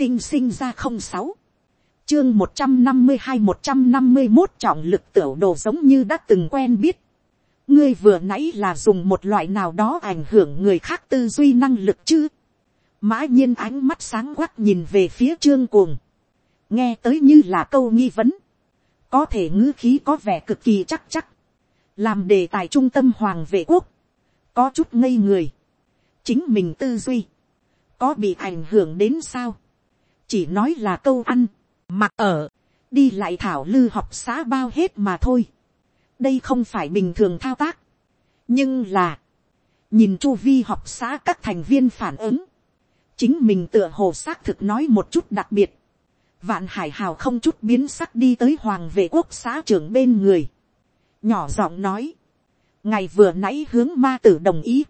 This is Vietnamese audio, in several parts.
tinh sinh ra không sáu, chương một trăm năm mươi hai một trăm năm mươi một trọng lực tiểu đồ giống như đã từng quen biết. ngươi vừa nãy là dùng một loại nào đó ảnh hưởng người khác tư duy năng lực chứ. mã nhiên ánh mắt sáng quắc nhìn về phía trương cuồng. nghe tới như là câu nghi vấn. có thể ngữ khí có vẻ cực kỳ chắc chắc. làm đề tài trung tâm hoàng vệ quốc. có chút ngây người. chính mình tư duy. có bị ảnh hưởng đến sao chỉ nói là câu ăn mặc ở, đi lại thảo lư học xã bao hết mà thôi. đây không phải bình thường thao tác. nhưng là, nhìn chu vi học xã các thành viên phản ứng, chính mình tựa hồ xác thực nói một chút đặc biệt. vạn hải hào không chút biến sắc đi tới hoàng vệ quốc xã trưởng bên người. nhỏ giọng nói, ngày vừa nãy hướng ma tử đồng ý,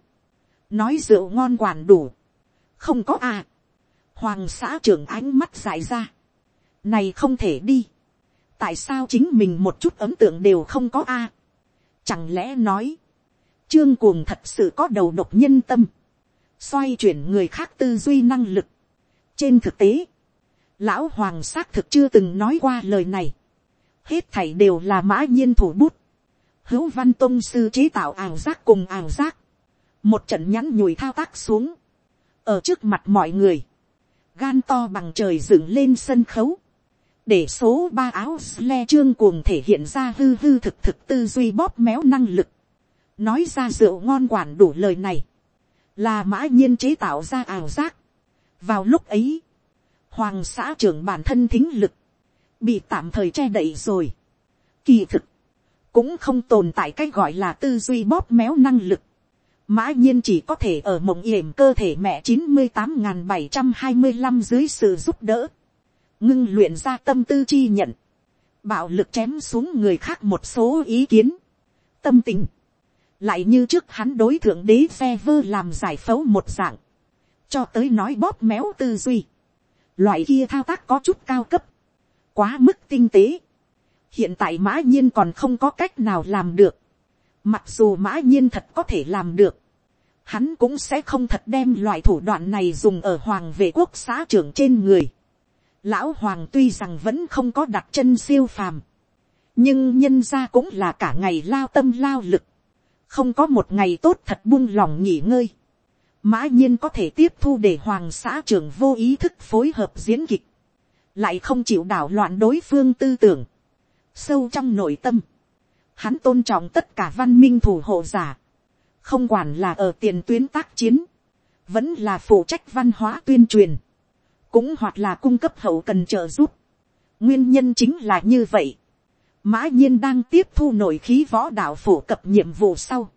nói rượu ngon quản đủ, không có à hoàng xã trưởng ánh mắt dại ra, này không thể đi. tại sao chính mình một chút ấn tượng đều không có a. chẳng lẽ nói, trương cuồng thật sự có đầu độc nhân tâm, xoay chuyển người khác tư duy năng lực. trên thực tế, lão hoàng xác thực chưa từng nói qua lời này. hết thảy đều là mã nhiên thủ bút. hữu văn tôn sư chế tạo ảo giác cùng ảo giác. một trận nhắn nhùi thao tác xuống. ở trước mặt mọi người, gan to bằng trời dựng lên sân khấu để số ba áo sle trương cuồng thể hiện ra hư hư thực thực tư duy bóp méo năng lực. nói ra rượu ngon quản đủ lời này, là mã nhiên chế tạo ra ảo giác. vào lúc ấy, hoàng xã trưởng bản thân thính lực, bị tạm thời che đậy rồi. kỳ thực, cũng không tồn tại cái gọi là tư duy bóp méo năng lực. Mã nhiên chỉ có thể ở mộng yểm cơ thể mẹ chín mươi tám bảy trăm hai mươi năm dưới sự giúp đỡ. Ngưng luyện ra tâm tư chi nhận, bạo lực chém xuống người khác một số ý kiến, tâm tình, lại như trước hắn đối thượng đế phe vơ làm giải phẫu một dạng, cho tới nói bóp méo tư duy, loại kia thao tác có chút cao cấp, quá mức tinh tế, hiện tại mã nhiên còn không có cách nào làm được, mặc dù mã nhiên thật có thể làm được, hắn cũng sẽ không thật đem loại thủ đoạn này dùng ở hoàng vệ quốc xã trưởng trên người. Lão Hoàng tuy rằng vẫn không có đặt chân siêu phàm. Nhưng nhân ra cũng là cả ngày lao tâm lao lực. Không có một ngày tốt thật buông lòng nghỉ ngơi. Mã nhiên có thể tiếp thu để Hoàng xã trưởng vô ý thức phối hợp diễn kịch. Lại không chịu đảo loạn đối phương tư tưởng. Sâu trong nội tâm. Hắn tôn trọng tất cả văn minh thủ hộ giả. Không quản là ở tiền tuyến tác chiến. Vẫn là phụ trách văn hóa tuyên truyền cũng hoặc là cung cấp hậu cần trợ giúp. nguyên nhân chính là như vậy. mã nhiên đang tiếp thu nội khí võ đạo phổ cập nhiệm vụ sau.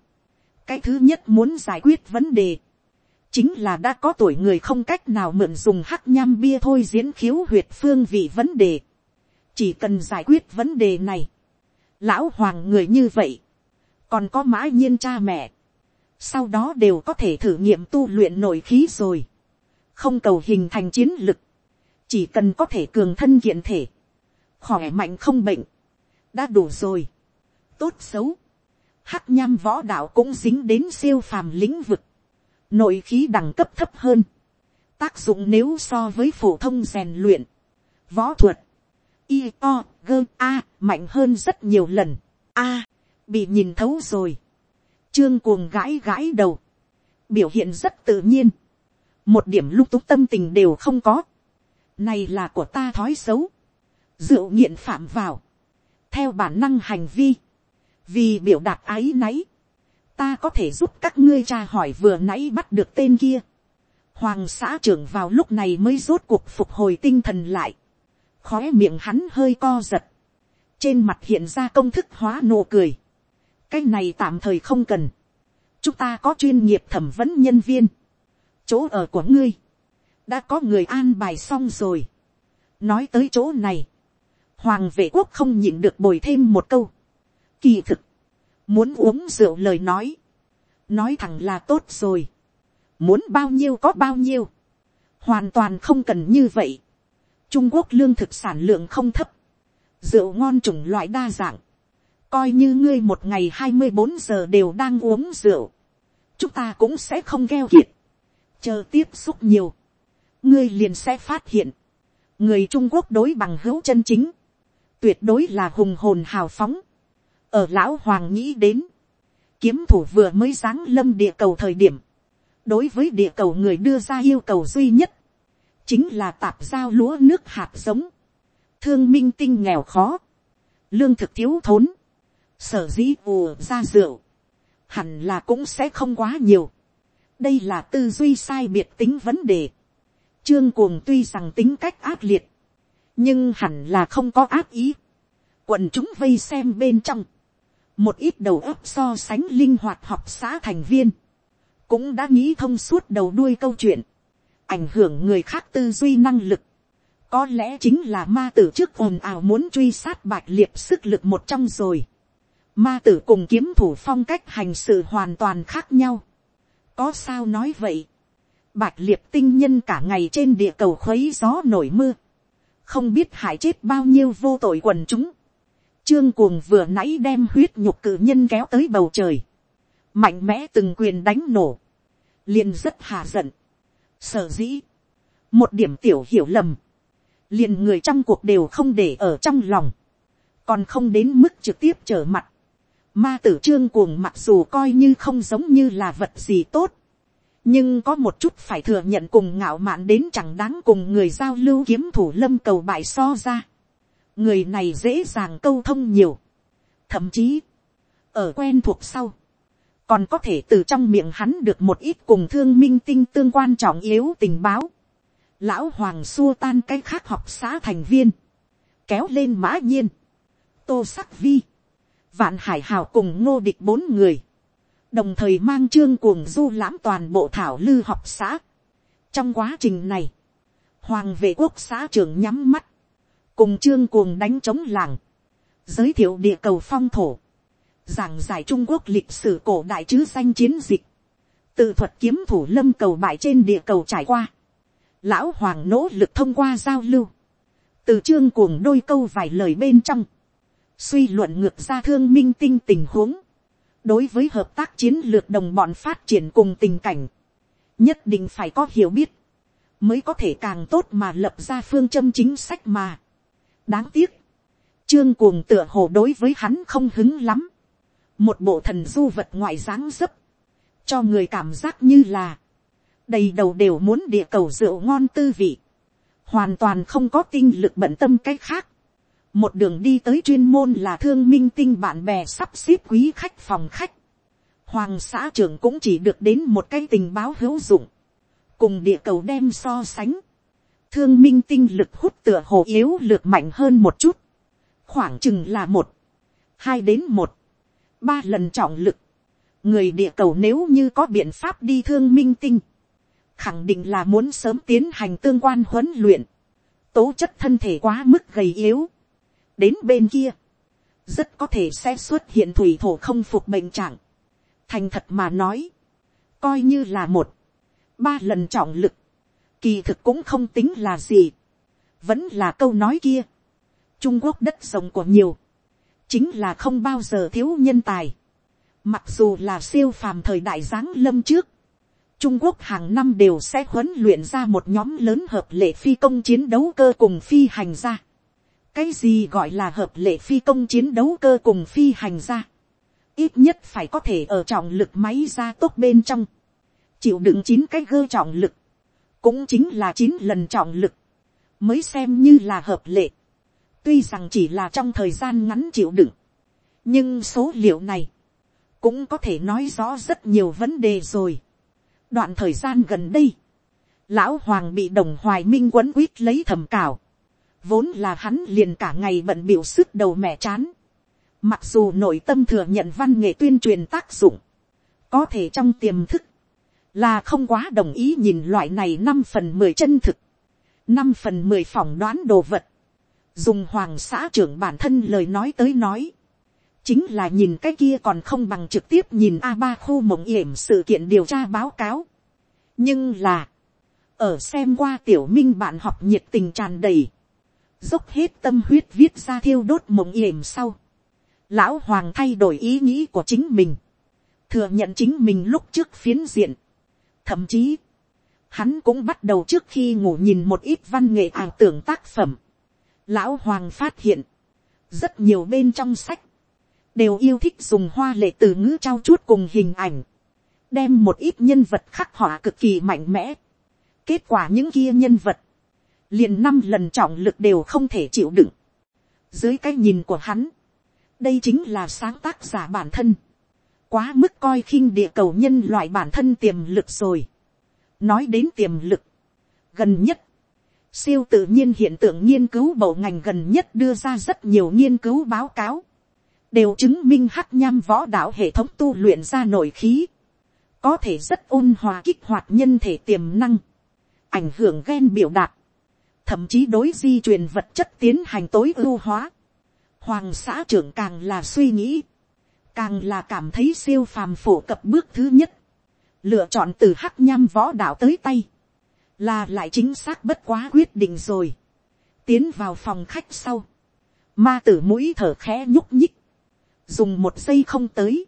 cái thứ nhất muốn giải quyết vấn đề, chính là đã có tuổi người không cách nào mượn dùng hắc nham bia thôi diễn khiếu huyệt phương vị vấn đề. chỉ cần giải quyết vấn đề này, lão hoàng người như vậy, còn có mã nhiên cha mẹ, sau đó đều có thể thử nghiệm tu luyện nội khí rồi. Không cầu hình thành chiến lực, chỉ cần có thể cường thân kiện thể, khỏe mạnh không bệnh, đã đủ rồi, tốt xấu, hắc nham võ đạo cũng dính đến siêu phàm lĩnh vực, nội khí đẳng cấp thấp hơn, tác dụng nếu so với phổ thông rèn luyện, võ thuật, y o gơ a mạnh hơn rất nhiều lần, a. Bị nhìn thấu rồi, trương cuồng gãi gãi đầu, biểu hiện rất tự nhiên, một điểm lung túng tâm tình đều không có. này là của ta thói xấu. rượu nghiện phạm vào. theo bản năng hành vi. vì biểu đạt ái náy. ta có thể giúp các ngươi tra hỏi vừa nãy bắt được tên kia. hoàng xã trưởng vào lúc này mới rốt cuộc phục hồi tinh thần lại. khóe miệng hắn hơi co giật. trên mặt hiện ra công thức hóa nụ cười cái này tạm thời không cần. chúng ta có chuyên nghiệp thẩm vấn nhân viên. Chỗ ở của ngươi, đã có người an bài xong rồi. nói tới chỗ này, hoàng vệ quốc không nhịn được bồi thêm một câu. kỳ thực, muốn uống rượu lời nói, nói thẳng là tốt rồi, muốn bao nhiêu có bao nhiêu, hoàn toàn không cần như vậy. trung quốc lương thực sản lượng không thấp, rượu ngon chủng loại đa dạng, coi như ngươi một ngày hai mươi bốn giờ đều đang uống rượu, chúng ta cũng sẽ không gheo kiệt. Chờ tiếp xúc nhiều, ngươi liền sẽ phát hiện, người trung quốc đối bằng hữu chân chính, tuyệt đối là hùng hồn hào phóng, ở lão hoàng nghĩ đến, kiếm thủ vừa mới giáng lâm địa cầu thời điểm, đối với địa cầu người đưa ra yêu cầu duy nhất, chính là tạp giao lúa nước hạt giống, thương minh tinh nghèo khó, lương thực thiếu thốn, sở dĩ ùa ra rượu, hẳn là cũng sẽ không quá nhiều. đây là tư duy sai biệt tính vấn đề. trương cuồng tuy rằng tính cách ác liệt, nhưng hẳn là không có ác ý. quần chúng vây xem bên trong, một ít đầu óc so sánh linh hoạt học xã thành viên, cũng đã nghĩ thông suốt đầu đuôi câu chuyện, ảnh hưởng người khác tư duy năng lực, có lẽ chính là ma tử trước ồn ào muốn truy sát bạch liệt sức lực một trong rồi. Ma tử cùng kiếm thủ phong cách hành sự hoàn toàn khác nhau. Có sao nói vậy? Bạch liệt tinh nhân cả ngày trên địa cầu khuấy gió nổi mưa. Không biết hại chết bao nhiêu vô tội quần chúng. Trương cuồng vừa nãy đem huyết nhục cử nhân kéo tới bầu trời. Mạnh mẽ từng quyền đánh nổ. liền rất hà giận. Sở dĩ. Một điểm tiểu hiểu lầm. liền người trong cuộc đều không để ở trong lòng. Còn không đến mức trực tiếp trở mặt. Ma tử trương cuồng mặc dù coi như không giống như là vật gì tốt. Nhưng có một chút phải thừa nhận cùng ngạo mạn đến chẳng đáng cùng người giao lưu kiếm thủ lâm cầu bại so ra người này dễ dàng câu thông nhiều, thậm chí, ở quen thuộc sau, còn có thể từ trong miệng hắn được một ít cùng thương minh tinh tương quan trọng yếu tình báo. Lão hoàng xua tan cái khác học xã thành viên, kéo lên mã nhiên, tô sắc vi, vạn hải hào cùng ngô địch bốn người, đồng thời mang trương cuồng du lãm toàn bộ thảo lư học xã. trong quá trình này, hoàng vệ quốc xã trưởng nhắm mắt, cùng trương cuồng đánh chống làng, giới thiệu địa cầu phong thổ, giảng giải trung quốc lịch sử cổ đại chứ danh chiến dịch, tự thuật kiếm thủ lâm cầu bại trên địa cầu trải qua, lão hoàng nỗ lực thông qua giao lưu, từ trương cuồng đôi câu vài lời bên trong, suy luận ngược ra thương minh tinh tình huống, đối với hợp tác chiến lược đồng bọn phát triển cùng tình cảnh, nhất định phải có hiểu biết, mới có thể càng tốt mà lập ra phương châm chính sách mà. Đáng tiếc, trương cuồng tựa hồ đối với hắn không hứng lắm, một bộ thần du vật ngoại dáng dấp, cho người cảm giác như là, đầy đầu đều muốn địa cầu rượu ngon tư vị, hoàn toàn không có tinh lực bận tâm cái khác, một đường đi tới chuyên môn là thương minh tinh bạn bè sắp xếp quý khách phòng khách, hoàng xã trưởng cũng chỉ được đến một cái tình báo hữu dụng, cùng địa cầu đem so sánh, thương minh tinh lực hút tựa hồ yếu lược mạnh hơn một chút, khoảng chừng là một, hai đến một, ba lần trọng lực, người địa cầu nếu như có biện pháp đi thương minh tinh, khẳng định là muốn sớm tiến hành tương quan huấn luyện, tố chất thân thể quá mức gầy yếu, đến bên kia, rất có thể sẽ xuất hiện thủy thổ không phục bệnh trạng, thành thật mà nói, coi như là một, ba lần trọng lực, kỳ thực cũng không tính là gì, vẫn là câu nói kia, trung quốc đất rộng của nhiều, chính là không bao giờ thiếu nhân tài, mặc dù là siêu phàm thời đại giáng lâm trước, Trung Quốc hàng năm đều sẽ huấn luyện ra một nhóm lớn hợp lệ phi công chiến đấu cơ cùng phi hành ra. Cái gì gọi là hợp lệ phi công chiến đấu cơ cùng phi hành ra? Ít nhất phải có thể ở trọng lực máy ra tốt bên trong. Chịu đựng chín cái gơ trọng lực cũng chính là chín lần trọng lực, mới xem như là hợp lệ. tuy rằng chỉ là trong thời gian ngắn chịu đựng, nhưng số liệu này, cũng có thể nói rõ rất nhiều vấn đề rồi. đoạn thời gian gần đây, lão hoàng bị đồng hoài minh quấn quýt lấy thầm cào, vốn là hắn liền cả ngày bận biểu sức đầu mẹ chán, mặc dù nội tâm thừa nhận văn nghệ tuyên truyền tác dụng, có thể trong tiềm thức, là không quá đồng ý nhìn loại này năm phần mười chân thực, năm phần mười phỏng đoán đồ vật, dùng hoàng xã trưởng bản thân lời nói tới nói, chính là nhìn cái kia còn không bằng trực tiếp nhìn a ba khu mộng yểm sự kiện điều tra báo cáo. nhưng là, ở xem qua tiểu minh bạn học nhiệt tình tràn đầy, dốc hết tâm huyết viết ra thiêu đốt mộng yểm sau, lão hoàng thay đổi ý nghĩ của chính mình, thừa nhận chính mình lúc trước phiến diện, thậm chí, hắn cũng bắt đầu trước khi ngủ nhìn một ít văn nghệ ảo tưởng tác phẩm. Lão Hoàng phát hiện, rất nhiều bên trong sách, đều yêu thích dùng hoa lệ từ ngữ trao chuốt cùng hình ảnh, đem một ít nhân vật khắc họa cực kỳ mạnh mẽ. Kết quả những kia nhân vật, liền năm lần trọng lực đều không thể chịu đựng. Dưới cái nhìn của hắn, đây chính là sáng tác giả bản thân. Quá mức coi khinh địa cầu nhân loại bản thân tiềm lực rồi. Nói đến tiềm lực, gần nhất, siêu tự nhiên hiện tượng nghiên cứu bộ ngành gần nhất đưa ra rất nhiều nghiên cứu báo cáo, đều chứng minh hắc nham võ đạo hệ thống tu luyện ra nội khí, có thể rất ôn hòa kích hoạt nhân thể tiềm năng, ảnh hưởng ghen biểu đạt, thậm chí đối di truyền vật chất tiến hành tối ưu hóa. Hoàng xã trưởng càng là suy nghĩ, càng là cảm thấy siêu phàm phổ cập bước thứ nhất, lựa chọn từ hắc nham võ đạo tới tay, là lại chính xác bất quá quyết định rồi. tiến vào phòng khách sau, ma tử mũi thở khẽ nhúc nhích, dùng một giây không tới,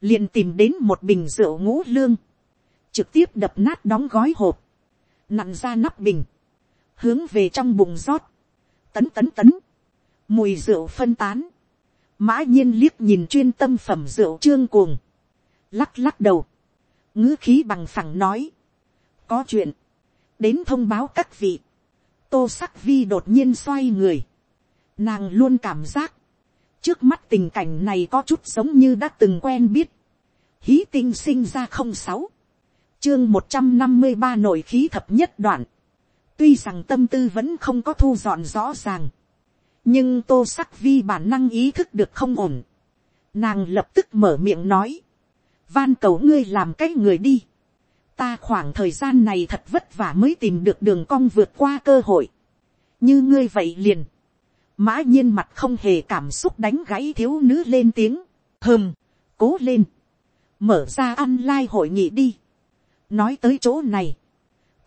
liền tìm đến một bình rượu ngũ lương, trực tiếp đập nát đóng gói hộp, nặn ra nắp bình, hướng về trong bụng rót, tấn tấn tấn, mùi rượu phân tán, mã nhiên liếc nhìn chuyên tâm phẩm rượu trương cuồng, lắc lắc đầu, ngữ khí bằng phẳng nói, có chuyện, đến thông báo các vị, tô sắc vi đột nhiên xoay người, nàng luôn cảm giác, trước mắt tình cảnh này có chút giống như đã từng quen biết, hí tinh sinh ra không sáu, chương một trăm năm mươi ba nội khí thập nhất đoạn, tuy rằng tâm tư vẫn không có thu dọn rõ ràng, nhưng tô sắc vi bản năng ý thức được không ổn, nàng lập tức mở miệng nói, van cầu ngươi làm cái người đi, ta khoảng thời gian này thật vất vả mới tìm được đường cong vượt qua cơ hội, như ngươi vậy liền, mã nhiên mặt không hề cảm xúc đánh gãy thiếu nữ lên tiếng, hơm, cố lên, mở ra ăn lai hội nghị đi, nói tới chỗ này,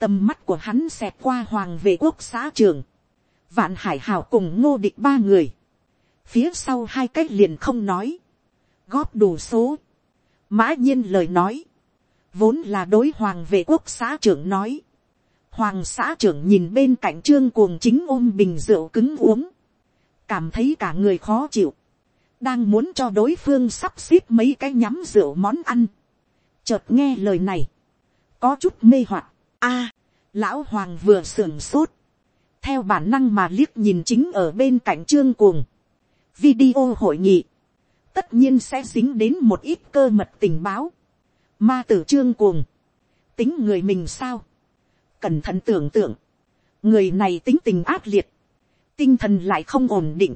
tầm mắt của hắn xẹt qua hoàng vệ quốc xã trường, vạn hải hào cùng ngô địch ba người, phía sau hai cách liền không nói, góp đủ số, mã nhiên lời nói, vốn là đối hoàng vệ quốc xã trưởng nói, hoàng xã trưởng nhìn bên cạnh trương cuồng chính ôm bình rượu cứng uống, cảm thấy cả người khó chịu, đang muốn cho đối phương sắp xếp mấy cái nhắm rượu món ăn, chợt nghe lời này, có chút mê hoặc, a, lão hoàng vừa sưởng sốt, theo bản năng mà liếc nhìn chính ở bên cạnh trương cuồng, video hội nghị, tất nhiên sẽ dính đến một ít cơ mật tình báo, ma tử trương cuồng, tính người mình sao, cẩn thận tưởng tượng, người này tính tình ác liệt, tinh thần lại không ổn định,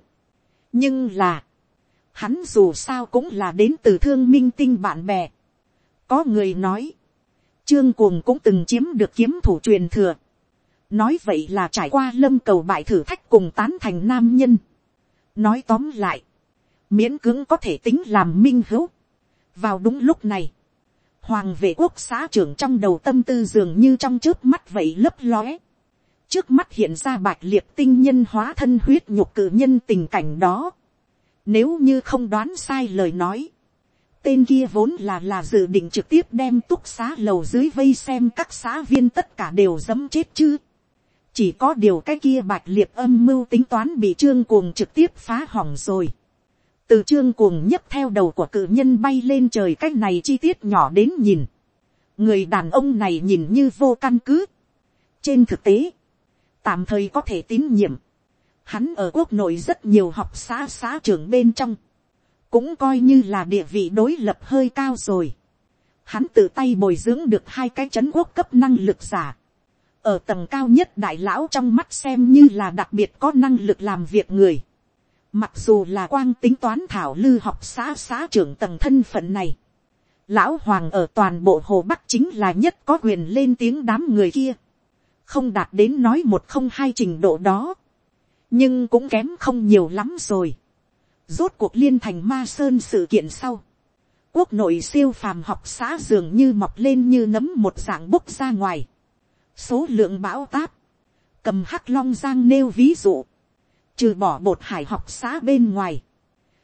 nhưng là, hắn dù sao cũng là đến từ thương minh tinh bạn bè. có người nói, trương cuồng cũng từng chiếm được kiếm thủ truyền thừa. nói vậy là trải qua lâm cầu bại thử thách cùng tán thành nam nhân. nói tóm lại, miễn cưỡng có thể tính làm minh hữu. vào đúng lúc này, hoàng vệ quốc xã trưởng trong đầu tâm tư dường như trong trước mắt vậy lấp lóe. trước mắt hiện ra bạch liệt tinh nhân hóa thân huyết nhục cử nhân tình cảnh đó nếu như không đoán sai lời nói. Tên kia vốn là là dự định trực tiếp đem túc xá lầu dưới vây xem các xã viên tất cả đều dấm chết chứ. Chỉ có điều cái kia bạch liệt âm mưu tính toán bị trương cuồng trực tiếp phá hỏng rồi. Từ trương cuồng nhấp theo đầu của cự nhân bay lên trời cách này chi tiết nhỏ đến nhìn. Người đàn ông này nhìn như vô căn cứ. Trên thực tế, tạm thời có thể tín nhiệm hắn ở quốc nội rất nhiều học xã xã trưởng bên trong, cũng coi như là địa vị đối lập hơi cao rồi. Hắn tự tay bồi dưỡng được hai cái chấn quốc cấp năng lực giả. Ở tầng cao nhất đại lão trong mắt xem như là đặc biệt có năng lực làm việc người. Mặc dù là quang tính toán thảo lư học xã xã trưởng tầng thân phận này. Lão Hoàng ở toàn bộ Hồ Bắc chính là nhất có quyền lên tiếng đám người kia. Không đạt đến nói một không hai trình độ đó nhưng cũng kém không nhiều lắm rồi rốt cuộc liên thành ma sơn sự kiện sau. quốc nội siêu phàm học xã dường như mọc lên như nấm một dạng bốc ra ngoài. số lượng bão táp, cầm hắc long giang nêu ví dụ, trừ bỏ bột hải học xã bên ngoài,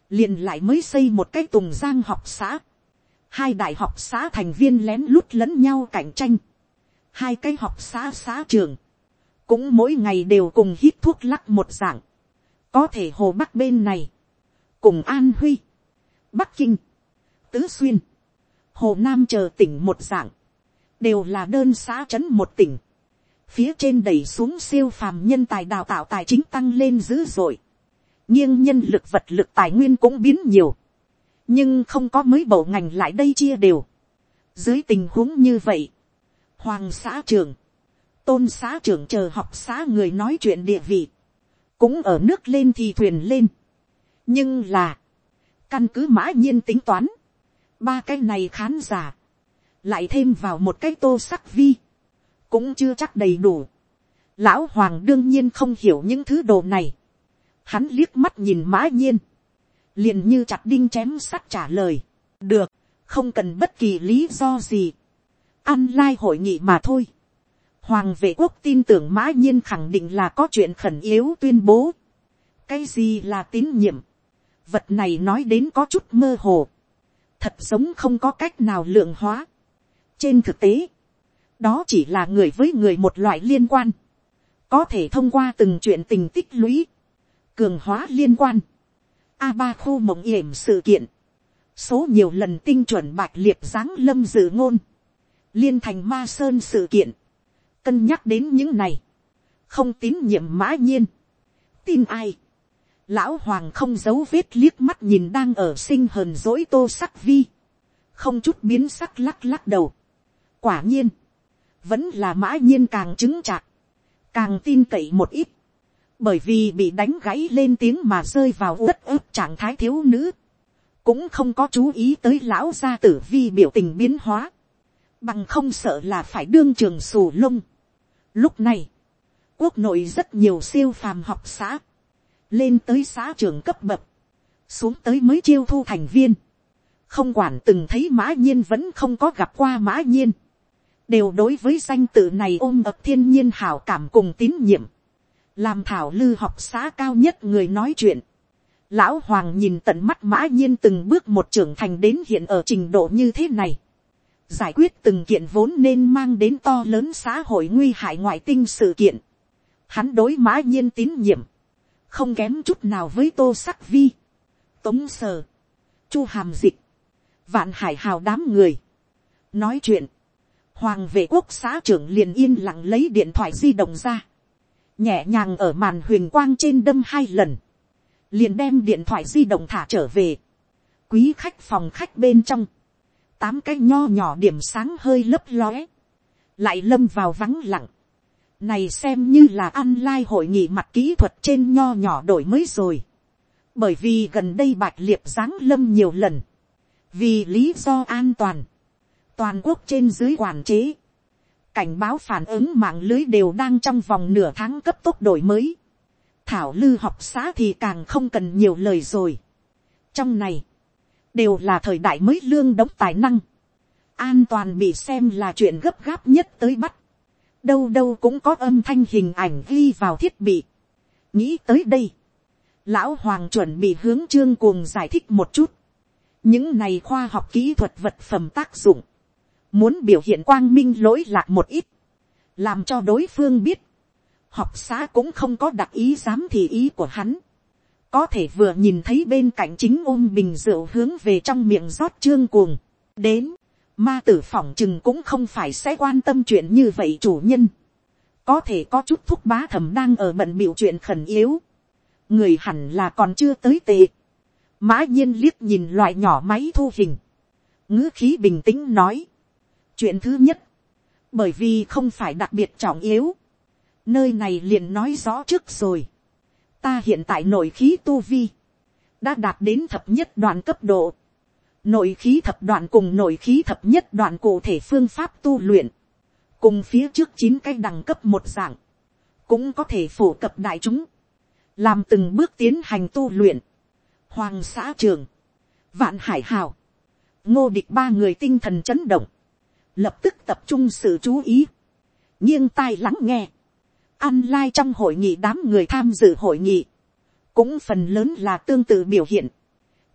liền lại mới xây một cái tùng giang học xã. hai đại học xã thành viên lén lút lẫn nhau cạnh tranh. hai cái học xã xã trường, cũng mỗi ngày đều cùng hít thuốc lắc một dạng, có thể hồ bắc bên này, cùng an huy, bắc kinh, tứ xuyên, hồ nam chờ tỉnh một dạng, đều là đơn xã trấn một tỉnh, phía trên đẩy xuống siêu phàm nhân tài đào tạo tài chính tăng lên dữ dội, nghiêng nhân lực vật lực tài nguyên cũng biến nhiều, nhưng không có mới bộ ngành lại đây chia đều. dưới tình huống như vậy, hoàng xã trưởng, tôn xã trưởng chờ học xã người nói chuyện địa vị, cũng ở nước lên thì thuyền lên nhưng là, căn cứ mã nhiên tính toán, ba cái này khán giả, lại thêm vào một cái tô sắc vi, cũng chưa chắc đầy đủ. Lão hoàng đương nhiên không hiểu những thứ đồ này. Hắn liếc mắt nhìn mã nhiên, liền như chặt đinh chém sắt trả lời. được, không cần bất kỳ lý do gì. ăn lai hội nghị mà thôi. Hoàng vệ quốc tin tưởng mã nhiên khẳng định là có chuyện khẩn yếu tuyên bố. cái gì là tín nhiệm vật này nói đến có chút mơ hồ. thật giống không có cách nào lượng hóa. trên thực tế, đó chỉ là người với người một loại liên quan. có thể thông qua từng chuyện tình tích lũy, cường hóa liên quan. A ba khu mộng yểm sự kiện, số nhiều lần tinh chuẩn bạch liệt giáng lâm dự ngôn, liên thành ma sơn sự kiện, cân nhắc đến những này, không tín nhiệm mã nhiên, tin ai, lão hoàng không giấu vết liếc mắt nhìn đang ở sinh hờn dỗi tô sắc vi, không chút biến sắc lắc lắc đầu, quả nhiên, vẫn là mã nhiên càng chứng chạc, càng tin cậy một ít, bởi vì bị đánh gãy lên tiếng mà rơi vào đất ướp trạng thái thiếu nữ, cũng không có chú ý tới lão gia tử vi biểu tình biến hóa, bằng không sợ là phải đương trường xù lông. Lúc này, quốc nội rất nhiều siêu phàm học xã, lên tới xã trường cấp bậc, xuống tới mới chiêu thu thành viên, không quản từng thấy mã nhiên vẫn không có gặp qua mã nhiên, đều đối với danh tự này ôm ập thiên nhiên hảo cảm cùng tín nhiệm làm thảo lư học xã cao nhất người nói chuyện. Lão Hoàng nhìn tận mắt mã nhiên từng bước một trưởng thành đến hiện ở trình độ như thế này. Giải quyết từng kiện vốn nên mang đến to lớn xã hội nguy hại ngoại tinh sự kiện. Hắn đối mã nhiên tín nhiệm. Không kém chút nào với tô sắc vi. Tống sờ. Chu hàm dịch. Vạn hải hào đám người. Nói chuyện. Hoàng vệ quốc xã trưởng liền yên lặng lấy điện thoại di động ra nhẹ nhàng ở màn huyền quang trên đâm hai lần, liền đem điện thoại di động thả trở về, quý khách phòng khách bên trong, tám cái nho nhỏ điểm sáng hơi lấp lóe, lại lâm vào vắng lặng, này xem như là ăn lai hội nghị mặt kỹ thuật trên nho nhỏ đổi mới rồi, bởi vì gần đây bạch liệt giáng lâm nhiều lần, vì lý do an toàn, toàn quốc trên dưới quản chế, cảnh báo phản ứng mạng lưới đều đang trong vòng nửa tháng cấp tốc đổi mới. Thảo lư học xã thì càng không cần nhiều lời rồi. Trong này, đều là thời đại mới lương đóng tài năng. An toàn bị xem là chuyện gấp gáp nhất tới bắt. Đâu đâu cũng có âm thanh hình ảnh ghi vào thiết bị. Nghĩ tới đây. Lão Hoàng chuẩn bị hướng trương cuồng giải thích một chút. Những này khoa học kỹ thuật vật phẩm tác dụng muốn biểu hiện quang minh lỗi lạc một ít, làm cho đối phương biết, học xã cũng không có đặc ý dám thì ý của hắn, có thể vừa nhìn thấy bên cạnh chính ôm bình rượu hướng về trong miệng rót trương cuồng, đến, ma tử phỏng chừng cũng không phải sẽ quan tâm chuyện như vậy chủ nhân, có thể có chút thúc bá thầm đang ở bận biểu chuyện khẩn yếu, người hẳn là còn chưa tới tệ, mã nhiên liếc nhìn loại nhỏ máy thu hình, ngữ khí bình tĩnh nói, chuyện thứ nhất, bởi vì không phải đặc biệt trọng yếu, nơi này liền nói rõ trước rồi, ta hiện tại nội khí tu vi, đã đạt đến thập nhất đoạn cấp độ, nội khí thập đoạn cùng nội khí thập nhất đoạn cụ thể phương pháp tu luyện, cùng phía trước chín cái đẳng cấp một dạng, cũng có thể phổ cập đại chúng, làm từng bước tiến hành tu luyện, hoàng xã trường, vạn hải hào, ngô địch ba người tinh thần chấn động, lập tức tập trung sự chú ý, nghiêng tai lắng nghe, ăn lai trong hội nghị đám người tham dự hội nghị, cũng phần lớn là tương tự biểu hiện,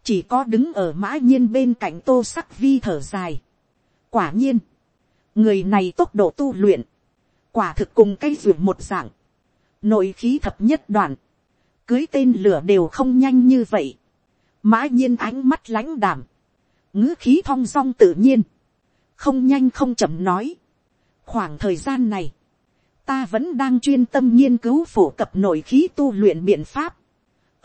chỉ có đứng ở mã nhiên bên cạnh tô sắc vi thở dài. quả nhiên, người này tốc độ tu luyện, quả thực cùng cây ruột một dạng, nội khí thập nhất đoạn, cưới tên lửa đều không nhanh như vậy, mã nhiên ánh mắt lãnh đảm, ngữ khí thong dong tự nhiên, không nhanh không chậm nói, khoảng thời gian này, ta vẫn đang chuyên tâm nghiên cứu phổ cập nội khí tu luyện biện pháp,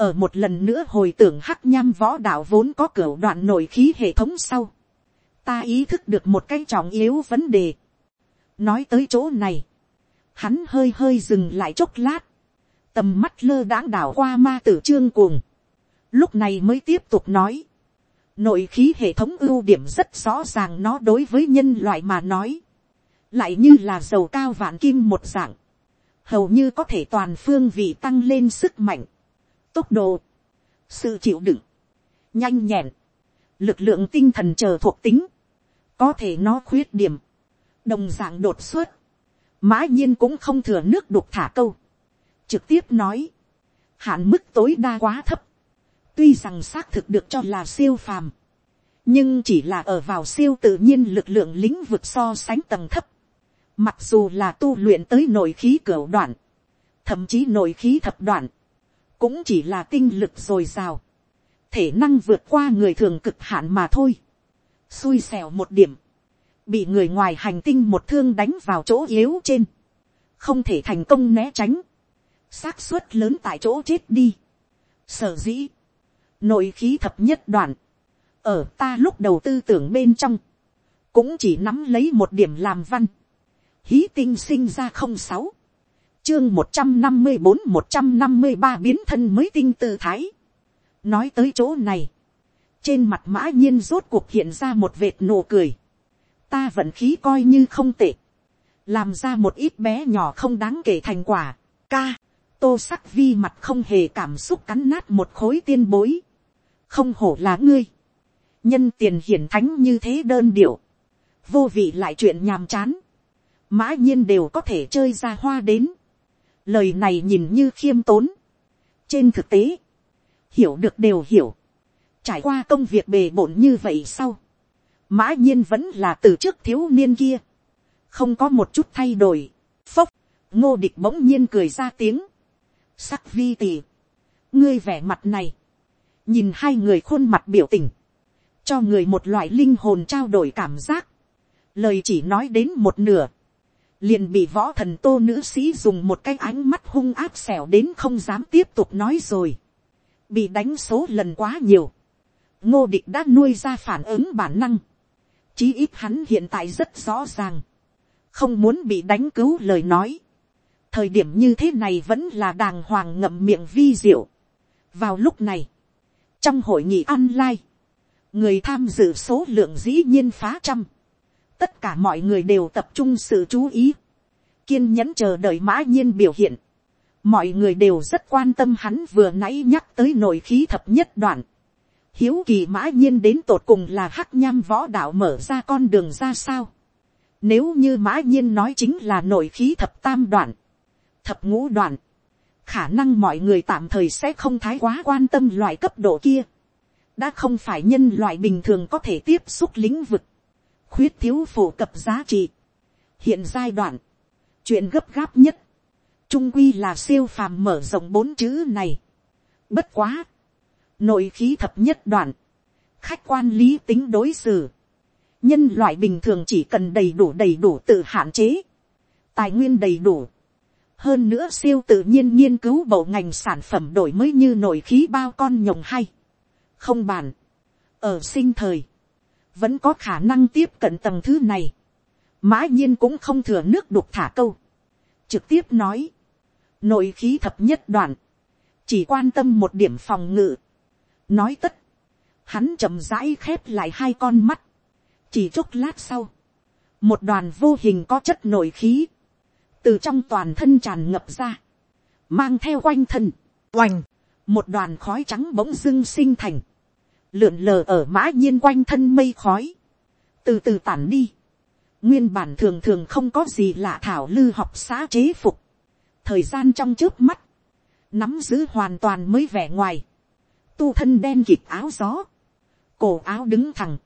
ở một lần nữa hồi tưởng hắc nham võ đạo vốn có cửa đoạn nội khí hệ thống sau, ta ý thức được một cái trọng yếu vấn đề. nói tới chỗ này, hắn hơi hơi dừng lại chốc lát, tầm mắt lơ đãng đảo qua ma tử trương cuồng, lúc này mới tiếp tục nói, nội khí hệ thống ưu điểm rất rõ ràng nó đối với nhân loại mà nói, lại như là dầu cao vạn kim một dạng, hầu như có thể toàn phương vị tăng lên sức mạnh, tốc độ, sự chịu đựng, nhanh nhẹn, lực lượng tinh thần chờ thuộc tính, có thể nó khuyết điểm, đồng dạng đột xuất, mã nhiên cũng không thừa nước đục thả câu, trực tiếp nói, hạn mức tối đa quá thấp, tuy rằng xác thực được cho là siêu phàm, nhưng chỉ là ở vào siêu tự nhiên lực lượng lĩnh vực so sánh tầng thấp, mặc dù là tu luyện tới nội khí cửa đoạn, thậm chí nội khí thập đoạn, cũng chỉ là tinh lực dồi dào, thể năng vượt qua người thường cực hạn mà thôi, xui xẻo một điểm, bị người ngoài hành tinh một thương đánh vào chỗ yếu trên, không thể thành công né tránh, xác suất lớn tại chỗ chết đi. Sở dĩ, nội khí thập nhất đoạn, ở ta lúc đầu tư tưởng bên trong, cũng chỉ nắm lấy một điểm làm văn, hí tinh sinh ra không sáu, chương một trăm năm mươi bốn một trăm năm mươi ba biến thân mới tinh tư thái. nói tới chỗ này, trên mặt mã nhiên rốt cuộc hiện ra một vệt nụ cười, ta vận khí coi như không tệ, làm ra một ít bé nhỏ không đáng kể thành quả, ca, tô sắc vi mặt không hề cảm xúc cắn nát một khối tiên bối, không hổ là ngươi, nhân tiền hiển thánh như thế đơn điệu, vô vị lại chuyện nhàm chán, mã nhiên đều có thể chơi ra hoa đến, lời này nhìn như khiêm tốn, trên thực tế, hiểu được đều hiểu, trải qua công việc bề bộn như vậy sau, mã nhiên vẫn là từ trước thiếu niên kia, không có một chút thay đổi, phốc, ngô địch bỗng nhiên cười ra tiếng, sắc vi tỉ, ngươi vẻ mặt này, nhìn hai người khuôn mặt biểu tình, cho người một loại linh hồn trao đổi cảm giác, lời chỉ nói đến một nửa, liền bị võ thần tô nữ sĩ dùng một cái ánh mắt hung áp xẻo đến không dám tiếp tục nói rồi, bị đánh số lần quá nhiều, ngô địch đã nuôi ra phản ứng bản năng, chí ít hắn hiện tại rất rõ ràng, không muốn bị đánh cứu lời nói, thời điểm như thế này vẫn là đàng hoàng ngậm miệng vi diệu. vào lúc này, trong hội nghị online, người tham dự số lượng dĩ nhiên phá trăm, tất cả mọi người đều tập trung sự chú ý, kiên nhẫn chờ đợi mã nhiên biểu hiện, mọi người đều rất quan tâm hắn vừa nãy nhắc tới nội khí thập nhất đoạn, hiếu kỳ mã nhiên đến tột cùng là hắc nham võ đạo mở ra con đường ra sao, nếu như mã nhiên nói chính là nội khí thập tam đoạn, thập ngũ đoạn, khả năng mọi người tạm thời sẽ không thái quá quan tâm loại cấp độ kia, đã không phải nhân loại bình thường có thể tiếp xúc lĩnh vực, khuyết thiếu phổ cập giá trị. hiện giai đoạn, chuyện gấp gáp nhất, trung quy là siêu phàm mở rộng bốn chữ này. bất quá, nội khí thập nhất đoạn, khách quan lý tính đối xử, nhân loại bình thường chỉ cần đầy đủ đầy đủ tự hạn chế, tài nguyên đầy đủ, hơn nữa siêu tự nhiên nghiên cứu bộ ngành sản phẩm đổi mới như nội khí bao con nhồng hay, không bàn, ở sinh thời, vẫn có khả năng tiếp cận tầng thứ này, mã nhiên cũng không thừa nước đục thả câu, trực tiếp nói, nội khí thập nhất đoạn, chỉ quan tâm một điểm phòng ngự, nói tất, hắn chậm rãi khép lại hai con mắt, chỉ chốc lát sau, một đoàn vô hình có chất nội khí, từ trong toàn thân tràn ngập ra, mang theo quanh thân, oành, một đoàn khói trắng bỗng dưng sinh thành, lượn lờ ở mã nhiên quanh thân mây khói, từ từ tản đi, nguyên bản thường thường không có gì lạ thảo lư học xã chế phục, thời gian trong trước mắt, nắm giữ hoàn toàn mới vẻ ngoài, tu thân đen kịp áo gió, cổ áo đứng thẳng,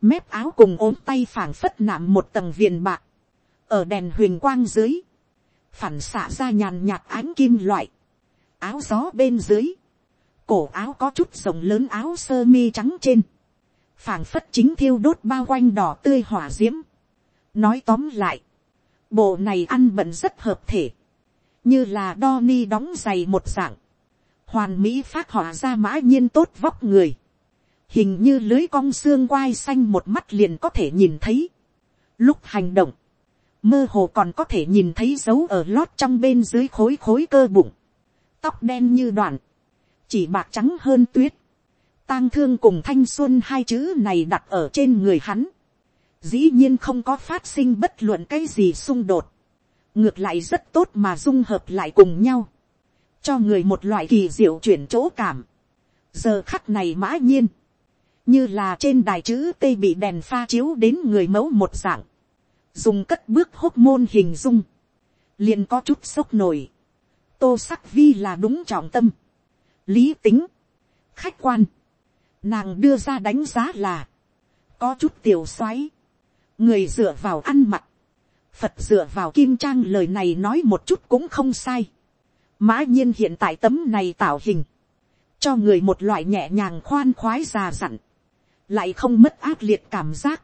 mép áo cùng ốm tay phảng phất nạm một tầng viền bạc, ở đèn huyền quang dưới, phản xạ ra nhàn nhạt ánh kim loại, áo gió bên dưới, cổ áo có chút rộng lớn áo sơ mi trắng trên, phảng phất chính thiêu đốt bao quanh đỏ tươi hỏa d i ễ m nói tóm lại, bộ này ăn bận rất hợp thể, như là đo ni đóng giày một dạng, hoàn mỹ phát họa ra mã nhiên tốt vóc người, hình như lưới cong xương quai xanh một mắt liền có thể nhìn thấy, lúc hành động, mơ hồ còn có thể nhìn thấy dấu ở lót trong bên dưới khối khối cơ bụng, tóc đen như đoạn, chỉ bạc trắng hơn tuyết, tang thương cùng thanh xuân hai chữ này đặt ở trên người hắn, dĩ nhiên không có phát sinh bất luận cái gì xung đột, ngược lại rất tốt mà dung hợp lại cùng nhau, cho người một loại kỳ diệu chuyển chỗ cảm. giờ khắc này mã nhiên, như là trên đài chữ tây bị đèn pha chiếu đến người mẫu một dạng, dùng cất bước hốc môn hình dung, liền có chút sốc nổi, tô sắc vi là đúng trọng tâm, lý tính, khách quan, nàng đưa ra đánh giá là, có chút tiểu xoáy, người dựa vào ăn mặc, phật dựa vào kim trang lời này nói một chút cũng không sai. mã nhiên hiện tại tấm này tạo hình, cho người một loại nhẹ nhàng khoan khoái già dặn, lại không mất ác liệt cảm giác.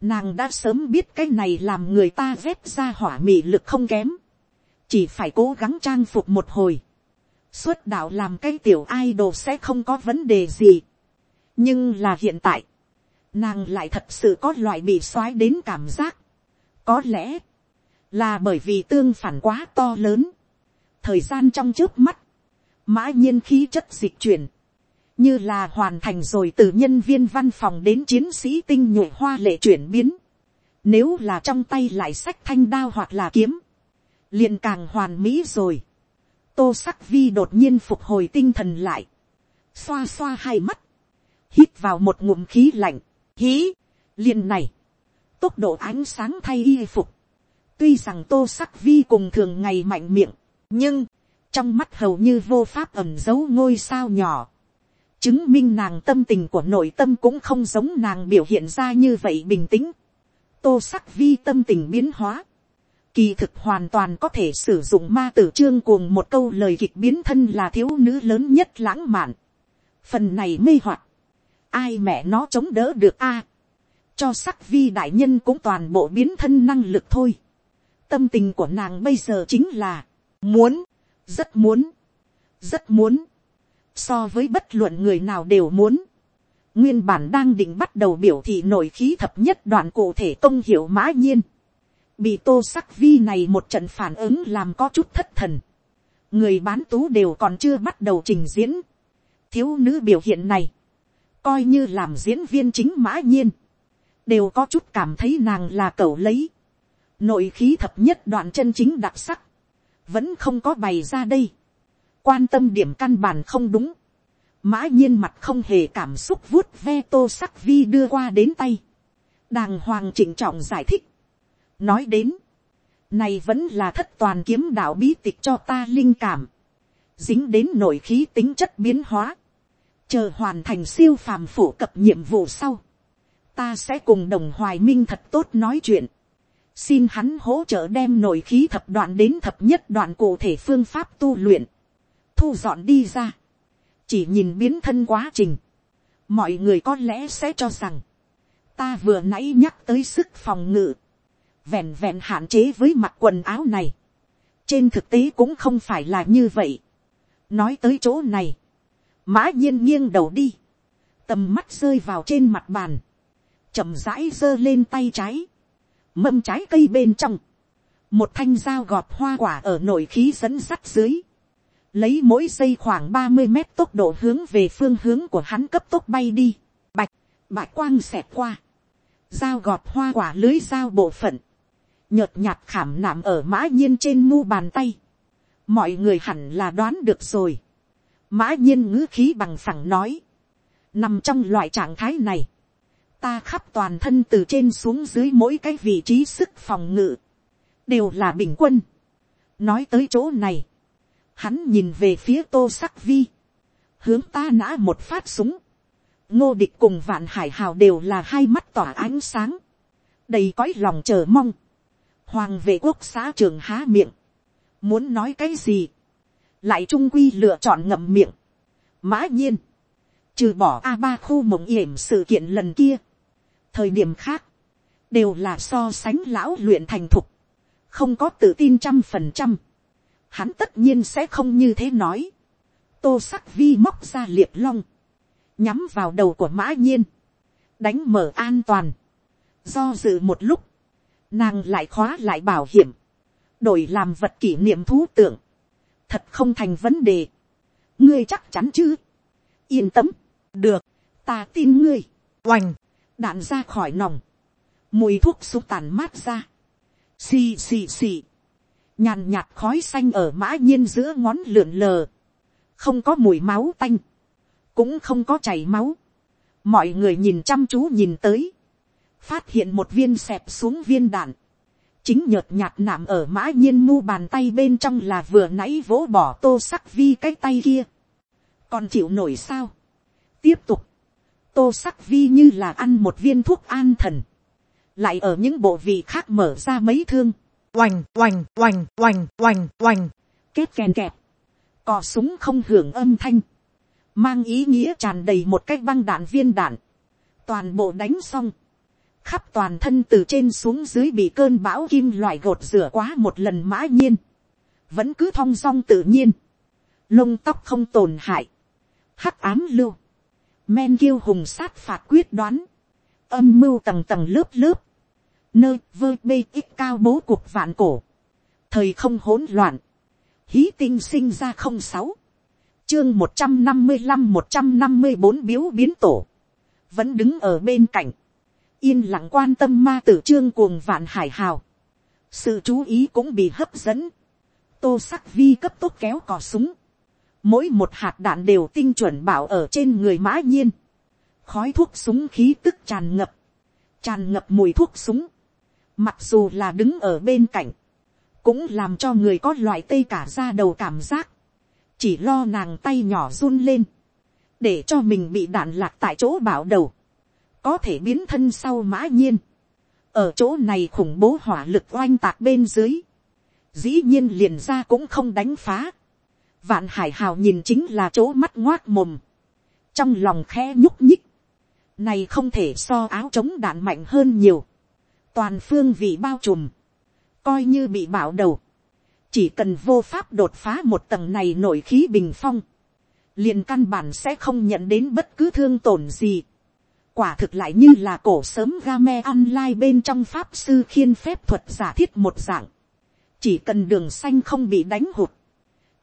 Nàng đã sớm biết cái này làm người ta vét ra hỏa mị lực không kém, chỉ phải cố gắng trang phục một hồi xuất đạo làm cái tiểu idol sẽ không có vấn đề gì nhưng là hiện tại, nàng lại thật sự có loại bị xoáy đến cảm giác. có lẽ, là bởi vì tương phản quá to lớn, thời gian trong trước mắt, mã nhiên khí chất dịch chuyển, như là hoàn thành rồi từ nhân viên văn phòng đến chiến sĩ tinh nhuệ hoa lệ chuyển biến. Nếu là trong tay lại sách thanh đao hoặc là kiếm, liền càng hoàn mỹ rồi. Tô sắc vi đột nhiên phục hồi tinh thần lại, xoa xoa hai mắt, hít vào một ngụm khí lạnh, hí, liền này, tốc độ ánh sáng thay y phục, tuy rằng tô sắc vi cùng thường ngày mạnh miệng, nhưng, trong mắt hầu như vô pháp ẩm giấu ngôi sao nhỏ, chứng minh nàng tâm tình của nội tâm cũng không giống nàng biểu hiện ra như vậy bình tĩnh, tô sắc vi tâm tình biến hóa, kỳ thực hoàn toàn có thể sử dụng ma tử trương cuồng một câu lời kịch biến thân là thiếu nữ lớn nhất lãng mạn. Phần này mê hoặc ai mẹ nó chống đỡ được a. cho sắc vi đại nhân cũng toàn bộ biến thân năng lực thôi. tâm tình của nàng bây giờ chính là, muốn, rất muốn, rất muốn, so với bất luận người nào đều muốn. nguyên bản đang định bắt đầu biểu thị nổi khí thập nhất đoạn cụ thể công hiệu mã nhiên bị tô sắc vi này một trận phản ứng làm có chút thất thần. người bán tú đều còn chưa bắt đầu trình diễn. thiếu nữ biểu hiện này, coi như làm diễn viên chính mã nhiên, đều có chút cảm thấy nàng là cậu lấy. nội khí thập nhất đoạn chân chính đặc sắc, vẫn không có bày ra đây. quan tâm điểm căn bản không đúng. mã nhiên mặt không hề cảm xúc vuốt ve tô sắc vi đưa qua đến tay. đàng hoàng chỉnh trọng giải thích nói đến, này vẫn là thất toàn kiếm đạo bí tịch cho ta linh cảm. dính đến nội khí tính chất biến hóa. Chờ hoàn thành siêu phàm phổ cập nhiệm vụ sau, ta sẽ cùng đồng hoài minh thật tốt nói chuyện, xin hắn hỗ trợ đem nội khí thập đoạn đến thập nhất đoạn cụ thể phương pháp tu luyện, thu dọn đi ra, chỉ nhìn biến thân quá trình, mọi người có lẽ sẽ cho rằng, ta vừa nãy nhắc tới sức phòng ngự, vẹn vẹn hạn chế với mặt quần áo này, trên thực tế cũng không phải là như vậy. nói tới chỗ này, mã nhiên nghiêng đầu đi, tầm mắt rơi vào trên mặt bàn, chậm rãi giơ lên tay trái, mâm trái cây bên trong, một thanh dao gọt hoa quả ở nội khí dẫn sắt dưới, lấy mỗi giây khoảng ba mươi mét tốc độ hướng về phương hướng của hắn cấp tốc bay đi, bạch, bạch quang xẹt qua, dao gọt hoa quả lưới dao bộ phận, nhợt nhạt khảm nạm ở mã nhiên trên mu bàn tay, mọi người hẳn là đoán được rồi, mã nhiên ngữ khí bằng phẳng nói, nằm trong loại trạng thái này, ta khắp toàn thân từ trên xuống dưới mỗi cái vị trí sức phòng ngự, đều là bình quân. nói tới chỗ này, hắn nhìn về phía tô sắc vi, hướng ta nã một phát súng, ngô địch cùng vạn hải hào đều là hai mắt tỏa ánh sáng, đầy cõi lòng chờ mong, hoàng vệ quốc xã trường há miệng, muốn nói cái gì, lại trung quy lựa chọn ngậm miệng, mã nhiên, trừ bỏ a ba khu mộng yểm sự kiện lần kia, thời điểm khác, đều là so sánh lão luyện thành thục, không có tự tin trăm phần trăm, hắn tất nhiên sẽ không như thế nói, tô sắc vi móc ra liệp long, nhắm vào đầu của mã nhiên, đánh mở an toàn, do dự một lúc, nàng lại khóa lại bảo hiểm, đổi làm vật kỷ niệm thú tượng, thật không thành vấn đề, ngươi chắc chắn chứ, yên tâm, được, ta tin ngươi, oành, đạn ra khỏi nòng, mùi thuốc súng tàn mát ra, xì xì xì, nhàn nhạt khói xanh ở mã nhiên giữa ngón lượn lờ, không có mùi máu tanh, cũng không có chảy máu, mọi người nhìn chăm chú nhìn tới, phát hiện một viên xẹp xuống viên đạn, chính nhợt nhạt nạm ở mã nhiên mu bàn tay bên trong là vừa nãy vỗ bỏ tô sắc vi cái tay kia, còn chịu nổi sao, tiếp tục, tô sắc vi như là ăn một viên thuốc an thần, lại ở những bộ vị khác mở ra mấy thương, oành oành oành oành oành oành, kết kèn kẹp, cò súng không hưởng âm thanh, mang ý nghĩa tràn đầy một cái băng đạn viên đạn, toàn bộ đánh xong, khắp toàn thân từ trên xuống dưới bị cơn bão kim loại gột rửa quá một lần mã nhiên, vẫn cứ thong dong tự nhiên, lông tóc không tổn hại, hắc ám lưu, men kiêu hùng sát phạt quyết đoán, âm mưu tầng tầng lớp lớp, nơi vơ bê ít cao bố cuộc vạn cổ, thời không hỗn loạn, hí tinh sinh ra không sáu, chương một trăm năm mươi năm một trăm năm mươi bốn biếu biến tổ, vẫn đứng ở bên cạnh, yên lặng quan tâm ma tử trương cuồng vạn hải hào, sự chú ý cũng bị hấp dẫn, tô sắc vi cấp tốc kéo cò súng, mỗi một hạt đạn đều tinh chuẩn bảo ở trên người mã nhiên, khói thuốc súng khí tức tràn ngập, tràn ngập mùi thuốc súng, mặc dù là đứng ở bên cạnh, cũng làm cho người có loại tây cả ra đầu cảm giác, chỉ lo nàng tay nhỏ run lên, để cho mình bị đạn lạc tại chỗ bảo đầu, có thể biến thân sau mã nhiên, ở chỗ này khủng bố hỏa lực oanh tạc bên dưới, dĩ nhiên liền ra cũng không đánh phá, vạn hải hào nhìn chính là chỗ mắt ngoác mồm, trong lòng khe nhúc nhích, này không thể so áo chống đạn mạnh hơn nhiều, toàn phương vị bao trùm, coi như bị bảo đầu, chỉ cần vô pháp đột phá một tầng này nổi khí bình phong, liền căn bản sẽ không nhận đến bất cứ thương tổn gì quả thực lại như là cổ sớm game online bên trong pháp sư khiên phép thuật giả thiết một dạng. chỉ cần đường xanh không bị đánh hụt,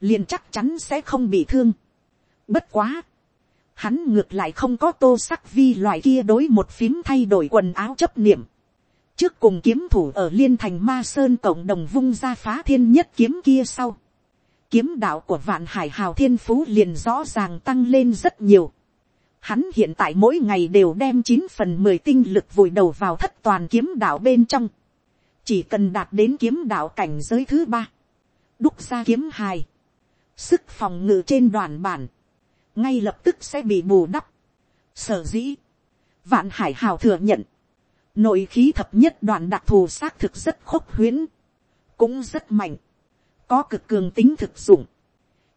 liền chắc chắn sẽ không bị thương. bất quá, hắn ngược lại không có tô sắc vi loại kia đối một phím thay đổi quần áo chấp niệm trước cùng kiếm thủ ở liên thành ma sơn cộng đồng vung ra phá thiên nhất kiếm kia sau, kiếm đạo của vạn hải hào thiên phú liền rõ ràng tăng lên rất nhiều. Hắn hiện tại mỗi ngày đều đem chín phần mười tinh lực vùi đầu vào thất toàn kiếm đạo bên trong. Chỉ cần đạt đến kiếm đạo cảnh giới thứ ba. Đúc ra kiếm hài. Sức phòng ngự trên đoàn bản. Ngay lập tức sẽ bị bù đắp. Sở dĩ. Vạn hải hào thừa nhận nội khí thập nhất đoạn đặc thù xác thực rất khốc huyễn, cũng rất mạnh, có cực cường tính thực dụng,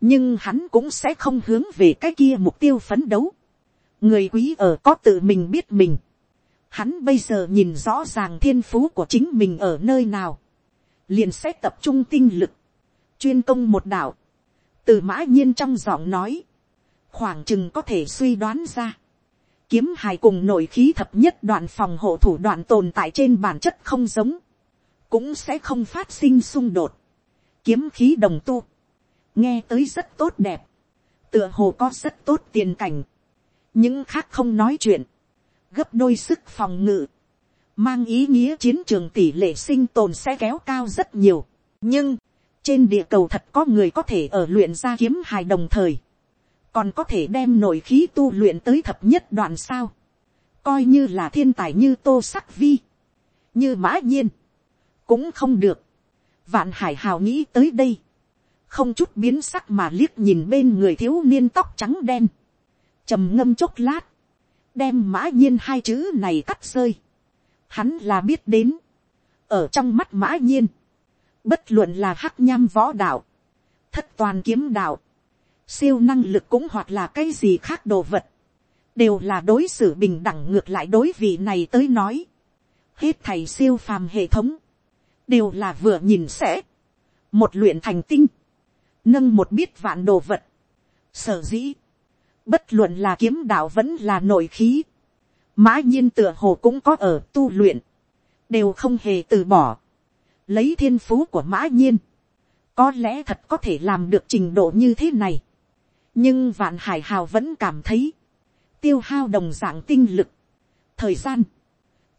nhưng hắn cũng sẽ không hướng về cái kia mục tiêu phấn đấu người quý ở có tự mình biết mình, hắn bây giờ nhìn rõ ràng thiên phú của chính mình ở nơi nào, liền sẽ tập trung tinh lực, chuyên công một đạo, từ mã nhiên trong giọng nói, khoảng chừng có thể suy đoán ra, kiếm hài cùng nội khí thập nhất đoạn phòng hộ thủ đoạn tồn tại trên bản chất không giống, cũng sẽ không phát sinh xung đột. Kiếm khí đồng tu, nghe tới rất tốt đẹp, tựa hồ có rất tốt tiền cảnh, những khác không nói chuyện, gấp đôi sức phòng ngự, mang ý nghĩa chiến trường tỷ lệ sinh tồn sẽ kéo cao rất nhiều. nhưng, trên địa cầu thật có người có thể ở luyện ra kiếm hài đồng thời, còn có thể đem nội khí tu luyện tới thập nhất đoạn sao, coi như là thiên tài như tô sắc vi, như mã nhiên, cũng không được, vạn hải hào nghĩ tới đây, không chút biến sắc mà liếc nhìn bên người thiếu niên tóc trắng đen, trầm ngâm chốc lát, đem mã nhiên hai chữ này cắt rơi, hắn là biết đến, ở trong mắt mã nhiên, bất luận là hắc nham võ đạo, thất toàn kiếm đạo, siêu năng lực cũng hoặc là cái gì khác đồ vật, đều là đối xử bình đẳng ngược lại đối vị này tới nói. Hết thầy siêu phàm hệ thống, đều là vừa nhìn sẽ, một luyện thành tinh, nâng một biết vạn đồ vật. Sở dĩ, bất luận là kiếm đạo vẫn là nội khí, mã nhiên tựa hồ cũng có ở tu luyện, đều không hề từ bỏ. Lấy thiên phú của mã nhiên, có lẽ thật có thể làm được trình độ như thế này. nhưng vạn hải hào vẫn cảm thấy, tiêu hao đồng dạng tinh lực, thời gian,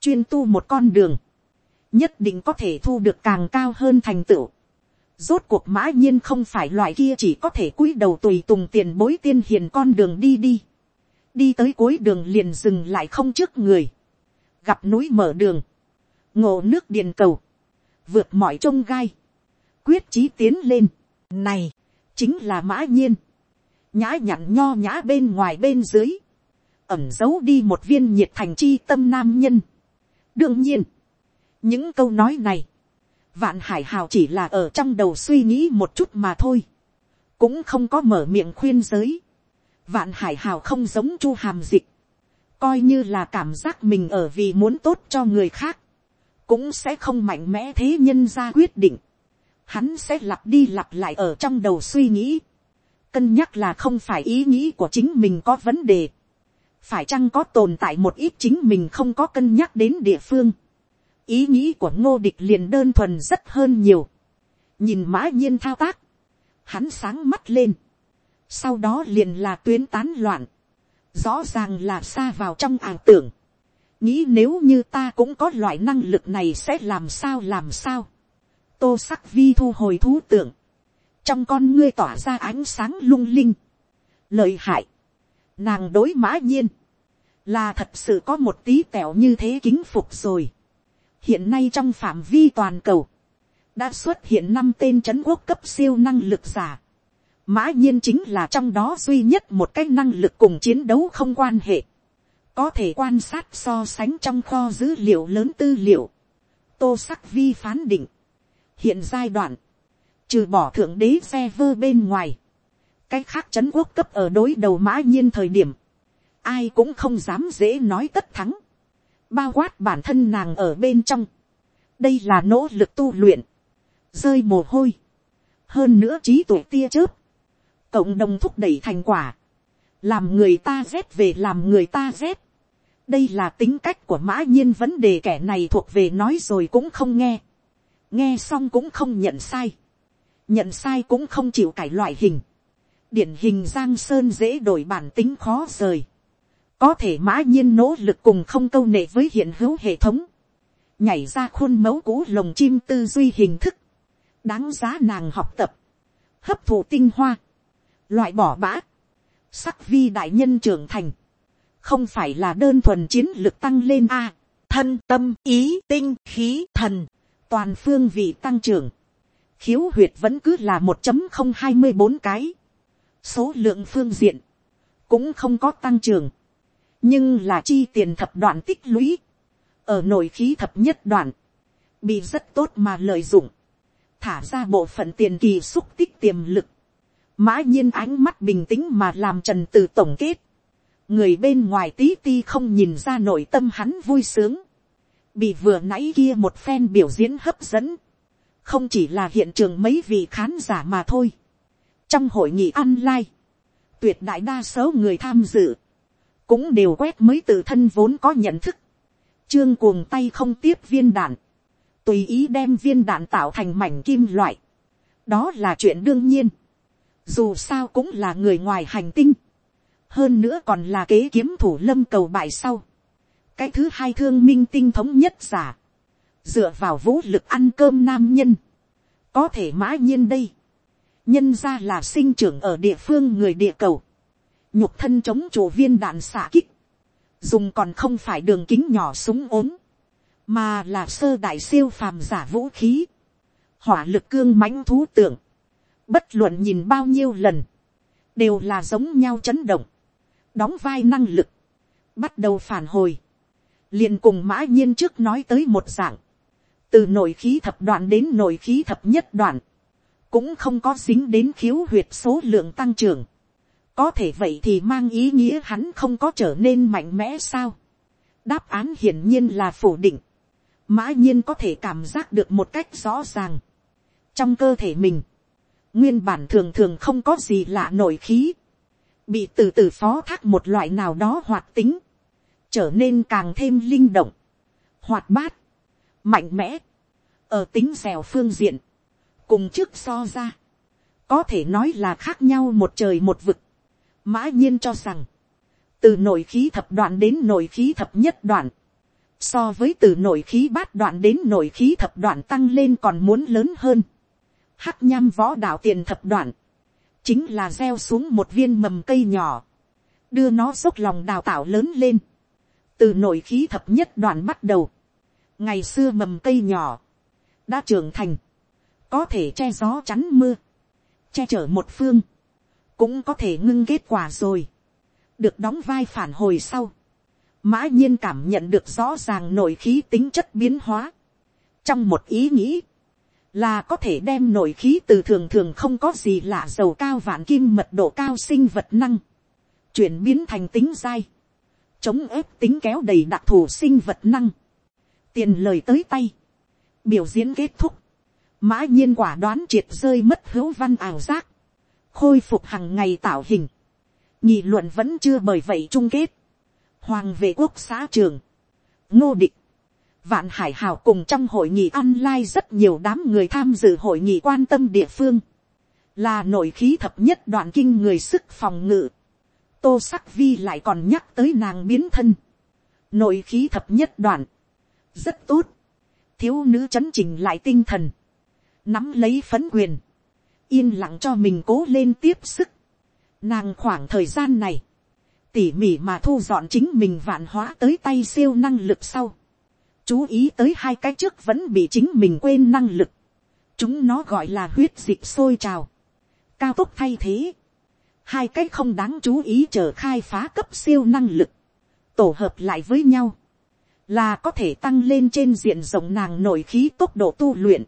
chuyên tu một con đường, nhất định có thể thu được càng cao hơn thành tựu. Rốt cuộc mã nhiên không phải loại kia chỉ có thể cúi đầu tùy tùng tiền bối tiên hiền con đường đi đi. Đi tới cuối đường liền dừng lại không trước người. Gặp núi mở đường. Ngộ nước điền cầu. Vượt mọi trông gai. Quyết chí tiến lên. Này, chính là mã nhiên. Nhã nhặn nho nhã bên ngoài bên dưới ẩm giấu đi một viên nhiệt thành chi tâm nam nhân. đương nhiên, những câu nói này, vạn hải hào chỉ là ở trong đầu suy nghĩ một chút mà thôi, cũng không có mở miệng khuyên giới. vạn hải hào không giống chu hàm dịch, coi như là cảm giác mình ở vì muốn tốt cho người khác, cũng sẽ không mạnh mẽ thế nhân ra quyết định, hắn sẽ lặp đi lặp lại ở trong đầu suy nghĩ, cân nhắc là không phải ý nghĩ của chính mình có vấn đề, phải chăng có tồn tại một ít chính mình không có cân nhắc đến địa phương ý nghĩ của ngô địch liền đơn thuần rất hơn nhiều. nhìn mã nhiên thao tác, hắn sáng mắt lên. sau đó liền là tuyến tán loạn. rõ ràng là xa vào trong ảo tưởng. nghĩ nếu như ta cũng có loại năng lực này sẽ làm sao làm sao. tô sắc vi thu hồi thú tưởng. trong con ngươi tỏa ra ánh sáng lung linh. lợi hại Nàng đối mã nhiên. Là thật sự có một tí tẹo như thế kính phục rồi. Hiện nay trong phạm vi toàn cầu. Đã xuất hiện năm tên trấn quốc cấp siêu năng lực giả. Mã nhiên chính là trong đó duy nhất một cái năng lực cùng chiến đấu không quan hệ. Có thể quan sát so sánh trong kho dữ liệu lớn tư liệu. Tô sắc vi phán định. Hiện giai đoạn. Trừ bỏ thượng đế xe vơ bên ngoài cái khác c h ấ n quốc cấp ở đối đầu mã nhiên thời điểm, ai cũng không dám dễ nói tất thắng, bao quát bản thân nàng ở bên trong, đây là nỗ lực tu luyện, rơi mồ hôi, hơn nữa trí tuệ tia chớp, cộng đồng thúc đẩy thành quả, làm người ta rét về làm người ta rét, đây là tính cách của mã nhiên vấn đề kẻ này thuộc về nói rồi cũng không nghe, nghe xong cũng không nhận sai, nhận sai cũng không chịu cải loại hình, điển hình giang sơn dễ đổi bản tính khó rời, có thể mã nhiên nỗ lực cùng không câu nệ với hiện hữu hệ thống, nhảy ra khuôn mẫu cũ lồng chim tư duy hình thức, đáng giá nàng học tập, hấp thụ tinh hoa, loại bỏ bã, sắc vi đại nhân trưởng thành, không phải là đơn thuần chiến lược tăng lên a, thân tâm ý tinh khí thần, toàn phương vị tăng trưởng, khiếu huyệt vẫn cứ là một không hai mươi bốn cái, số lượng phương diện, cũng không có tăng trưởng, nhưng là chi tiền thập đoạn tích lũy, ở nội khí thập nhất đoạn, bị rất tốt mà lợi dụng, thả ra bộ phận tiền kỳ xúc tích tiềm lực, mã nhiên ánh mắt bình tĩnh mà làm trần từ tổng kết, người bên ngoài tí ti không nhìn ra nội tâm hắn vui sướng, bị vừa nãy kia một phen biểu diễn hấp dẫn, không chỉ là hiện trường mấy vị khán giả mà thôi, trong hội nghị online, tuyệt đại đa số người tham dự, cũng đều quét mới tự thân vốn có nhận thức, trương cuồng tay không tiếp viên đạn, tùy ý đem viên đạn tạo thành mảnh kim loại, đó là chuyện đương nhiên, dù sao cũng là người ngoài hành tinh, hơn nữa còn là kế kiếm thủ lâm cầu bại sau, cái thứ hai thương minh tinh thống nhất giả, dựa vào vũ lực ăn cơm nam nhân, có thể mã nhiên đây, nhân ra là sinh trưởng ở địa phương người địa cầu, nhục thân chống chủ viên đạn xạ kích, dùng còn không phải đường kính nhỏ súng ốm, mà là sơ đại siêu phàm giả vũ khí, hỏa lực cương mãnh thú tưởng, bất luận nhìn bao nhiêu lần, đều là giống nhau chấn động, đóng vai năng lực, bắt đầu phản hồi, liền cùng mã nhiên trước nói tới một dạng, từ nội khí thập đoạn đến nội khí thập nhất đoạn, cũng không có dính đến khiếu huyệt số lượng tăng trưởng, có thể vậy thì mang ý nghĩa hắn không có trở nên mạnh mẽ sao. đáp án hiển nhiên là phủ định. mã nhiên có thể cảm giác được một cách rõ ràng. trong cơ thể mình, nguyên bản thường thường không có gì lạ nổi khí, bị từ từ phó thác một loại nào đó hoạt tính, trở nên càng thêm linh động, hoạt bát, mạnh mẽ, ở tính dẻo phương diện, cùng trước so ra, có thể nói là khác nhau một trời một vực. Mã nhiên cho rằng, từ nội khí thập đoạn đến nội khí thập nhất đoạn, so với từ nội khí bát đoạn đến nội khí thập đoạn tăng lên còn muốn lớn hơn. Hắc nham võ đạo tiền thập đoạn, chính là gieo xuống một viên mầm cây nhỏ, đưa nó dốc lòng đào tạo lớn lên. từ nội khí thập nhất đoạn bắt đầu, ngày xưa mầm cây nhỏ, đã trưởng thành, có thể che gió chắn mưa, che chở một phương, cũng có thể ngưng kết quả rồi, được đóng vai phản hồi sau, mã nhiên cảm nhận được rõ ràng nội khí tính chất biến hóa, trong một ý nghĩ, là có thể đem nội khí từ thường thường không có gì lạ dầu cao vạn kim mật độ cao sinh vật năng, chuyển biến thành tính dai, chống ép tính kéo đầy đặc thù sinh vật năng, tiền lời tới tay, biểu diễn kết thúc, mã nhiên quả đoán triệt rơi mất hữu văn ảo giác, khôi phục hàng ngày tạo hình, nhị luận vẫn chưa bởi vậy chung kết, hoàng vệ quốc xã trường, ngô địch, vạn hải hào cùng trong hội nghị online rất nhiều đám người tham dự hội nghị quan tâm địa phương, là nội khí thập nhất đoạn kinh người sức phòng ngự, tô sắc vi lại còn nhắc tới nàng biến thân, nội khí thập nhất đoạn, rất tốt, thiếu nữ c h ấ n lại tinh thần, nắm lấy phấn quyền, yên lặng cho mình cố lên tiếp sức. Nàng khoảng thời gian này, tỉ mỉ mà thu dọn chính mình vạn hóa tới tay siêu năng lực sau. Chú ý tới hai cái trước vẫn bị chính mình quên năng lực. Chúng nó gọi là huyết dịch sôi trào. Cao tốc thay thế. Hai cái không đáng chú ý chờ khai phá cấp siêu năng lực. Tổ hợp lại với nhau. Là có thể tăng lên trên diện rộng nàng nổi khí tốc độ tu luyện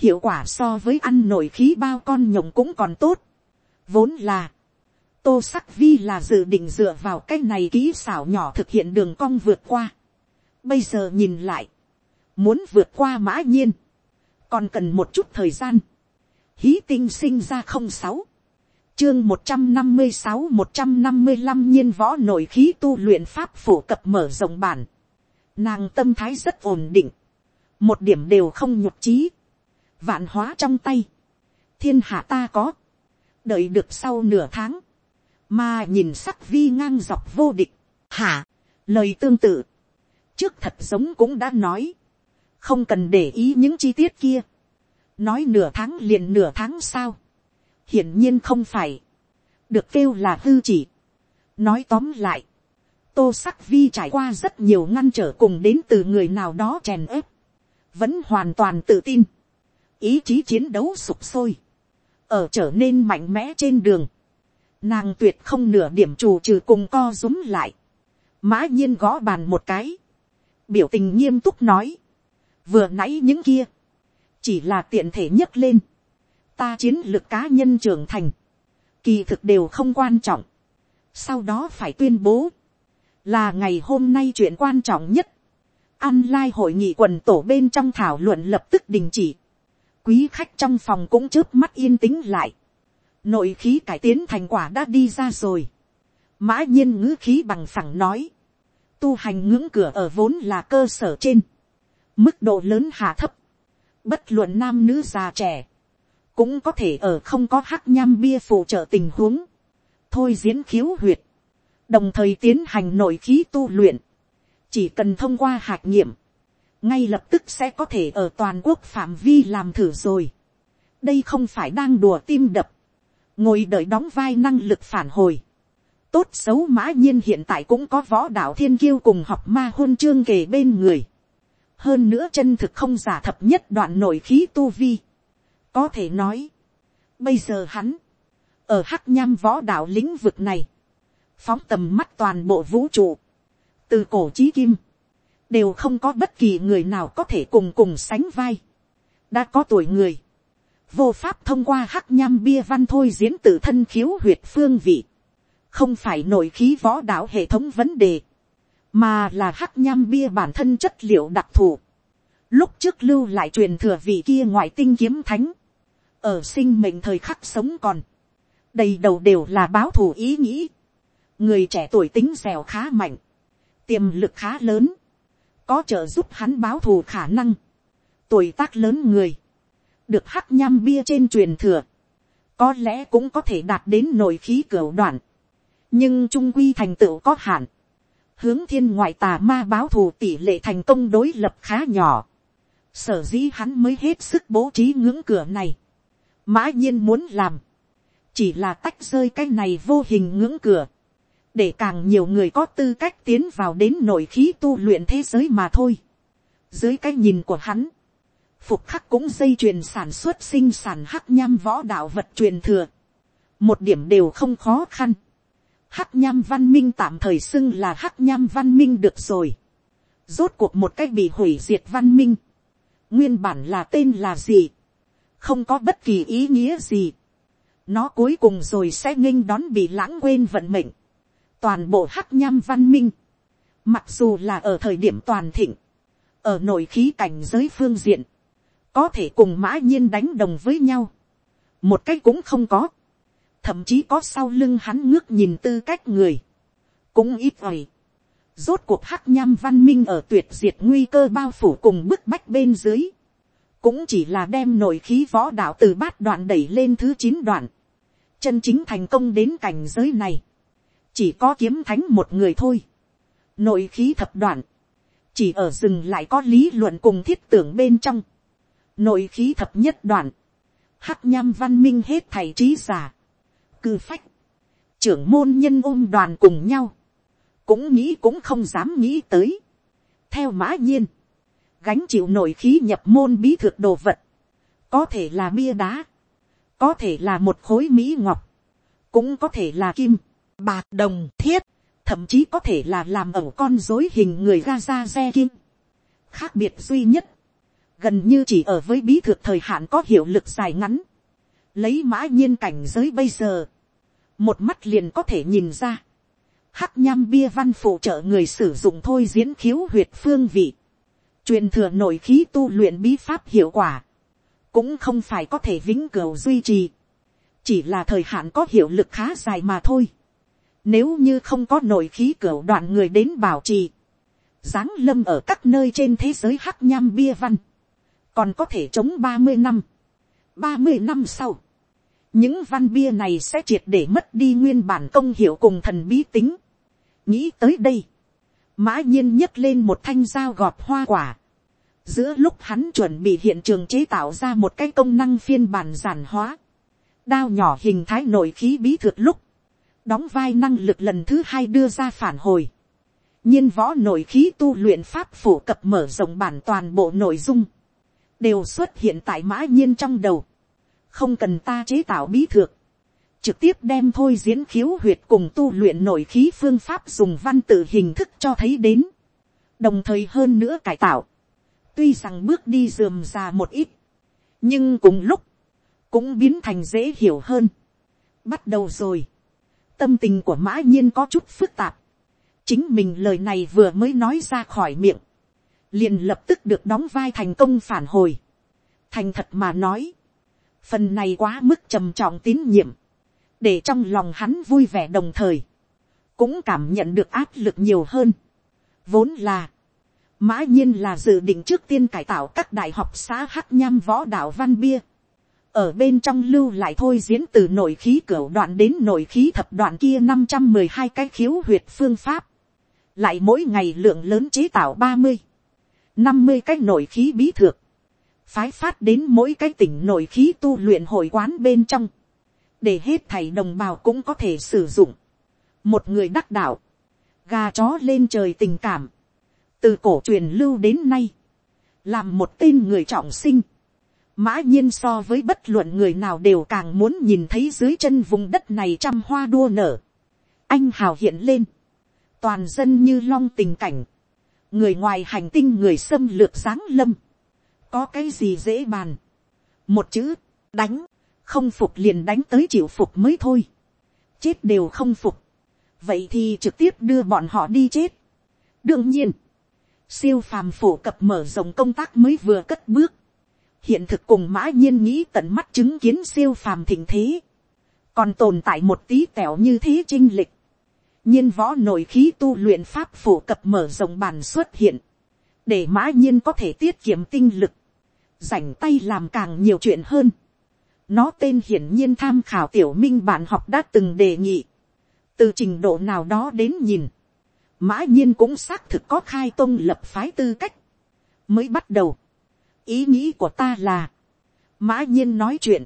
hiệu quả so với ăn nổi khí bao con nhộng cũng còn tốt. vốn là, tô sắc vi là dự định dựa vào cái này kỹ xảo nhỏ thực hiện đường cong vượt qua. bây giờ nhìn lại, muốn vượt qua mã nhiên, còn cần một chút thời gian. hí tinh sinh ra không sáu, chương một trăm năm mươi sáu một trăm năm mươi năm nhiên võ nổi khí tu luyện pháp phổ cập mở rộng bản. Nàng tâm thái rất ổn định, một điểm đều không nhục trí vạn hóa trong tay, thiên hạ ta có, đợi được sau nửa tháng, mà nhìn sắc vi ngang dọc vô địch, hả, lời tương tự, trước thật giống cũng đã nói, không cần để ý những chi tiết kia, nói nửa tháng liền nửa tháng sao, hiển nhiên không phải, được kêu là hư chỉ, nói tóm lại, tô sắc vi trải qua rất nhiều ngăn trở cùng đến từ người nào đó chèn ép. Vẫn hoàn toàn tự tin, ý chí chiến đấu sụp sôi, ở trở nên mạnh mẽ trên đường, nàng tuyệt không nửa điểm trù trừ cùng co rúm lại, mã nhiên gõ bàn một cái, biểu tình nghiêm túc nói, vừa nãy những kia, chỉ là tiện thể nhấc lên, ta chiến lược cá nhân trưởng thành, kỳ thực đều không quan trọng, sau đó phải tuyên bố, là ngày hôm nay chuyện quan trọng nhất, online hội nghị quần tổ bên trong thảo luận lập tức đình chỉ, quý khách trong phòng cũng chớp mắt yên tĩnh lại. Nội khí cải tiến thành quả đã đi ra rồi. Mã nhiên ngữ khí bằng phẳng nói. Tu hành ngưỡng cửa ở vốn là cơ sở trên. Mức độ lớn hạ thấp. Bất luận nam nữ già trẻ. Cũng có thể ở không có hắc nham bia phụ trợ tình huống. Thôi diễn khiếu huyệt. Đồng thời tiến hành nội khí tu luyện. Chỉ cần thông qua hạt nghiệm ngay lập tức sẽ có thể ở toàn quốc phạm vi làm thử rồi. đây không phải đang đùa tim đập, ngồi đợi đóng vai năng lực phản hồi. tốt xấu mã nhiên hiện tại cũng có võ đạo thiên kiêu cùng học ma hôn chương kề bên người. hơn nữa chân thực không giả thập nhất đoạn nội khí tu vi. có thể nói, bây giờ hắn, ở hắc nham võ đạo lĩnh vực này, phóng tầm mắt toàn bộ vũ trụ, từ cổ chí kim, đều không có bất kỳ người nào có thể cùng cùng sánh vai. đã có tuổi người, vô pháp thông qua hắc nham bia văn thôi diễn tự thân khiếu huyệt phương vị, không phải nội khí võ đạo hệ thống vấn đề, mà là hắc nham bia bản thân chất liệu đặc thù. Lúc trước lưu lại truyền thừa vị kia ngoại tinh kiếm thánh, ở sinh mệnh thời khắc sống còn, đầy đầu đều là báo thù ý nghĩ, người trẻ tuổi tính dẻo khá mạnh, tiềm lực khá lớn, có trợ giúp hắn báo thù khả năng, tuổi tác lớn người, được hắc nham bia trên truyền thừa, có lẽ cũng có thể đạt đến nội khí cửa đoạn, nhưng trung quy thành tựu có hạn, hướng thiên ngoại tà ma báo thù tỷ lệ thành công đối lập khá nhỏ, sở dĩ hắn mới hết sức bố trí ngưỡng cửa này, mã nhiên muốn làm, chỉ là tách rơi cái này vô hình ngưỡng cửa, để càng nhiều người có tư cách tiến vào đến nội khí tu luyện thế giới mà thôi. Dưới cái nhìn của hắn, phục khắc cũng dây chuyền sản xuất sinh sản hắc nham võ đạo vật truyền thừa. Một điểm đều không khó khăn. Hắc nham văn minh tạm thời xưng là hắc nham văn minh được rồi. Rốt cuộc một cách bị hủy diệt văn minh. Nguyên bản là tên là gì? Không có bất kỳ ý nghĩa gì. Nó cuối cùng rồi sẽ nghênh đón bị lãng quên vận mệnh toàn bộ hắc nham văn minh, mặc dù là ở thời điểm toàn thịnh, ở nội khí cảnh giới phương diện, có thể cùng mã nhiên đánh đồng với nhau, một cách cũng không có, thậm chí có sau lưng hắn ngước nhìn tư cách người, cũng ít ỏi. Rốt cuộc hắc nham văn minh ở tuyệt diệt nguy cơ bao phủ cùng bức bách bên dưới, cũng chỉ là đem nội khí võ đạo từ bát đoạn đẩy lên thứ chín đoạn, chân chính thành công đến cảnh giới này, chỉ có kiếm thánh một người thôi. nội khí thập đoạn, chỉ ở rừng lại có lý luận cùng thiết tưởng bên trong. nội khí thập nhất đoạn, hắc nham văn minh hết thầy trí giả, cư phách, trưởng môn nhân ôm đoàn cùng nhau, cũng nghĩ cũng không dám nghĩ tới. theo mã nhiên, gánh chịu nội khí nhập môn bí thực đồ vật, có thể là bia đá, có thể là một khối mỹ ngọc, cũng có thể là kim, bạc đồng thiết, thậm chí có thể là làm ẩu con dối hình người Gaza xe kim. Khác biệt duy nhất, gần như chỉ ở với bí thực thời hạn có hiệu lực dài ngắn. Lấy mã nhiên cảnh giới bây giờ, một mắt liền có thể nhìn ra. Hắc nham bia văn phụ trợ người sử dụng thôi diễn khiếu huyệt phương vị. Truyền thừa nội khí tu luyện bí pháp hiệu quả. Cũng không phải có thể vĩnh cửu duy trì. Chỉ là thời hạn có hiệu lực khá dài mà thôi. Nếu như không có nội khí cửa đoạn người đến bảo trì. Giáng lâm ở các nơi trên thế giới hắc nham bia văn. Còn có thể chống ba mươi năm. ba mươi năm sau. Những văn bia này sẽ triệt để mất đi nguyên bản công hiệu cùng thần bí tính. Nghĩ tới đây. Mã nhiên nhấc lên một thanh dao gọt hoa quả. Giữa lúc hắn chuẩn bị hiện trường chế tạo ra một cái công năng phiên bản giản hóa. Đao nhỏ hình thái nội khí bí thực lúc đóng vai năng lực lần thứ hai đưa ra phản hồi. nhiên võ nội khí tu luyện pháp phổ cập mở rộng bản toàn bộ nội dung, đều xuất hiện tại mã nhiên trong đầu. không cần ta chế tạo bí thược, trực tiếp đem thôi diễn khiếu huyệt cùng tu luyện nội khí phương pháp dùng văn tự hình thức cho thấy đến. đồng thời hơn nữa cải tạo. tuy rằng bước đi dườm già một ít, nhưng cùng lúc, cũng biến thành dễ hiểu hơn. bắt đầu rồi tâm tình của mã nhiên có chút phức tạp. chính mình lời này vừa mới nói ra khỏi miệng, liền lập tức được đóng vai thành công phản hồi. thành thật mà nói, phần này quá mức trầm trọng tín nhiệm, để trong lòng hắn vui vẻ đồng thời, cũng cảm nhận được áp lực nhiều hơn. vốn là, mã nhiên là dự định trước tiên cải tạo các đại học xã hắc nham võ đạo văn bia, ở bên trong lưu lại thôi diễn từ nội khí cửa đoạn đến nội khí thập đoạn kia năm trăm mười hai cái khiếu huyệt phương pháp, lại mỗi ngày lượng lớn chế tạo ba mươi, năm mươi cái nội khí bí thược, phái phát đến mỗi cái tỉnh nội khí tu luyện hội quán bên trong, để hết thầy đồng bào cũng có thể sử dụng. một người đắc đạo, gà chó lên trời tình cảm, từ cổ truyền lưu đến nay, làm một tên người trọng sinh, mã nhiên so với bất luận người nào đều càng muốn nhìn thấy dưới chân vùng đất này trăm hoa đua nở. anh hào hiện lên, toàn dân như long tình cảnh, người ngoài hành tinh người xâm lược giáng lâm, có cái gì dễ bàn, một chữ, đánh, không phục liền đánh tới chịu phục mới thôi, chết đều không phục, vậy thì trực tiếp đưa bọn họ đi chết. đương nhiên, siêu phàm phổ cập mở rộng công tác mới vừa cất bước, hiện thực cùng mã nhiên nghĩ tận mắt chứng kiến siêu phàm thịnh thế, còn tồn tại một tí tẻo như thế chinh lịch, nhiên võ nội khí tu luyện pháp phổ cập mở rộng bàn xuất hiện, để mã nhiên có thể tiết kiệm tinh lực, rảnh tay làm càng nhiều chuyện hơn. Nó tên hiển nhiên tham khảo tiểu minh bạn học đã từng đề nghị, từ trình độ nào đó đến nhìn, mã nhiên cũng xác thực có khai tôn lập phái tư cách, mới bắt đầu ý nghĩ của ta là, mã nhiên nói chuyện,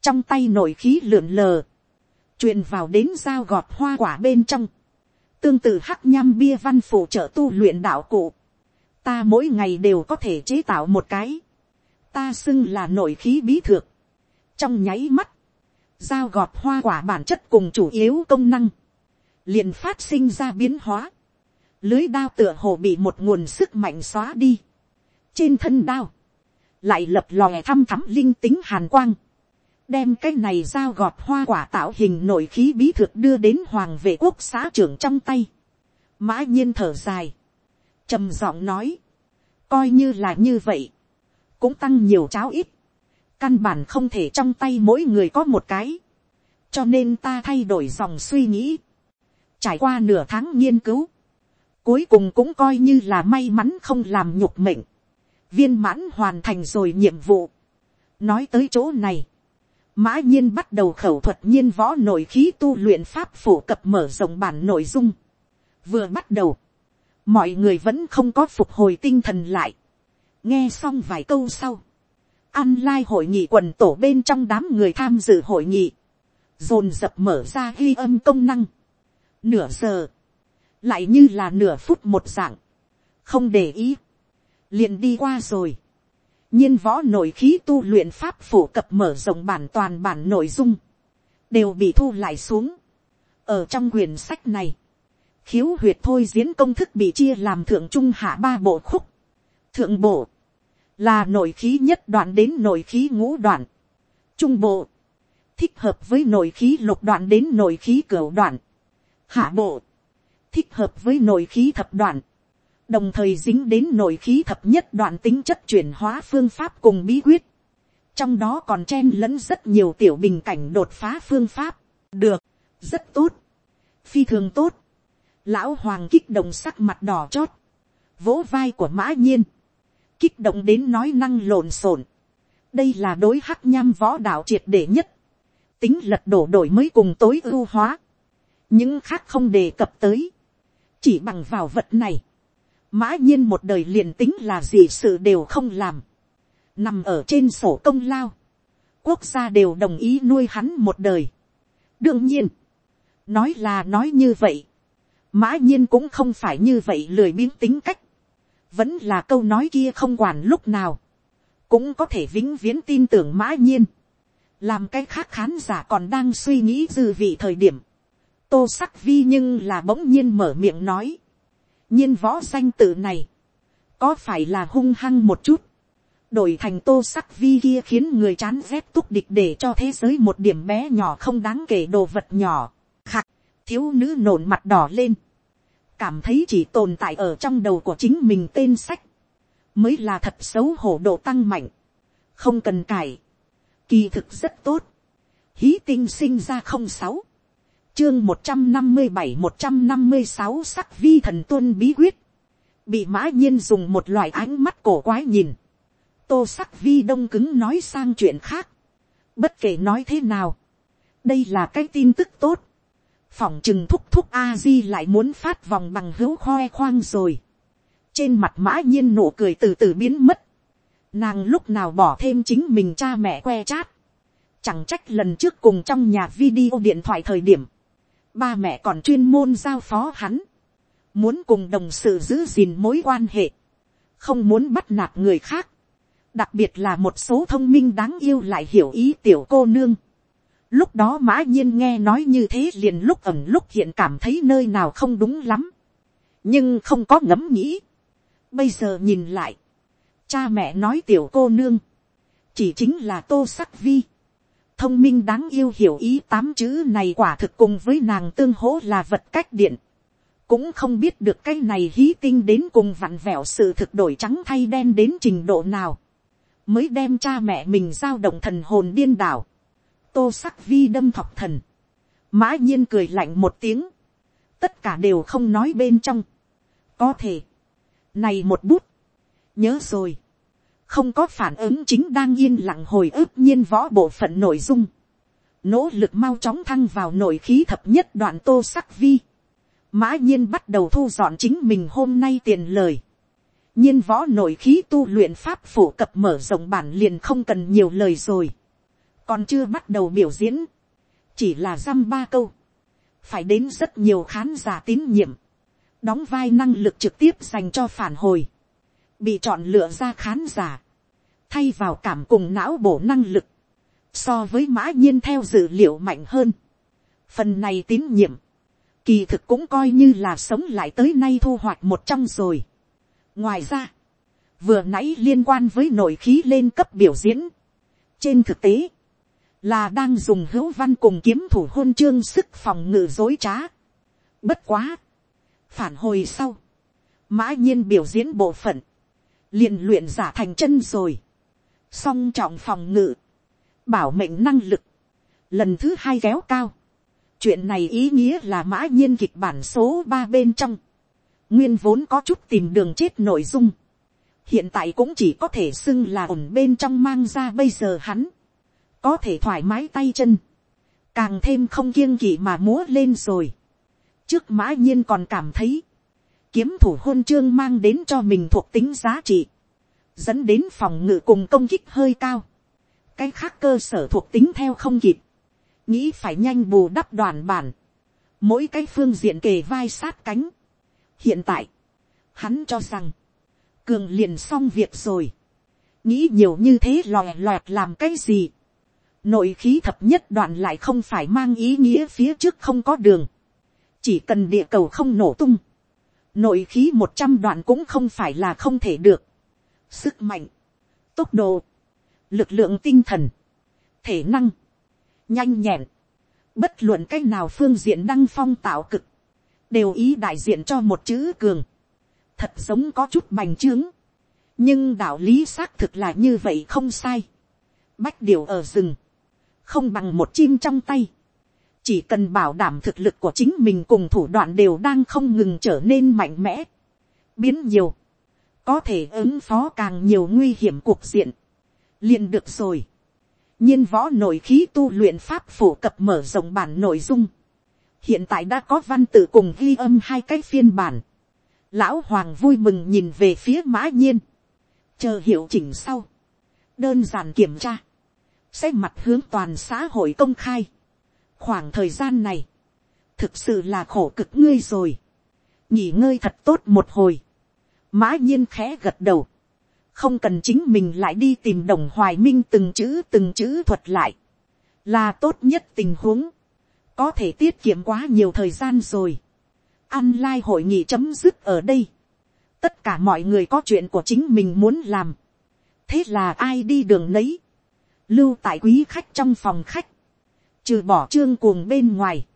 trong tay nổi khí lượn lờ, truyền vào đến dao gọt hoa quả bên trong, tương tự hắc nham bia văn phụ trợ tu luyện đạo cụ, ta mỗi ngày đều có thể chế tạo một cái, ta xưng là nội khí bí thược, trong nháy mắt, dao gọt hoa quả bản chất cùng chủ yếu công năng, liền phát sinh ra biến hóa, lưới đao tựa hồ bị một nguồn sức mạnh xóa đi, trên thân đao, lại lập lòe thăm thắm linh tính hàn quang, đem cái này giao gọt hoa quả tạo hình nội khí bí thực đưa đến hoàng vệ quốc xã trưởng trong tay. mã nhiên thở dài, trầm giọng nói, coi như là như vậy, cũng tăng nhiều cháo ít, căn bản không thể trong tay mỗi người có một cái, cho nên ta thay đổi dòng suy nghĩ, trải qua nửa tháng nghiên cứu, cuối cùng cũng coi như là may mắn không làm nhục mệnh, viên mãn hoàn thành rồi nhiệm vụ. nói tới chỗ này, mã nhiên bắt đầu khẩu thuật nhiên võ nội khí tu luyện pháp phổ cập mở rộng bản nội dung. vừa bắt đầu, mọi người vẫn không có phục hồi tinh thần lại. nghe xong vài câu sau, ăn lai hội nghị quần tổ bên trong đám người tham dự hội nghị, dồn dập mở ra ghi âm công năng. nửa giờ, lại như là nửa phút một dạng, không để ý, liền đi qua rồi nhiên võ nội khí tu luyện pháp phổ cập mở rộng bản toàn bản nội dung, đều bị thu lại xuống. ở trong quyển sách này, khiếu huyệt thôi diễn công thức bị chia làm thượng trung hạ ba bộ khúc. thượng bộ, là nội khí nhất đoạn đến nội khí ngũ đoạn. trung bộ, thích hợp với nội khí lục đoạn đến nội khí cửu đoạn. hạ bộ, thích hợp với nội khí thập đoạn đồng thời dính đến nội khí thập nhất đoạn tính chất chuyển hóa phương pháp cùng bí quyết, trong đó còn chen lẫn rất nhiều tiểu bình cảnh đột phá phương pháp, được, rất tốt, phi thường tốt, lão hoàng kích động sắc mặt đỏ chót, vỗ vai của mã nhiên, kích động đến nói năng lộn xộn, đây là đối hắc nham võ đạo triệt để nhất, tính lật đổ đổi mới cùng tối ưu hóa, những khác không đề cập tới, chỉ bằng vào vật này, mã nhiên một đời liền tính là gì sự đều không làm, nằm ở trên sổ công lao, quốc gia đều đồng ý nuôi hắn một đời. đương nhiên, nói là nói như vậy, mã nhiên cũng không phải như vậy lười biếng tính cách, vẫn là câu nói kia không quản lúc nào, cũng có thể vĩnh viễn tin tưởng mã nhiên, làm cái khác khán giả còn đang suy nghĩ dư vị thời điểm, tô sắc vi nhưng là bỗng nhiên mở miệng nói, nhiên võ danh tự này, có phải là hung hăng một chút, đổi thành tô sắc vi kia khiến người chán rét túc địch để cho thế giới một điểm bé nhỏ không đáng kể đồ vật nhỏ, khạc, thiếu nữ nổn mặt đỏ lên, cảm thấy chỉ tồn tại ở trong đầu của chính mình tên sách, mới là thật xấu hổ độ tăng mạnh, không cần cải, kỳ thực rất tốt, hí tinh sinh ra không sáu, chương một trăm năm mươi bảy, một trăm năm mươi sáu sắc vi thần tuân bí quyết. Bị mã nhiên dùng một loại ánh mắt cổ quái nhìn. Tô sắc vi đông cứng nói sang chuyện khác. Bất kể nói thế nào. Đây là cái tin tức tốt. Phỏng chừng thúc thúc A-di lại muốn phát vòng bằng hữu khoe khoang rồi. Trên mặt mã nhiên nụ cười từ từ biến mất. Nàng lúc nào bỏ thêm chính mình cha mẹ que chát. Chẳng trách lần trước cùng trong nhà video điện thoại thời điểm ba mẹ còn chuyên môn giao phó hắn, muốn cùng đồng sự giữ gìn mối quan hệ, không muốn bắt nạt người khác, đặc biệt là một số thông minh đáng yêu lại hiểu ý tiểu cô nương. Lúc đó mã nhiên nghe nói như thế liền lúc ẩm lúc hiện cảm thấy nơi nào không đúng lắm. nhưng không có ngẫm nghĩ. bây giờ nhìn lại, cha mẹ nói tiểu cô nương, chỉ chính là tô sắc vi thông minh đáng yêu hiểu ý tám chữ này quả thực cùng với nàng tương hỗ là vật cách điện. cũng không biết được cái này hí tinh đến cùng vặn vẹo sự thực đổi trắng thay đen đến trình độ nào. mới đem cha mẹ mình giao động thần hồn điên đảo. tô sắc vi đâm thọc thần. mã nhiên cười lạnh một tiếng. tất cả đều không nói bên trong. có thể. này một bút. nhớ rồi không có phản ứng chính đang yên lặng hồi ức nhiên võ bộ phận nội dung, nỗ lực mau chóng thăng vào nội khí thập nhất đoạn tô sắc vi, mã nhiên bắt đầu thu dọn chính mình hôm nay tiền lời, nhiên võ nội khí tu luyện pháp phổ cập mở rộng bản liền không cần nhiều lời rồi, còn chưa bắt đầu biểu diễn, chỉ là dăm ba câu, phải đến rất nhiều khán giả tín nhiệm, đóng vai năng lực trực tiếp dành cho phản hồi, bị chọn lựa ra khán giả, thay vào cảm cùng não bổ năng lực, so với mã nhiên theo dữ liệu mạnh hơn. Phần này tín nhiệm, kỳ thực cũng coi như là sống lại tới nay thu hoạch một trong rồi. ngoài ra, vừa nãy liên quan với nội khí lên cấp biểu diễn, trên thực tế, là đang dùng hữu văn cùng kiếm thủ hôn chương sức phòng ngự dối trá. bất quá, phản hồi sau, mã nhiên biểu diễn bộ phận, liền luyện giả thành chân rồi, song trọng phòng ngự, bảo mệnh năng lực, lần thứ hai kéo cao. chuyện này ý nghĩa là mã nhiên kịch bản số ba bên trong, nguyên vốn có chút tìm đường chết nội dung, hiện tại cũng chỉ có thể xưng là ổn bên trong mang ra bây giờ hắn, có thể thoải mái tay chân, càng thêm không kiêng kỵ mà múa lên rồi. trước mã nhiên còn cảm thấy, kiếm thủ hôn chương mang đến cho mình thuộc tính giá trị, dẫn đến phòng ngự cùng công kích hơi cao, cái khác cơ sở thuộc tính theo không kịp, nghĩ phải nhanh bù đắp đoàn bản, mỗi cái phương diện kề vai sát cánh. hiện tại, hắn cho rằng, cường liền xong việc rồi, nghĩ nhiều như thế lòe loẹt làm cái gì, nội khí thập nhất đoạn lại không phải mang ý nghĩa phía trước không có đường, chỉ cần địa cầu không nổ tung, nội khí một trăm đoạn cũng không phải là không thể được, sức mạnh, tốc độ, lực lượng tinh thần, thể năng, nhanh nhẹn, bất luận c á c h nào phương diện đăng phong tạo cực, đều ý đại diện cho một chữ cường, thật giống có chút bành trướng, nhưng đạo lý xác thực là như vậy không sai, bách điều ở rừng, không bằng một chim trong tay, chỉ cần bảo đảm thực lực của chính mình cùng thủ đoạn đều đang không ngừng trở nên mạnh mẽ, biến nhiều, có thể ứng phó càng nhiều nguy hiểm cuộc diện, liền được rồi. nhiên võ nội khí tu luyện pháp phổ cập mở rộng bản nội dung. hiện tại đã có văn tự cùng ghi âm hai cái phiên bản. lão hoàng vui mừng nhìn về phía mã nhiên. chờ hiệu chỉnh sau. đơn giản kiểm tra. sẽ mặt hướng toàn xã hội công khai khoảng thời gian này, thực sự là khổ cực ngươi rồi. nghỉ ngơi thật tốt một hồi mã nhiên khẽ gật đầu, không cần chính mình lại đi tìm đồng hoài minh từng chữ từng chữ thuật lại, là tốt nhất tình huống, có thể tiết kiệm quá nhiều thời gian rồi. Online hội nghị chấm dứt ở đây. Tất cả mọi người có chuyện của chính mình muốn làm. Thế là ai đi đường nấy. Lưu tại quý khách trong phòng khách. Trừ bỏ trương cuồng bên ngoài.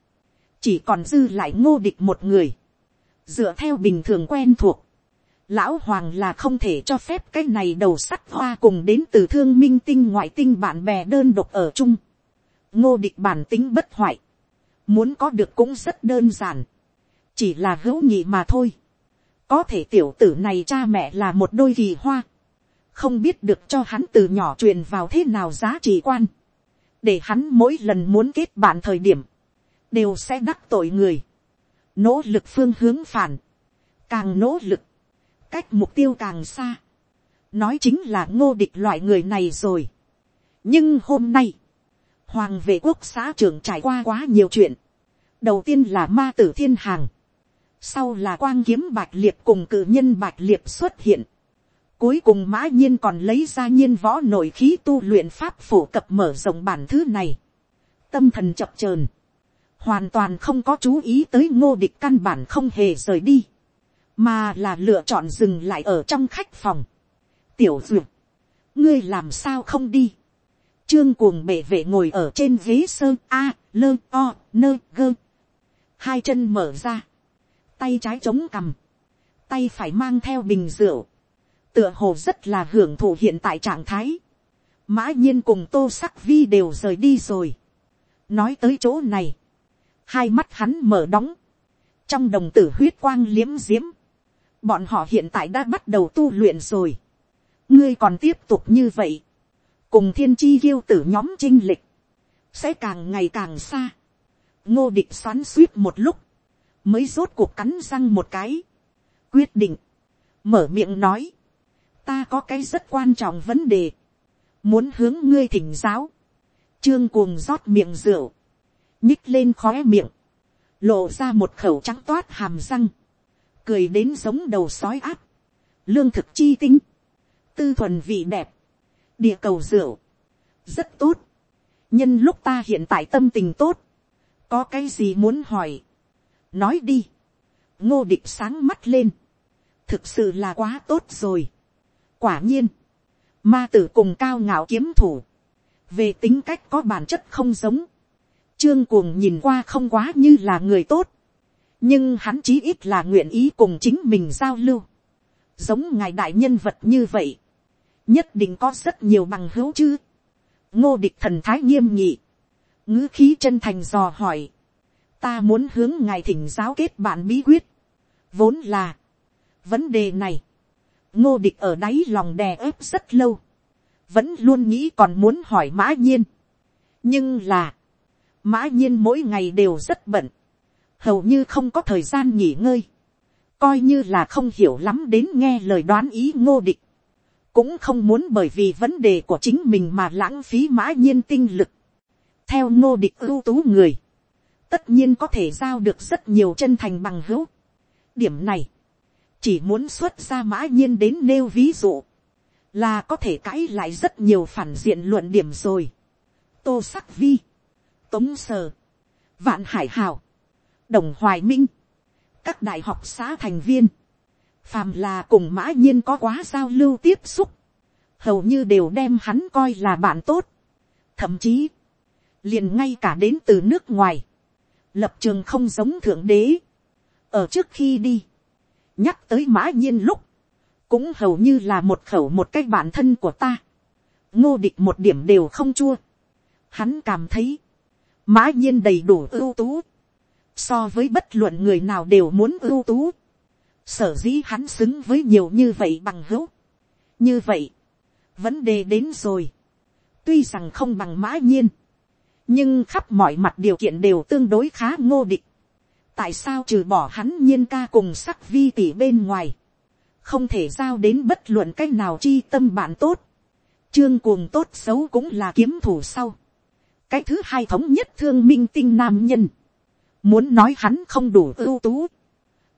Chỉ còn dư lại ngô địch một người. Dựa theo bình thường quen thuộc lão hoàng là không thể cho phép cái này đầu sắt hoa cùng đến từ thương minh tinh ngoại tinh bạn bè đơn độc ở chung. ngô địch bản tính bất hoại. muốn có được cũng rất đơn giản. chỉ là hữu nhị mà thôi. có thể tiểu tử này cha mẹ là một đôi kỳ hoa. không biết được cho hắn từ nhỏ truyền vào thế nào giá trị quan để hắn mỗi lần muốn kết bạn thời điểm, đều sẽ đắc tội người. nỗ lực phương hướng phản. càng nỗ lực cách mục tiêu càng xa, nói chính là ngô địch loại người này rồi. nhưng hôm nay, hoàng vệ quốc xã trưởng trải qua quá nhiều chuyện. đầu tiên là ma tử thiên hàng, sau là quang kiếm bạch liệt cùng cử nhân bạch liệt xuất hiện cuối cùng mã nhiên còn lấy ra nhiên võ nội khí tu luyện pháp phổ cập mở rộng bản thứ này. tâm thần chập chờn hoàn toàn không có chú ý tới ngô địch căn bản không hề rời đi mà là lựa chọn dừng lại ở trong khách phòng. tiểu duyệt, ngươi làm sao không đi. trương cuồng bệ vệ ngồi ở trên ghế sơ a, lơ o, nơ gơ. hai chân mở ra, tay trái chống cằm, tay phải mang theo bình rượu, tựa hồ rất là hưởng thụ hiện tại trạng thái. mã nhiên cùng tô sắc vi đều rời đi rồi. nói tới chỗ này, hai mắt hắn mở đóng, trong đồng tử huyết quang liếm diếm, bọn họ hiện tại đã bắt đầu tu luyện rồi. ngươi còn tiếp tục như vậy, cùng thiên chi yêu tử nhóm chinh lịch, sẽ càng ngày càng xa. ngô địch xoắn suýt một lúc, mới rốt cuộc cắn răng một cái, quyết định, mở miệng nói, ta có cái rất quan trọng vấn đề, muốn hướng ngươi thỉnh giáo, trương cuồng rót miệng rượu, nhích lên khóe miệng, lộ ra một khẩu trắng toát hàm răng, cười đến giống đầu sói áp, lương thực chi tinh, tư thuần vị đẹp, địa cầu rượu, rất tốt, nhân lúc ta hiện tại tâm tình tốt, có cái gì muốn hỏi, nói đi, ngô địch sáng mắt lên, thực sự là quá tốt rồi, quả nhiên, ma tử cùng cao ngạo kiếm thủ, về tính cách có bản chất không giống, trương cuồng nhìn qua không quá như là người tốt, nhưng hắn chí ít là nguyện ý cùng chính mình giao lưu, giống ngài đại nhân vật như vậy, nhất định có rất nhiều bằng hữu chứ, ngô địch thần thái nghiêm nhị, ngữ khí chân thành dò hỏi, ta muốn hướng ngài thỉnh giáo kết bạn bí quyết, vốn là, vấn đề này, ngô địch ở đáy lòng đè ép rất lâu, vẫn luôn nghĩ còn muốn hỏi mã nhiên, nhưng là, mã nhiên mỗi ngày đều rất bận, hầu như không có thời gian nghỉ ngơi, coi như là không hiểu lắm đến nghe lời đoán ý ngô địch, cũng không muốn bởi vì vấn đề của chính mình mà lãng phí mã nhiên tinh lực. theo ngô địch ưu tú người, tất nhiên có thể giao được rất nhiều chân thành bằng hữu. điểm này, chỉ muốn xuất ra mã nhiên đến nêu ví dụ, là có thể cãi lại rất nhiều phản diện luận điểm rồi. tô sắc vi, tống sờ, vạn hải hào, đồng hoài minh, các đại học xã thành viên, phàm là cùng mã nhiên có quá giao lưu tiếp xúc, hầu như đều đem hắn coi là bạn tốt, thậm chí, liền ngay cả đến từ nước ngoài, lập trường không giống thượng đế, ở trước khi đi, nhắc tới mã nhiên lúc, cũng hầu như là một khẩu một cái bản thân của ta, ngô địch một điểm đều không chua, hắn cảm thấy, mã nhiên đầy đủ ưu tú, so với bất luận người nào đều muốn ưu tú, sở dĩ hắn xứng với nhiều như vậy bằng hữu. như vậy, vấn đề đến rồi, tuy rằng không bằng mã nhiên, nhưng khắp mọi mặt điều kiện đều tương đối khá ngô địch tại sao trừ bỏ hắn nhiên ca cùng sắc vi tỷ bên ngoài, không thể giao đến bất luận cái nào chi tâm bạn tốt, trương cuồng tốt xấu cũng là kiếm thủ sau. cái thứ hai thống nhất thương minh tinh nam nhân, muốn nói hắn không đủ ưu tú,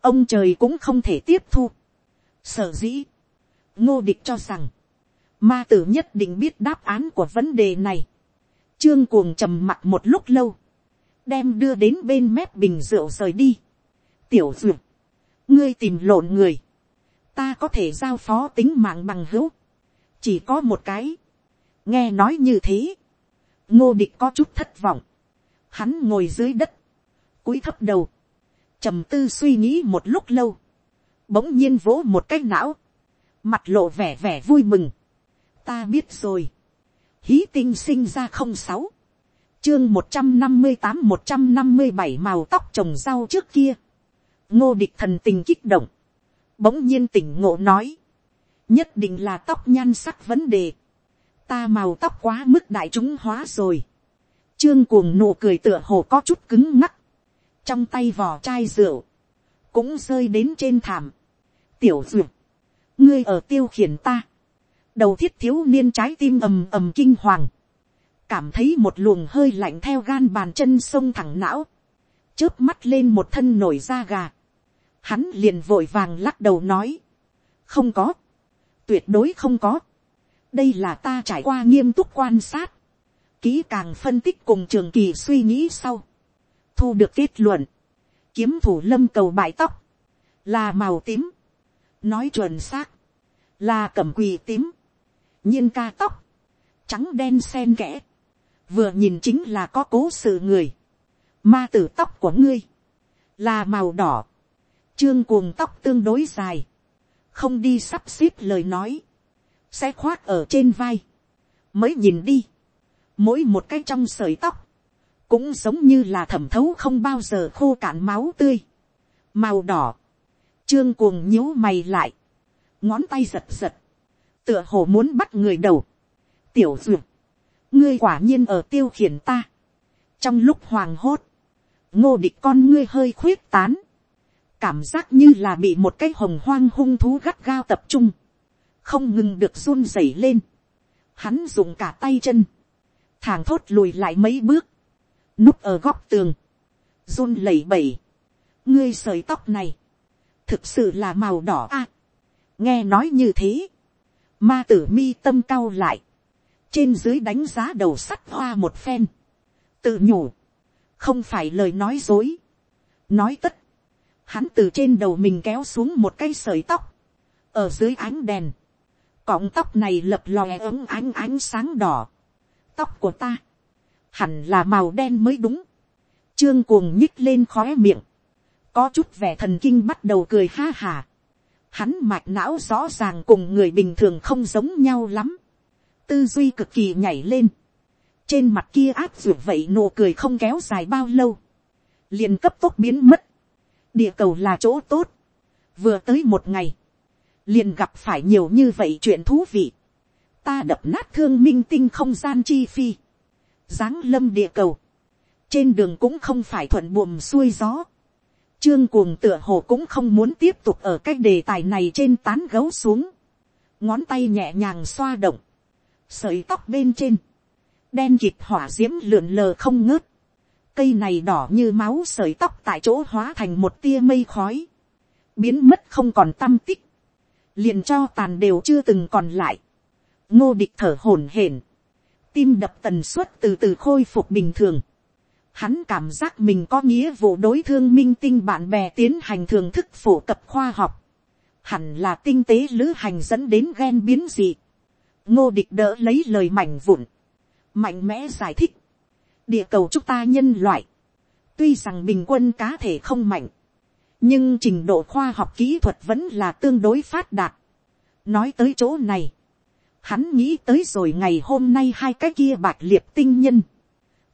ông trời cũng không thể tiếp thu. Sở dĩ, ngô địch cho rằng, ma tử nhất định biết đáp án của vấn đề này. Trương cuồng trầm mặt một lúc lâu, đem đưa đến bên mép bình rượu rời đi. Tiểu duyệt, ngươi tìm lộn người, ta có thể giao phó tính mạng bằng hữu, chỉ có một cái. nghe nói như thế, ngô địch có chút thất vọng, hắn ngồi dưới đất, cúi thấp đầu, trầm tư suy nghĩ một lúc lâu, bỗng nhiên vỗ một cái não, mặt lộ vẻ vẻ vui mừng. ta biết rồi, hí tinh sinh ra không sáu, chương một trăm năm mươi tám một trăm năm mươi bảy màu tóc trồng rau trước kia, ngô địch thần tình kích động, bỗng nhiên tỉnh ngộ nói, nhất định là tóc nhan sắc vấn đề, ta màu tóc quá mức đại chúng hóa rồi, trương cuồng nụ cười tựa hồ có chút cứng ngắc, trong tay vỏ chai rượu, cũng rơi đến trên thảm. tiểu duyệt, ngươi ở tiêu khiển ta, đầu thiết thiếu niên trái tim ầm ầm kinh hoàng, cảm thấy một luồng hơi lạnh theo gan bàn chân sông thẳng não, chớp mắt lên một thân nổi da gà, hắn liền vội vàng lắc đầu nói, không có, tuyệt đối không có, đây là ta trải qua nghiêm túc quan sát, kỹ càng phân tích cùng trường kỳ suy nghĩ sau, thu được kết luận, kiếm thủ lâm cầu bãi tóc, là màu tím, nói chuẩn xác, là cẩm quỳ tím, nhiên ca tóc, trắng đen sen kẽ, vừa nhìn chính là có cố sự người, ma tử tóc của ngươi, là màu đỏ, trương cuồng tóc tương đối dài, không đi sắp xếp lời nói, sẽ khoác ở trên vai, mới nhìn đi, mỗi một cái trong sợi tóc, cũng giống như là thẩm thấu không bao giờ khô cạn máu tươi, màu đỏ, trương cuồng nhíu mày lại, ngón tay giật giật, tựa hồ muốn bắt người đầu, tiểu duyệt, ngươi quả nhiên ở tiêu khiển ta, trong lúc hoàng hốt, ngô địch con ngươi hơi khuyết tán, cảm giác như là bị một cái hồng hoang hung thú gắt gao tập trung, không ngừng được run rẩy lên, hắn dùng cả tay chân, thàng thốt lùi lại mấy bước, núp ở góc tường, run lẩy bẩy, ngươi sợi tóc này, thực sự là màu đỏ a, nghe nói như thế, ma tử mi tâm cao lại, trên dưới đánh giá đầu sắt hoa một phen, tự nhủ, không phải lời nói dối, nói tất, hắn từ trên đầu mình kéo xuống một cây sợi tóc, ở dưới ánh đèn, cọng tóc này lập lòe ấm ánh ánh sáng đỏ, tóc của ta, hẳn là màu đen mới đúng, trương cuồng nhích lên khóe miệng, có chút vẻ thần kinh bắt đầu cười ha hà, hắn mạch não rõ ràng cùng người bình thường không giống nhau lắm, tư duy cực kỳ nhảy lên, trên mặt kia áp dụng vậy nụ cười không kéo dài bao lâu, liền cấp tốc biến mất, địa cầu là chỗ tốt, vừa tới một ngày, liền gặp phải nhiều như vậy chuyện thú vị, ta đập nát thương minh tinh không gian chi phi, giáng lâm địa cầu, trên đường cũng không phải thuận buồm xuôi gió, trương cuồng tựa hồ cũng không muốn tiếp tục ở cái đề tài này trên tán gấu xuống, ngón tay nhẹ nhàng xoa động, sợi tóc bên trên, đen kịp hỏa d i ễ m lượn lờ không ngớt, cây này đỏ như máu sợi tóc tại chỗ hóa thành một tia mây khói, biến mất không còn tâm tích, liền cho tàn đều chưa từng còn lại, ngô địch thở hổn hển, tim đập tần suất từ từ khôi phục bình thường, hắn cảm giác mình có nghĩa vụ đối thương minh tinh bạn bè tiến hành thường thức phổ cập khoa học, hẳn là tinh tế lữ hành dẫn đến ghen biến dị, ngô địch đỡ lấy lời mảnh vụn, mạnh mẽ giải thích, địa cầu chúng ta nhân loại, tuy rằng bình quân cá thể không mạnh, nhưng trình độ khoa học kỹ thuật vẫn là tương đối phát đạt. nói tới chỗ này, hắn nghĩ tới rồi ngày hôm nay hai cái kia bạc liệt tinh nhân,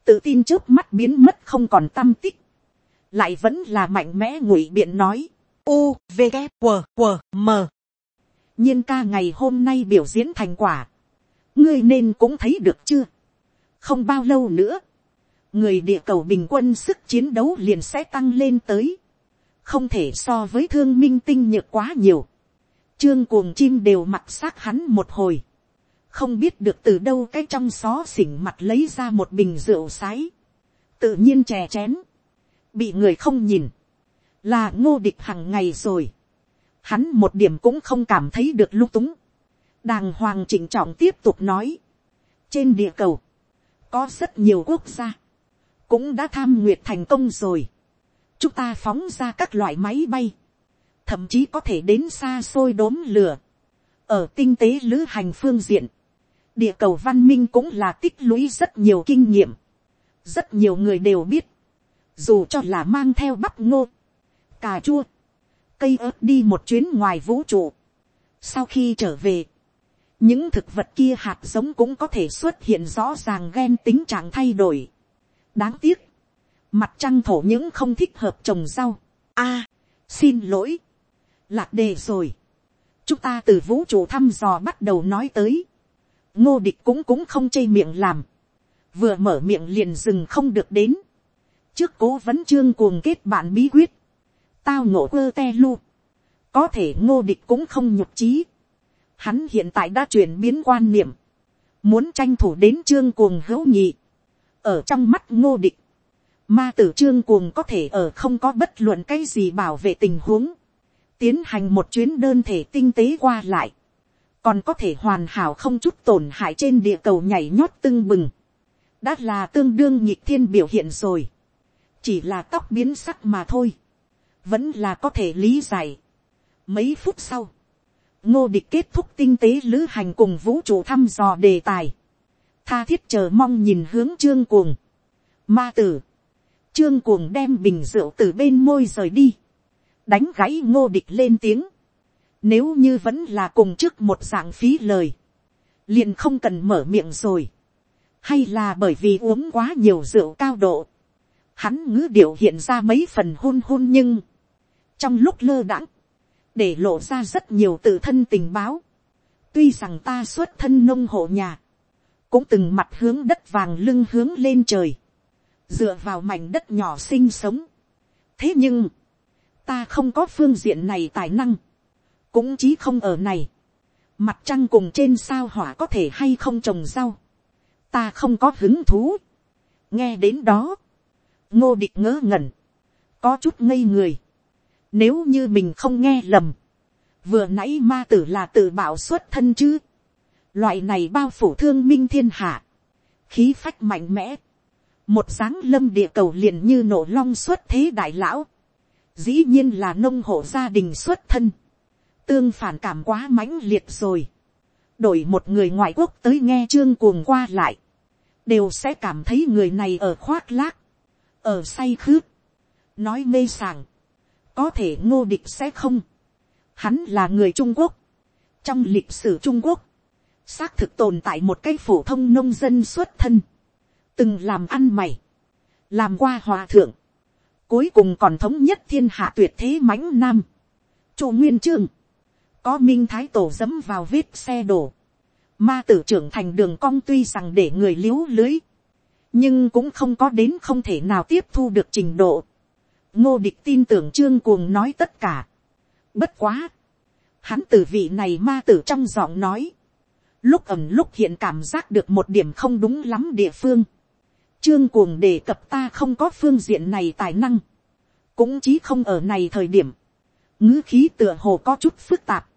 tự tin trước mắt biến mất không còn tâm tích, lại vẫn là mạnh mẽ ngụy biện nói, u v g q q m nhiên ca ngày hôm nay biểu diễn thành quả, ngươi nên cũng thấy được chưa, không bao lâu nữa, người địa cầu bình quân sức chiến đấu liền sẽ tăng lên tới, không thể so với thương minh tinh nhược quá nhiều, trương cuồng chim đều mặc xác hắn một hồi, không biết được từ đâu cái trong xó xỉnh mặt lấy ra một bình rượu sái, tự nhiên chè chén, bị người không nhìn, là ngô địch hằng ngày rồi, hắn một điểm cũng không cảm thấy được lung túng, đàng hoàng chỉnh trọng tiếp tục nói, trên địa cầu, có rất nhiều quốc gia, cũng đã tham nguyệt thành công rồi. chúng ta phóng ra các loại máy bay, thậm chí có thể đến xa xôi đốm lửa. ở tinh tế lữ hành phương diện, địa cầu văn minh cũng là tích lũy rất nhiều kinh nghiệm. rất nhiều người đều biết, dù cho là mang theo bắp ngô, cà chua, cây ớt đi một chuyến ngoài vũ trụ. sau khi trở về, những thực vật kia hạt giống cũng có thể xuất hiện rõ ràng ghen tính trạng thay đổi. đáng tiếc, mặt trăng thổ những không thích hợp trồng rau. a, xin lỗi, lạc đề rồi. chúng ta từ vũ trụ thăm dò bắt đầu nói tới. ngô địch cũng cũng không chê miệng làm. vừa mở miệng liền dừng không được đến. trước cố vấn chương cuồng kết bạn bí quyết tao ngộ quơ te lu. có thể ngô địch cũng không nhục trí hắn hiện tại đã chuyển biến quan niệm, muốn tranh thủ đến trương cuồng hữu nhị, ở trong mắt ngô địch, ma tử trương cuồng có thể ở không có bất luận cái gì bảo vệ tình huống, tiến hành một chuyến đơn thể tinh tế qua lại, còn có thể hoàn hảo không chút tổn hại trên địa cầu nhảy nhót tưng bừng, đã là tương đương nhịp thiên biểu hiện rồi, chỉ là tóc biến sắc mà thôi, vẫn là có thể lý giải. Mấy phút sau, ngô địch kết thúc tinh tế lữ hành cùng vũ trụ thăm dò đề tài. Tha thiết chờ mong nhìn hướng trương cuồng. Ma tử. Trương cuồng đem bình rượu từ bên môi rời đi. Đánh gãy ngô địch lên tiếng. Nếu như vẫn là cùng trước một dạng phí lời. Liền không cần mở miệng rồi. Hay là bởi vì uống quá nhiều rượu cao độ. Hắn ngữ điệu hiện ra mấy phần hôn hôn nhưng. Trong lúc lơ đãng để lộ ra rất nhiều tự thân tình báo. tuy rằng ta xuất thân nông hộ nhà, cũng từng mặt hướng đất vàng lưng hướng lên trời, dựa vào mảnh đất nhỏ sinh sống. thế nhưng, ta không có phương diện này tài năng, cũng chí không ở này. mặt trăng cùng trên sao hỏa có thể hay không trồng rau, ta không có hứng thú. nghe đến đó, ngô địch ngớ ngẩn, có chút ngây người, nếu như mình không nghe lầm. Vừa nãy ma tử là tự bảo xuất thân chứ. Loại này bao phủ thương minh thiên hạ. Khí phách mạnh mẽ. Một sáng lâm địa cầu liền như nổ long xuất thế đại lão. Dĩ nhiên là nông hộ gia đình xuất thân. Tương phản cảm quá mãnh liệt rồi. Đổi một người ngoại quốc tới nghe chương cuồng qua lại. Đều sẽ cảm thấy người này ở khoác lác. Ở say khướt. Nói mê sảng có thể ngô địch sẽ không. Hắn là người Trung Quốc. Trong lịch sử Trung Quốc, xác thực tồn tại một cái phổ thông nông dân xuất thân. Từng làm ăn mày, làm qua hòa thượng. Cuối cùng còn thống nhất thiên hạ tuyệt thế mãnh nam. Chủ Nguyên Trương, có Minh Thái Tổ dẫm vào vết xe đổ. Ma tử trưởng thành đường cong tuy rằng để người liếu lưới. Nhưng cũng không có đến không thể nào tiếp thu được trình độ ngô địch tin tưởng trương cuồng nói tất cả. bất quá, hắn từ vị này ma tử trong giọng nói, lúc ẩm lúc hiện cảm giác được một điểm không đúng lắm địa phương. trương cuồng đề cập ta không có phương diện này tài năng, cũng chí không ở này thời điểm, ngữ khí tựa hồ có chút phức tạp,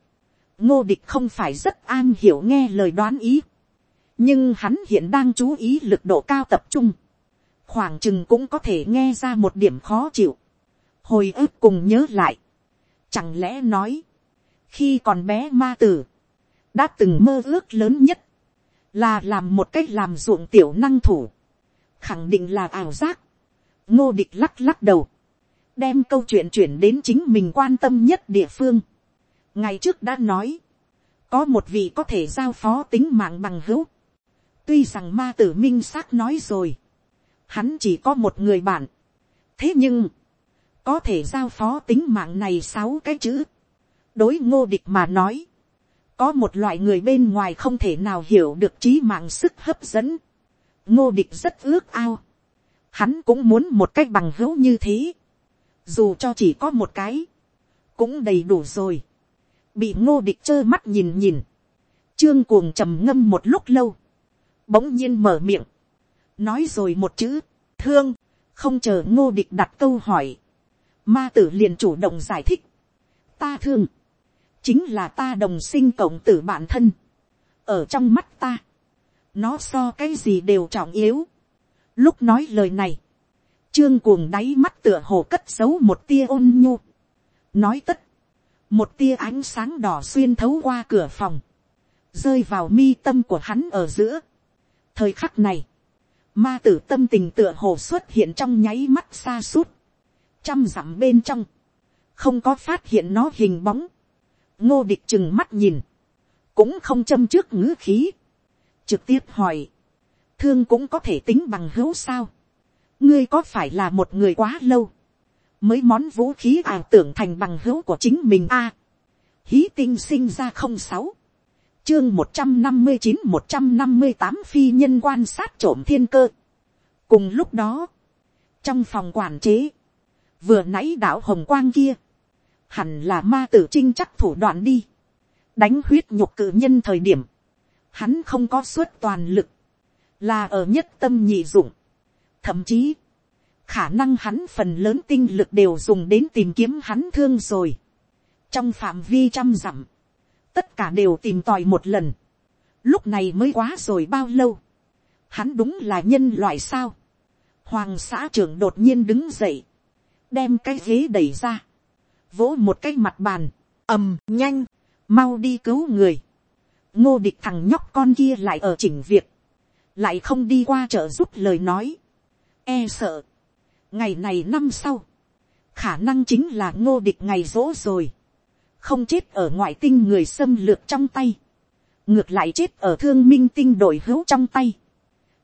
ngô địch không phải rất an hiểu nghe lời đoán ý, nhưng hắn hiện đang chú ý lực độ cao tập trung, khoảng chừng cũng có thể nghe ra một điểm khó chịu hồi ức cùng nhớ lại, chẳng lẽ nói, khi còn bé ma tử, đã từng mơ ước lớn nhất, là làm một cách làm ruộng tiểu năng thủ, khẳng định là ảo giác, ngô địch lắc lắc đầu, đem câu chuyện chuyển đến chính mình quan tâm nhất địa phương. ngày trước đã nói, có một vị có thể giao phó tính mạng bằng hữu, tuy rằng ma tử minh xác nói rồi, hắn chỉ có một người bạn, thế nhưng, có thể giao phó tính mạng này sáu cái chữ. đối ngô địch mà nói, có một loại người bên ngoài không thể nào hiểu được trí mạng sức hấp dẫn. ngô địch rất ước ao. hắn cũng muốn một cách bằng hữu như thế. dù cho chỉ có một cái, cũng đầy đủ rồi. bị ngô địch trơ mắt nhìn nhìn. trương cuồng trầm ngâm một lúc lâu. bỗng nhiên mở miệng. nói rồi một chữ, thương, không chờ ngô địch đặt câu hỏi Ma tử liền chủ động giải thích. Ta thương. Chính là ta đồng sinh cộng tử bản thân. Ở trong mắt ta. Nó so cái gì đều trọng yếu. Lúc nói lời này. Trương cuồng đáy mắt tựa hồ cất giấu một tia ôn nhu. Nói tất. Một tia ánh sáng đỏ xuyên thấu qua cửa phòng. Rơi vào mi tâm của hắn ở giữa. Thời khắc này. Ma tử tâm tình tựa hồ xuất hiện trong nháy mắt xa suốt trăm dặm bên trong, không có phát hiện nó hình bóng, ngô địch chừng mắt nhìn, cũng không châm trước ngữ khí, trực tiếp hỏi, thương cũng có thể tính bằng hữu sao, ngươi có phải là một người quá lâu, mới món vũ khí ảo tưởng thành bằng hữu của chính mình a, hí tinh sinh ra không sáu, chương một trăm năm mươi chín một trăm năm mươi tám phi nhân quan sát trộm thiên cơ. cùng lúc đó, trong phòng quản chế, vừa nãy đạo hồng quang kia, hẳn là ma tử trinh chắc thủ đoạn đi, đánh huyết nhục cự nhân thời điểm, hắn không có suất toàn lực, là ở nhất tâm nhị dụng, thậm chí, khả năng hắn phần lớn tinh lực đều dùng đến tìm kiếm hắn thương rồi, trong phạm vi trăm dặm, tất cả đều tìm tòi một lần, lúc này mới quá rồi bao lâu, hắn đúng là nhân loại sao, hoàng xã trưởng đột nhiên đứng dậy, đem cái ghế đẩy ra, vỗ một cái mặt bàn, ầm nhanh, mau đi cứu người, ngô địch thằng nhóc con kia lại ở chỉnh việc, lại không đi qua trợ giúp lời nói, e sợ, ngày này năm sau, khả năng chính là ngô địch ngày rỗ rồi, không chết ở ngoại tinh người xâm lược trong tay, ngược lại chết ở thương minh tinh đội hữu trong tay.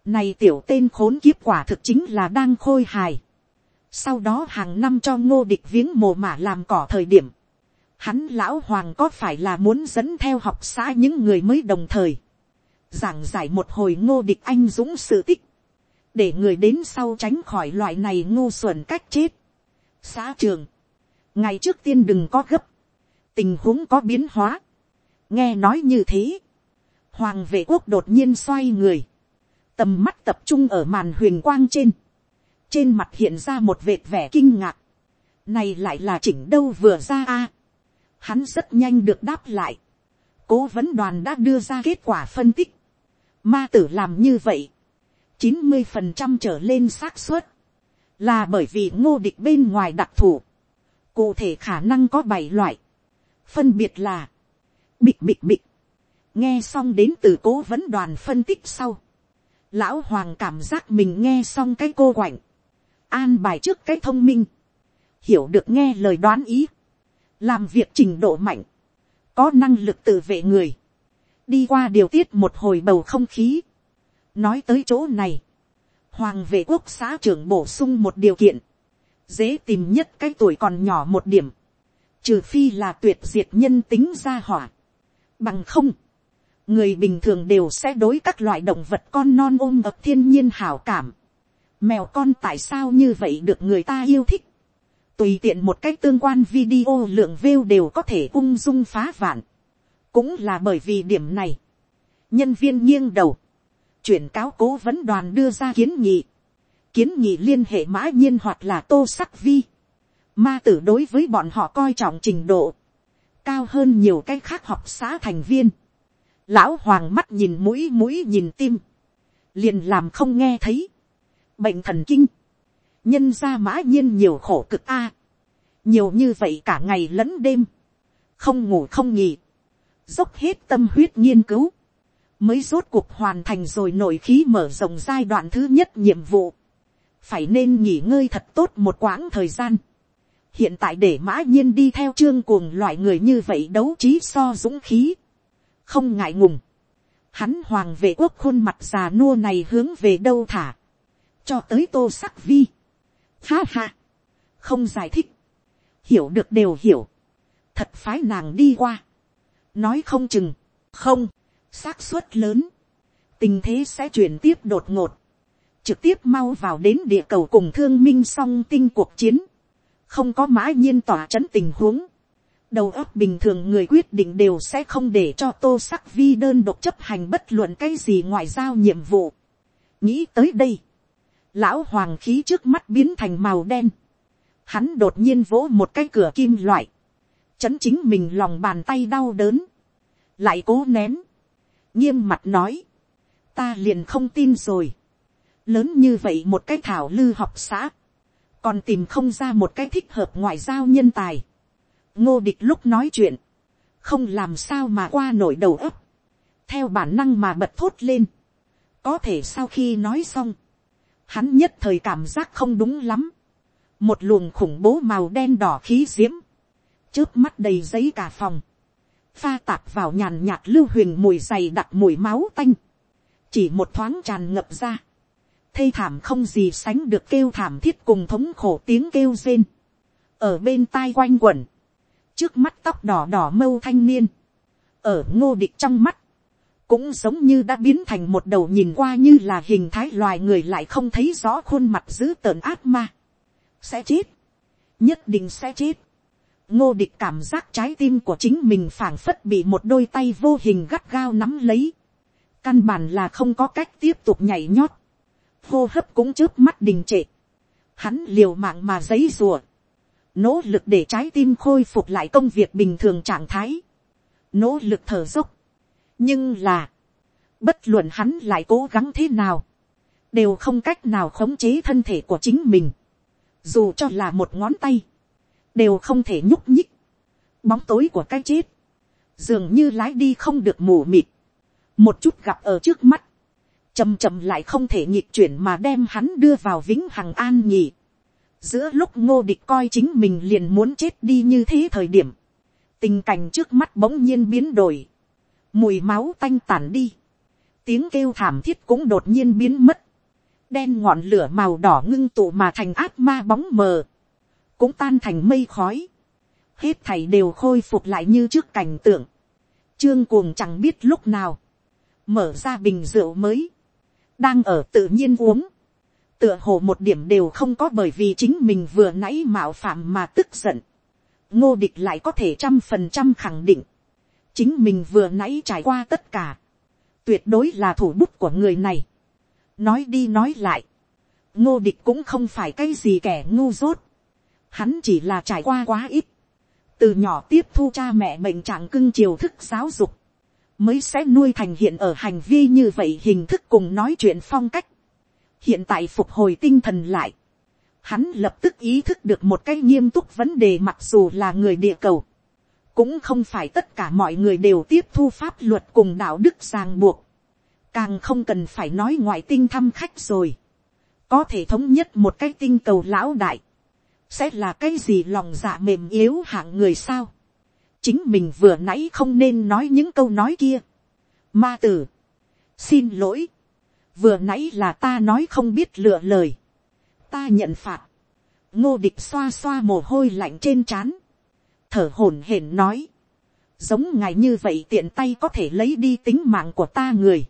Này tiểu tên khốn kiếp quả thực chính là đang khôi hài. Sau đó hàng năm cho ngô địch viếng mồ mả làm cỏ thời điểm. Hắn lão hoàng có phải là muốn dẫn theo học xã những người mới đồng thời. Giảng giải một hồi ngô địch anh dũng sự tích. Để người đến sau tránh khỏi loại này ngu xuẩn cách chết. Xã trường. Ngày trước tiên đừng có gấp. Tình huống có biến hóa. Nghe nói như thế Hoàng vệ quốc đột nhiên xoay người. Tầm mắt tập trung ở màn huyền quang trên. Trên mặt hiện ra một vệt vẻ kinh ngạc. Này lại là chỉnh đâu vừa ra a Hắn rất nhanh được đáp lại. Cố vấn đoàn đã đưa ra kết quả phân tích. Ma tử làm như vậy. chín mươi phần trăm trở lên xác suất. Là bởi vì ngô địch bên ngoài đặc thù. Cụ thể khả năng có bảy loại. Phân biệt là. Bịch bịch bịch nghe xong đến từ cố vấn đoàn phân tích sau, lão hoàng cảm giác mình nghe xong cái cô quạnh, an bài trước cái thông minh, hiểu được nghe lời đoán ý, làm việc trình độ mạnh, có năng lực tự vệ người, đi qua điều tiết một hồi bầu không khí. nói tới chỗ này, hoàng vệ quốc xã trưởng bổ sung một điều kiện, dễ tìm nhất cái tuổi còn nhỏ một điểm, trừ phi là tuyệt diệt nhân tính ra hỏa, bằng không, người bình thường đều sẽ đối các loại động vật con non ôm ập thiên nhiên hảo cảm. Mèo con tại sao như vậy được người ta yêu thích. Tùy tiện một cách tương quan video lượng view đều có thể ung dung phá vạn. Cũng là bởi vì điểm này. Nhân viên nghiêng đầu. Chuyển cáo cố vấn đoàn đưa ra kiến nghị. Kiến nghị liên hệ mã nhiên hoặc là tô sắc vi. Ma tử đối với bọn họ coi trọng trình độ. Cao hơn nhiều cách khác học xã thành viên Lão hoàng mắt nhìn mũi mũi nhìn tim. Liền làm không nghe thấy. Bệnh thần kinh. Nhân ra mã nhiên nhiều khổ cực a. Nhiều như vậy cả ngày lẫn đêm. Không ngủ không nghỉ. Dốc hết tâm huyết nghiên cứu. Mới rốt cuộc hoàn thành rồi nội khí mở rộng giai đoạn thứ nhất nhiệm vụ. Phải nên nghỉ ngơi thật tốt một quãng thời gian hiện tại để mã nhiên đi theo trương cuồng loại người như vậy đấu trí so dũng khí không ngại ngùng, hắn hoàng vệ quốc khuôn mặt già nua này hướng về đâu thả, cho tới tô sắc vi. Ha ha, không giải thích, hiểu được đều hiểu, thật phái nàng đi qua, nói không chừng, không, xác suất lớn, tình thế sẽ chuyển tiếp đột ngột, trực tiếp mau vào đến địa cầu cùng thương minh song tinh cuộc chiến, không có mã nhiên tỏa c h ấ n tình huống, đầu óc bình thường người quyết định đều sẽ không để cho tô sắc vi đơn độc chấp hành bất luận cái gì ngoại giao nhiệm vụ. nghĩ tới đây, lão hoàng khí trước mắt biến thành màu đen, hắn đột nhiên vỗ một cái cửa kim loại, chấn chính mình lòng bàn tay đau đớn, lại cố nén, nghiêm mặt nói, ta liền không tin rồi, lớn như vậy một cái thảo lư học xã, còn tìm không ra một cái thích hợp ngoại giao nhân tài, ngô địch lúc nói chuyện, không làm sao mà qua nổi đầu ấp, theo bản năng mà bật thốt lên. có thể sau khi nói xong, hắn nhất thời cảm giác không đúng lắm, một luồng khủng bố màu đen đỏ khí diễm, trước mắt đầy giấy cả phòng, pha tạp vào nhàn nhạt lưu huyền mùi dày đặc mùi máu tanh, chỉ một thoáng tràn ngập ra, thê thảm không gì sánh được kêu thảm thiết cùng thống khổ tiếng kêu rên, ở bên tai quanh quẩn, trước mắt tóc đỏ đỏ mâu thanh niên, ở ngô địch trong mắt, cũng giống như đã biến thành một đầu nhìn qua như là hình thái loài người lại không thấy rõ khuôn mặt dữ tợn ác ma. sẽ chết, nhất định sẽ chết. ngô địch cảm giác trái tim của chính mình phảng phất bị một đôi tay vô hình gắt gao nắm lấy. căn bản là không có cách tiếp tục nhảy nhót. hô hấp cũng trước mắt đình trệ. hắn liều mạng mà giấy rùa nỗ lực để trái tim khôi phục lại công việc bình thường trạng thái, nỗ lực thở dốc nhưng là, bất luận hắn lại cố gắng thế nào, đều không cách nào khống chế thân thể của chính mình, dù cho là một ngón tay, đều không thể nhúc nhích, bóng tối của cái chết, dường như lái đi không được mù mịt, một chút gặp ở trước mắt, chầm chầm lại không thể nhịp chuyển mà đem hắn đưa vào vĩnh hằng an nhỉ. giữa lúc ngô địch coi chính mình liền muốn chết đi như thế thời điểm, tình cảnh trước mắt bỗng nhiên biến đổi, mùi máu tanh tản đi, tiếng kêu thảm thiết cũng đột nhiên biến mất, đen ngọn lửa màu đỏ ngưng tụ mà thành áp ma bóng mờ, cũng tan thành mây khói, hết thảy đều khôi phục lại như trước cảnh tượng, trương cuồng chẳng biết lúc nào, mở ra bình rượu mới, đang ở tự nhiên uống, tựa hồ một điểm đều không có bởi vì chính mình vừa nãy mạo phạm mà tức giận, ngô địch lại có thể trăm phần trăm khẳng định, chính mình vừa nãy trải qua tất cả, tuyệt đối là thủ bút của người này. nói đi nói lại, ngô địch cũng không phải cái gì kẻ ngu dốt, hắn chỉ là trải qua quá ít, từ nhỏ tiếp thu cha mẹ bệnh trạng cưng chiều thức giáo dục, mới sẽ nuôi thành hiện ở hành vi như vậy hình thức cùng nói chuyện phong cách. hiện tại phục hồi tinh thần lại, hắn lập tức ý thức được một cái nghiêm túc vấn đề mặc dù là người địa cầu, cũng không phải tất cả mọi người đều tiếp thu pháp luật cùng đạo đức ràng buộc, càng không cần phải nói ngoại tinh thăm khách rồi, có thể thống nhất một cái tinh cầu lão đại, sẽ là cái gì lòng dạ mềm yếu hạng người sao, chính mình vừa nãy không nên nói những câu nói kia, ma tử, xin lỗi, vừa nãy là ta nói không biết lựa lời, ta nhận phạt, ngô địch xoa xoa mồ hôi lạnh trên trán, thở hổn hển nói, giống ngài như vậy tiện tay có thể lấy đi tính mạng của ta người,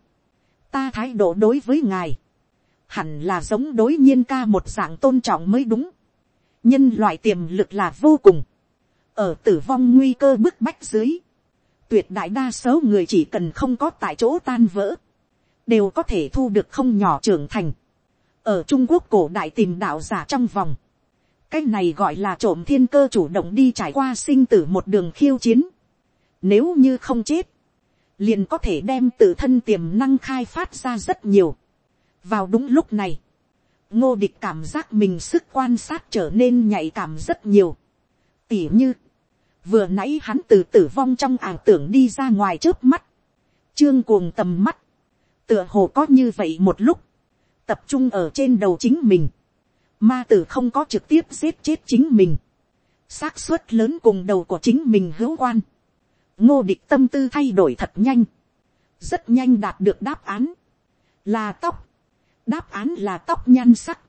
ta thái độ đối với ngài, hẳn là giống đối nhiên ca một dạng tôn trọng mới đúng, nhân loại tiềm lực là vô cùng, ở tử vong nguy cơ bức bách dưới, tuyệt đại đa số người chỉ cần không có tại chỗ tan vỡ, đều có thể thu được không nhỏ trưởng thành. ở trung quốc cổ đại tìm đạo giả trong vòng, cái này gọi là trộm thiên cơ chủ động đi trải qua sinh tử một đường khiêu chiến. Nếu như không chết, liền có thể đem tự thân tiềm năng khai phát ra rất nhiều. vào đúng lúc này, ngô địch cảm giác mình sức quan sát trở nên nhạy cảm rất nhiều. tỉ như, vừa nãy hắn từ tử vong trong ảo tưởng đi ra ngoài trước mắt, trương cuồng tầm mắt, tựa hồ có như vậy một lúc, tập trung ở trên đầu chính mình, ma tử không có trực tiếp giết chết chính mình, xác suất lớn cùng đầu của chính mình hữu quan, ngô địch tâm tư thay đổi thật nhanh, rất nhanh đạt được đáp án, là tóc, đáp án là tóc nhan sắc,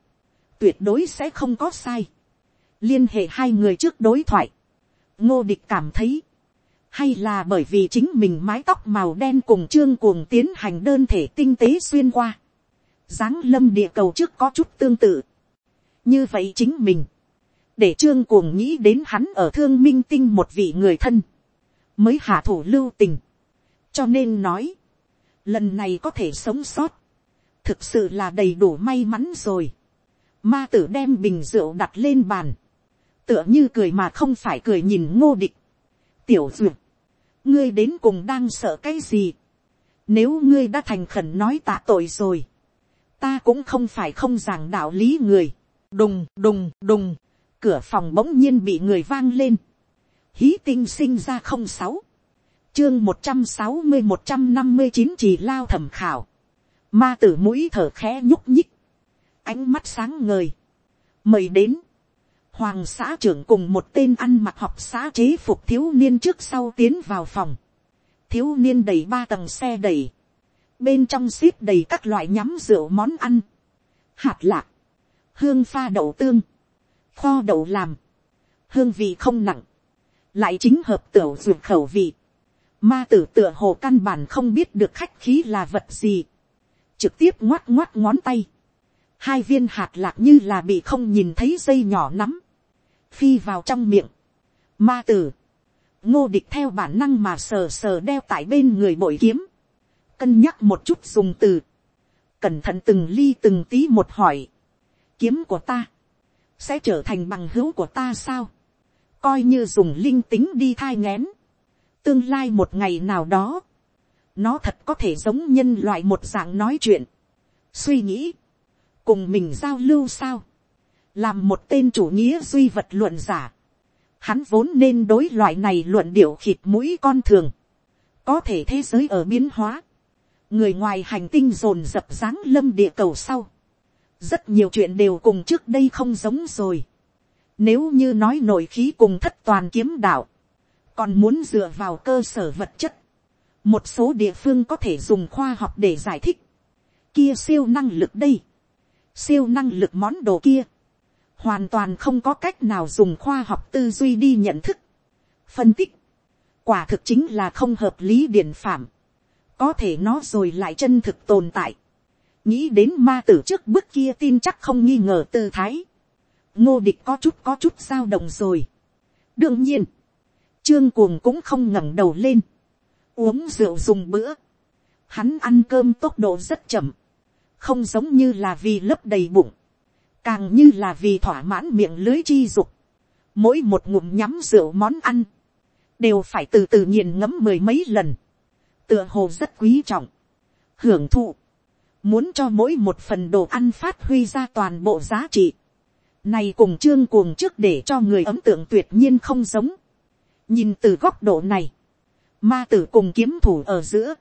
tuyệt đối sẽ không có sai, liên hệ hai người trước đối thoại, ngô địch cảm thấy, hay là bởi vì chính mình mái tóc màu đen cùng trương cuồng tiến hành đơn thể tinh tế xuyên qua, dáng lâm địa cầu trước có chút tương tự, như vậy chính mình, để trương cuồng nghĩ đến hắn ở thương minh tinh một vị người thân, mới hạ thủ lưu tình, cho nên nói, lần này có thể sống sót, thực sự là đầy đủ may mắn rồi. Ma tử đem bình rượu đặt lên bàn, tựa như cười mà không phải cười nhìn ngô địch. tiểu duyệt, ngươi đến cùng đang sợ cái gì. nếu ngươi đã thành khẩn nói tạ tội rồi, ta cũng không phải không giảng đạo lý người đùng đùng đùng, cửa phòng bỗng nhiên bị người vang lên. hí tinh sinh ra không sáu, chương một trăm sáu mươi một trăm năm mươi chín chỉ lao thẩm khảo. ma tử mũi thở khẽ nhúc nhích, ánh mắt sáng ngời, mời đến, hoàng xã trưởng cùng một tên ăn mặc học xã chế phục thiếu niên trước sau tiến vào phòng. thiếu niên đầy ba tầng xe đẩy. bên trong ship đầy các loại nhắm rượu món ăn. hạt lạc, hương pha đậu tương, kho đậu làm, hương vị không nặng, lại chính hợp tiểu ruột khẩu vị. ma tử tựa hồ căn bản không biết được khách khí là vật gì. trực tiếp ngoắt ngoắt ngón tay. Hai viên hạt lạc như là bị không nhìn thấy dây nhỏ nắm, phi vào trong miệng. Ma tử, ngô địch theo bản năng mà sờ sờ đeo tại bên người bội kiếm, cân nhắc một chút dùng từ, cẩn thận từng ly từng tí một hỏi, kiếm của ta, sẽ trở thành bằng hữu của ta sao, coi như dùng linh tính đi thai ngén, tương lai một ngày nào đó, nó thật có thể giống nhân loại một dạng nói chuyện, suy nghĩ, cùng mình giao lưu sao, làm một tên chủ nghĩa duy vật luận giả, Hắn vốn nên đối loại này luận điệu khịt mũi con thường. Có thể thế giới ở biến hóa. Người ngoài hành tinh rồn rập dáng lâm địa cầu sau. Rất nhiều chuyện đều cùng trước đây không giống rồi. Nếu như nói nội khí cùng thất toàn kiếm đạo. Còn muốn dựa vào cơ sở vật chất. Một số địa phương có thể dùng khoa học để giải thích. Kia siêu năng lực đây. Siêu năng lực món đồ kia hoàn toàn không có cách nào dùng khoa học tư duy đi nhận thức, phân tích, quả thực chính là không hợp lý điển phạm, có thể nó rồi lại chân thực tồn tại, nghĩ đến ma tử trước bước kia tin chắc không nghi ngờ tư thái, ngô địch có chút có chút dao động rồi. đương nhiên, trương cuồng cũng không ngẩng đầu lên, uống rượu dùng bữa, hắn ăn cơm tốc độ rất chậm, không giống như là vì lấp đầy bụng, càng như là vì thỏa mãn miệng lưới chi dục, mỗi một ngụm nhắm rượu món ăn, đều phải từ từ nghiền ngẫm mười mấy lần, tựa hồ rất quý trọng, hưởng thụ, muốn cho mỗi một phần đồ ăn phát huy ra toàn bộ giá trị, này cùng trương cuồng trước để cho người ấm tượng tuyệt nhiên không giống, nhìn từ góc độ này, ma tử cùng kiếm thủ ở giữa,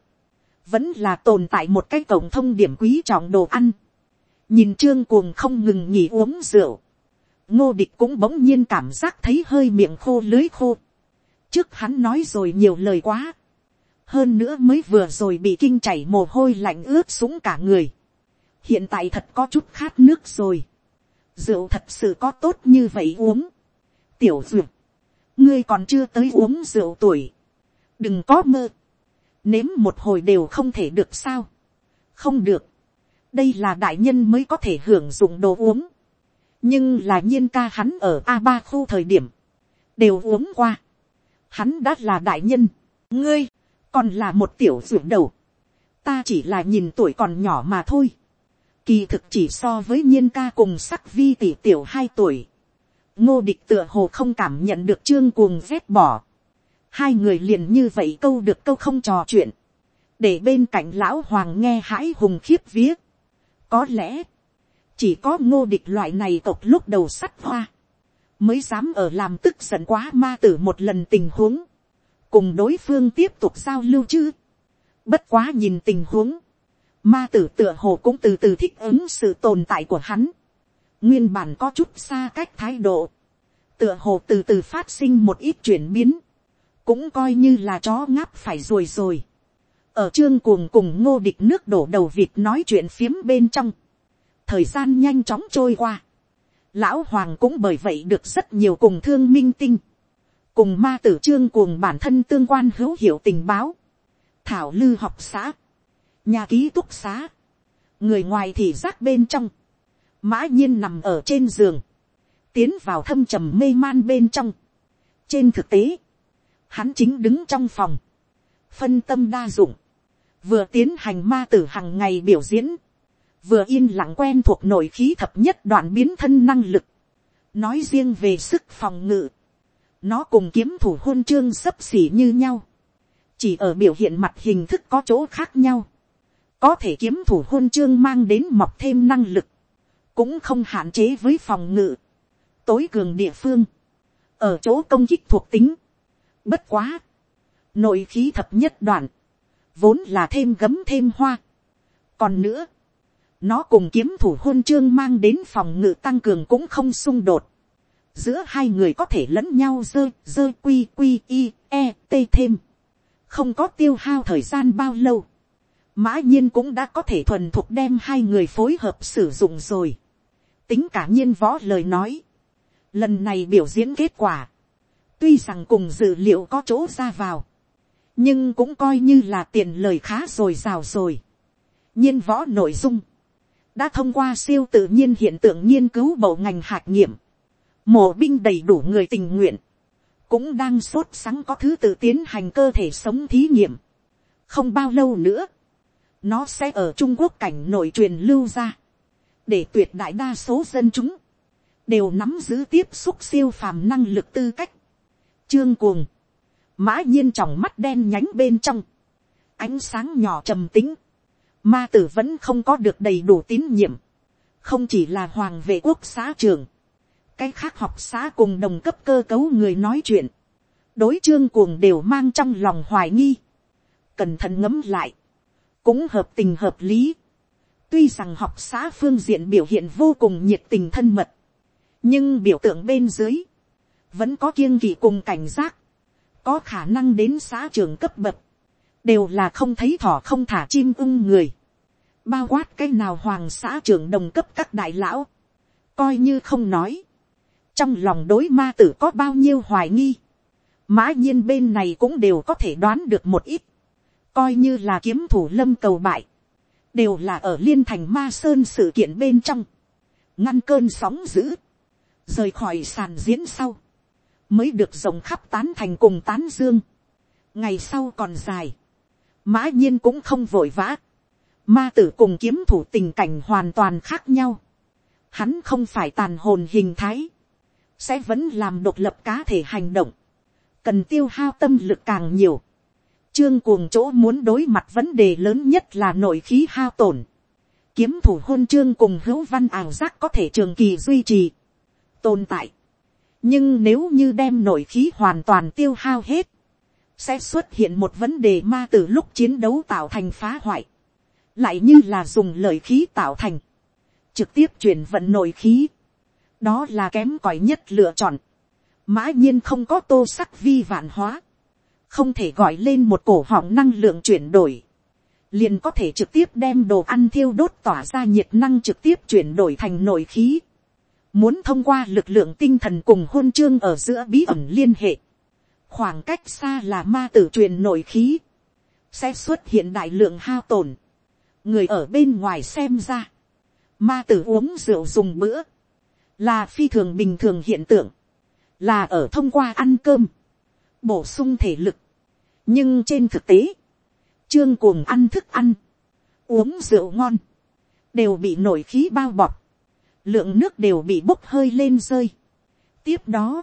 vẫn là tồn tại một cái cổng thông điểm quý trọng đồ ăn, nhìn trương cuồng không ngừng nghỉ uống rượu, ngô địch cũng bỗng nhiên cảm giác thấy hơi miệng khô lưới khô. trước hắn nói rồi nhiều lời quá hơn nữa mới vừa rồi bị kinh chảy mồ hôi lạnh ướt súng cả người. hiện tại thật có chút khát nước rồi. rượu thật sự có tốt như vậy uống. tiểu duyệt, ngươi còn chưa tới uống rượu tuổi. đừng có mơ. nếm một hồi đều không thể được sao. không được đây là đại nhân mới có thể hưởng dụng đồ uống. nhưng là nhiên ca hắn ở a ba khu thời điểm, đều uống qua. hắn đã là đại nhân, ngươi, còn là một tiểu ruộng đầu. ta chỉ là nhìn tuổi còn nhỏ mà thôi. kỳ thực chỉ so với nhiên ca cùng sắc vi tỷ tiểu hai tuổi. ngô địch tựa hồ không cảm nhận được trương cuồng vét bỏ. hai người liền như vậy câu được câu không trò chuyện. để bên cạnh lão hoàng nghe hãi hùng khiếp vía có lẽ, chỉ có ngô địch loại này tộc lúc đầu sắt hoa, mới dám ở làm tức giận quá ma tử một lần tình huống, cùng đối phương tiếp tục giao lưu chứ. Bất quá nhìn tình huống, ma tử tựa hồ cũng từ từ thích ứng sự tồn tại của hắn. Nguyên bản có chút xa cách thái độ, tựa hồ từ từ phát sinh một ít chuyển biến, cũng coi như là chó ngáp phải rồi rồi ở trương cuồng cùng ngô địch nước đổ đầu vịt nói chuyện phiếm bên trong, thời gian nhanh chóng trôi qua, lão hoàng cũng bởi vậy được rất nhiều cùng thương minh tinh, cùng ma tử trương cuồng bản thân tương quan hữu hiệu tình báo, thảo lư học xã, nhà ký túc xá, người ngoài thì rác bên trong, mã nhiên nằm ở trên giường, tiến vào thâm trầm mê man bên trong. trên thực tế, hắn chính đứng trong phòng, phân tâm đa dụng, vừa tiến hành ma tử hàng ngày biểu diễn, vừa yên lặng quen thuộc nội khí thập nhất đoạn biến thân năng lực, nói riêng về sức phòng ngự, nó cùng kiếm thủ hôn chương sấp xỉ như nhau, chỉ ở biểu hiện mặt hình thức có chỗ khác nhau, có thể kiếm thủ hôn chương mang đến mọc thêm năng lực, cũng không hạn chế với phòng ngự, tối cường địa phương, ở chỗ công kích thuộc tính, bất quá, nội khí thập nhất đoạn, vốn là thêm gấm thêm hoa. còn nữa, nó cùng kiếm thủ hôn chương mang đến phòng ngự tăng cường cũng không xung đột giữa hai người có thể lẫn nhau dơ dơ quy quy i e t thêm. không có tiêu hao thời gian bao lâu. mã nhiên cũng đã có thể thuần thuộc đem hai người phối hợp sử dụng rồi. tính cả nhiên võ lời nói. lần này biểu diễn kết quả. tuy rằng cùng dữ liệu có chỗ ra vào nhưng cũng coi như là tiền lời khá rồi rào rồi. nhiên võ nội dung, đã thông qua siêu tự nhiên hiện tượng nghiên cứu bộ ngành hạt nghiệm, mổ binh đầy đủ người tình nguyện, cũng đang sốt sắng có thứ tự tiến hành cơ thể sống thí nghiệm. không bao lâu nữa, nó sẽ ở trung quốc cảnh nội truyền lưu ra, để tuyệt đại đa số dân chúng, đều nắm giữ tiếp xúc siêu phàm năng lực tư cách. Trương cuồng, mã nhiên tròng mắt đen nhánh bên trong, ánh sáng nhỏ trầm tính, ma tử vẫn không có được đầy đủ tín nhiệm, không chỉ là hoàng vệ quốc xã trường, cái khác học xã cùng đồng cấp cơ cấu người nói chuyện, đối trương cuồng đều mang trong lòng hoài nghi, cẩn thận ngấm lại, cũng hợp tình hợp lý. tuy rằng học xã phương diện biểu hiện vô cùng nhiệt tình thân mật, nhưng biểu tượng bên dưới, vẫn có kiêng kỵ cùng cảnh giác, có khả năng đến xã trường cấp bậc, đều là không thấy thỏ không thả chim ưng người, bao quát cái nào hoàng xã trưởng đồng cấp các đại lão, coi như không nói, trong lòng đối ma tử có bao nhiêu hoài nghi, mã nhiên bên này cũng đều có thể đoán được một ít, coi như là kiếm thủ lâm cầu bại, đều là ở liên thành ma sơn sự kiện bên trong, ngăn cơn sóng dữ, rời khỏi sàn diễn sau, mới được rộng khắp tán thành cùng tán dương. ngày sau còn dài, mã nhiên cũng không vội vã, ma tử cùng kiếm thủ tình cảnh hoàn toàn khác nhau, hắn không phải tàn hồn hình thái, sẽ vẫn làm độc lập cá thể hành động, cần tiêu hao tâm lực càng nhiều, Trương cuồng chỗ muốn đối mặt vấn đề lớn nhất là nội khí hao tổn. Kiếm thủ hôn trương cùng hữu văn ảo giác có thể trường kỳ duy trì. Tồn tại. Nhưng nếu như đem nội khí hoàn toàn tiêu hao hết. Sẽ xuất hiện một vấn đề ma từ lúc chiến đấu tạo thành phá hoại. Lại như là dùng lợi khí tạo thành. Trực tiếp chuyển vận nội khí. Đó là kém cỏi nhất lựa chọn. Mã nhiên không có tô sắc vi vạn hóa không thể gọi lên một cổ họng năng lượng chuyển đổi, liền có thể trực tiếp đem đồ ăn thiêu đốt tỏa ra nhiệt năng trực tiếp chuyển đổi thành nội khí. Muốn thông qua lực lượng tinh thần cùng hôn chương ở giữa bí ẩn liên hệ. Khoảng cách xa là ma tử truyền nội khí. Sẽ xuất hiện đại lượng hao tổn. Người ở bên ngoài xem ra. Ma tử uống rượu dùng bữa. Là phi thường bình thường hiện tượng. Là ở thông qua ăn cơm bổ sung thể lực. nhưng trên thực tế, trương cuồng ăn thức ăn, uống rượu ngon, đều bị nổi khí bao bọc lượng nước đều bị bốc hơi lên rơi. tiếp đó,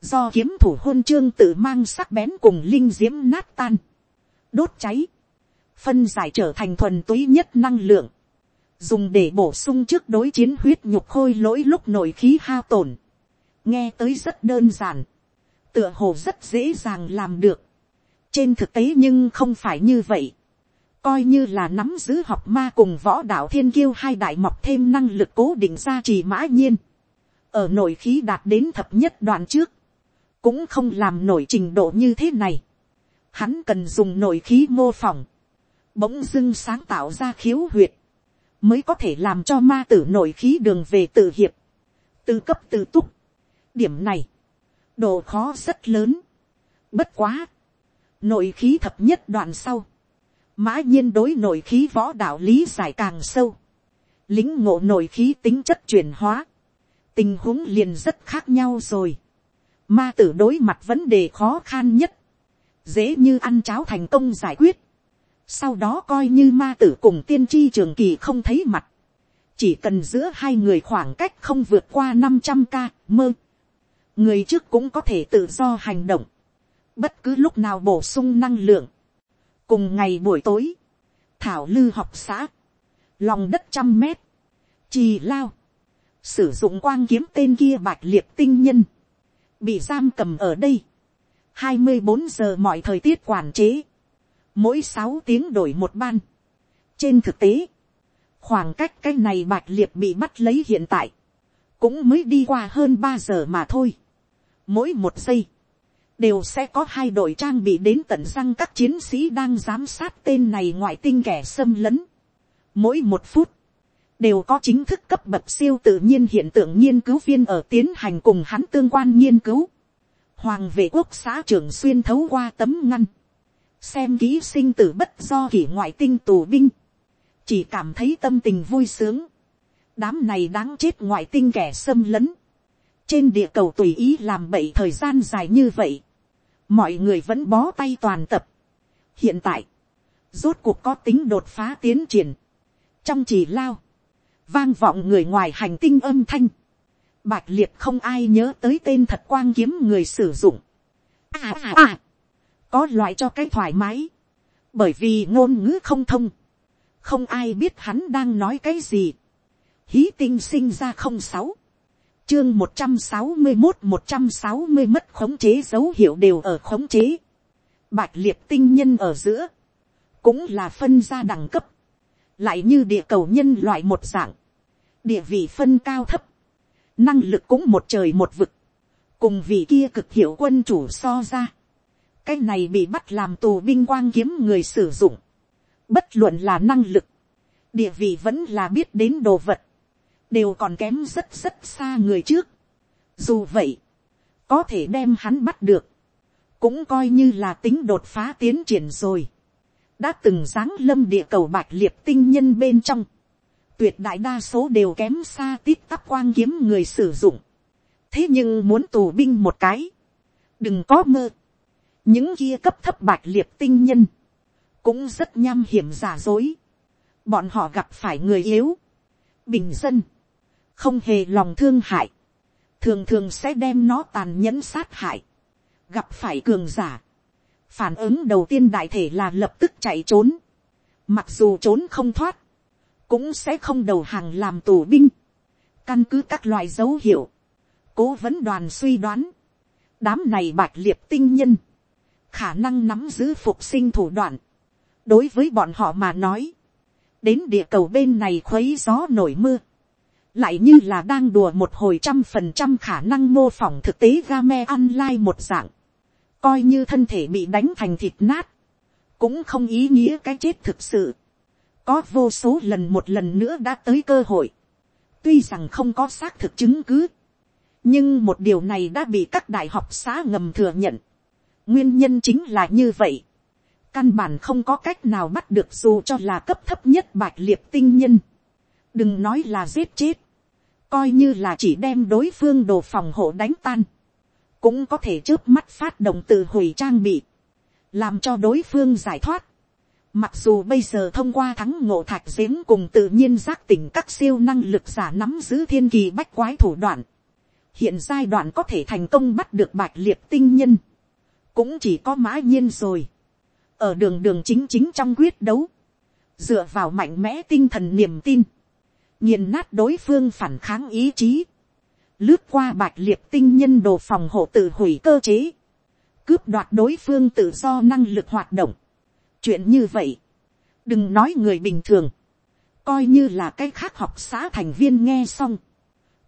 do kiếm thủ hôn trương tự mang sắc bén cùng linh diễm nát tan, đốt cháy, phân giải trở thành thuần túy nhất năng lượng, dùng để bổ sung trước đối chiến huyết nhục khôi lỗi lúc nội khí hao tổn. nghe tới rất đơn giản, tựa hồ rất dễ dàng làm được. trên thực tế nhưng không phải như vậy. coi như là nắm giữ học ma cùng võ đạo thiên kiêu hai đại mọc thêm năng lực cố định ra trì mã nhiên. ở nội khí đạt đến thập nhất đoạn trước, cũng không làm nổi trình độ như thế này. hắn cần dùng nội khí mô phỏng, bỗng dưng sáng tạo ra khiếu huyệt, mới có thể làm cho ma tử nội khí đường về tự hiệp, tự cấp tự túc. điểm này, độ khó rất lớn. bất quá, nội khí thập nhất đoạn sau, mã nhiên đối nội khí võ đạo lý giải càng sâu, lính ngộ nội khí tính chất chuyển hóa, tình huống liền rất khác nhau rồi. Ma tử đối mặt vấn đề khó khăn nhất, dễ như ăn cháo thành công giải quyết. Sau đó coi như ma tử cùng tiên tri trường kỳ không thấy mặt. Chỉ cần giữa hai người khoảng cách không vượt qua năm trăm ca mơ. Người trước cũng có thể tự do hành động, bất cứ lúc nào bổ sung năng lượng. cùng ngày buổi tối, thảo lư học xã, lòng đất trăm mét, trì lao, sử dụng quang kiếm tên kia bạch liệt tinh nhân, bị giam cầm ở đây, hai mươi bốn giờ mọi thời tiết quản chế, mỗi sáu tiếng đổi một ban. trên thực tế, khoảng cách cái này bạch liệt bị bắt lấy hiện tại, cũng mới đi qua hơn ba giờ mà thôi mỗi một giây, đều sẽ có hai đội trang bị đến tận răng các chiến sĩ đang giám sát tên này ngoại tinh kẻ xâm lấn. Mỗi một phút, đều có chính thức cấp bậc siêu tự nhiên hiện tượng nghiên cứu viên ở tiến hành cùng hắn tương quan nghiên cứu. Hoàng vệ quốc xã trưởng xuyên thấu qua tấm ngăn. Xem ký sinh tử bất do kỷ ngoại tinh tù binh. Chỉ cảm thấy tâm tình vui sướng. Đám này đáng chết ngoại tinh kẻ xâm lấn trên địa cầu tùy ý làm bậy thời gian dài như vậy, mọi người vẫn bó tay toàn tập. hiện tại, rốt cuộc có tính đột phá tiến triển, trong chỉ lao, vang vọng người ngoài hành tinh âm thanh, bạch liệt không ai nhớ tới tên thật quang kiếm người sử dụng. À à à, có loại cho cái thoải mái, bởi vì ngôn ngữ không thông, không ai biết hắn đang nói cái gì. Hí tinh sinh ra không sáu, chương một trăm sáu mươi một một trăm sáu mươi mất khống chế dấu hiệu đều ở khống chế. bạch liệt tinh nhân ở giữa, cũng là phân ra đẳng cấp, lại như địa cầu nhân loại một dạng, địa vị phân cao thấp, năng lực cũng một trời một vực, cùng vị kia cực hiệu quân chủ so ra, cái này bị bắt làm tù binh quang kiếm người sử dụng, bất luận là năng lực, địa vị vẫn là biết đến đồ vật, đều còn kém rất rất xa người trước. Dù vậy, có thể đem hắn bắt được, cũng coi như là tính đột phá tiến triển rồi. đã từng giáng lâm địa cầu bạch liệt tinh nhân bên trong, tuyệt đại đa số đều kém xa tít tắp quang kiếm người sử dụng. thế nhưng muốn tù binh một cái, đừng có mơ những kia cấp thấp bạch liệt tinh nhân, cũng rất nham hiểm giả dối. bọn họ gặp phải người yếu, bình dân, không hề lòng thương hại, thường thường sẽ đem nó tàn nhẫn sát hại, gặp phải cường giả, phản ứng đầu tiên đại thể là lập tức chạy trốn, mặc dù trốn không thoát, cũng sẽ không đầu hàng làm tù binh, căn cứ các loại dấu hiệu, cố vấn đoàn suy đoán, đám này bạch liệt tinh nhân, khả năng nắm giữ phục sinh thủ đoạn, đối với bọn họ mà nói, đến địa cầu bên này khuấy gió nổi mưa, lại như là đang đùa một hồi trăm phần trăm khả năng mô phỏng thực tế game online một dạng, coi như thân thể bị đánh thành thịt nát, cũng không ý nghĩa cái chết thực sự, có vô số lần một lần nữa đã tới cơ hội, tuy rằng không có xác thực chứng cứ, nhưng một điều này đã bị các đại học xã ngầm thừa nhận, nguyên nhân chính là như vậy, căn bản không có cách nào bắt được dù cho là cấp thấp nhất bạch liệt tinh nhân, đừng nói là giết chết, coi như là chỉ đem đối phương đồ phòng hộ đánh tan, cũng có thể trước mắt phát động tự hủy trang bị, làm cho đối phương giải thoát. Mặc dù bây giờ thông qua thắng ngộ thạch giếng cùng tự nhiên giác tỉnh các siêu năng lực giả nắm giữ thiên kỳ bách quái thủ đoạn, hiện giai đoạn có thể thành công bắt được bạch liệt tinh nhân, cũng chỉ có mã nhiên rồi. ở đường đường chính chính trong quyết đấu, dựa vào mạnh mẽ tinh thần niềm tin, nghiền nát đối phương phản kháng ý chí, lướt qua bạch liệt tinh nhân đồ phòng hộ tự hủy cơ chế, cướp đoạt đối phương tự do năng lực hoạt động. chuyện như vậy, đừng nói người bình thường, coi như là cái khác học xã thành viên nghe xong,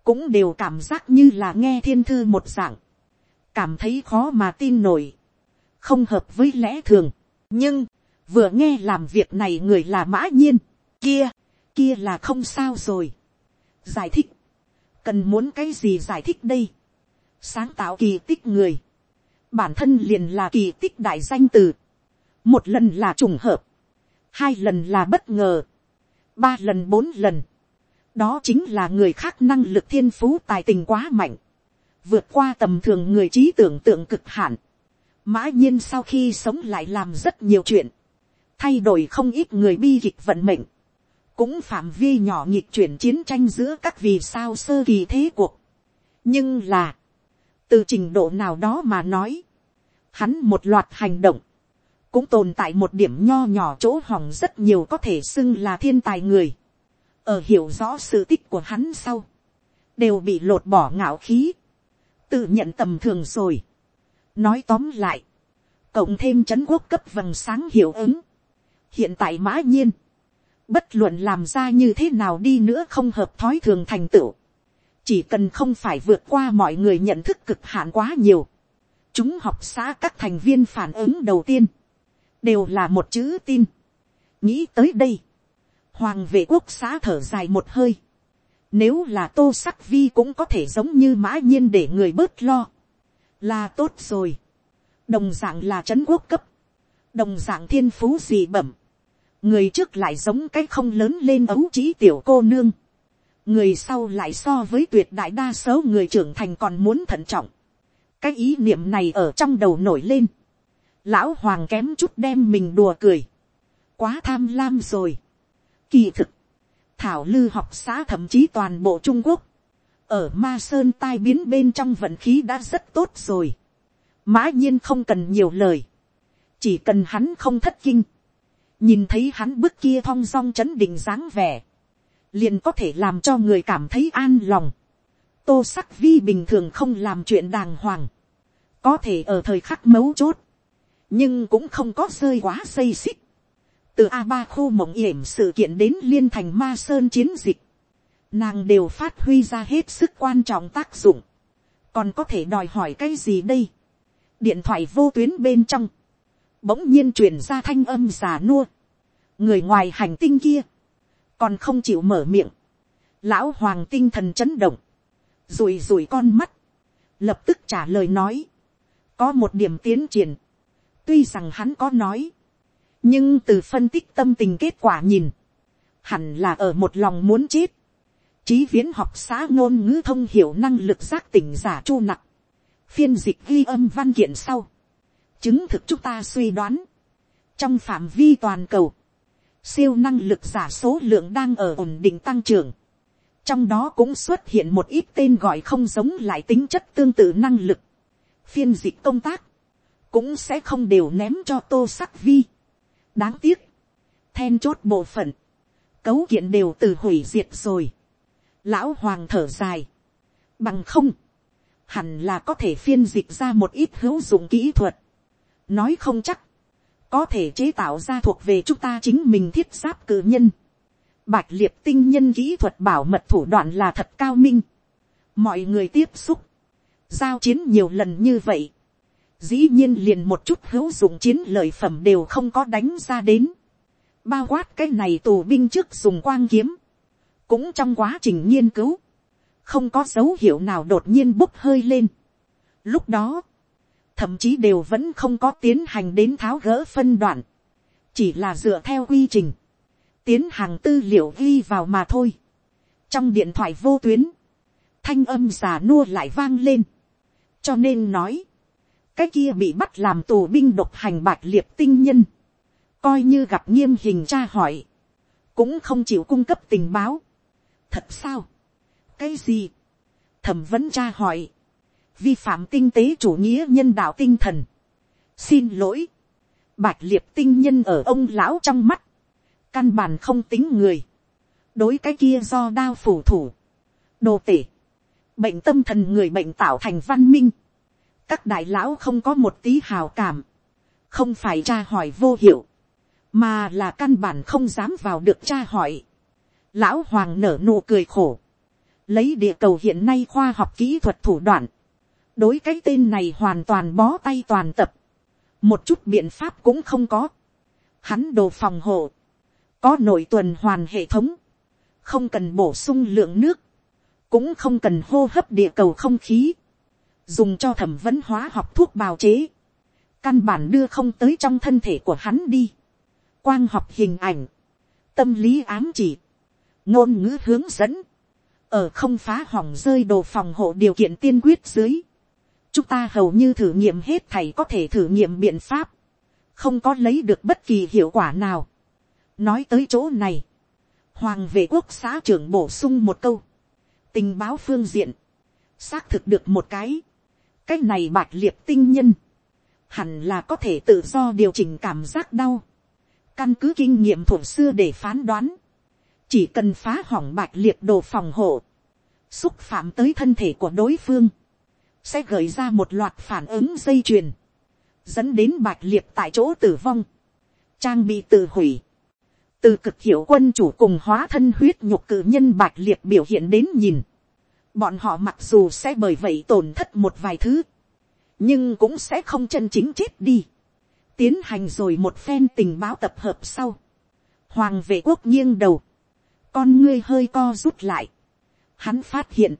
cũng đều cảm giác như là nghe thiên thư một dạng, cảm thấy khó mà tin nổi, không hợp với lẽ thường, nhưng, vừa nghe làm việc này người là mã nhiên, kia, kia là không sao rồi. giải thích, cần muốn cái gì giải thích đây. sáng tạo kỳ tích người, bản thân liền là kỳ tích đại danh từ. một lần là trùng hợp, hai lần là bất ngờ, ba lần bốn lần. đó chính là người khác năng lực thiên phú tài tình quá mạnh, vượt qua tầm thường người trí tưởng tượng cực hạn. mã nhiên sau khi sống lại làm rất nhiều chuyện, thay đổi không ít người bi kịch vận mệnh cũng phạm vi nhỏ nghịch chuyển chiến tranh giữa các vì sao sơ kỳ thế cuộc. nhưng là, từ trình độ nào đó mà nói, hắn một loạt hành động, cũng tồn tại một điểm nho nhỏ chỗ hỏng rất nhiều có thể xưng là thiên tài người. ở hiểu rõ sự tích của hắn sau, đều bị lột bỏ ngạo khí, tự nhận tầm thường rồi. nói tóm lại, cộng thêm c h ấ n quốc cấp vầng sáng hiệu ứng, hiện tại mã nhiên, bất luận làm ra như thế nào đi nữa không hợp thói thường thành tựu, chỉ cần không phải vượt qua mọi người nhận thức cực hạn quá nhiều, chúng học xã các thành viên phản ứng đầu tiên, đều là một chữ tin. nghĩ tới đây, hoàng vệ quốc xã thở dài một hơi, nếu là tô sắc vi cũng có thể giống như mã nhiên để người bớt lo, là tốt rồi, đồng dạng là trấn quốc cấp, đồng dạng thiên phú gì bẩm, người trước lại giống cái không lớn lên ấu trí tiểu cô nương, người sau lại so với tuyệt đại đa số người trưởng thành còn muốn thận trọng, cái ý niệm này ở trong đầu nổi lên, lão hoàng kém chút đem mình đùa cười, quá tham lam rồi, kỳ thực, thảo lư học xã thậm chí toàn bộ trung quốc, ở ma sơn tai biến bên trong vận khí đã rất tốt rồi, mã nhiên không cần nhiều lời, chỉ cần hắn không thất kinh, nhìn thấy hắn bước kia thong dong chấn định dáng vẻ, liền có thể làm cho người cảm thấy an lòng. tô sắc vi bình thường không làm chuyện đàng hoàng, có thể ở thời khắc mấu chốt, nhưng cũng không có rơi quá xây xích từ a ba khu mộng yểm sự kiện đến liên thành ma sơn chiến dịch, nàng đều phát huy ra hết sức quan trọng tác dụng, còn có thể đòi hỏi cái gì đây. điện thoại vô tuyến bên trong, bỗng nhiên truyền ra thanh âm già nua, người ngoài hành tinh kia, còn không chịu mở miệng, lão hoàng tinh thần chấn động, rùi rùi con mắt, lập tức trả lời nói, có một điểm tiến triển, tuy rằng hắn có nói, nhưng từ phân tích tâm tình kết quả nhìn, hẳn là ở một lòng muốn chết, trí viễn học xã ngôn ngữ thông hiểu năng lực giác tỉnh giả chu nặc Phiên dịch ghi âm văn kiện sau. Chứng thực chúng ta suy đoán. Trong phạm vi toàn cầu. Siêu năng lực giả số lượng đang ở ổn định tăng trưởng. Trong đó cũng xuất hiện một ít tên gọi không giống lại tính chất tương tự năng lực. Phiên dịch công tác. Cũng sẽ không đều ném cho tô sắc vi. Đáng tiếc. Then chốt bộ phận. Cấu kiện đều từ hủy diệt rồi Lão hoàng thở dài. Bằng không. Hẳn là có thể phiên dịch ra một ít hữu dụng kỹ thuật. Nói không chắc. Có thể chế tạo ra thuộc về chúng ta chính mình thiết giáp cử nhân. Bạch liệt tinh nhân kỹ thuật bảo mật thủ đoạn là thật cao minh. Mọi người tiếp xúc. Giao chiến nhiều lần như vậy. Dĩ nhiên liền một chút hữu dụng chiến lợi phẩm đều không có đánh ra đến. Bao quát cái này tù binh trước dùng quang kiếm cũng trong quá trình nghiên cứu, không có dấu hiệu nào đột nhiên bốc hơi lên. Lúc đó, thậm chí đều vẫn không có tiến hành đến tháo gỡ phân đoạn, chỉ là dựa theo quy trình, tiến hàng tư liệu ghi vào mà thôi. trong điện thoại vô tuyến, thanh âm già nua lại vang lên, cho nên nói, cái kia bị bắt làm tù binh độc hành bạch liệt tinh nhân, coi như gặp nghiêm hình tra hỏi, cũng không chịu cung cấp tình báo, thật sao, cái gì, thẩm vấn tra hỏi, vi phạm tinh tế chủ nghĩa nhân đạo tinh thần, xin lỗi, bạch liệt tinh nhân ở ông lão trong mắt, căn bản không tính người, đối cái kia do đao phủ thủ, đồ tể, bệnh tâm thần người bệnh tạo thành văn minh, các đại lão không có một tí hào cảm, không phải tra hỏi vô hiệu, mà là căn bản không dám vào được tra hỏi. Lão Hoàng nở nụ cười khổ. Lấy địa cầu hiện nay khoa học kỹ thuật thủ đoạn. Đối cái tên này hoàn toàn bó tay toàn tập. Một chút biện pháp cũng không có. Hắn đồ phòng hộ. Có nội tuần hoàn hệ thống. Không cần bổ sung lượng nước. Cũng không cần hô hấp địa cầu không khí. Dùng cho thẩm vấn hóa học thuốc bào chế. Căn bản đưa không tới trong thân thể của hắn đi. Quang học hình ảnh. Tâm lý ám chỉ ngôn ngữ hướng dẫn, ở không phá hỏng rơi đồ phòng hộ điều kiện tiên quyết dưới, chúng ta hầu như thử nghiệm hết thầy có thể thử nghiệm biện pháp, không có lấy được bất kỳ hiệu quả nào. nói tới chỗ này, hoàng vệ quốc xã trưởng bổ sung một câu, tình báo phương diện, xác thực được một cái, cái này bạch liệt tinh nhân, hẳn là có thể tự do điều chỉnh cảm giác đau, căn cứ kinh nghiệm thuộc xưa để phán đoán, chỉ cần phá hỏng bạch liệt đồ phòng hộ, xúc phạm tới thân thể của đối phương, sẽ gợi ra một loạt phản ứng dây chuyền, dẫn đến bạch liệt tại chỗ tử vong, trang bị tự hủy, từ cực hiểu quân chủ cùng hóa thân huyết nhục cử nhân bạch liệt biểu hiện đến nhìn, bọn họ mặc dù sẽ bởi vậy tổn thất một vài thứ, nhưng cũng sẽ không chân chính chết đi, tiến hành rồi một phen tình báo tập hợp sau, hoàng vệ quốc nghiêng đầu, con ngươi hơi co rút lại. Hắn phát hiện,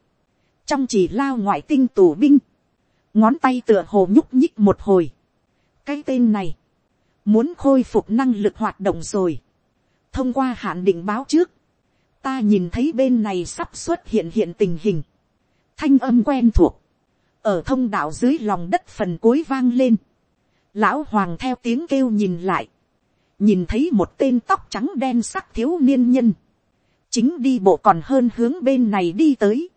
trong chỉ lao ngoại tinh tù binh, ngón tay tựa hồ nhúc nhích một hồi. cái tên này, muốn khôi phục năng lực hoạt động rồi. thông qua hạn định báo trước, ta nhìn thấy bên này sắp xuất hiện hiện tình hình. thanh âm quen thuộc, ở thông đạo dưới lòng đất phần cuối vang lên. lão hoàng theo tiếng kêu nhìn lại, nhìn thấy một tên tóc trắng đen sắc thiếu niên nhân, chính đi bộ còn hơn hướng bên này đi tới.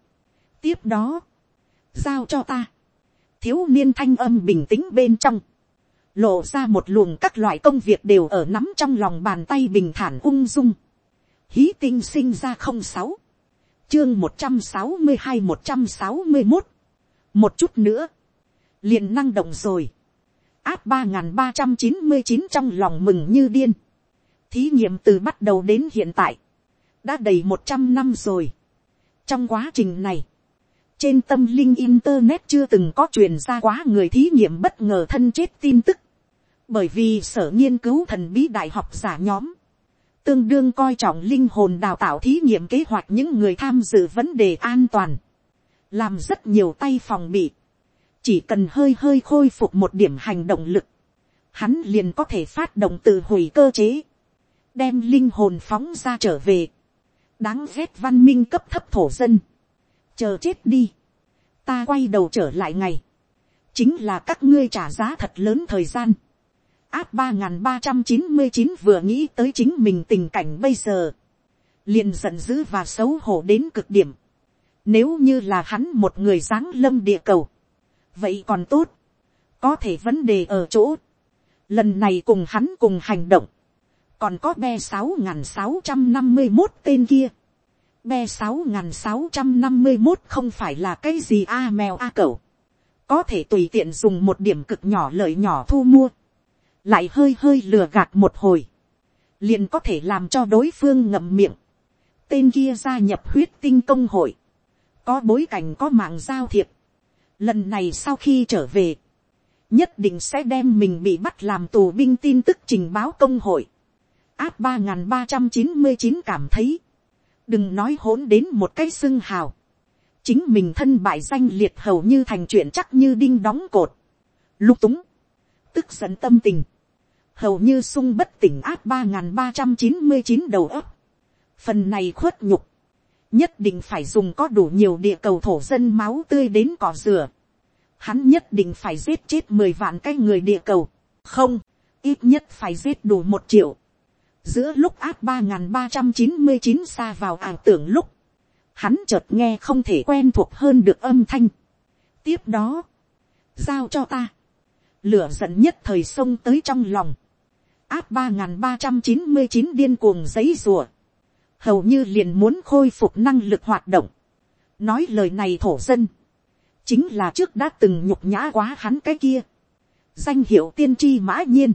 tiếp đó, giao cho ta, thiếu niên thanh âm bình tĩnh bên trong, lộ ra một luồng các loại công việc đều ở nắm trong lòng bàn tay bình thản ung dung, hí tinh sinh ra không sáu, chương một trăm sáu mươi hai một trăm sáu mươi một một chút nữa, liền năng động rồi, áp ba n g h n ba trăm chín mươi chín trong lòng mừng như điên, thí nghiệm từ bắt đầu đến hiện tại, đã đầy một trăm năm rồi. trong quá trình này, trên tâm linh internet chưa từng có truyền ra quá người thí nghiệm bất ngờ thân chết tin tức, bởi vì sở nghiên cứu thần bí đại học giả nhóm, tương đương coi trọng linh hồn đào tạo thí nghiệm kế hoạch những người tham dự vấn đề an toàn, làm rất nhiều tay phòng bị, chỉ cần hơi hơi khôi phục một điểm hành động lực, hắn liền có thể phát động tự hủy cơ chế, đem linh hồn phóng ra trở về, đáng ghét văn minh cấp thấp thổ dân, chờ chết đi, ta quay đầu trở lại ngày, chính là các ngươi trả giá thật lớn thời gian, áp ba n g h n ba trăm chín mươi chín vừa nghĩ tới chính mình tình cảnh bây giờ, liền giận dữ và xấu hổ đến cực điểm, nếu như là hắn một người giáng lâm địa cầu. Vậy còn tốt. Có thể vấn đề ở chỗ. Lần này cùng hắn cùng hành động. Còn có be sáu sáu trăm năm mươi một tên kia. Be sáu sáu trăm năm mươi một không phải là cái gì a mèo a cẩu. Có thể tùy tiện dùng một điểm cực nhỏ lợi nhỏ thu mua. Lại hơi hơi lừa gạt một hồi. Liền có thể làm cho đối phương ngậm miệng. Tên kia gia nhập huyết tinh công hội, có bối cảnh có mạng giao thiệp, lần này sau khi trở về, nhất định sẽ đem mình bị bắt làm tù binh tin tức trình báo công hội, áp ba n g h n ba trăm chín mươi chín cảm thấy, đừng nói hỗn đến một cái xưng hào, chính mình thân bại danh liệt hầu như thành chuyện chắc như đinh đóng cột, lục túng, tức giận tâm tình, hầu như sung bất tỉnh áp ba n g h n ba trăm chín mươi chín đầu ấp, phần này khuất nhục, nhất định phải dùng có đủ nhiều địa cầu thổ dân máu tươi đến cỏ rửa. Hắn nhất định phải giết chết mười vạn cái người địa cầu. Không, ít nhất phải giết đủ một triệu. Giữa lúc áp ba ba trăm chín mươi chín xa vào ảo tưởng lúc. Hắn chợt nghe không thể quen thuộc hơn được âm thanh. Tiếp đó, giao cho ta. Lửa giận nhất thời sông tới trong lòng. Áp ba ba trăm chín mươi chín điên cuồng giấy rùa hầu như liền muốn khôi phục năng lực hoạt động. nói lời này thổ dân, chính là trước đã từng nhục nhã quá hắn cái kia. danh hiệu tiên tri mã nhiên,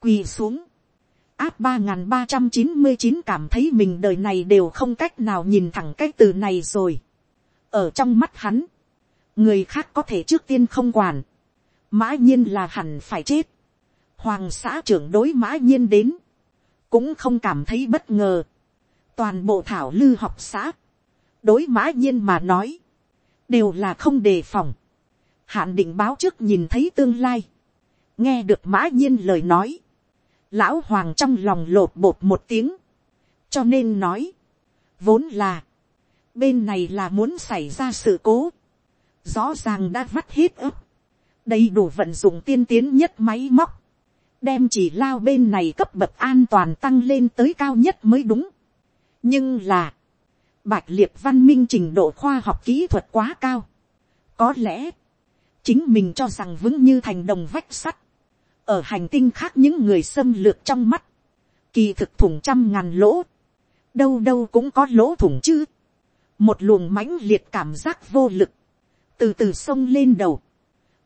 quỳ xuống, áp ba n g h n ba trăm chín mươi chín cảm thấy mình đời này đều không cách nào nhìn thẳng cái từ này rồi. ở trong mắt hắn, người khác có thể trước tiên không quản, mã nhiên là hẳn phải chết. hoàng xã trưởng đối mã nhiên đến, cũng không cảm thấy bất ngờ. Toàn bộ thảo lư học xã, đối mã nhiên mà nói, đều là không đề phòng, hạn định báo trước nhìn thấy tương lai, nghe được mã nhiên lời nói, lão hoàng trong lòng lột bột một tiếng, cho nên nói, vốn là, bên này là muốn xảy ra sự cố, rõ ràng đã vắt hết ấp, đầy đủ vận dụng tiên tiến nhất máy móc, đem chỉ lao bên này cấp bậc an toàn tăng lên tới cao nhất mới đúng nhưng là, bạch liệt văn minh trình độ khoa học kỹ thuật quá cao. có lẽ, chính mình cho rằng vững như thành đồng vách sắt. ở hành tinh khác những người xâm lược trong mắt, kỳ thực thủng trăm ngàn lỗ, đâu đâu cũng có lỗ thủng chứ. một luồng mãnh liệt cảm giác vô lực, từ từ sông lên đầu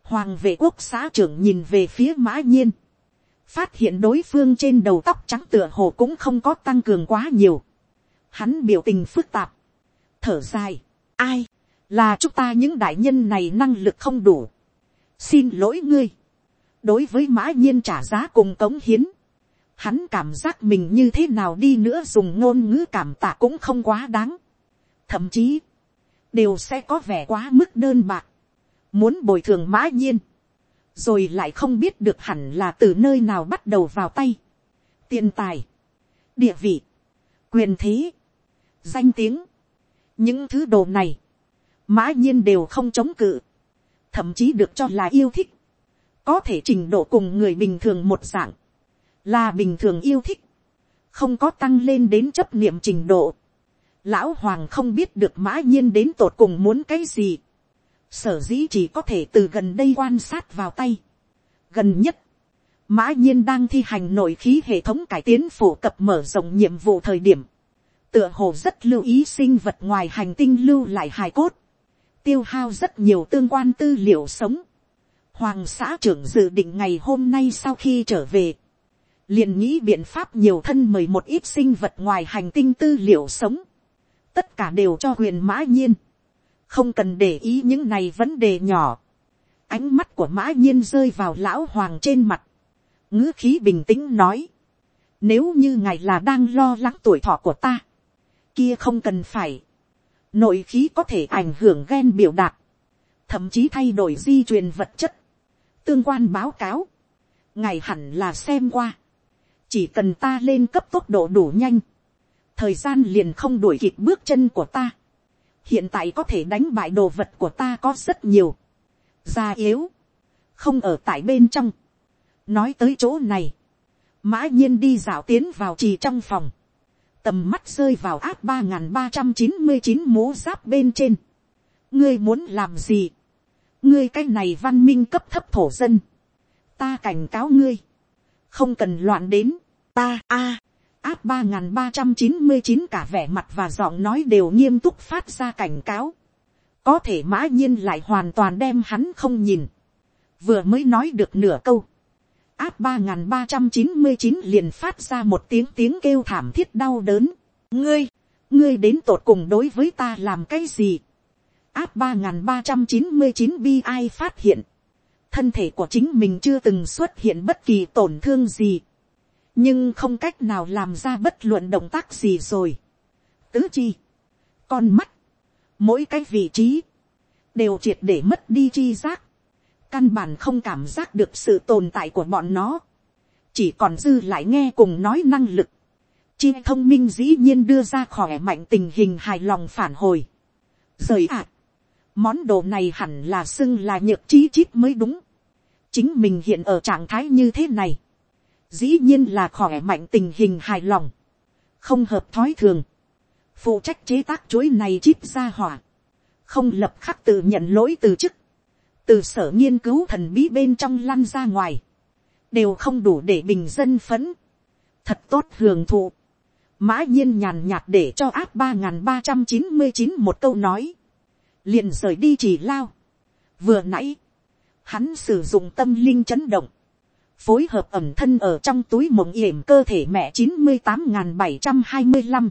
hoàng vệ quốc xã trưởng nhìn về phía mã nhiên, phát hiện đối phương trên đầu tóc trắng tựa hồ cũng không có tăng cường quá nhiều. Hắn biểu tình phức tạp, thở dài, ai, là chúng ta những đại nhân này năng lực không đủ, xin lỗi ngươi, đối với mã nhiên trả giá cùng cống hiến, hắn cảm giác mình như thế nào đi nữa dùng ngôn ngữ cảm tạ cũng không quá đáng, thậm chí, đều sẽ có vẻ quá mức đơn bạc, muốn bồi thường mã nhiên, rồi lại không biết được hẳn là từ nơi nào bắt đầu vào tay, tiền tài, địa vị, quyền thế, danh tiếng, những thứ đồ này, mã nhiên đều không chống cự, thậm chí được cho là yêu thích, có thể trình độ cùng người bình thường một dạng, là bình thường yêu thích, không có tăng lên đến chấp niệm trình độ. Lão hoàng không biết được mã nhiên đến tột cùng muốn cái gì, sở dĩ chỉ có thể từ gần đây quan sát vào tay. gần nhất, mã nhiên đang thi hành nội khí hệ thống cải tiến phổ cập mở rộng nhiệm vụ thời điểm, tựa hồ rất lưu ý sinh vật ngoài hành tinh lưu lại hài cốt, tiêu hao rất nhiều tương quan tư liệu sống. Hoàng xã trưởng dự định ngày hôm nay sau khi trở về, liền nghĩ biện pháp nhiều thân mời một ít sinh vật ngoài hành tinh tư liệu sống, tất cả đều cho huyền mã nhiên, không cần để ý những này vấn đề nhỏ. Ánh mắt của mã nhiên rơi vào lão hoàng trên mặt, ngữ khí bình tĩnh nói, nếu như ngài là đang lo lắng tuổi thọ của ta, kia không cần phải, nội khí có thể ảnh hưởng ghen biểu đạt, thậm chí thay đổi di truyền vật chất, tương quan báo cáo, ngài hẳn là xem qua, chỉ cần ta lên cấp tốc độ đủ nhanh, thời gian liền không đuổi kịp bước chân của ta, hiện tại có thể đánh bại đồ vật của ta có rất nhiều, già yếu, không ở tại bên trong, nói tới chỗ này, mã nhiên đi dạo tiến vào trì trong phòng, tầm mắt rơi vào áp ba n g h n ba trăm chín mươi chín mố giáp bên trên. ngươi muốn làm gì, ngươi cái này văn minh cấp thấp thổ dân, ta cảnh cáo ngươi, không cần loạn đến, ta a, áp ba n g h n ba trăm chín mươi chín cả vẻ mặt và giọng nói đều nghiêm túc phát ra cảnh cáo, có thể mã nhiên lại hoàn toàn đem hắn không nhìn, vừa mới nói được nửa câu, áp ba n ba trăm chín mươi chín liền phát ra một tiếng tiếng kêu thảm thiết đau đớn. ngươi, ngươi đến tột cùng đối với ta làm cái gì. áp ba n ba trăm chín mươi chín bi ai phát hiện. thân thể của chính mình chưa từng xuất hiện bất kỳ tổn thương gì nhưng không cách nào làm ra bất luận động tác gì rồi. tứ chi, con mắt, mỗi cái vị trí, đều triệt để mất đi chi giác. Căn bản không cảm giác được sự tồn tại của bọn nó, chỉ còn dư lại nghe cùng nói năng lực, chi thông minh dĩ nhiên đưa ra khỏe mạnh tình hình hài lòng phản hồi. rời ạ, món đồ này hẳn là xưng là nhược trí chít mới đúng, chính mình hiện ở trạng thái như thế này, dĩ nhiên là khỏe mạnh tình hình hài lòng, không hợp thói thường, phụ trách chế tác chuối này chip ra hỏa, không lập khắc tự nhận lỗi từ chức, từ sở nghiên cứu thần bí bên trong lăn ra ngoài, đều không đủ để bình dân phấn, thật tốt hưởng thụ, mã nhiên nhàn nhạt để cho áp ba n g h n ba trăm chín mươi chín một câu nói, liền rời đi chỉ lao, vừa nãy, hắn sử dụng tâm linh chấn động, phối hợp ẩm thân ở trong túi mộng yểm cơ thể mẹ chín mươi tám n g h n bảy trăm hai mươi năm,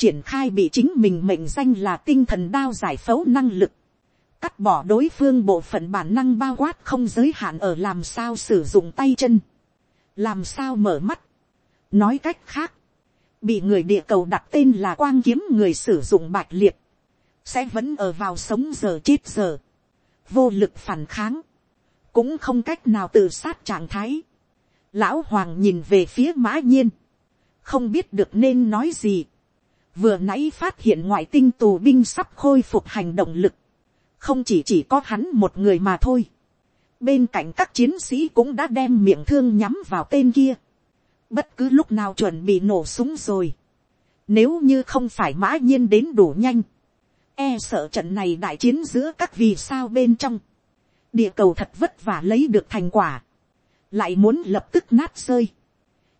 triển khai bị chính mình mệnh danh là tinh thần đao giải phẫu năng lực, cắt bỏ đối phương bộ phận bản năng bao quát không giới hạn ở làm sao sử dụng tay chân, làm sao mở mắt. nói cách khác, bị người địa cầu đặt tên là quang kiếm người sử dụng bạch liệt, sẽ vẫn ở vào sống giờ chết giờ, vô lực phản kháng, cũng không cách nào tự sát trạng thái. Lão hoàng nhìn về phía mã nhiên, không biết được nên nói gì. vừa nãy phát hiện ngoại tinh tù binh sắp khôi phục hành động lực, không chỉ chỉ có hắn một người mà thôi. bên cạnh các chiến sĩ cũng đã đem miệng thương nhắm vào tên kia. bất cứ lúc nào chuẩn bị nổ súng rồi. nếu như không phải mã nhiên đến đủ nhanh, e sợ trận này đại chiến giữa các vì sao bên trong địa cầu thật vất vả lấy được thành quả. lại muốn lập tức nát rơi.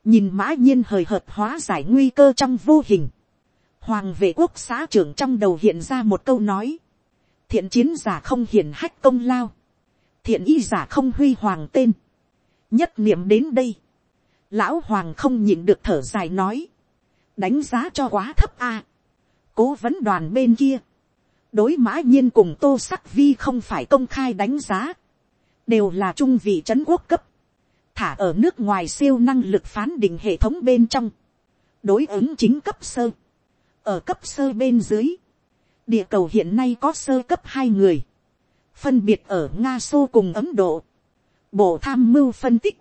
nhìn mã nhiên hời hợt hóa giải nguy cơ trong vô hình. hoàng vệ quốc xã trưởng trong đầu hiện ra một câu nói. Thiện chiến giả không hiển hách công lao, thiện y giả không huy hoàng tên, nhất niệm đến đây, lão hoàng không nhìn được thở dài nói, đánh giá cho quá thấp a, cố vấn đoàn bên kia, đối mã nhiên cùng tô sắc vi không phải công khai đánh giá, đều là trung vị c quốc cấp, thả ở nước ngoài siêu năng lực phán định hệ thống bên trong, đối ứng chính cấp sơ, ở cấp sơ bên dưới, địa cầu hiện nay có sơ cấp hai người, phân biệt ở nga xô cùng ấn độ, bộ tham mưu phân tích,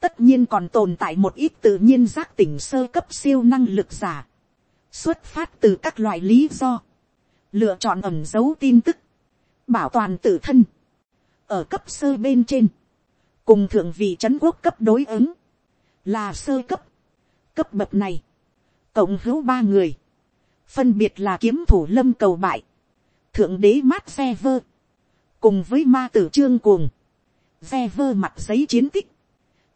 tất nhiên còn tồn tại một ít tự nhiên giác tỉnh sơ cấp siêu năng lực giả, xuất phát từ các loại lý do, lựa chọn ẩm dấu tin tức, bảo toàn tự thân, ở cấp sơ bên trên, cùng thượng vị c quốc cấp đối ứng, là sơ cấp, cấp bậc này, cộng hữu ba người, phân biệt là kiếm thủ lâm cầu bại, thượng đế mát xe vơ, cùng với ma tử trương cuồng, xe vơ mặt giấy chiến tích,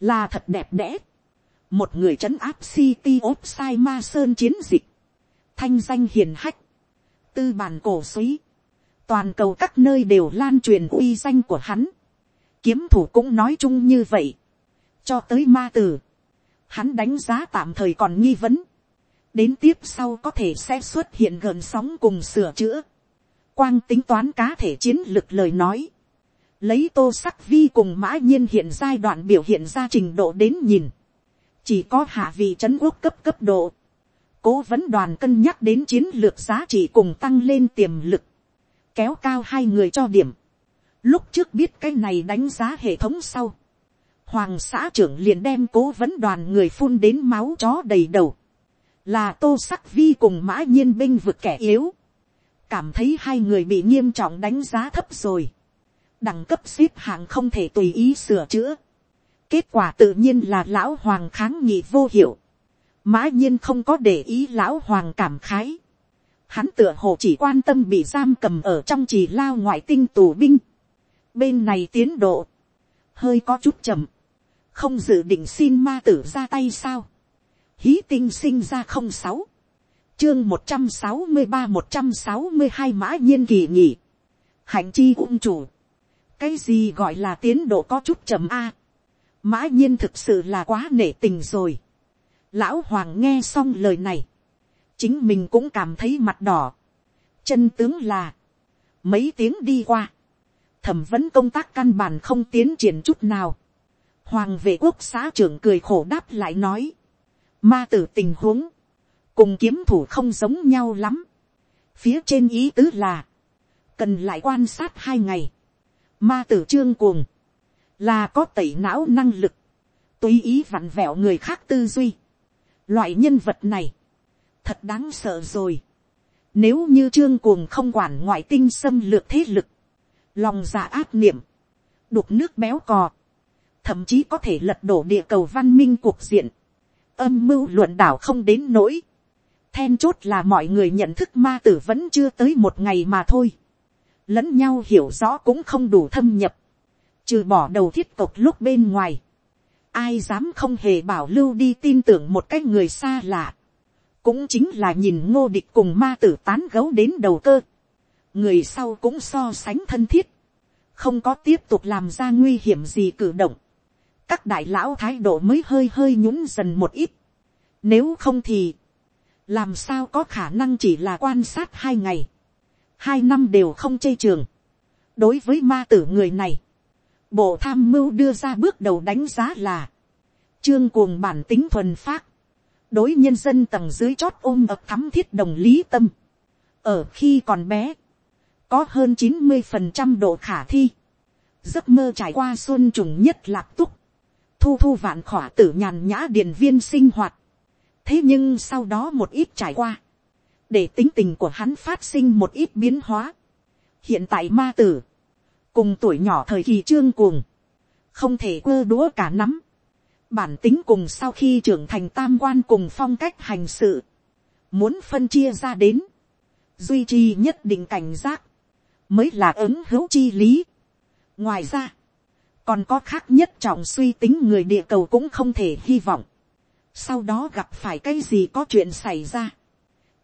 là thật đẹp đẽ, một người c áp city of sai ma sơn chiến dịch, thanh danh hiền hách, tư bản cổ suý, toàn cầu các nơi đều lan truyền uy danh của hắn, kiếm thủ cũng nói chung như vậy, cho tới ma tử, hắn đánh giá tạm thời còn nghi vấn, đến tiếp sau có thể sẽ xuất hiện gần sóng cùng sửa chữa, quang tính toán cá thể chiến lược lời nói, lấy tô sắc vi cùng mã nhiên hiện giai đoạn biểu hiện ra trình độ đến nhìn, chỉ có hạ vị trấn quốc cấp cấp độ, cố vấn đoàn cân nhắc đến chiến lược giá trị cùng tăng lên tiềm lực, kéo cao hai người cho điểm, lúc trước biết cái này đánh giá hệ thống sau, hoàng xã trưởng liền đem cố vấn đoàn người phun đến máu chó đầy đầu, là tô sắc vi cùng mã nhiên binh vực kẻ yếu, cảm thấy hai người bị nghiêm trọng đánh giá thấp rồi, đẳng cấp xếp hạng không thể tùy ý sửa chữa, kết quả tự nhiên là lão hoàng kháng nghị vô hiệu, mã nhiên không có để ý lão hoàng cảm khái, hắn tựa hồ chỉ quan tâm bị giam cầm ở trong trì lao ngoại tinh tù binh, bên này tiến độ, hơi có chút chậm, không dự định xin ma tử ra tay sao, hí tinh sinh ra không sáu, chương một trăm sáu mươi ba một trăm sáu mươi hai mã nhiên kỳ nghỉ, hạnh chi ung chủ, cái gì gọi là tiến độ có chút chậm a, mã nhiên thực sự là quá nể tình rồi, lão hoàng nghe xong lời này, chính mình cũng cảm thấy mặt đỏ, chân tướng là, mấy tiếng đi qua, thẩm vấn công tác căn bản không tiến triển chút nào, hoàng vệ quốc xã trưởng cười khổ đáp lại nói, ma tử tình huống, cùng kiếm thủ không giống nhau lắm. phía trên ý tứ là, cần lại quan sát hai ngày, ma tử trương cuồng, là có tẩy não năng lực, tùy ý vặn vẹo người khác tư duy loại nhân vật này, thật đáng sợ rồi. nếu như trương cuồng không quản ngoại tinh xâm lược thế lực, lòng dạ ác niệm, đục nước béo cò, thậm chí có thể lật đổ địa cầu văn minh cuộc diện, âm mưu luận đảo không đến nỗi. Then chốt là mọi người nhận thức ma tử vẫn chưa tới một ngày mà thôi. Lẫn nhau hiểu rõ cũng không đủ thâm nhập. Trừ bỏ đầu thiết tộc lúc bên ngoài. Ai dám không hề bảo lưu đi tin tưởng một cái người xa lạ. Cũng chính là nhìn ngô địch cùng ma tử tán gấu đến đầu cơ. Người sau cũng so sánh thân thiết. Không có tiếp tục làm ra nguy hiểm gì cử động các đại lão thái độ mới hơi hơi nhún dần một ít. Nếu không thì, làm sao có khả năng chỉ là quan sát hai ngày, hai năm đều không chê trường. đối với ma tử người này, bộ tham mưu đưa ra bước đầu đánh giá là, trương cuồng bản tính thuần phát, đối nhân dân tầng dưới chót ôm ập thắm thiết đồng lý tâm, ở khi còn bé, có hơn chín mươi phần trăm độ khả thi, giấc mơ trải qua xuân trùng nhất lạc túc, thu thu vạn khỏa tử nhàn nhã điền viên sinh hoạt. thế nhưng sau đó một ít trải qua, để tính tình của hắn phát sinh một ít biến hóa. hiện tại ma tử, cùng tuổi nhỏ thời kỳ trương cuồng, không thể quơ đũa cả nắm. bản tính cùng sau khi trưởng thành tam quan cùng phong cách hành sự, muốn phân chia ra đến, duy trì nhất định cảnh giác, mới là ứng hữu chi lý. ngoài ra, còn có khác nhất trọng suy tính người địa cầu cũng không thể hy vọng. sau đó gặp phải cái gì có chuyện xảy ra.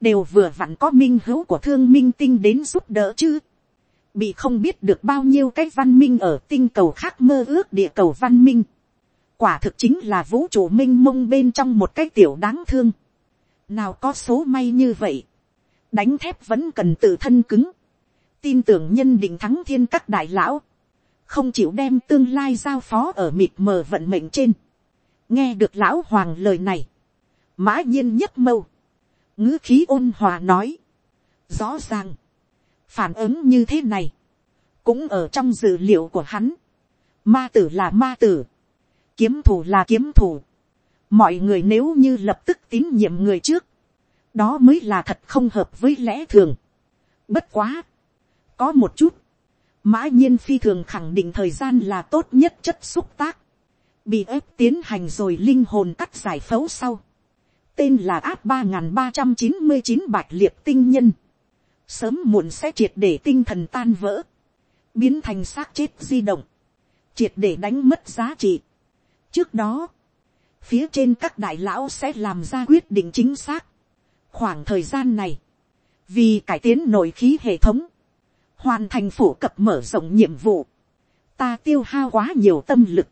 đều vừa vặn có minh hữu của thương minh tinh đến giúp đỡ chứ bị không biết được bao nhiêu cái văn minh ở tinh cầu khác mơ ước địa cầu văn minh. quả thực chính là vũ trụ minh mông bên trong một cái tiểu đáng thương. nào có số may như vậy. đánh thép vẫn cần tự thân cứng. tin tưởng nhân định thắng thiên các đại lão không chịu đem tương lai giao phó ở mịt mờ vận mệnh trên. nghe được lão hoàng lời này, mã nhiên nhất mâu, ngữ khí ôn hòa nói, rõ ràng, phản ứng như thế này, cũng ở trong dữ liệu của hắn, ma tử là ma tử, kiếm thủ là kiếm thủ, mọi người nếu như lập tức tín nhiệm người trước, đó mới là thật không hợp với lẽ thường. Bất quá, có một chút, mã nhiên phi thường khẳng định thời gian là tốt nhất chất xúc tác, bị ép tiến hành rồi linh hồn cắt giải phẫu sau, tên là áp ba n ba trăm chín mươi chín bạch liệt tinh nhân, sớm muộn sẽ triệt để tinh thần tan vỡ, biến thành xác chết di động, triệt để đánh mất giá trị. trước đó, phía trên các đại lão sẽ làm ra quyết định chính xác, khoảng thời gian này, vì cải tiến nội khí hệ thống, hoàn thành phổ cập mở rộng nhiệm vụ, ta tiêu hao quá nhiều tâm lực,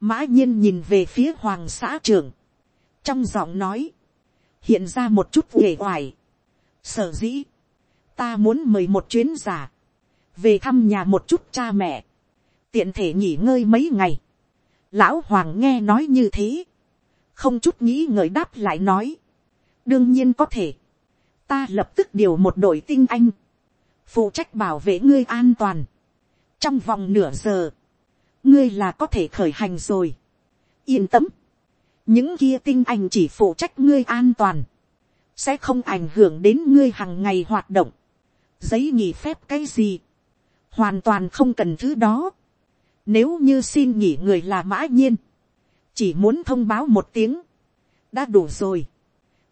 mã nhiên nhìn về phía hoàng xã trường, trong giọng nói, hiện ra một chút uể oải, sở dĩ, ta muốn mời một chuyến giả, về thăm nhà một chút cha mẹ, tiện thể nghỉ ngơi mấy ngày, lão hoàng nghe nói như thế, không chút nghĩ ngợi đáp lại nói, đương nhiên có thể, ta lập tức điều một đội tinh anh, phụ trách bảo vệ ngươi an toàn, trong vòng nửa giờ, ngươi là có thể khởi hành rồi, yên tâm, những kia tinh anh chỉ phụ trách ngươi an toàn, sẽ không ảnh hưởng đến ngươi hàng ngày hoạt động, giấy nghỉ phép cái gì, hoàn toàn không cần thứ đó, nếu như xin nghỉ người là mã nhiên, chỉ muốn thông báo một tiếng, đã đủ rồi,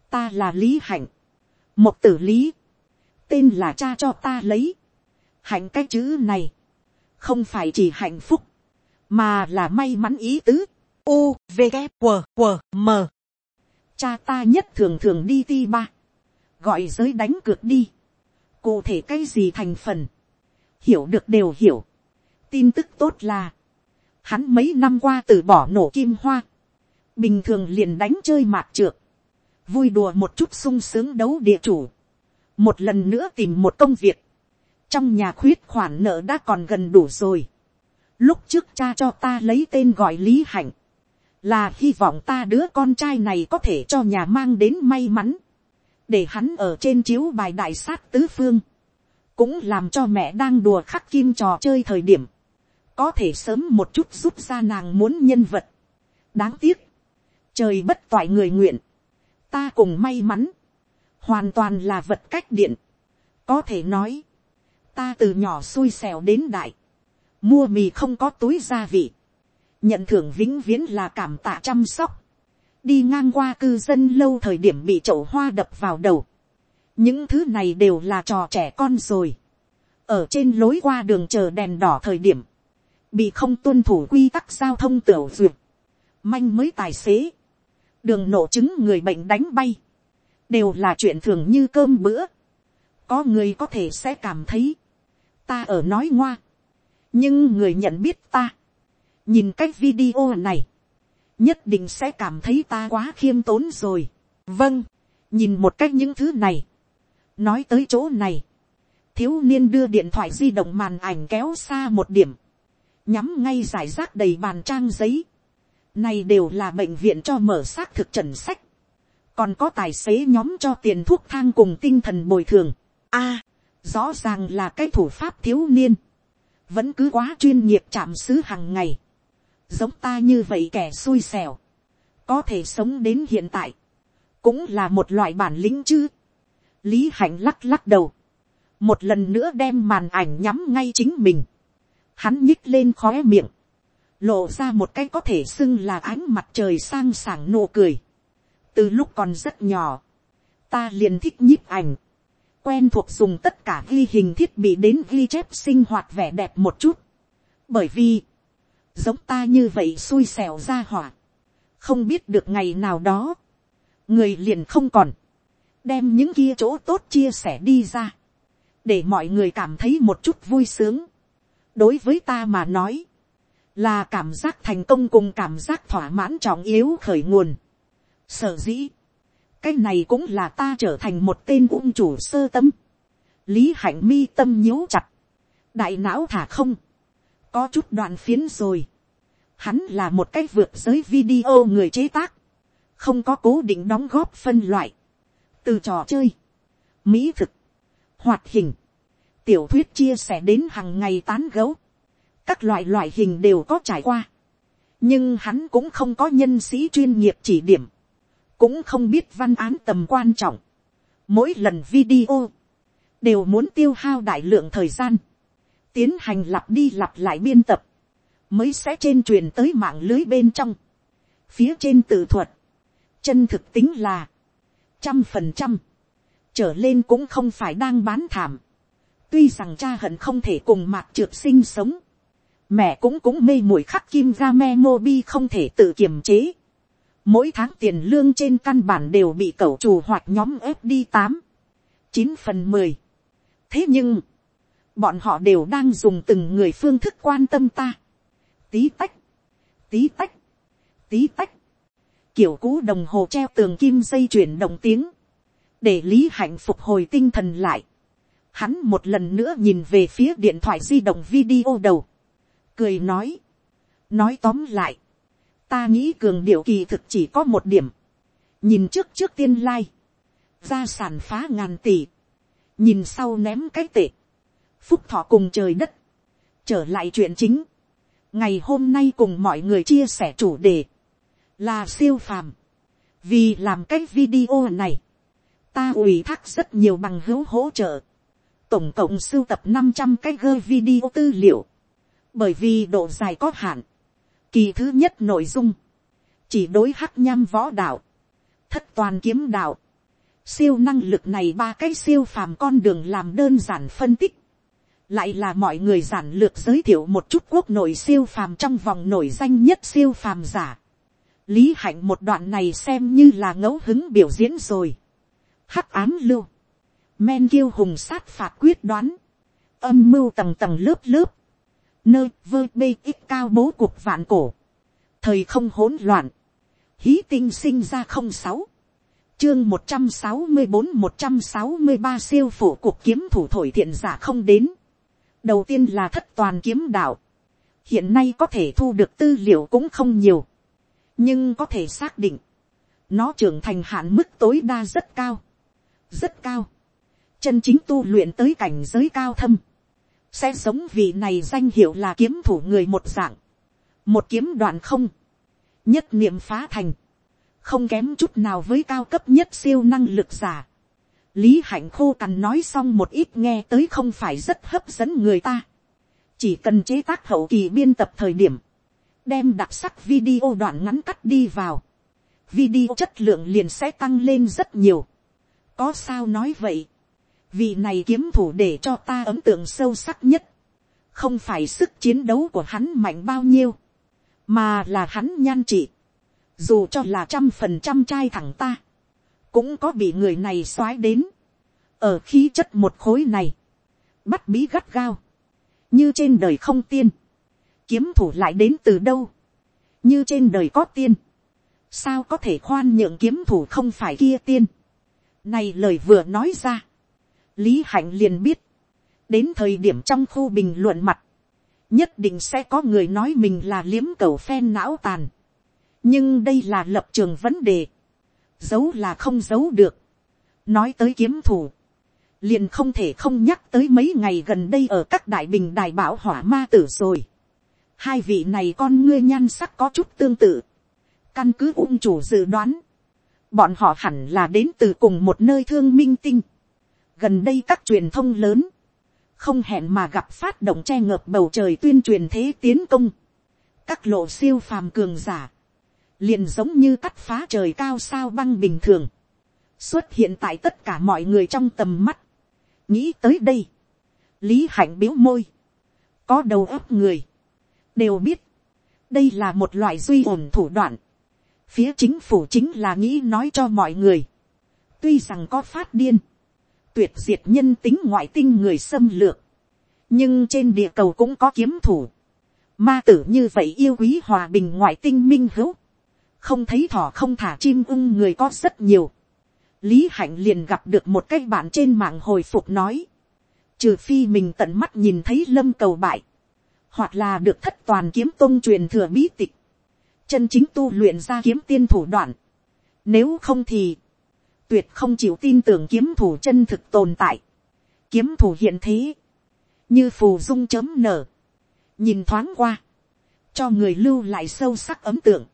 ta là lý hạnh, một tử lý, tên là cha cho ta lấy, hạnh cái chữ này, không phải chỉ hạnh phúc, mà là may mắn ý tứ, u v g W, W, m. Cha ta nhất thường thường đi ti ba, gọi giới đánh cược đi, cụ thể cái gì thành phần, hiểu được đều hiểu, tin tức tốt là, hắn mấy năm qua từ bỏ nổ kim hoa, bình thường liền đánh chơi mạc trượt, vui đùa một chút sung sướng đấu địa chủ, một lần nữa tìm một công việc, trong nhà khuyết khoản nợ đã còn gần đủ rồi, lúc trước cha cho ta lấy tên gọi lý hạnh, là hy vọng ta đứa con trai này có thể cho nhà mang đến may mắn, để hắn ở trên chiếu bài đại sát tứ phương, cũng làm cho mẹ đang đùa khắc kim trò chơi thời điểm, có thể sớm một chút giúp ra nàng muốn nhân vật. đáng tiếc, trời bất toại người nguyện, ta cùng may mắn, hoàn toàn là vật cách điện, có thể nói, ta từ nhỏ xui xẻo đến đại, mua mì không có túi gia vị, nhận thưởng vĩnh viễn là cảm tạ chăm sóc, đi ngang qua cư dân lâu thời điểm bị chậu hoa đập vào đầu, những thứ này đều là trò trẻ con rồi, ở trên lối qua đường chờ đèn đỏ thời điểm, bị không tuân thủ quy tắc giao thông tiểu duyệt, manh mới tài xế, đường nổ chứng người bệnh đánh bay, đều là chuyện thường như cơm bữa. có người có thể sẽ cảm thấy, ta ở nói ngoa, nhưng người nhận biết ta, nhìn cái video này, nhất định sẽ cảm thấy ta quá khiêm tốn rồi. vâng, nhìn một cách những thứ này, nói tới chỗ này, thiếu niên đưa điện thoại di động màn ảnh kéo xa một điểm, nhắm ngay giải rác đầy bàn trang giấy, này đều là bệnh viện cho mở xác thực trần sách, còn có tài xế nhóm cho tiền thuốc thang cùng tinh thần bồi thường. a, à, rõ ràng là cái thủ pháp thiếu niên, vẫn cứ quá chuyên nghiệp chạm xứ hàng ngày, giống ta như vậy kẻ xui xẻo, có thể sống đến hiện tại, cũng là một loại bản lĩnh chứ. lý hạnh lắc lắc đầu, một lần nữa đem màn ảnh nhắm ngay chính mình, hắn nhích lên khóe miệng, lộ ra một cái có thể xưng là ánh mặt trời sang sảng nụ cười. từ lúc còn rất nhỏ, ta liền thích nhíp ảnh, quen thuộc dùng tất cả ghi hình thiết bị đến ghi chép sinh hoạt vẻ đẹp một chút. bởi vì, giống ta như vậy xui xẻo ra hỏa, không biết được ngày nào đó, người liền không còn, đem những kia chỗ tốt chia sẻ đi ra, để mọi người cảm thấy một chút vui sướng. đối với ta mà nói, là cảm giác thành công cùng cảm giác thỏa mãn trọng yếu khởi nguồn. sở dĩ, cái này cũng là ta trở thành một tên ung chủ sơ tâm. lý hạnh mi tâm nhíu chặt, đại não thả không, có chút đoạn phiến rồi. hắn là một cái vượt giới video người chế tác, không có cố định đóng góp phân loại, từ trò chơi, mỹ thực, hoạt hình, tiểu thuyết chia sẻ đến hàng ngày tán gấu, các loại loại hình đều có trải qua, nhưng hắn cũng không có nhân sĩ chuyên nghiệp chỉ điểm, cũng không biết văn án tầm quan trọng. Mỗi lần video, đều muốn tiêu hao đại lượng thời gian, tiến hành lặp đi lặp lại biên tập, mới sẽ trên truyền tới mạng lưới bên trong. Phía trên tự thuật, chân thực tính là, trăm phần trăm, trở lên cũng không phải đang bán thảm. Tuy rằng cha hận không thể cùng mạc trượt sinh sống, mẹ cũng cũng mê muội khắc kim ra me mobi không thể tự kiềm chế mỗi tháng tiền lương trên căn bản đều bị cẩu trù hoặc nhóm ép đi tám, chín phần mười. thế nhưng, bọn họ đều đang dùng từng người phương thức quan tâm ta. tí tách, tí tách, tí tách, kiểu cũ đồng hồ treo tường kim dây chuyển động tiếng, để lý hạnh phục hồi tinh thần lại. Hắn một lần nữa nhìn về phía điện thoại di động video đầu, cười nói, nói tóm lại, ta nghĩ cường điệu kỳ thực chỉ có một điểm, nhìn trước trước tiên lai, gia sản phá ngàn tỷ, nhìn sau ném cái tệ, phúc thọ cùng trời đất, trở lại chuyện chính, ngày hôm nay cùng mọi người chia sẻ chủ đề, là siêu phàm, vì làm cái video này, ta ủy thác rất nhiều bằng hữu hỗ trợ, tổng cộng sưu tập năm trăm cái gơ video tư liệu, bởi vì độ dài có hạn, kỳ thứ nhất nội dung, chỉ đối hắc nham võ đạo, thất toàn kiếm đạo, siêu năng lực này ba cái siêu phàm con đường làm đơn giản phân tích, lại là mọi người giản lược giới thiệu một chút quốc nội siêu phàm trong vòng nổi danh nhất siêu phàm giả. lý hạnh một đoạn này xem như là ngẫu hứng biểu diễn rồi. hắc ám lưu, men kiêu hùng sát phạt quyết đoán, âm mưu tầng tầng lớp lớp, nơi vơ bê ít cao bố cuộc vạn cổ, thời không hỗn loạn, hí tinh sinh ra không sáu, chương một trăm sáu mươi bốn một trăm sáu mươi ba siêu phủ cuộc kiếm thủ thổi thiện giả không đến, đầu tiên là thất toàn kiếm đạo, hiện nay có thể thu được tư liệu cũng không nhiều, nhưng có thể xác định, nó trưởng thành hạn mức tối đa rất cao, rất cao, chân chính tu luyện tới cảnh giới cao thâm, sẽ sống vị này danh hiệu là kiếm thủ người một dạng, một kiếm đoạn không, nhất niệm phá thành, không kém chút nào với cao cấp nhất siêu năng lực giả lý hạnh khô cằn nói xong một ít nghe tới không phải rất hấp dẫn người ta, chỉ cần chế tác hậu kỳ biên tập thời điểm, đem đặc sắc video đoạn ngắn cắt đi vào, video chất lượng liền sẽ tăng lên rất nhiều. có sao nói vậy, Vị này kiếm thủ để cho ta ấn tượng sâu sắc nhất. Không phải sức chiến đấu của hắn mạnh bao nhiêu. Mà là hắn nhan trị. Dù cho là trăm phần trăm trai thẳng ta. Cũng có bị người này soái đến. Ở khí chất một khối này. Bắt bí gắt gao. Như trên đời không tiên. Kiếm thủ lại đến từ đâu. Như trên đời có tiên. Sao có thể khoan nhượng kiếm thủ không phải kia tiên. Này lời vừa nói ra lý hạnh liền biết, đến thời điểm trong khu bình luận mặt, nhất định sẽ có người nói mình là liếm cầu phen não tàn. nhưng đây là lập trường vấn đề, giấu là không giấu được. nói tới kiếm thủ, liền không thể không nhắc tới mấy ngày gần đây ở các đại bình đài bảo hỏa ma tử rồi. hai vị này con ngươi nhan sắc có chút tương tự, căn cứ ung chủ dự đoán, bọn họ hẳn là đến từ cùng một nơi thương minh tinh gần đây các truyền thông lớn, không hẹn mà gặp phát động che ngợp bầu trời tuyên truyền thế tiến công, các lộ siêu phàm cường giả, liền giống như cắt phá trời cao sao băng bình thường, xuất hiện tại tất cả mọi người trong tầm mắt. nghĩ tới đây, lý hạnh biếu môi, có đầu óc người, đều biết, đây là một loại duy ổn thủ đoạn, phía chính phủ chính là nghĩ nói cho mọi người, tuy rằng có phát điên, tuyệt diệt nhân tính ngoại tinh người xâm lược, nhưng trên địa cầu cũng có kiếm thủ, ma tử như vậy yêu quý hòa bình ngoại tinh minh hữu, không thấy thỏ không thả chim ưng người có rất nhiều, lý hạnh liền gặp được một cái bạn trên mạng hồi phục nói, trừ phi mình tận mắt nhìn thấy lâm cầu bại, hoặc là được thất toàn kiếm tôn truyền thừa bí tịch, chân chính tu luyện ra kiếm tiên thủ đoạn, nếu không thì, tuyệt không chịu tin tưởng kiếm thủ chân thực tồn tại. Kiếm thủ hiện thế, như phù dung chấm nở, nhìn thoáng qua, cho người lưu lại sâu sắc ấm tượng,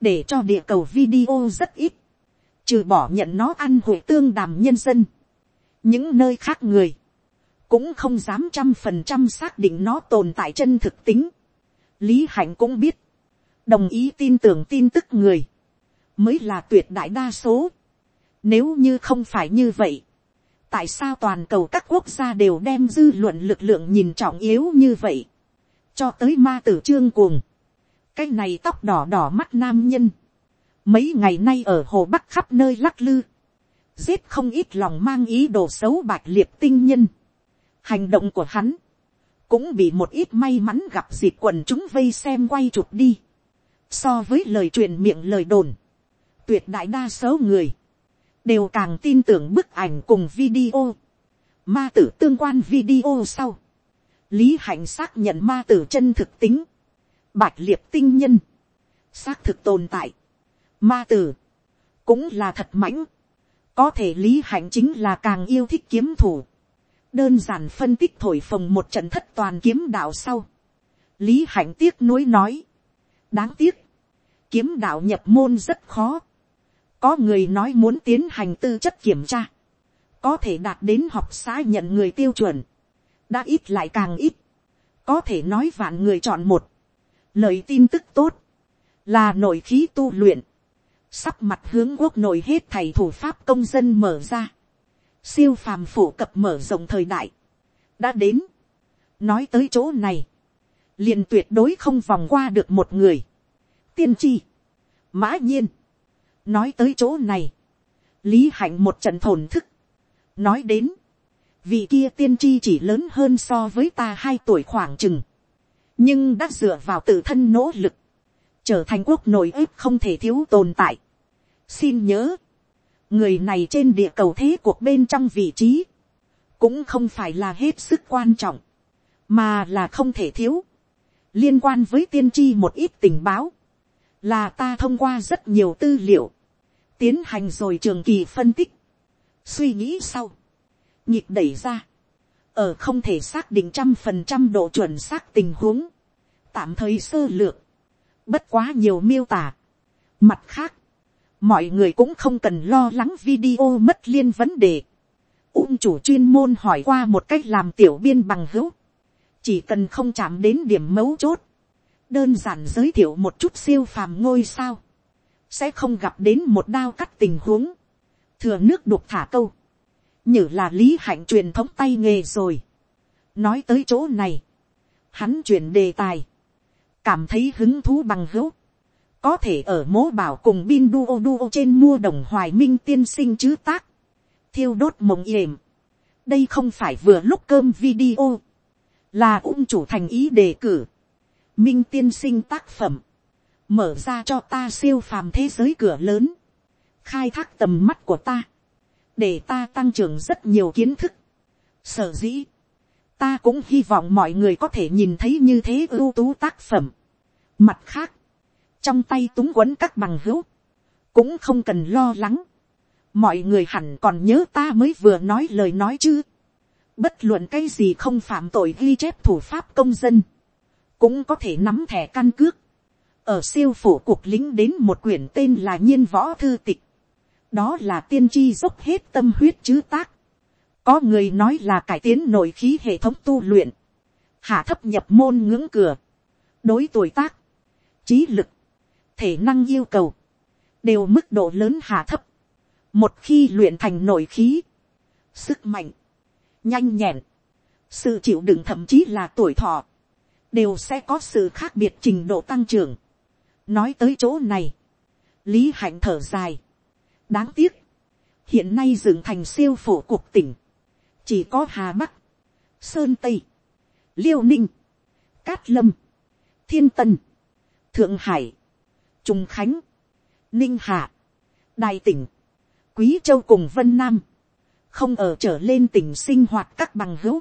để cho địa cầu video rất ít, trừ bỏ nhận nó ăn hội tương đàm nhân dân. những nơi khác người, cũng không dám trăm phần trăm xác định nó tồn tại chân thực tính. lý hạnh cũng biết, đồng ý tin tưởng tin tức người, mới là tuyệt đại đa số. Nếu như không phải như vậy, tại sao toàn cầu các quốc gia đều đem dư luận lực lượng nhìn trọng yếu như vậy, cho tới ma tử trương cuồng, cái này tóc đỏ đỏ mắt nam nhân, mấy ngày nay ở hồ bắc khắp nơi lắc lư, giết không ít lòng mang ý đồ xấu bạch liệt tinh nhân. hành động của hắn, cũng bị một ít may mắn gặp dịp quần chúng vây xem quay chụp đi. so với lời truyền miệng lời đồn, tuyệt đại đa số người, đều càng tin tưởng bức ảnh cùng video, ma tử tương quan video sau, lý hạnh xác nhận ma tử chân thực tính, bạch liệt tinh nhân, xác thực tồn tại, ma tử, cũng là thật mãnh, có thể lý hạnh chính là càng yêu thích kiếm thủ, đơn giản phân tích thổi phồng một trận thất toàn kiếm đạo sau, lý hạnh tiếc nuối nói, đáng tiếc, kiếm đạo nhập môn rất khó, có người nói muốn tiến hành tư chất kiểm tra, có thể đạt đến học xã nhận người tiêu chuẩn, đã ít lại càng ít, có thể nói vạn người chọn một, lời tin tức tốt, là nội khí tu luyện, sắp mặt hướng quốc nội hết thầy thủ pháp công dân mở ra, siêu phàm phổ cập mở rộng thời đại, đã đến, nói tới chỗ này, liền tuyệt đối không vòng qua được một người, tiên tri, mã nhiên, nói tới chỗ này, lý hạnh một trận thổn thức, nói đến, vị kia tiên tri chỉ lớn hơn so với ta hai tuổi khoảng chừng, nhưng đã dựa vào tự thân nỗ lực, trở thành quốc nội ếp không thể thiếu tồn tại. xin nhớ, người này trên địa cầu thế cuộc bên trong vị trí, cũng không phải là hết sức quan trọng, mà là không thể thiếu, liên quan với tiên tri một ít tình báo, là ta thông qua rất nhiều tư liệu, tiến hành rồi trường kỳ phân tích, suy nghĩ sau, nhịp đẩy ra, ở không thể xác định trăm phần trăm độ chuẩn xác tình huống, tạm thời sơ lược, bất quá nhiều miêu tả. Mặt khác, mọi người cũng không cần lo lắng video mất liên vấn đề. Ung chủ chuyên môn hỏi qua một cách làm tiểu biên bằng hữu. Chỉ cần không chạm đến điểm mấu chốt. Đơn giản giới thiệu một chút siêu phàm ngôi sao. Sẽ không gặp đến một đao cắt tình huống. Thừa nước đục thả câu. Như là lý hạnh truyền thống tay nghề rồi. Nói tới chỗ này. Hắn chuyển đề tài cảm thấy hứng thú bằng hữu, có thể ở mố bảo cùng bin duo duo trên mua đồng hoài minh tiên sinh chứ tác, thiêu đốt mộng yểm, đây không phải vừa lúc cơm video, là ung chủ thành ý đề cử, minh tiên sinh tác phẩm, mở ra cho ta siêu phàm thế giới cửa lớn, khai thác tầm mắt của ta, để ta tăng trưởng rất nhiều kiến thức. Sở dĩ, ta cũng hy vọng mọi người có thể nhìn thấy như thế ưu tú tác phẩm. Mặt khác, trong tay túng quấn các bằng hữu, cũng không cần lo lắng. Mọi người hẳn còn nhớ ta mới vừa nói lời nói chứ. Bất luận cái gì không phạm tội ghi chép thủ pháp công dân, cũng có thể nắm thẻ căn cước. Ở siêu phủ cuộc lính đến một quyển tên là nhiên võ thư tịch. Đó là tiên tri dốc hết tâm huyết chứ tác. Có người nói là cải tiến nội khí hệ thống tu luyện. Hạ thấp nhập môn ngưỡng cửa. Đối tuổi tác trí lực, thể năng yêu cầu, đều mức độ lớn hạ thấp. Một khi luyện thành nội khí, sức mạnh, nhanh nhẹn, sự chịu đựng thậm chí là tuổi thọ, đều sẽ có sự khác biệt trình độ tăng trưởng. Nói tới chỗ này, lý hạnh thở dài đáng tiếc, hiện nay dựng thành siêu phổ cuộc tỉnh, chỉ có hà bắc, sơn tây, liêu ninh, cát lâm, thiên tân, thượng hải, trung khánh, ninh hạ, đài tỉnh, quý châu cùng vân nam, không ở trở lên tỉnh sinh hoạt các bằng hữu,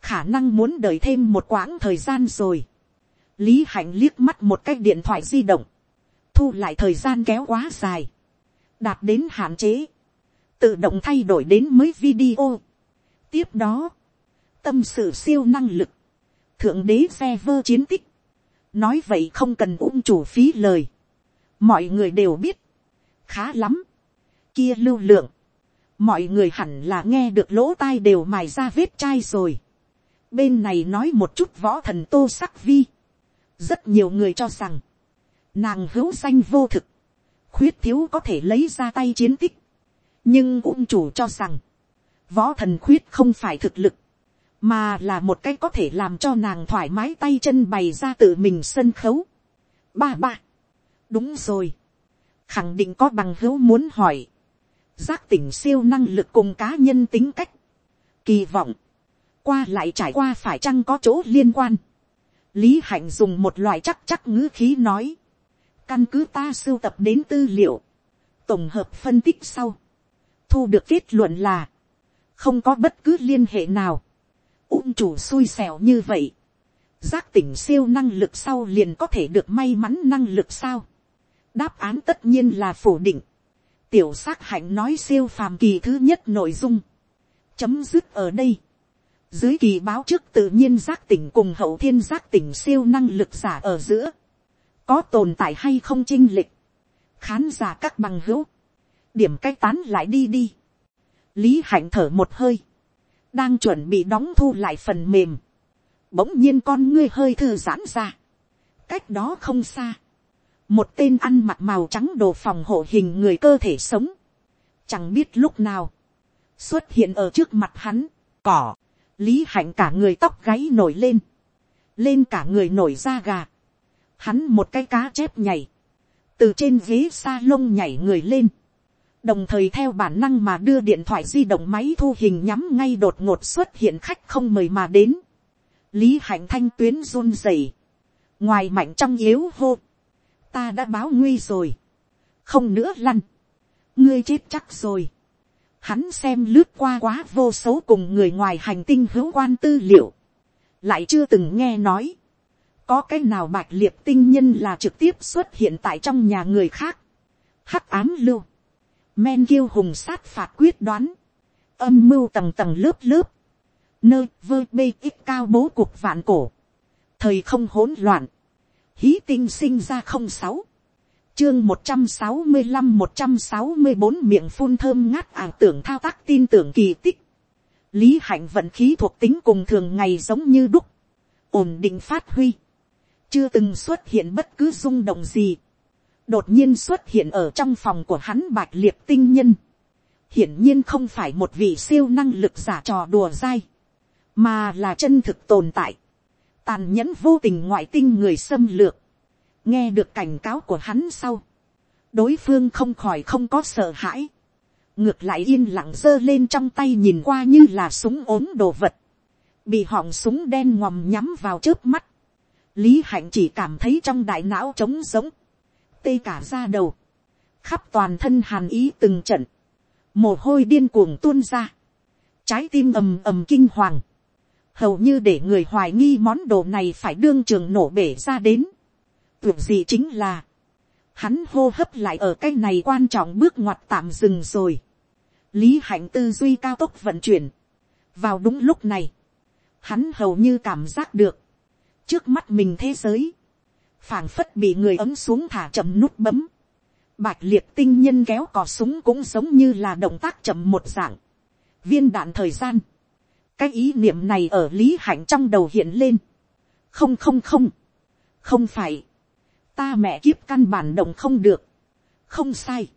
khả năng muốn đợi thêm một quãng thời gian rồi. lý hạnh liếc mắt một cái điện thoại di động, thu lại thời gian kéo quá dài, đạt đến hạn chế, tự động thay đổi đến mới video. tiếp đó, tâm sự siêu năng lực, thượng đế xe vơ chiến tích, nói vậy không cần ung chủ phí lời, mọi người đều biết, khá lắm, kia lưu lượng, mọi người hẳn là nghe được lỗ tai đều mài ra vết chai rồi, bên này nói một chút võ thần tô sắc vi, rất nhiều người cho rằng, nàng hữu danh vô thực, khuyết thiếu có thể lấy ra tay chiến tích, nhưng cũng chủ cho rằng, võ thần khuyết không phải thực lực, mà là một cái có thể làm cho nàng thoải mái tay chân bày ra tự mình sân khấu. ba ba, đúng rồi, khẳng định có bằng hữu muốn hỏi, giác tỉnh siêu năng lực cùng cá nhân tính cách, kỳ vọng, qua lại trải qua phải chăng có chỗ liên quan, lý hạnh dùng một loại chắc chắc ngữ khí nói, căn cứ ta sưu tập đến tư liệu, tổng hợp phân tích sau, thu được kết luận là, không có bất cứ liên hệ nào, ung chủ xui xẻo như vậy, giác tỉnh siêu năng lực sau liền có thể được may mắn năng lực sao, đáp án tất nhiên là phủ định, tiểu s hạnh nói siêu phàm kỳ thứ nhất nội dung, chấm dứt ở đây, dưới kỳ báo trước tự nhiên giác tỉnh cùng hậu thiên giác tỉnh siêu năng lực giả ở giữa, có tồn tại hay không chinh lịch, khán giả các bằng hữu, điểm cách tán lại đi đi, lý hạnh thở một hơi, đang chuẩn bị đóng thu lại phần mềm, bỗng nhiên con ngươi hơi thư giãn ra, cách đó không xa, một tên ăn mặc màu trắng đồ phòng hộ hình người cơ thể sống, chẳng biết lúc nào, xuất hiện ở trước mặt hắn, cỏ, lý hạnh cả người tóc gáy nổi lên, lên cả người nổi da gà, hắn một cái cá chép nhảy, từ trên ghế s a lông nhảy người lên, đồng thời theo bản năng mà đưa điện thoại di động máy thu hình nhắm ngay đột ngột xuất hiện khách không mời mà đến. lý hạnh thanh tuyến run rẩy, ngoài mạnh trong yếu hô, ta đã báo nguy rồi, không nữa lăn, ngươi chết chắc rồi. Hắn xem lướt qua quá vô số cùng người ngoài hành tinh hữu quan tư liệu, lại chưa từng nghe nói, có cái nào bạch liệt tinh nhân là trực tiếp xuất hiện tại trong nhà người khác. hắc ám lưu, men kiêu hùng sát phạt quyết đoán, âm mưu tầng tầng lớp lớp, nơi vơ bê ít cao bố cuộc vạn cổ, thời không hỗn loạn, hí tinh sinh ra không sáu, chương một trăm sáu mươi năm một trăm sáu mươi bốn miệng phun thơm ngát ảo tưởng thao tác tin tưởng kỳ tích, lý hạnh vận khí thuộc tính cùng thường ngày giống như đúc, ổn định phát huy, chưa từng xuất hiện bất cứ rung động gì, đột nhiên xuất hiện ở trong phòng của hắn bạch liệt tinh nhân, hiển nhiên không phải một vị siêu năng lực giả trò đùa dai, mà là chân thực tồn tại, tàn nhẫn vô tình ngoại tinh người xâm lược, nghe được cảnh cáo của hắn sau, đối phương không khỏi không có sợ hãi, ngược lại yên lặng giơ lên trong tay nhìn qua như là súng ốm đồ vật, bị họng súng đen ngòm nhắm vào trước mắt, lý hạnh chỉ cảm thấy trong đại não trống giống, tê cả ra đầu, khắp toàn thân hàn ý từng trận, mồ hôi điên cuồng tuôn ra, trái tim ầm ầm kinh hoàng, hầu như để người hoài nghi món đồ này phải đương trường nổ bể ra đến. Tưởng gì chính là, hắn hô hấp lại ở cái này quan trọng bước ngoặt tạm dừng rồi. Lý hạnh tư duy cao tốc vận chuyển. Vào đúng lúc này, hắn hầu như cảm giác được, trước mắt mình thế giới, phảng phất bị người ấm xuống thả chậm nút bấm. Bạch liệt tinh nhân kéo cò súng cũng giống như là động tác chậm một dạng. Viên đạn thời gian. Cái ý niệm này ở lý hạnh trong đầu hiện lên. Không không không. Không phải. Ta mẹ kiếp căn bản động không được. Không sai.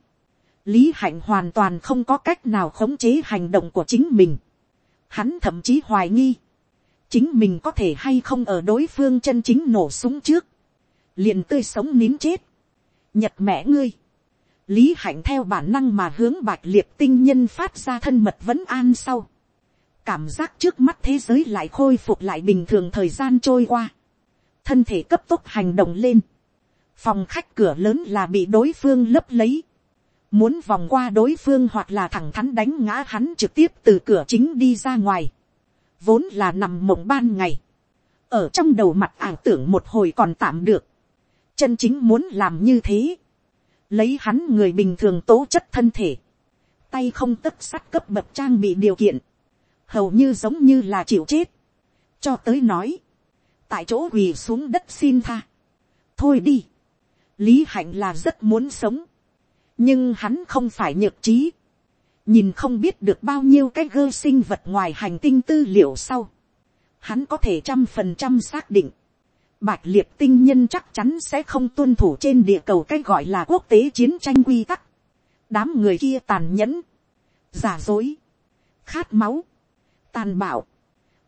Lý hạnh hoàn toàn không có cách nào khống chế hành động của chính mình. Hắn thậm chí hoài nghi. Chính mình có thể hay không ở đối phương chân chính nổ súng trước. Liền tươi sống nín chết, nhật mẹ ngươi, lý hạnh theo bản năng mà hướng bạch liệt tinh nhân phát ra thân mật vẫn an sau, cảm giác trước mắt thế giới lại khôi phục lại bình thường thời gian trôi qua, thân thể cấp tốc hành động lên, phòng khách cửa lớn là bị đối phương lấp lấy, muốn vòng qua đối phương hoặc là thẳng thắn đánh ngã hắn trực tiếp từ cửa chính đi ra ngoài, vốn là nằm mộng ban ngày, ở trong đầu mặt ảo tưởng một hồi còn tạm được, chân chính muốn làm như thế, lấy hắn người bình thường tố chất thân thể, tay không tất sắt cấp bậc trang bị điều kiện, hầu như giống như là chịu chết, cho tới nói, tại chỗ quỳ xuống đất xin tha, thôi đi, lý hạnh là rất muốn sống, nhưng hắn không phải nhược trí, nhìn không biết được bao nhiêu cái gơ sinh vật ngoài hành tinh tư liệu sau, hắn có thể trăm phần trăm xác định, bạch liệt tinh nhân chắc chắn sẽ không tuân thủ trên địa cầu cái gọi là quốc tế chiến tranh quy tắc. đám người kia tàn nhẫn, giả dối, khát máu, tàn bạo,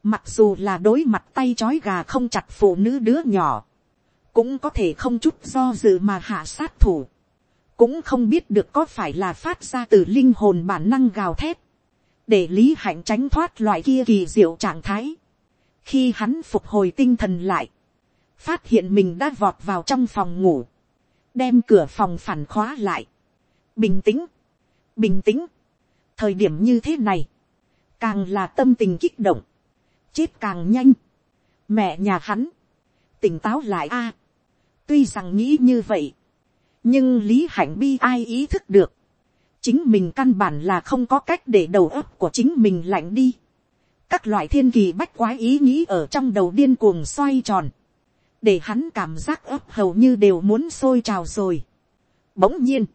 mặc dù là đối mặt tay c h ó i gà không chặt phụ nữ đứa nhỏ, cũng có thể không chút do dự mà hạ sát thủ, cũng không biết được có phải là phát ra từ linh hồn bản năng gào thét, để lý hạnh tránh thoát loại kia kỳ diệu trạng thái. khi hắn phục hồi tinh thần lại, phát hiện mình đã vọt vào trong phòng ngủ, đem cửa phòng phản khóa lại, bình tĩnh, bình tĩnh, thời điểm như thế này, càng là tâm tình kích động, chết càng nhanh, mẹ nhà hắn, tỉnh táo lại a, tuy rằng nghĩ như vậy, nhưng lý hạnh bi ai ý thức được, chính mình căn bản là không có cách để đầu óc của chính mình lạnh đi. các loại thiên kỳ bách quái ý nghĩ ở trong đầu điên cuồng xoay tròn, để hắn cảm giác ấp hầu như đều muốn sôi trào rồi. bỗng nhiên,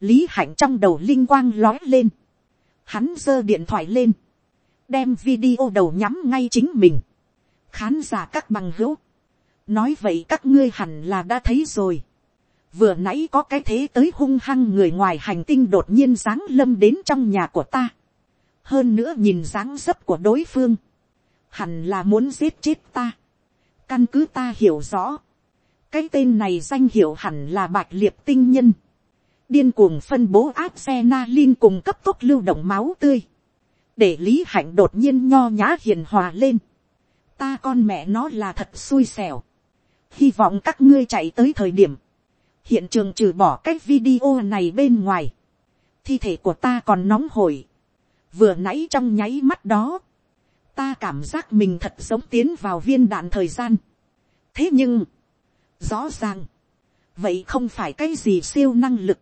lý hạnh trong đầu linh quang lói lên, hắn giơ điện thoại lên, đem video đầu nhắm ngay chính mình, khán giả các bằng hữu, nói vậy các ngươi hẳn là đã thấy rồi, vừa nãy có cái thế tới hung hăng người ngoài hành tinh đột nhiên giáng lâm đến trong nhà của ta, hơn nữa nhìn dáng dấp của đối phương, hẳn là muốn giết chết ta, căn cứ ta hiểu rõ, cái tên này danh hiệu hẳn là bạch liệt tinh nhân, điên cuồng phân bố áp xe na lin cùng cấp tốc lưu động máu tươi, để lý hạnh đột nhiên nho nhã hiền hòa lên, ta con mẹ nó là thật xui xẻo, hy vọng các ngươi chạy tới thời điểm, hiện trường trừ bỏ cái video này bên ngoài, thi thể của ta còn nóng hổi, vừa nãy trong nháy mắt đó, ta cảm giác mình thật giống tiến vào viên đạn thời gian. thế nhưng, rõ ràng, vậy không phải cái gì siêu năng lực,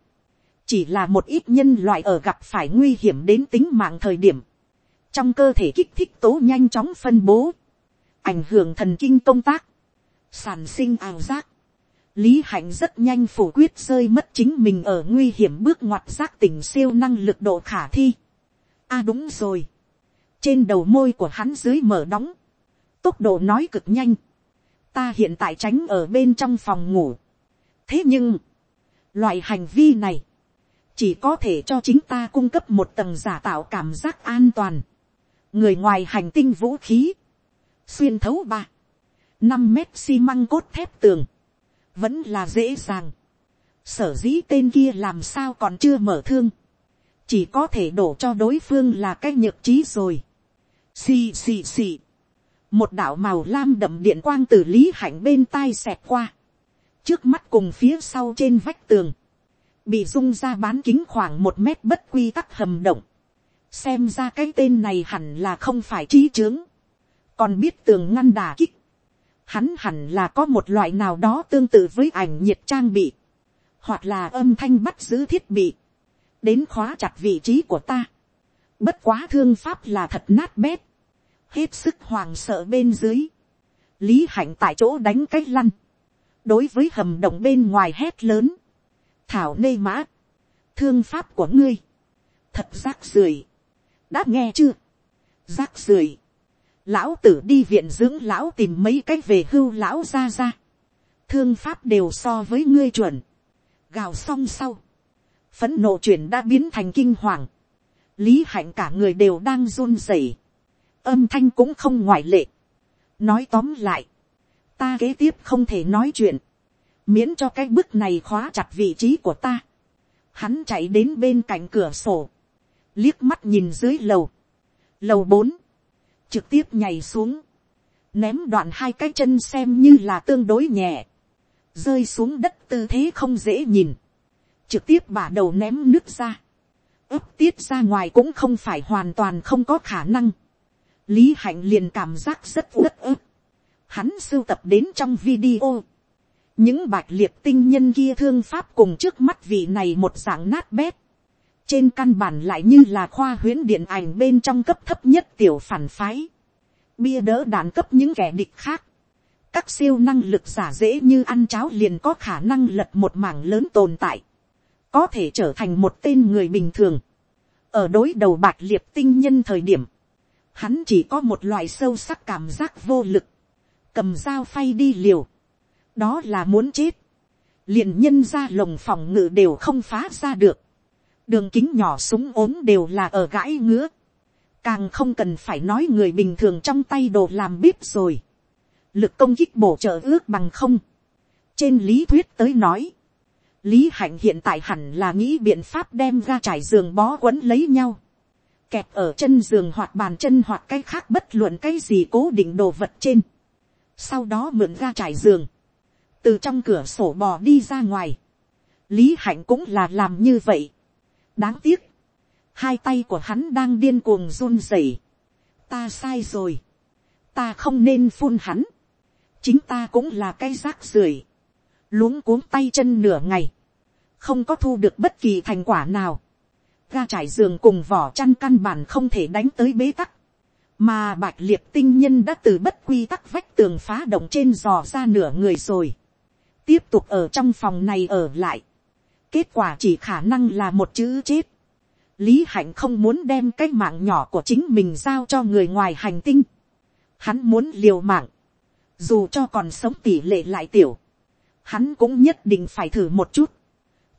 chỉ là một ít nhân loại ở gặp phải nguy hiểm đến tính mạng thời điểm, trong cơ thể kích thích tố nhanh chóng phân bố, ảnh hưởng thần kinh công tác, sản sinh ảo giác, lý hạnh rất nhanh phủ quyết rơi mất chính mình ở nguy hiểm bước ngoặt giác tỉnh siêu năng lực độ khả thi. a à đúng rồi, trên đầu môi của hắn dưới mở đóng, tốc độ nói cực nhanh, ta hiện tại tránh ở bên trong phòng ngủ. thế nhưng, loại hành vi này, chỉ có thể cho chính ta cung cấp một tầng giả tạo cảm giác an toàn. người ngoài hành tinh vũ khí, xuyên thấu ba, năm mét xi măng cốt thép tường, vẫn là dễ dàng. sở dĩ tên kia làm sao còn chưa mở thương, chỉ có thể đổ cho đối phương là cái nhược trí rồi. xì xì xì, một đạo màu lam đậm điện quang từ lý hạnh bên tai xẹt qua, trước mắt cùng phía sau trên vách tường, bị rung ra bán kính khoảng một mét bất quy tắc hầm động, xem ra cái tên này hẳn là không phải trí trướng, còn biết tường ngăn đà kích, hắn hẳn là có một loại nào đó tương tự với ảnh nhiệt trang bị, hoặc là âm thanh bắt giữ thiết bị, đến khóa chặt vị trí của ta. Bất quá thương pháp là thật nát bét, hết sức hoàng sợ bên dưới, lý hạnh tại chỗ đánh cái lăn, đối với hầm động bên ngoài hét lớn, thảo nê mã, thương pháp của ngươi, thật rác rưởi, đã nghe chưa, rác rưởi, lão tử đi viện dưỡng lão tìm mấy cách về hưu lão ra ra. thương pháp đều so với ngươi chuẩn. gào xong sau. phấn nộ chuyển đã biến thành kinh hoàng. lý hạnh cả người đều đang run rẩy. âm thanh cũng không ngoại lệ. nói tóm lại. ta kế tiếp không thể nói chuyện. miễn cho cái bức này khóa chặt vị trí của ta. hắn chạy đến bên cạnh cửa sổ. liếc mắt nhìn dưới lầu. lầu bốn trực tiếp nhảy xuống, ném đoạn hai cái chân xem như là tương đối nhẹ, rơi xuống đất tư thế không dễ nhìn, trực tiếp bả đầu ném nước ra, ấp tiết ra ngoài cũng không phải hoàn toàn không có khả năng, lý hạnh liền cảm giác rất uất ức, hắn sưu tập đến trong video, những bạch liệt tinh nhân kia thương pháp cùng trước mắt vị này một dạng nát bét, trên căn bản lại như là khoa huyễn điện ảnh bên trong cấp thấp nhất tiểu phản phái, bia đỡ đạn cấp những kẻ địch khác, các siêu năng lực giả dễ như ăn cháo liền có khả năng lật một mảng lớn tồn tại, có thể trở thành một tên người bình thường, ở đối đầu bạc liệt tinh nhân thời điểm, hắn chỉ có một loại sâu sắc cảm giác vô lực, cầm dao phay đi liều, đó là muốn chết, liền nhân ra lồng phòng ngự đều không phá ra được, đường kính nhỏ súng ốm đều là ở gãi ngứa, càng không cần phải nói người bình thường trong tay đồ làm bếp rồi, lực công kích bổ trợ ước bằng không, trên lý thuyết tới nói, lý hạnh hiện tại hẳn là nghĩ biện pháp đem ra trải giường bó quấn lấy nhau, kẹp ở chân giường hoặc bàn chân hoặc cái khác bất luận cái gì cố định đồ vật trên, sau đó mượn ra trải giường, từ trong cửa sổ bò đi ra ngoài, lý hạnh cũng là làm như vậy đáng tiếc, hai tay của hắn đang điên cuồng run rẩy. ta sai rồi, ta không nên phun hắn, chính ta cũng là cái rác rưởi, luống cuống tay chân nửa ngày, không có thu được bất kỳ thành quả nào, ga trải giường cùng vỏ chăn căn bản không thể đánh tới bế tắc, mà bạch liệt tinh nhân đã từ bất quy tắc vách tường phá động trên dò ra nửa người rồi, tiếp tục ở trong phòng này ở lại, kết quả chỉ khả năng là một chữ chết, lý hạnh không muốn đem cái mạng nhỏ của chính mình giao cho người ngoài hành tinh, hắn muốn liều mạng, dù cho còn sống tỷ lệ lại tiểu, hắn cũng nhất định phải thử một chút,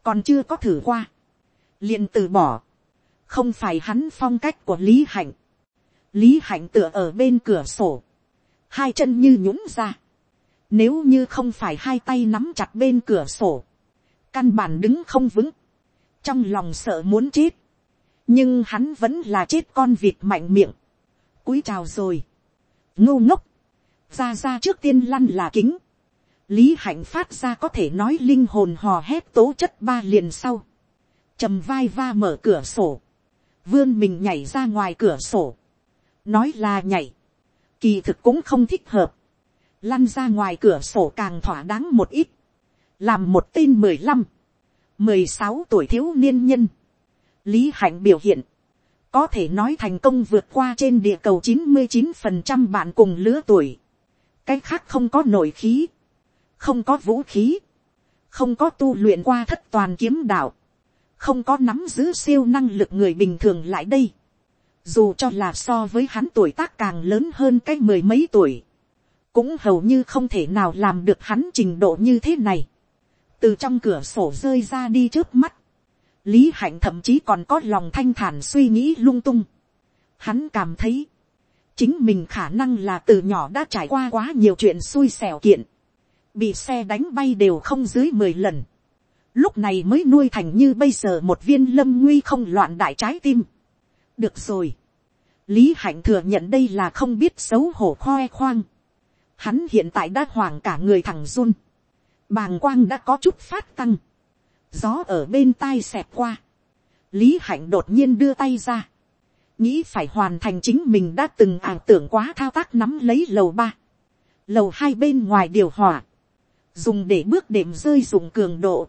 còn chưa có thử qua, liền từ bỏ, không phải hắn phong cách của lý hạnh, lý hạnh tựa ở bên cửa sổ, hai chân như nhũng ra, nếu như không phải hai tay nắm chặt bên cửa sổ, căn bản đứng không vững, trong lòng sợ muốn chết, nhưng hắn vẫn là chết con vịt mạnh miệng, cúi chào rồi, ngô ngốc, ra ra trước tiên lăn là kính, lý hạnh phát ra có thể nói linh hồn hò hét tố chất ba liền sau, trầm vai va mở cửa sổ, vươn mình nhảy ra ngoài cửa sổ, nói là nhảy, kỳ thực cũng không thích hợp, lăn ra ngoài cửa sổ càng thỏa đáng một ít, làm một tên mười lăm, mười sáu tuổi thiếu niên nhân, lý hạnh biểu hiện, có thể nói thành công vượt qua trên địa cầu chín mươi chín phần trăm bạn cùng lứa tuổi, cái khác không có nội khí, không có vũ khí, không có tu luyện qua thất toàn kiếm đạo, không có nắm giữ siêu năng lực người bình thường lại đây, dù cho là so với hắn tuổi tác càng lớn hơn cái mười mấy tuổi, cũng hầu như không thể nào làm được hắn trình độ như thế này, từ trong cửa sổ rơi ra đi trước mắt, lý hạnh thậm chí còn có lòng thanh thản suy nghĩ lung tung, hắn cảm thấy, chính mình khả năng là từ nhỏ đã trải qua quá nhiều chuyện xui xẻo kiện, bị xe đánh bay đều không dưới mười lần, lúc này mới nuôi thành như bây giờ một viên lâm nguy không loạn đại trái tim. được rồi, lý hạnh thừa nhận đây là không biết xấu hổ khoe khoang, hắn hiện tại đã hoảng cả người thằng run, bàng quang đã có chút phát tăng, gió ở bên tai xẹp qua, lý hạnh đột nhiên đưa tay ra, nghĩ phải hoàn thành chính mình đã từng ảo tưởng quá thao tác nắm lấy lầu ba, lầu hai bên ngoài điều hòa, dùng để bước đệm rơi dùng cường độ,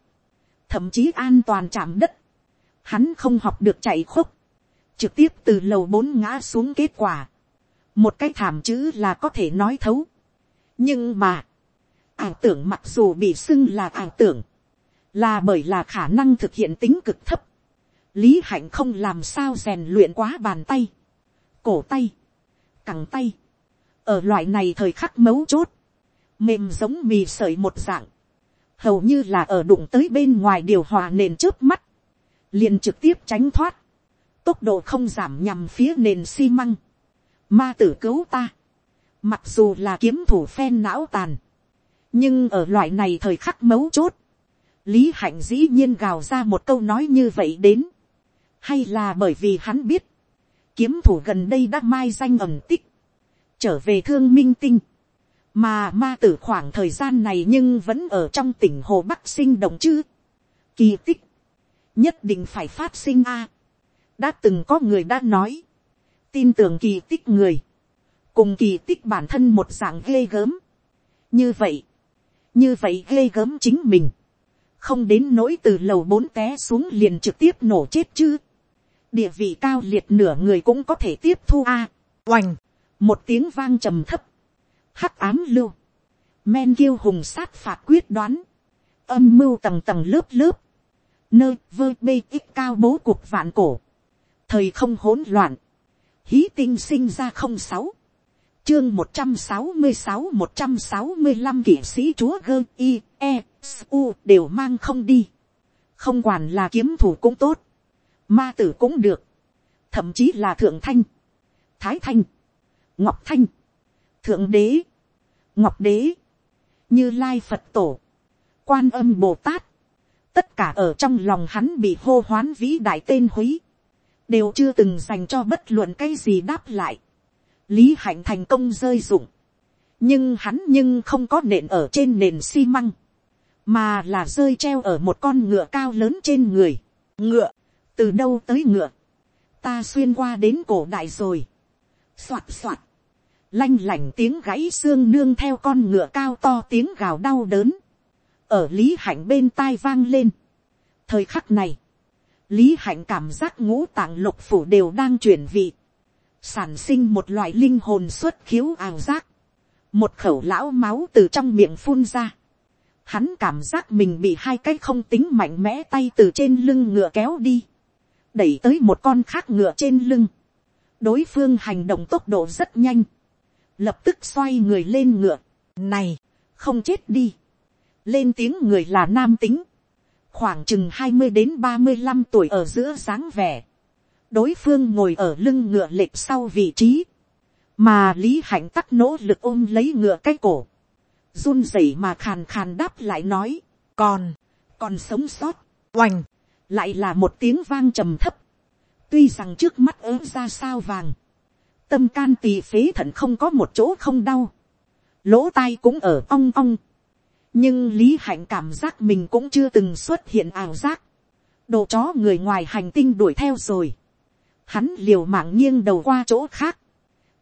thậm chí an toàn chạm đất, hắn không học được chạy khúc, trực tiếp từ lầu bốn ngã xuống kết quả, một cái thảm chữ là có thể nói thấu, nhưng mà, ảo tưởng mặc dù bị xưng là ảo tưởng, là bởi là khả năng thực hiện tính cực thấp, lý hạnh không làm sao rèn luyện quá bàn tay, cổ tay, cẳng tay, ở loại này thời khắc mấu chốt, mềm giống mì sợi một dạng, hầu như là ở đụng tới bên ngoài điều hòa nền trước mắt, liền trực tiếp tránh thoát, tốc độ không giảm nhằm phía nền xi măng, ma tử cứu ta, mặc dù là kiếm thủ phen não tàn, nhưng ở loại này thời khắc mấu chốt, lý hạnh dĩ nhiên gào ra một câu nói như vậy đến, hay là bởi vì hắn biết, kiếm thủ gần đây đã mai danh ẩm tích, trở về thương minh tinh, mà ma tử khoảng thời gian này nhưng vẫn ở trong tỉnh hồ bắc sinh động chứ. kỳ tích, nhất định phải phát sinh a. đã từng có người đã nói, tin tưởng kỳ tích người, cùng kỳ tích bản thân một dạng ghê gớm. như vậy, như vậy ghê gớm chính mình, không đến nỗi từ lầu bốn té xuống liền trực tiếp nổ chết chứ. địa vị cao liệt nửa người cũng có thể tiếp thu a. oành, một tiếng vang trầm thấp, hắc ám lưu, men kiêu hùng sát phạt quyết đoán, âm mưu tầng tầng lớp lớp, nơi vơ bê ít cao bố cuộc vạn cổ, thời không hỗn loạn, hí tinh sinh ra không sáu, chương một trăm sáu mươi sáu một trăm sáu mươi năm kỵ sĩ chúa gơ i e s u đều mang không đi, không quản là kiếm thủ cũng tốt, ma tử cũng được, thậm chí là thượng thanh, thái thanh, ngọc thanh, thượng đế, ngọc đế, như lai phật tổ, quan âm bồ tát, tất cả ở trong lòng hắn bị hô hoán vĩ đại tên húy, đều chưa từng dành cho bất luận cái gì đáp lại lý hạnh thành công rơi dụng, nhưng hắn nhưng không có nện ở trên nền xi măng, mà là rơi treo ở một con ngựa cao lớn trên người. ngựa, từ đâu tới ngựa, ta xuyên qua đến cổ đại rồi. soạt soạt, lanh lảnh tiếng gãy xương nương theo con ngựa cao to tiếng gào đau đớn, ở lý hạnh bên tai vang lên. thời khắc này, lý hạnh cảm giác ngũ tạng lục phủ đều đang chuyển vị, sản sinh một loại linh hồn xuất khiếu ảo giác, một khẩu lão máu từ trong miệng phun ra, hắn cảm giác mình bị hai cái không tính mạnh mẽ tay từ trên lưng ngựa kéo đi, đẩy tới một con khác ngựa trên lưng, đối phương hành động tốc độ rất nhanh, lập tức xoay người lên ngựa, này, không chết đi, lên tiếng người là nam tính, khoảng chừng hai mươi đến ba mươi năm tuổi ở giữa dáng vẻ, đối phương ngồi ở lưng ngựa lệch sau vị trí, mà lý hạnh tắc nỗ lực ôm lấy ngựa cái cổ, run rẩy mà khàn khàn đáp lại nói, còn, còn sống sót, oành, lại là một tiếng vang trầm thấp, tuy rằng trước mắt ớ ra sao vàng, tâm can tỳ phế thận không có một chỗ không đau, lỗ tai cũng ở ong ong, nhưng lý hạnh cảm giác mình cũng chưa từng xuất hiện ảo giác, đồ chó người ngoài hành tinh đuổi theo rồi, hắn liều mạng nghiêng đầu qua chỗ khác,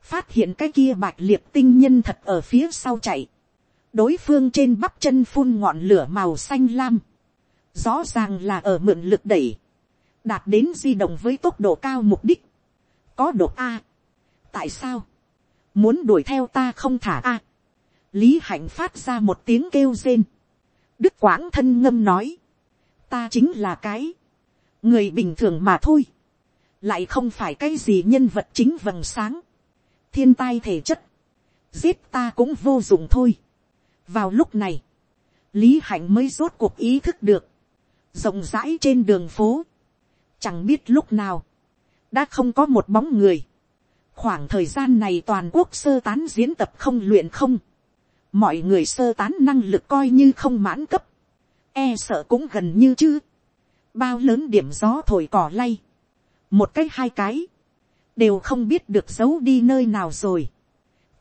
phát hiện cái kia bạch liệt tinh nhân thật ở phía sau chạy, đối phương trên bắp chân phun ngọn lửa màu xanh lam, rõ ràng là ở mượn lực đẩy, đạt đến di động với tốc độ cao mục đích, có độ a, tại sao, muốn đuổi theo ta không thả a, lý hạnh phát ra một tiếng kêu rên, đức quãng thân ngâm nói, ta chính là cái, người bình thường mà thôi, lại không phải cái gì nhân vật chính vầng sáng, thiên tai thể chất, giết ta cũng vô dụng thôi. vào lúc này, lý hạnh mới rốt cuộc ý thức được, rộng rãi trên đường phố, chẳng biết lúc nào, đã không có một bóng người. khoảng thời gian này toàn quốc sơ tán diễn tập không luyện không, mọi người sơ tán năng lực coi như không mãn cấp, e sợ cũng gần như chứ, bao lớn điểm gió thổi cỏ lay, một cái hai cái, đều không biết được giấu đi nơi nào rồi.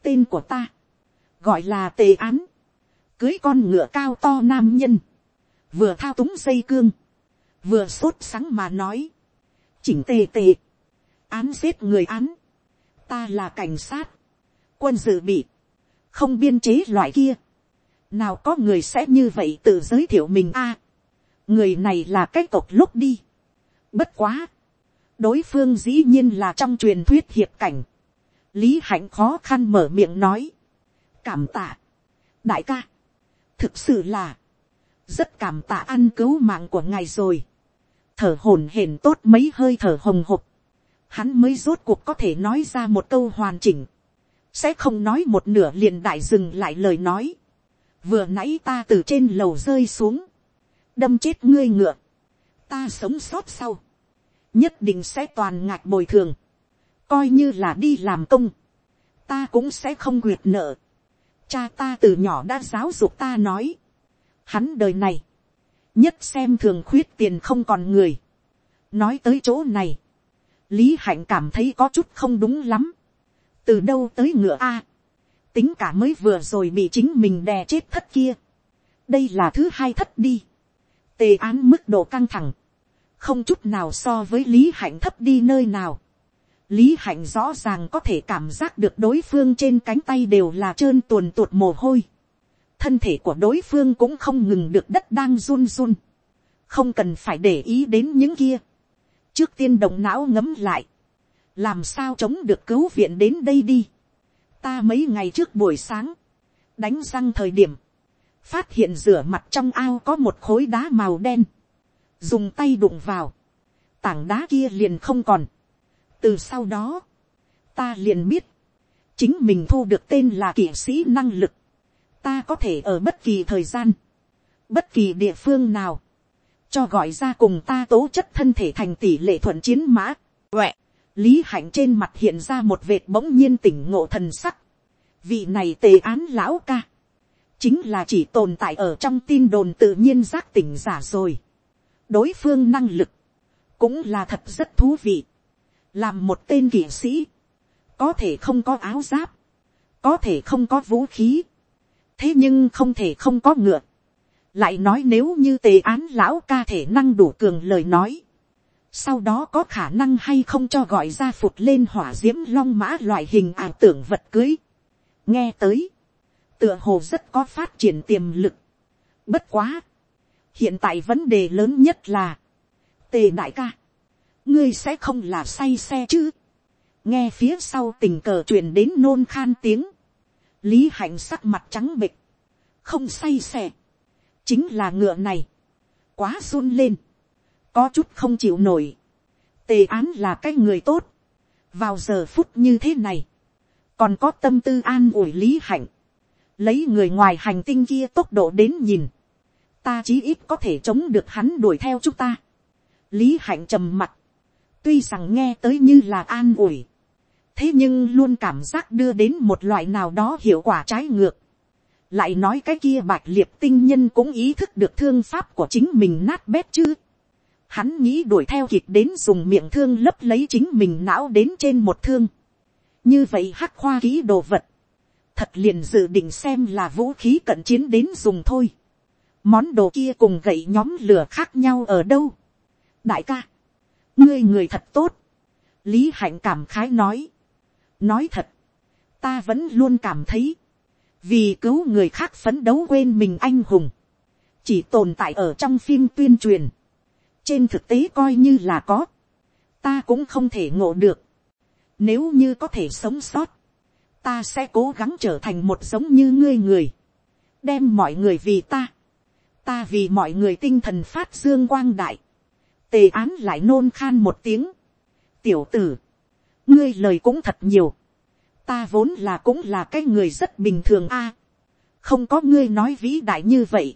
tên của ta, gọi là tề án, cưới con ngựa cao to nam nhân, vừa thao túng dây cương, vừa sốt sắng mà nói, chỉnh tề tề, án giết người án, ta là cảnh sát, quân dự bị, không biên chế loại kia, nào có người sẽ như vậy tự giới thiệu mình a, người này là cái tộc lúc đi, bất quá, đối phương dĩ nhiên là trong truyền thuyết hiệp cảnh, lý hạnh khó khăn mở miệng nói, cảm tạ, đại ca, thực sự là, rất cảm tạ ăn cứu mạng của ngài rồi, thở hổn hển tốt mấy hơi thở hồng hộc, hắn mới rốt cuộc có thể nói ra một câu hoàn chỉnh, sẽ không nói một nửa liền đại dừng lại lời nói, vừa nãy ta từ trên lầu rơi xuống, đâm chết ngươi ngựa, ta sống sót sau, nhất định sẽ toàn ngạch bồi thường, coi như là đi làm công, ta cũng sẽ không quyệt nợ. Cha ta từ nhỏ đã giáo dục ta nói, hắn đời này, nhất xem thường khuyết tiền không còn người. nói tới chỗ này, lý hạnh cảm thấy có chút không đúng lắm, từ đâu tới ngựa a, tính cả mới vừa rồi bị chính mình đè chết thất kia, đây là thứ hai thất đi, tề án mức độ căng thẳng, không chút nào so với lý hạnh thấp đi nơi nào. lý hạnh rõ ràng có thể cảm giác được đối phương trên cánh tay đều là trơn tuồn tuột mồ hôi. thân thể của đối phương cũng không ngừng được đất đang run run. không cần phải để ý đến những kia. trước tiên động não ngấm lại. làm sao chống được cứu viện đến đây đi. ta mấy ngày trước buổi sáng, đánh răng thời điểm, phát hiện rửa mặt trong ao có một khối đá màu đen dùng tay đụng vào, tảng đá kia liền không còn. từ sau đó, ta liền biết, chính mình thu được tên là kỵ sĩ năng lực, ta có thể ở bất kỳ thời gian, bất kỳ địa phương nào, cho gọi ra cùng ta tố chất thân thể thành tỷ lệ thuận chiến mã. Quẹ, lý hạnh trên mặt hiện ra một vệt bỗng nhiên tỉnh ngộ thần sắc. vị này tề án lão ca, chính là chỉ tồn tại ở trong tin đồn tự nhiên giác tỉnh giả rồi đối phương năng lực, cũng là thật rất thú vị. làm một tên kỵ sĩ, có thể không có áo giáp, có thể không có vũ khí, thế nhưng không thể không có ngựa. lại nói nếu như tề án lão ca thể năng đủ cường lời nói, sau đó có khả năng hay không cho gọi ra phụt lên hỏa d i ễ m long mã loại hình ảo tưởng vật cưới. nghe tới, tựa hồ rất có phát triển tiềm lực. bất quá, hiện tại vấn đề lớn nhất là, tề đại ca, ngươi sẽ không là say xe chứ. nghe phía sau tình cờ truyền đến nôn khan tiếng, lý hạnh sắc mặt trắng bịch, không say xe, chính là ngựa này, quá run lên, có chút không chịu nổi. tề án là cái người tốt, vào giờ phút như thế này, còn có tâm tư an ủi lý hạnh, lấy người ngoài hành tinh kia tốc độ đến nhìn, ta chí ít có thể chống được hắn đuổi theo chúng ta. lý hạnh trầm mặt, tuy rằng nghe tới như là an ủi, thế nhưng luôn cảm giác đưa đến một loại nào đó hiệu quả trái ngược. lại nói cái kia bạch liệt tinh nhân cũng ý thức được thương pháp của chính mình nát bét chứ hắn nghĩ đuổi theo kịp đến dùng miệng thương lấp lấy chính mình não đến trên một thương. như vậy hắc khoa ký đồ vật, thật liền dự định xem là vũ khí cận chiến đến dùng thôi món đồ kia cùng gậy nhóm lửa khác nhau ở đâu. đại ca, ngươi người thật tốt. lý hạnh cảm khái nói. nói thật, ta vẫn luôn cảm thấy, vì cứu người khác phấn đấu quên mình anh hùng, chỉ tồn tại ở trong phim tuyên truyền trên thực tế coi như là có, ta cũng không thể ngộ được. Nếu như có thể sống sót, ta sẽ cố gắng trở thành một giống như ngươi người, đem mọi người vì ta, ta vì mọi người tinh thần phát dương quang đại, tề án lại nôn khan một tiếng, tiểu tử, ngươi lời cũng thật nhiều, ta vốn là cũng là cái người rất bình thường a, không có ngươi nói vĩ đại như vậy,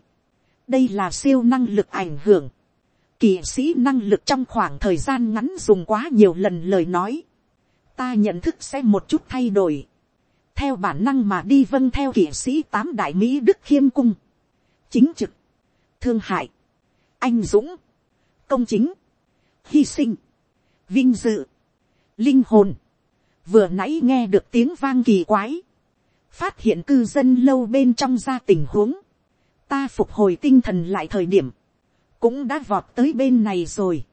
đây là siêu năng lực ảnh hưởng, kỳ sĩ năng lực trong khoảng thời gian ngắn dùng quá nhiều lần lời nói, ta nhận thức sẽ một chút thay đổi, theo bản năng mà đi vâng theo kỵ sĩ tám đại mỹ đức khiêm cung, chính trực, thương hại, anh dũng, công chính, hy sinh, vinh dự, linh hồn, vừa nãy nghe được tiếng vang kỳ quái, phát hiện cư dân lâu bên trong ra tình huống, ta phục hồi tinh thần lại thời điểm, cũng đã vọt tới bên này rồi.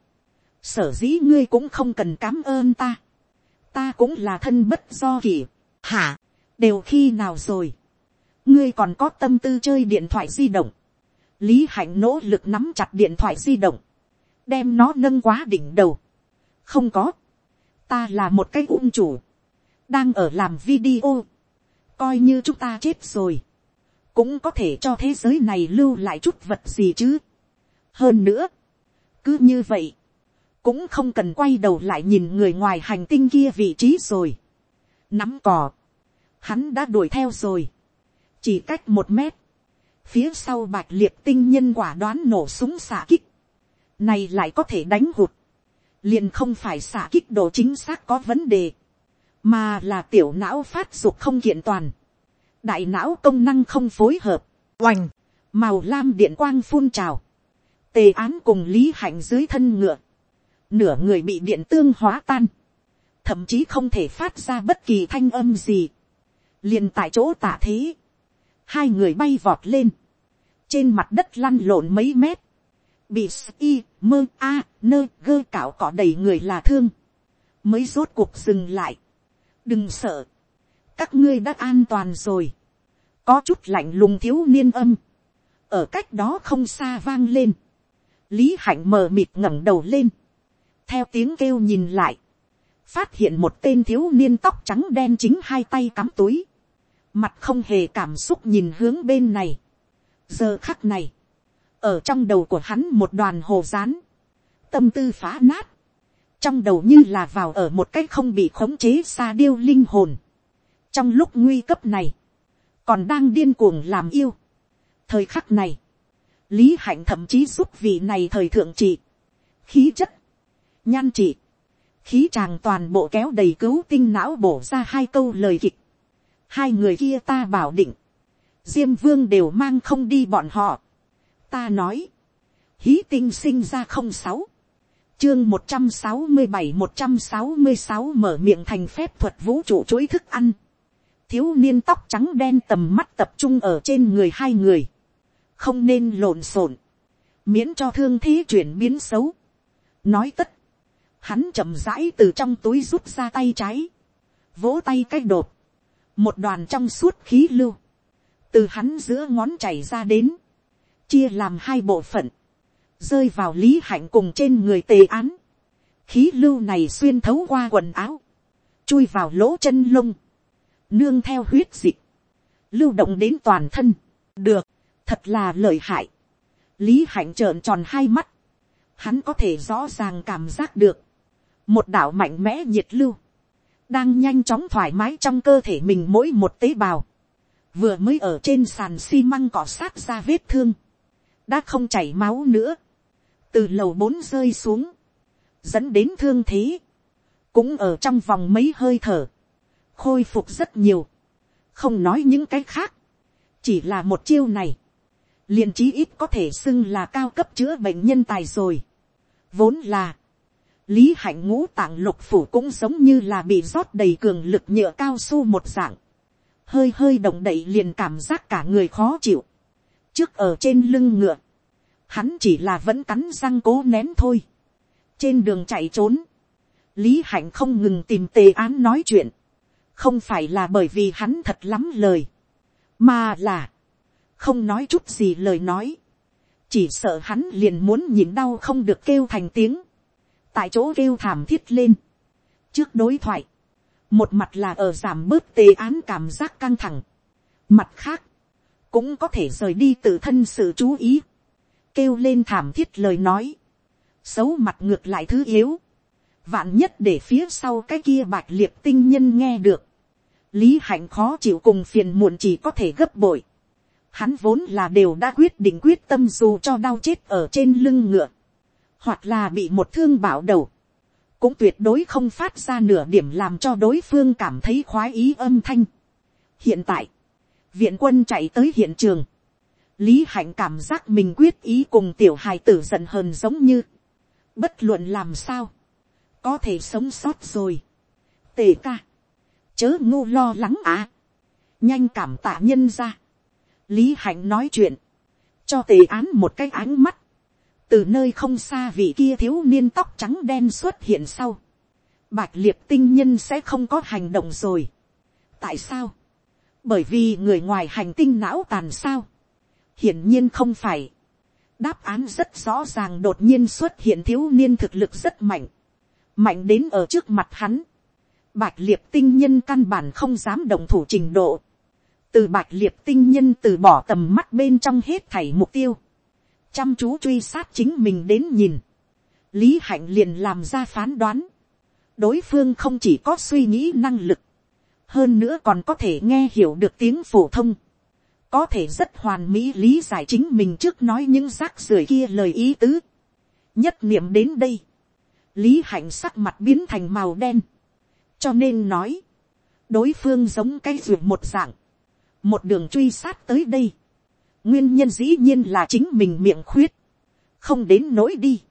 sở dĩ ngươi cũng không cần cám ơn ta. ta cũng là thân bất do kỳ, hả, đều khi nào rồi. ngươi còn có tâm tư chơi điện thoại di động lý hạnh nỗ lực nắm chặt điện thoại di động. đem nó nâng quá đỉnh đầu. không có. ta là một cái ung chủ. đang ở làm video. coi như chúng ta chết rồi cũng có thể cho thế giới này lưu lại chút vật gì chứ hơn nữa, cứ như vậy, cũng không cần quay đầu lại nhìn người ngoài hành tinh kia vị trí rồi. nắm cò, hắn đã đuổi theo rồi, chỉ cách một mét, phía sau bạch liệt tinh nhân quả đoán nổ súng xả kích, này lại có thể đánh hụt, liền không phải xả kích độ chính xác có vấn đề, mà là tiểu não phát dục không kiện toàn, đại não công năng không phối hợp, oành, màu lam điện quang phun trào, tề án cùng lý hạnh dưới thân ngựa, nửa người bị điện tương hóa tan, thậm chí không thể phát ra bất kỳ thanh âm gì, liền tại chỗ tả thế, hai người bay vọt lên, trên mặt đất lăn lộn mấy mét, bị i mơ a nơ gơ cạo cỏ đầy người là thương, mới rốt cuộc dừng lại, đừng sợ, các ngươi đã an toàn rồi, có chút lạnh lùng thiếu niên âm, ở cách đó không xa vang lên, lý hạnh mờ mịt ngẩng đầu lên, theo tiếng kêu nhìn lại, phát hiện một tên thiếu niên tóc trắng đen chính hai tay cắm túi, mặt không hề cảm xúc nhìn hướng bên này. giờ khắc này, ở trong đầu của hắn một đoàn hồ rán, tâm tư phá nát, trong đầu như là vào ở một cái không bị khống chế xa điêu linh hồn. trong lúc nguy cấp này, còn đang điên cuồng làm yêu. thời khắc này, lý hạnh thậm chí giúp vị này thời thượng trị, khí chất, nhan trị, khí chàng toàn bộ kéo đầy cứu tinh não bổ ra hai câu lời kịch hai người kia ta bảo định, diêm vương đều mang không đi bọn họ. ta nói, hí tinh sinh ra không sáu, chương một trăm sáu mươi bảy một trăm sáu mươi sáu mở miệng thành phép thuật vũ trụ chuỗi thức ăn, thiếu niên tóc trắng đen tầm mắt tập trung ở trên người hai người, không nên lộn xộn, miễn cho thương thế chuyển biến xấu. nói tất, hắn chậm rãi từ trong túi rút ra tay trái, vỗ tay cách đột, một đoàn trong suốt khí lưu, từ hắn giữa ngón chảy ra đến, chia làm hai bộ phận, rơi vào lý hạnh cùng trên người tề án, khí lưu này xuyên thấu qua quần áo, chui vào lỗ chân lông, nương theo huyết dịch, lưu động đến toàn thân, được, thật là lợi hại, lý hạnh trợn tròn hai mắt, hắn có thể rõ ràng cảm giác được, một đạo mạnh mẽ nhiệt lưu, đang nhanh chóng thoải mái trong cơ thể mình mỗi một tế bào, vừa mới ở trên sàn xi măng cỏ sát ra vết thương, đã không chảy máu nữa, từ lầu bốn rơi xuống, dẫn đến thương thế, cũng ở trong vòng mấy hơi thở, khôi phục rất nhiều, không nói những cái khác, chỉ là một chiêu này, liền chí ít có thể xưng là cao cấp chữa bệnh nhân tài rồi. Vốn là, lý hạnh ngũ tạng lục phủ cũng giống như là bị rót đầy cường lực nhựa cao su một dạng. Hơi hơi động đậy liền cảm giác cả người khó chịu. Trước ở trên lưng ngựa, hắn chỉ là vẫn cắn răng cố nén thôi. Trên đường chạy trốn, lý hạnh không ngừng tìm tề án nói chuyện. Không phải là bởi vì hắn thật lắm lời, mà là không nói chút gì lời nói, chỉ sợ hắn liền muốn nhìn đau không được kêu thành tiếng, tại chỗ kêu thảm thiết lên. trước đối thoại, một mặt là ở giảm bớt tề án cảm giác căng thẳng, mặt khác, cũng có thể rời đi tự thân sự chú ý, kêu lên thảm thiết lời nói, xấu mặt ngược lại thứ yếu, vạn nhất để phía sau cái kia bạch liệt tinh nhân nghe được, lý hạnh khó chịu cùng phiền muộn chỉ có thể gấp bội, Hắn vốn là đều đã quyết định quyết tâm dù cho đau chết ở trên lưng ngựa. Hoặc là bị một thương bảo đầu. Cũng tuyệt đối không phát ra nửa điểm làm cho đối phương cảm thấy khoái ý âm thanh. Hiện tại, viện quân chạy tới hiện trường. Lý hạnh cảm giác mình quyết ý cùng tiểu hài tử giận hờn giống như. Bất luận làm sao. Có thể sống sót rồi. Tề ca. Chớ ngu lo lắng à. Nhanh cảm tạ nhân ra lý hạnh nói chuyện, cho tề án một cái ánh mắt, từ nơi không xa vị kia thiếu niên tóc trắng đen xuất hiện sau, bạch liệt tinh nhân sẽ không có hành động rồi. tại sao, bởi vì người ngoài hành tinh não tàn sao, hiển nhiên không phải, đáp án rất rõ ràng đột nhiên xuất hiện thiếu niên thực lực rất mạnh, mạnh đến ở trước mặt hắn, bạch liệt tinh nhân căn bản không dám đồng thủ trình độ, từ bạch liệt tinh nhân từ bỏ tầm mắt bên trong hết thảy mục tiêu, chăm chú truy sát chính mình đến nhìn, lý hạnh liền làm ra phán đoán, đối phương không chỉ có suy nghĩ năng lực, hơn nữa còn có thể nghe hiểu được tiếng phổ thông, có thể rất hoàn mỹ lý giải chính mình trước nói những rác rưởi kia lời ý tứ. nhất niệm đến đây, lý hạnh sắc mặt biến thành màu đen, cho nên nói, đối phương giống cái ruột một dạng, một đường truy sát tới đây, nguyên nhân dĩ nhiên là chính mình miệng khuyết, không đến nỗi đi.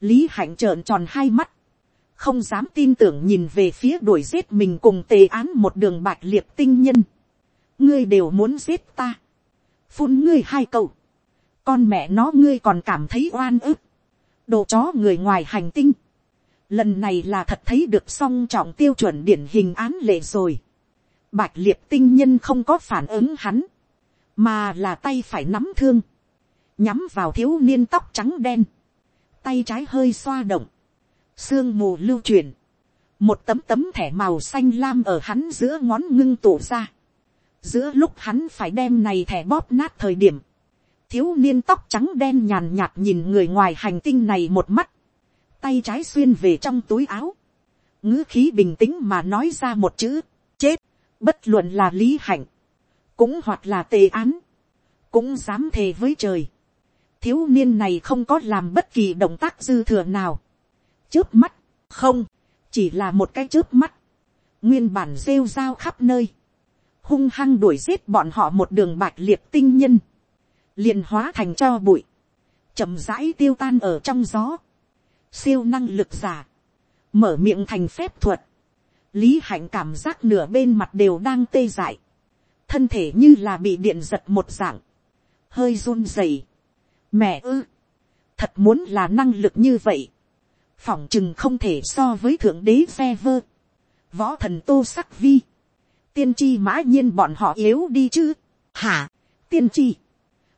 lý hạnh trợn tròn hai mắt, không dám tin tưởng nhìn về phía đuổi giết mình cùng tề án một đường bạch liệt tinh nhân. ngươi đều muốn giết ta, phun ngươi hai câu, con mẹ nó ngươi còn cảm thấy oan ức, đồ chó người ngoài hành tinh, lần này là thật thấy được song trọng tiêu chuẩn điển hình án lệ rồi. Bạch liệt tinh nhân không có phản ứng hắn, mà là tay phải nắm thương, nhắm vào thiếu niên tóc trắng đen, tay trái hơi xoa động, sương mù lưu truyền, một tấm tấm thẻ màu xanh lam ở hắn giữa ngón ngưng tụ ra, giữa lúc hắn phải đem này thẻ bóp nát thời điểm, thiếu niên tóc trắng đen nhàn nhạt nhìn người ngoài hành tinh này một mắt, tay trái xuyên về trong túi áo, ngữ khí bình tĩnh mà nói ra một chữ, chết, bất luận là lý hạnh, cũng hoặc là tề án, cũng dám thề với trời. thiếu niên này không có làm bất kỳ động tác dư thừa nào. trước mắt, không, chỉ là một cái trước mắt, nguyên bản rêu rao khắp nơi, hung hăng đuổi giết bọn họ một đường bạch liệt tinh nhân, liền hóa thành cho bụi, chậm rãi tiêu tan ở trong gió, siêu năng lực giả, mở miệng thành phép thuật, lý hạnh cảm giác nửa bên mặt đều đang tê dại, thân thể như là bị điện giật một dạng, hơi run rẩy. Mẹ ư, thật muốn là năng lực như vậy, phỏng chừng không thể so với thượng đế xe vơ, võ thần tô sắc vi, tiên tri mã nhiên bọn họ yếu đi chứ, hả, tiên tri,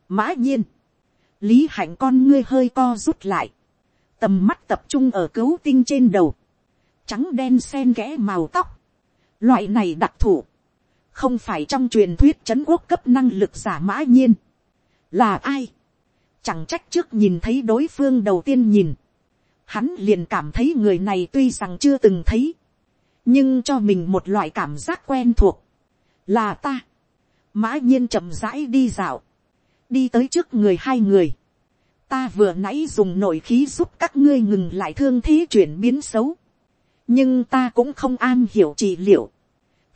mã nhiên, lý hạnh con ngươi hơi co rút lại, tầm mắt tập trung ở cứu tinh trên đầu, trắng đen sen kẽ màu tóc, loại này đặc thù, không phải trong truyền thuyết c h ấ n quốc cấp năng lực giả mã nhiên, là ai, chẳng trách trước nhìn thấy đối phương đầu tiên nhìn, hắn liền cảm thấy người này tuy rằng chưa từng thấy, nhưng cho mình một loại cảm giác quen thuộc, là ta, mã nhiên chậm rãi đi dạo, đi tới trước người hai người, ta vừa nãy dùng nội khí giúp các ngươi ngừng lại thương thế chuyển biến xấu, nhưng ta cũng không an hiểu trị liệu,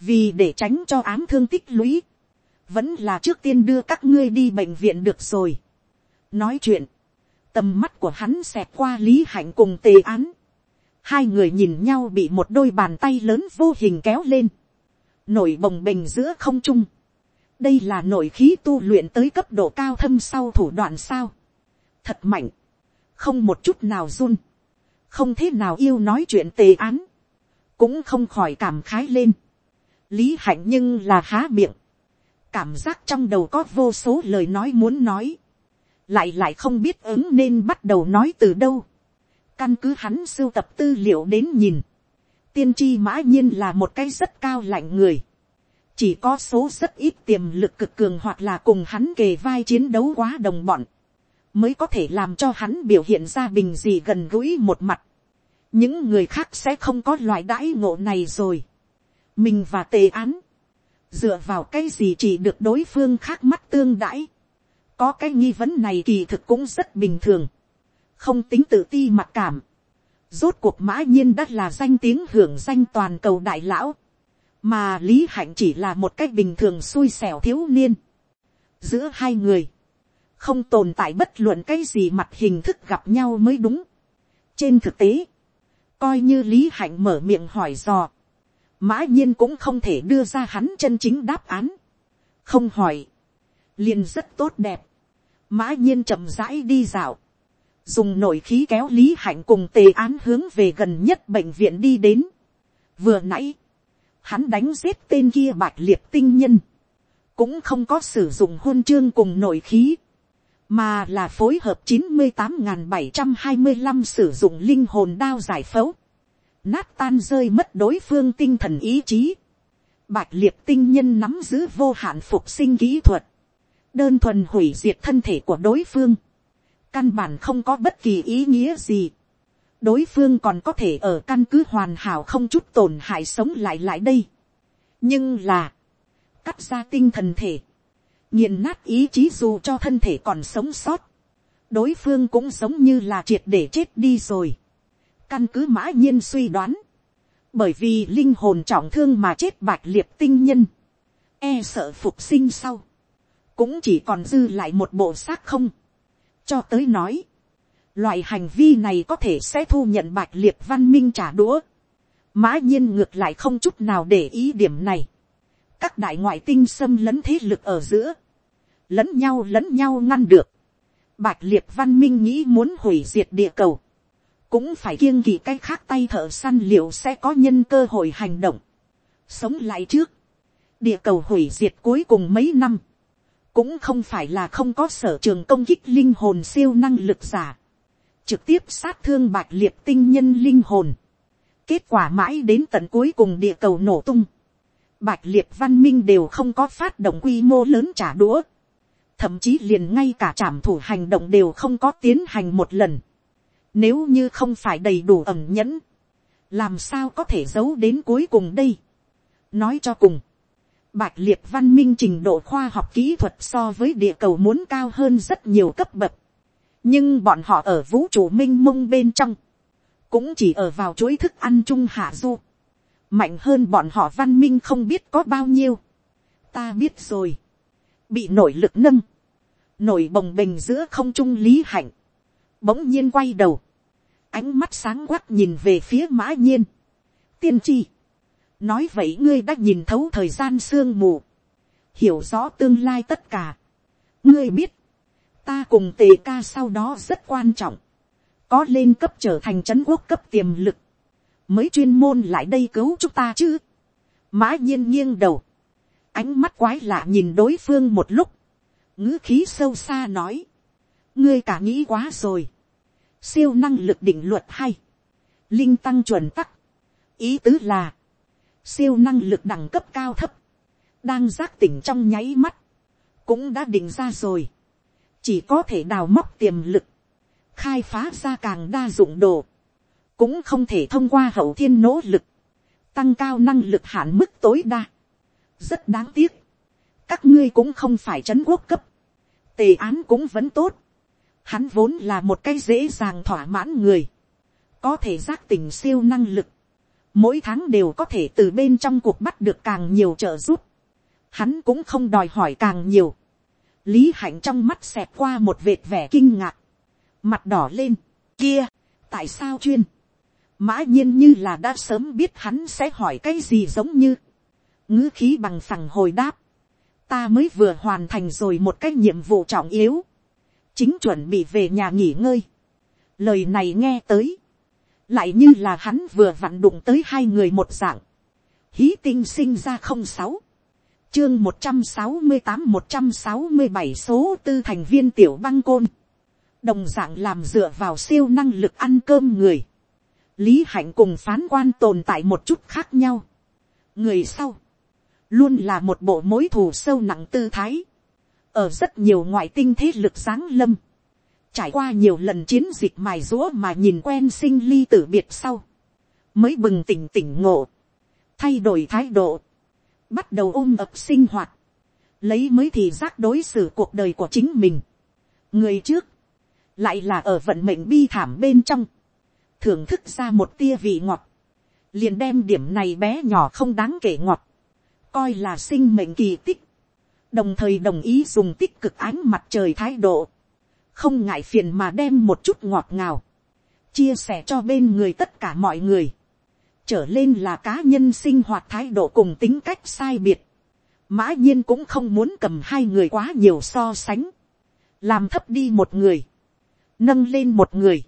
vì để tránh cho ám thương tích lũy, vẫn là trước tiên đưa các ngươi đi bệnh viện được rồi. nói chuyện, tầm mắt của hắn xẹt qua lý hạnh cùng tề án, hai người nhìn nhau bị một đôi bàn tay lớn vô hình kéo lên, nổi bồng bềnh giữa không trung, đây là nội khí tu luyện tới cấp độ cao thâm sau thủ đoạn sao, thật mạnh, không một chút nào run, không thế nào yêu nói chuyện tề án, cũng không khỏi cảm khái lên lý hạnh nhưng là há miệng, cảm giác trong đầu có vô số lời nói muốn nói, lại lại không biết ứng nên bắt đầu nói từ đâu, căn cứ hắn sưu tập tư liệu đến nhìn, tiên tri mã nhiên là một cái rất cao lạnh người, chỉ có số rất ít tiềm lực cực cường hoặc là cùng hắn kề vai chiến đấu quá đồng bọn, mới có thể làm cho hắn biểu hiện ra bình gì gần gũi một mặt. những người khác sẽ không có loại đãi ngộ này rồi mình và tề án, dựa vào cái gì chỉ được đối phương khác mắt tương đãi, có cái nghi vấn này kỳ thực cũng rất bình thường, không tính tự ti mặc cảm, rốt cuộc mã nhiên đã là danh tiếng hưởng danh toàn cầu đại lão, mà lý hạnh chỉ là một cách bình thường xui xẻo thiếu niên. giữa hai người, không tồn tại bất luận cái gì mặt hình thức gặp nhau mới đúng. trên thực tế, coi như lý hạnh mở miệng hỏi dò, mã nhiên cũng không thể đưa ra hắn chân chính đáp án. không hỏi, liền rất tốt đẹp. mã nhiên chậm rãi đi dạo, dùng nội khí kéo lý hạnh cùng tề án hướng về gần nhất bệnh viện đi đến. vừa nãy, hắn đánh giết tên kia bạch liệt tinh nhân, cũng không có sử dụng hôn chương cùng nội khí, mà là phối hợp chín mươi tám bảy trăm hai mươi năm sử dụng linh hồn đao giải phẫu, nát tan rơi mất đối phương tinh thần ý chí. Bạch liệt tinh nhân nắm giữ vô hạn phục sinh kỹ thuật, đơn thuần hủy diệt thân thể của đối phương, căn bản không có bất kỳ ý nghĩa gì. đối phương còn có thể ở căn cứ hoàn hảo không chút tổn hại sống lại lại đây. nhưng là, cắt ra tinh thần thể, nghiền nát ý chí dù cho thân thể còn sống sót, đối phương cũng giống như là triệt để chết đi rồi. Căn cứ mã nhiên suy đoán. Bởi vì linh hồn trọng thương mà chết bạch liệt tinh nhân. E sợ phục sinh sau. Cũng chỉ còn dư lại một bộ xác không. Cho tới nói. Loại hành vi này có thể sẽ thu nhận bạch liệt văn minh trả đũa. Mã nhiên ngược lại không chút nào để ý điểm này. Các đại ngoại tinh xâm lấn thế lực ở giữa. Lẫn nhau lẫn nhau ngăn được. Bạch liệt văn minh nghĩ muốn hủy diệt địa cầu cũng phải kiêng kỵ cái khác tay thợ săn liệu sẽ có nhân cơ hội hành động. Sống lại trước, địa cầu hủy diệt cuối cùng mấy năm, cũng không phải là không có sở trường công kích linh hồn siêu năng lực giả, trực tiếp sát thương bạch liệt tinh nhân linh hồn. Kết quả mãi đến tận cuối cùng địa cầu nổ tung. Bạch liệt văn minh đều không có phát động quy mô lớn trả đũa. Thậm chí liền ngay cả trảm thủ hành động đều không có tiến hành một lần nếu như không phải đầy đủ ẩm nhẫn, làm sao có thể giấu đến cuối cùng đây. Nói cho cùng, bạch liệt văn minh trình độ khoa học kỹ thuật so với địa cầu muốn cao hơn rất nhiều cấp bậc. nhưng bọn họ ở vũ trụ minh mông bên trong, cũng chỉ ở vào chuỗi thức ăn chung hạ du. mạnh hơn bọn họ văn minh không biết có bao nhiêu. ta biết rồi. bị nội lực nâng, nổi bồng bềnh giữa không trung lý hạnh bỗng nhiên quay đầu, ánh mắt sáng quắc nhìn về phía mã nhiên, tiên tri, nói vậy ngươi đã nhìn thấu thời gian sương mù, hiểu rõ tương lai tất cả, ngươi biết, ta cùng tề ca sau đó rất quan trọng, có lên cấp trở thành c quốc cấp tiềm lực, mới chuyên môn lại đây cứu chúng ta chứ. mã nhiên nghiêng đầu, ánh mắt quái lạ nhìn đối phương một lúc, ngữ khí sâu xa nói, ngươi cả nghĩ quá rồi, siêu năng lực định luật hay, linh tăng chuẩn tắc, ý tứ là, siêu năng lực đẳng cấp cao thấp, đang giác tỉnh trong nháy mắt, cũng đã định ra rồi, chỉ có thể đào móc tiềm lực, khai phá ra càng đa dụng đồ, cũng không thể thông qua hậu thiên nỗ lực, tăng cao năng lực hạn mức tối đa. rất đáng tiếc, các ngươi cũng không phải c quốc cấp, tề án cũng vẫn tốt, hắn vốn là một cái dễ dàng thỏa mãn người, có thể giác tỉnh siêu năng lực, mỗi tháng đều có thể từ bên trong cuộc bắt được càng nhiều trợ giúp, hắn cũng không đòi hỏi càng nhiều, lý hạnh trong mắt xẹt qua một vệt vẻ kinh ngạc, mặt đỏ lên, kia, tại sao chuyên, mã nhiên như là đã sớm biết hắn sẽ hỏi cái gì giống như, ngữ khí bằng phẳng hồi đáp, ta mới vừa hoàn thành rồi một cái nhiệm vụ trọng yếu, chính chuẩn bị về nhà nghỉ ngơi. lời này nghe tới, lại như là hắn vừa vặn đụng tới hai người một dạng, hí tinh sinh ra không sáu, chương một trăm sáu mươi tám một trăm sáu mươi bảy số tư thành viên tiểu băng côn, đồng dạng làm dựa vào siêu năng lực ăn cơm người, lý hạnh cùng phán quan tồn tại một chút khác nhau. người sau, luôn là một bộ mối thù sâu nặng tư thái, ở rất nhiều ngoại tinh thế lực giáng lâm, trải qua nhiều lần chiến dịch mài rũa mà nhìn quen sinh ly tử biệt sau, mới bừng tỉnh tỉnh ngộ, thay đổi thái độ, bắt đầu ôm ập sinh hoạt, lấy mới thì giác đối xử cuộc đời của chính mình. người trước, lại là ở vận mệnh bi thảm bên trong, thưởng thức ra một tia vị ngọt, liền đem điểm này bé nhỏ không đáng kể ngọt, coi là sinh mệnh kỳ tích, đồng thời đồng ý dùng tích cực ánh mặt trời thái độ, không ngại phiền mà đem một chút ngọt ngào, chia sẻ cho bên người tất cả mọi người, trở lên là cá nhân sinh hoạt thái độ cùng tính cách sai biệt, mã nhiên cũng không muốn cầm hai người quá nhiều so sánh, làm thấp đi một người, nâng lên một người,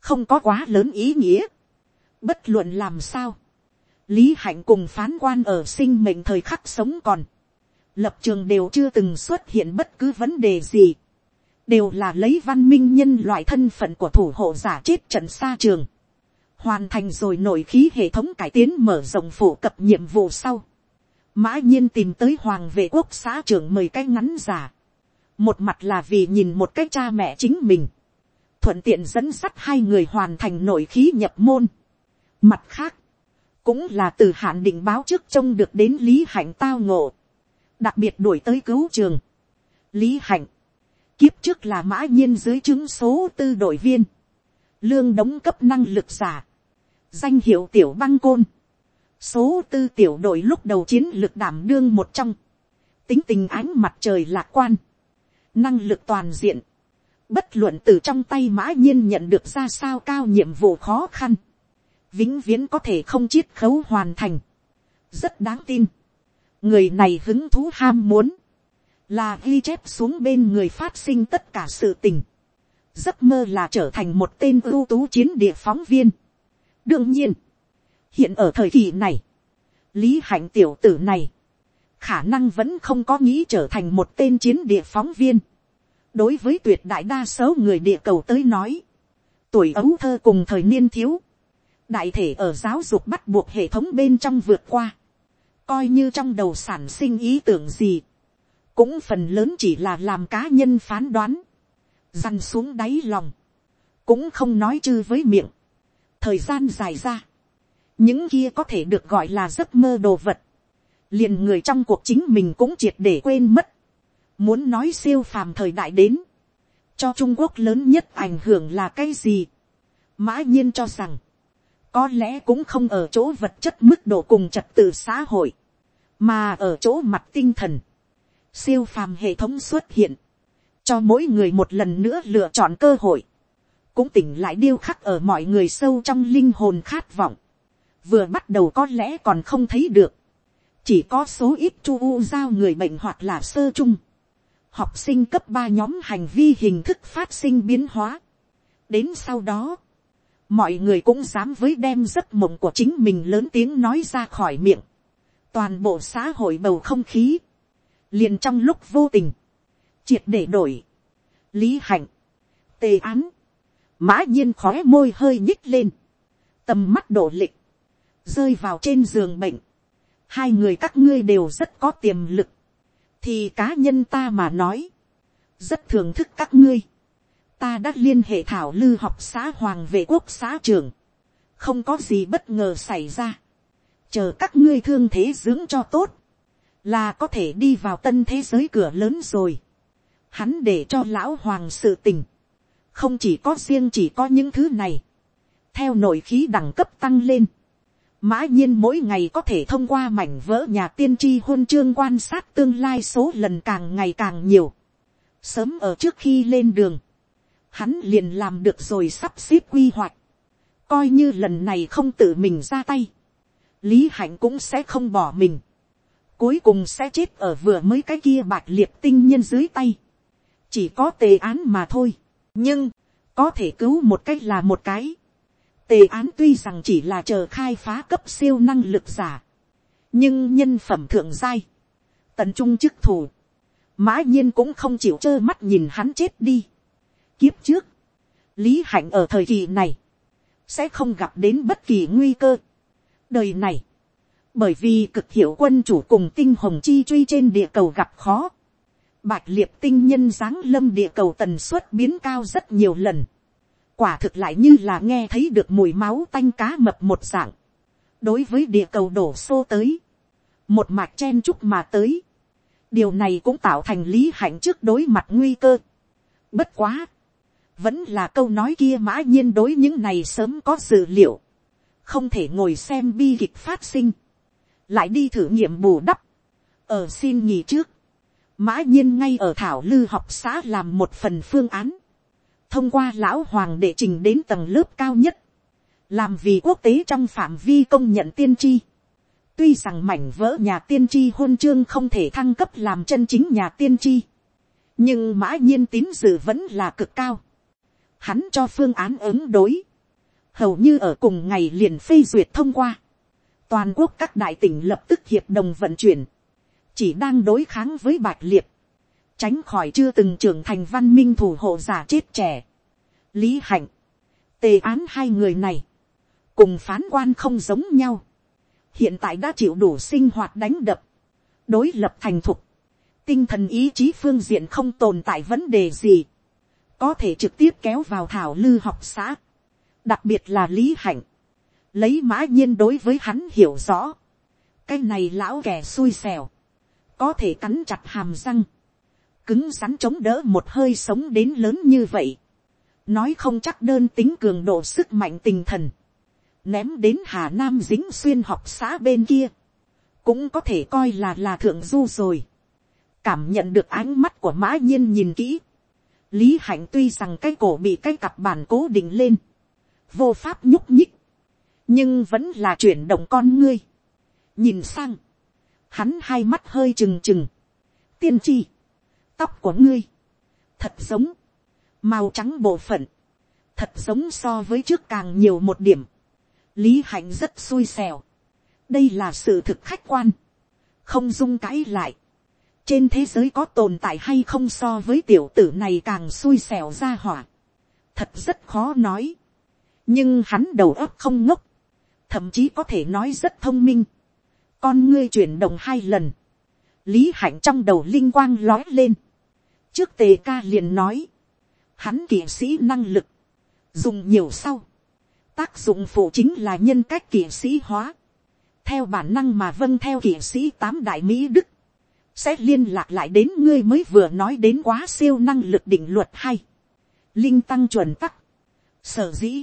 không có quá lớn ý nghĩa. bất luận làm sao, lý hạnh cùng phán quan ở sinh mệnh thời khắc sống còn, lập trường đều chưa từng xuất hiện bất cứ vấn đề gì, đều là lấy văn minh nhân loại thân phận của thủ hộ giả chết trận xa trường, hoàn thành rồi nội khí hệ thống cải tiến mở rộng phổ cập nhiệm vụ sau, mã nhiên tìm tới hoàng vệ quốc xã trưởng mời cái ngắn giả, một mặt là vì nhìn một cái cha mẹ chính mình, thuận tiện dẫn sắt hai người hoàn thành nội khí nhập môn. Mặt khác, cũng là từ hạn định báo trước trông được đến lý hạnh tao ngộ, đặc biệt đuổi tới cứu trường. lý hạnh, kiếp trước là mã nhiên dưới chứng số tư đội viên, lương đóng cấp năng lực giả, danh hiệu tiểu băng côn, số tư tiểu đội lúc đầu chiến lực đảm đương một trong, tính tình ánh mặt trời lạc quan, năng lực toàn diện, bất luận từ trong tay mã nhiên nhận được ra sao cao nhiệm vụ khó khăn, vĩnh viễn có thể không chiết khấu hoàn thành, rất đáng tin người này hứng thú ham muốn, là ghi chép xuống bên người phát sinh tất cả sự tình, giấc mơ là trở thành một tên ưu tú chiến địa phóng viên. đương nhiên, hiện ở thời kỳ này, lý hạnh tiểu tử này, khả năng vẫn không có nghĩ trở thành một tên chiến địa phóng viên. Đối với tuyệt đại đa số người địa cầu tới nói, tuổi ấu thơ cùng thời niên thiếu, đại thể ở giáo dục bắt buộc hệ thống bên trong vượt qua, coi như trong đầu sản sinh ý tưởng gì, cũng phần lớn chỉ là làm cá nhân phán đoán, dằn xuống đáy lòng, cũng không nói chư với miệng, thời gian dài ra, những kia có thể được gọi là giấc mơ đồ vật, liền người trong cuộc chính mình cũng triệt để quên mất, Muốn nói siêu phàm thời đại đến. Cho Trung Quốc lớn nhất ảnh hưởng là cái gì? Mã nhiên cho rằng. Có lẽ cũng không ở chỗ vật chất mức độ cùng trật tự xã hội. Mà ở chỗ mặt tinh thần. Siêu phàm hệ thống xuất hiện. Cho mỗi người một lần nữa lựa chọn cơ hội. cũng tỉnh lại điêu khắc ở mọi người sâu trong linh hồn khát vọng, vừa bắt đầu có lẽ còn không thấy được, chỉ có số ít chu u giao người bệnh hoặc là sơ chung, học sinh cấp ba nhóm hành vi hình thức phát sinh biến hóa. đến sau đó, mọi người cũng dám với đem giấc mộng của chính mình lớn tiếng nói ra khỏi miệng, toàn bộ xã hội bầu không khí, liền trong lúc vô tình, triệt để đổi, lý hạnh, tề án, mã nhiên khói môi hơi nhích lên, tầm mắt đổ lịch, rơi vào trên giường bệnh, hai người các ngươi đều rất có tiềm lực, thì cá nhân ta mà nói, rất thưởng thức các ngươi, ta đã liên hệ thảo lư học xã hoàng vệ quốc xã trường, không có gì bất ngờ xảy ra, chờ các ngươi thương thế dưỡng cho tốt, là có thể đi vào tân thế giới cửa lớn rồi. Hắn để cho lão hoàng sự tình, không chỉ có riêng chỉ có những thứ này, theo nội khí đẳng cấp tăng lên, mã nhiên mỗi ngày có thể thông qua mảnh vỡ nhà tiên tri hôn chương quan sát tương lai số lần càng ngày càng nhiều. Sớm ở trước khi lên đường, hắn liền làm được rồi sắp xếp quy hoạch. Coi như lần này không tự mình ra tay, lý hạnh cũng sẽ không bỏ mình. Cuối cùng sẽ chết ở vừa mới cái kia bạc liệt tinh nhân dưới tay. Chỉ có tề án mà thôi. Nhưng, có thể cứu một cách là một cái Tề án tuy rằng chỉ là chờ khai phá cấp siêu năng lực giả. Nhưng nhân phẩm thượng giai. Tần trung chức thủ. Mã nhiên cũng không chịu trơ mắt nhìn hắn chết đi. Kiếp trước. Lý hạnh ở thời kỳ này. Sẽ không gặp đến bất kỳ nguy cơ. Đời này. Bởi vì cực hiệu quân chủ cùng tinh hồng chi truy trên địa cầu gặp khó. Bạch liệt tinh nhân dáng lâm địa cầu tần suất biến cao rất nhiều lần quả thực lại như là nghe thấy được mùi máu tanh cá mập một dạng, đối với địa cầu đổ xô tới, một mạc chen chúc mà tới, điều này cũng tạo thành lý hạnh trước đối mặt nguy cơ. Bất quá, vẫn là câu nói kia mã nhiên đối những này sớm có dự liệu, không thể ngồi xem bi kịch phát sinh, lại đi thử nghiệm bù đắp, ở xin nghỉ trước, mã nhiên ngay ở thảo lư học xã làm một phần phương án, thông qua lão hoàng đệ trình đến tầng lớp cao nhất, làm vì quốc tế trong phạm vi công nhận tiên tri. tuy rằng mảnh vỡ nhà tiên tri hôn chương không thể thăng cấp làm chân chính nhà tiên tri, nhưng mã nhiên tín dự vẫn là cực cao hắn cho phương án ứng đối, hầu như ở cùng ngày liền phê duyệt thông qua. toàn quốc các đại tỉnh lập tức hiệp đồng vận chuyển, chỉ đang đối kháng với bạch liệt. Tránh khỏi chưa từng trưởng thành văn minh thủ hộ giả chết trẻ. lý hạnh, tề án hai người này, cùng phán quan không giống nhau, hiện tại đã chịu đủ sinh hoạt đánh đập, đối lập thành thục, tinh thần ý chí phương diện không tồn tại vấn đề gì, có thể trực tiếp kéo vào thảo lư học xã, đặc biệt là lý hạnh, lấy mã nhiên đối với hắn hiểu rõ, cái này lão kẻ xui xẻo, có thể cắn chặt hàm răng, cứng rắn chống đỡ một hơi sống đến lớn như vậy, nói không chắc đơn tính cường độ sức mạnh tinh thần, ném đến hà nam dính xuyên học xã bên kia, cũng có thể coi là là thượng du rồi, cảm nhận được ánh mắt của mã nhiên nhìn kỹ, lý hạnh tuy rằng cái cổ bị cái cặp bàn cố định lên, vô pháp nhúc nhích, nhưng vẫn là chuyển động con ngươi, nhìn sang, hắn hai mắt hơi trừng trừng, tiên tri, tóc của ngươi, thật giống, màu trắng bộ phận, thật giống so với trước càng nhiều một điểm, lý hạnh rất xui xẻo, đây là sự thực khách quan, không dung cãi lại, trên thế giới có tồn tại hay không so với tiểu tử này càng xui xẻo ra hỏa, thật rất khó nói, nhưng hắn đầu óc không ngốc, thậm chí có thể nói rất thông minh, con ngươi chuyển động hai lần, lý hạnh trong đầu linh quang lói lên, trước tề ca liền nói, hắn kỵ sĩ năng lực, dùng nhiều sau, tác dụng phụ chính là nhân cách kỵ sĩ hóa, theo bản năng mà vâng theo kỵ sĩ tám đại mỹ đức, sẽ liên lạc lại đến ngươi mới vừa nói đến quá siêu năng lực định luật hay, linh tăng chuẩn tắc, sở dĩ,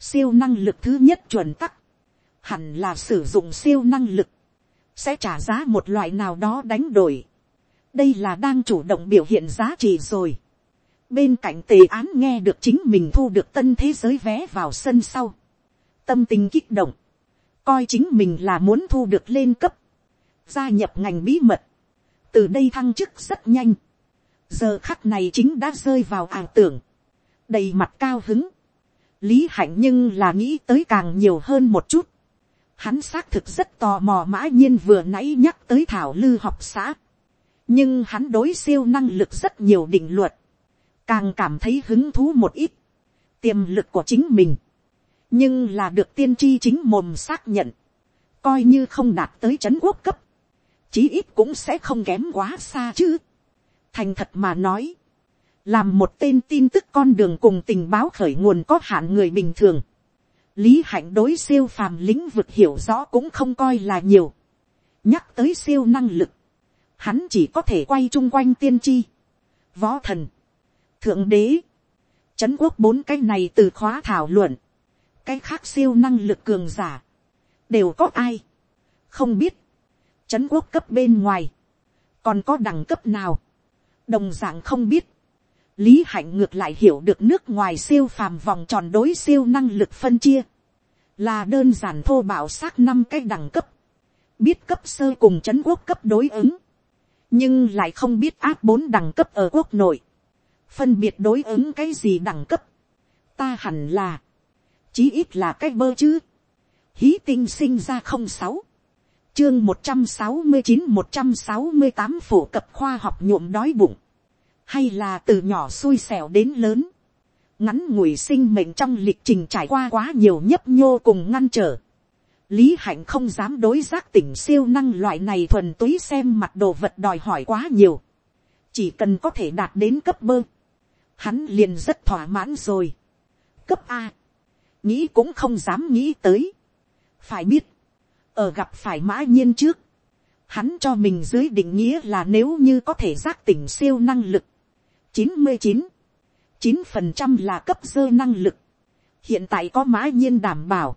siêu năng lực thứ nhất chuẩn tắc, hẳn là sử dụng siêu năng lực, sẽ trả giá một loại nào đó đánh đổi, đây là đang chủ động biểu hiện giá trị rồi. bên cạnh tề án nghe được chính mình thu được tân thế giới vé vào sân sau, tâm tình kích động, coi chính mình là muốn thu được lên cấp, gia nhập ngành bí mật, từ đây thăng chức rất nhanh, giờ khắc này chính đã rơi vào ảo tưởng, đầy mặt cao hứng, lý hạnh nhưng là nghĩ tới càng nhiều hơn một chút, hắn xác thực rất tò mò mã nhiên vừa nãy nhắc tới thảo lư học xã, nhưng hắn đối siêu năng lực rất nhiều định luật, càng cảm thấy hứng thú một ít, tiềm lực của chính mình, nhưng là được tiên tri chính mồm xác nhận, coi như không đạt tới c h ấ n quốc cấp, chí ít cũng sẽ không kém quá xa chứ. thành thật mà nói, làm một tên tin tức con đường cùng tình báo khởi nguồn có hạn người bình thường, lý hạnh đối siêu phàm lĩnh vực hiểu rõ cũng không coi là nhiều, nhắc tới siêu năng lực, hắn chỉ có thể quay chung quanh tiên tri, võ thần, thượng đế, c h ấ n quốc bốn cái này từ khóa thảo luận, cái khác siêu năng lực cường giả, đều có ai, không biết, Trấn quốc cấp bên ngoài, còn có đẳng cấp nào, đồng d ạ n g không biết, lý hạnh ngược lại hiểu được nước ngoài siêu phàm vòng tròn đối siêu năng lực phân chia, là đơn giản thô bảo xác năm cái đẳng cấp, biết cấp sơ cùng chấn quốc cấp đối ứng, nhưng lại không biết áp bốn đẳng cấp ở quốc nội, phân biệt đối ứng cái gì đẳng cấp, ta hẳn là, chí ít là cái bơ chứ, hí tinh sinh ra không sáu, chương một trăm sáu mươi chín một trăm sáu mươi tám phổ cập khoa học nhuộm đói bụng, hay là từ nhỏ xui xẻo đến lớn, ngắn ngủi sinh mệnh trong lịch trình trải qua quá nhiều nhấp nhô cùng ngăn trở. lý hạnh không dám đối giác tỉnh siêu năng loại này thuần túy xem mặt đồ vật đòi hỏi quá nhiều, chỉ cần có thể đạt đến cấp bơ, hắn liền rất thỏa mãn rồi. cấp a, nghĩ cũng không dám nghĩ tới. phải biết, ở gặp phải mã nhiên trước, hắn cho mình dưới định nghĩa là nếu như có thể giác tỉnh siêu năng lực, chín mươi chín, chín phần trăm là cấp dơ năng lực, hiện tại có mã nhiên đảm bảo,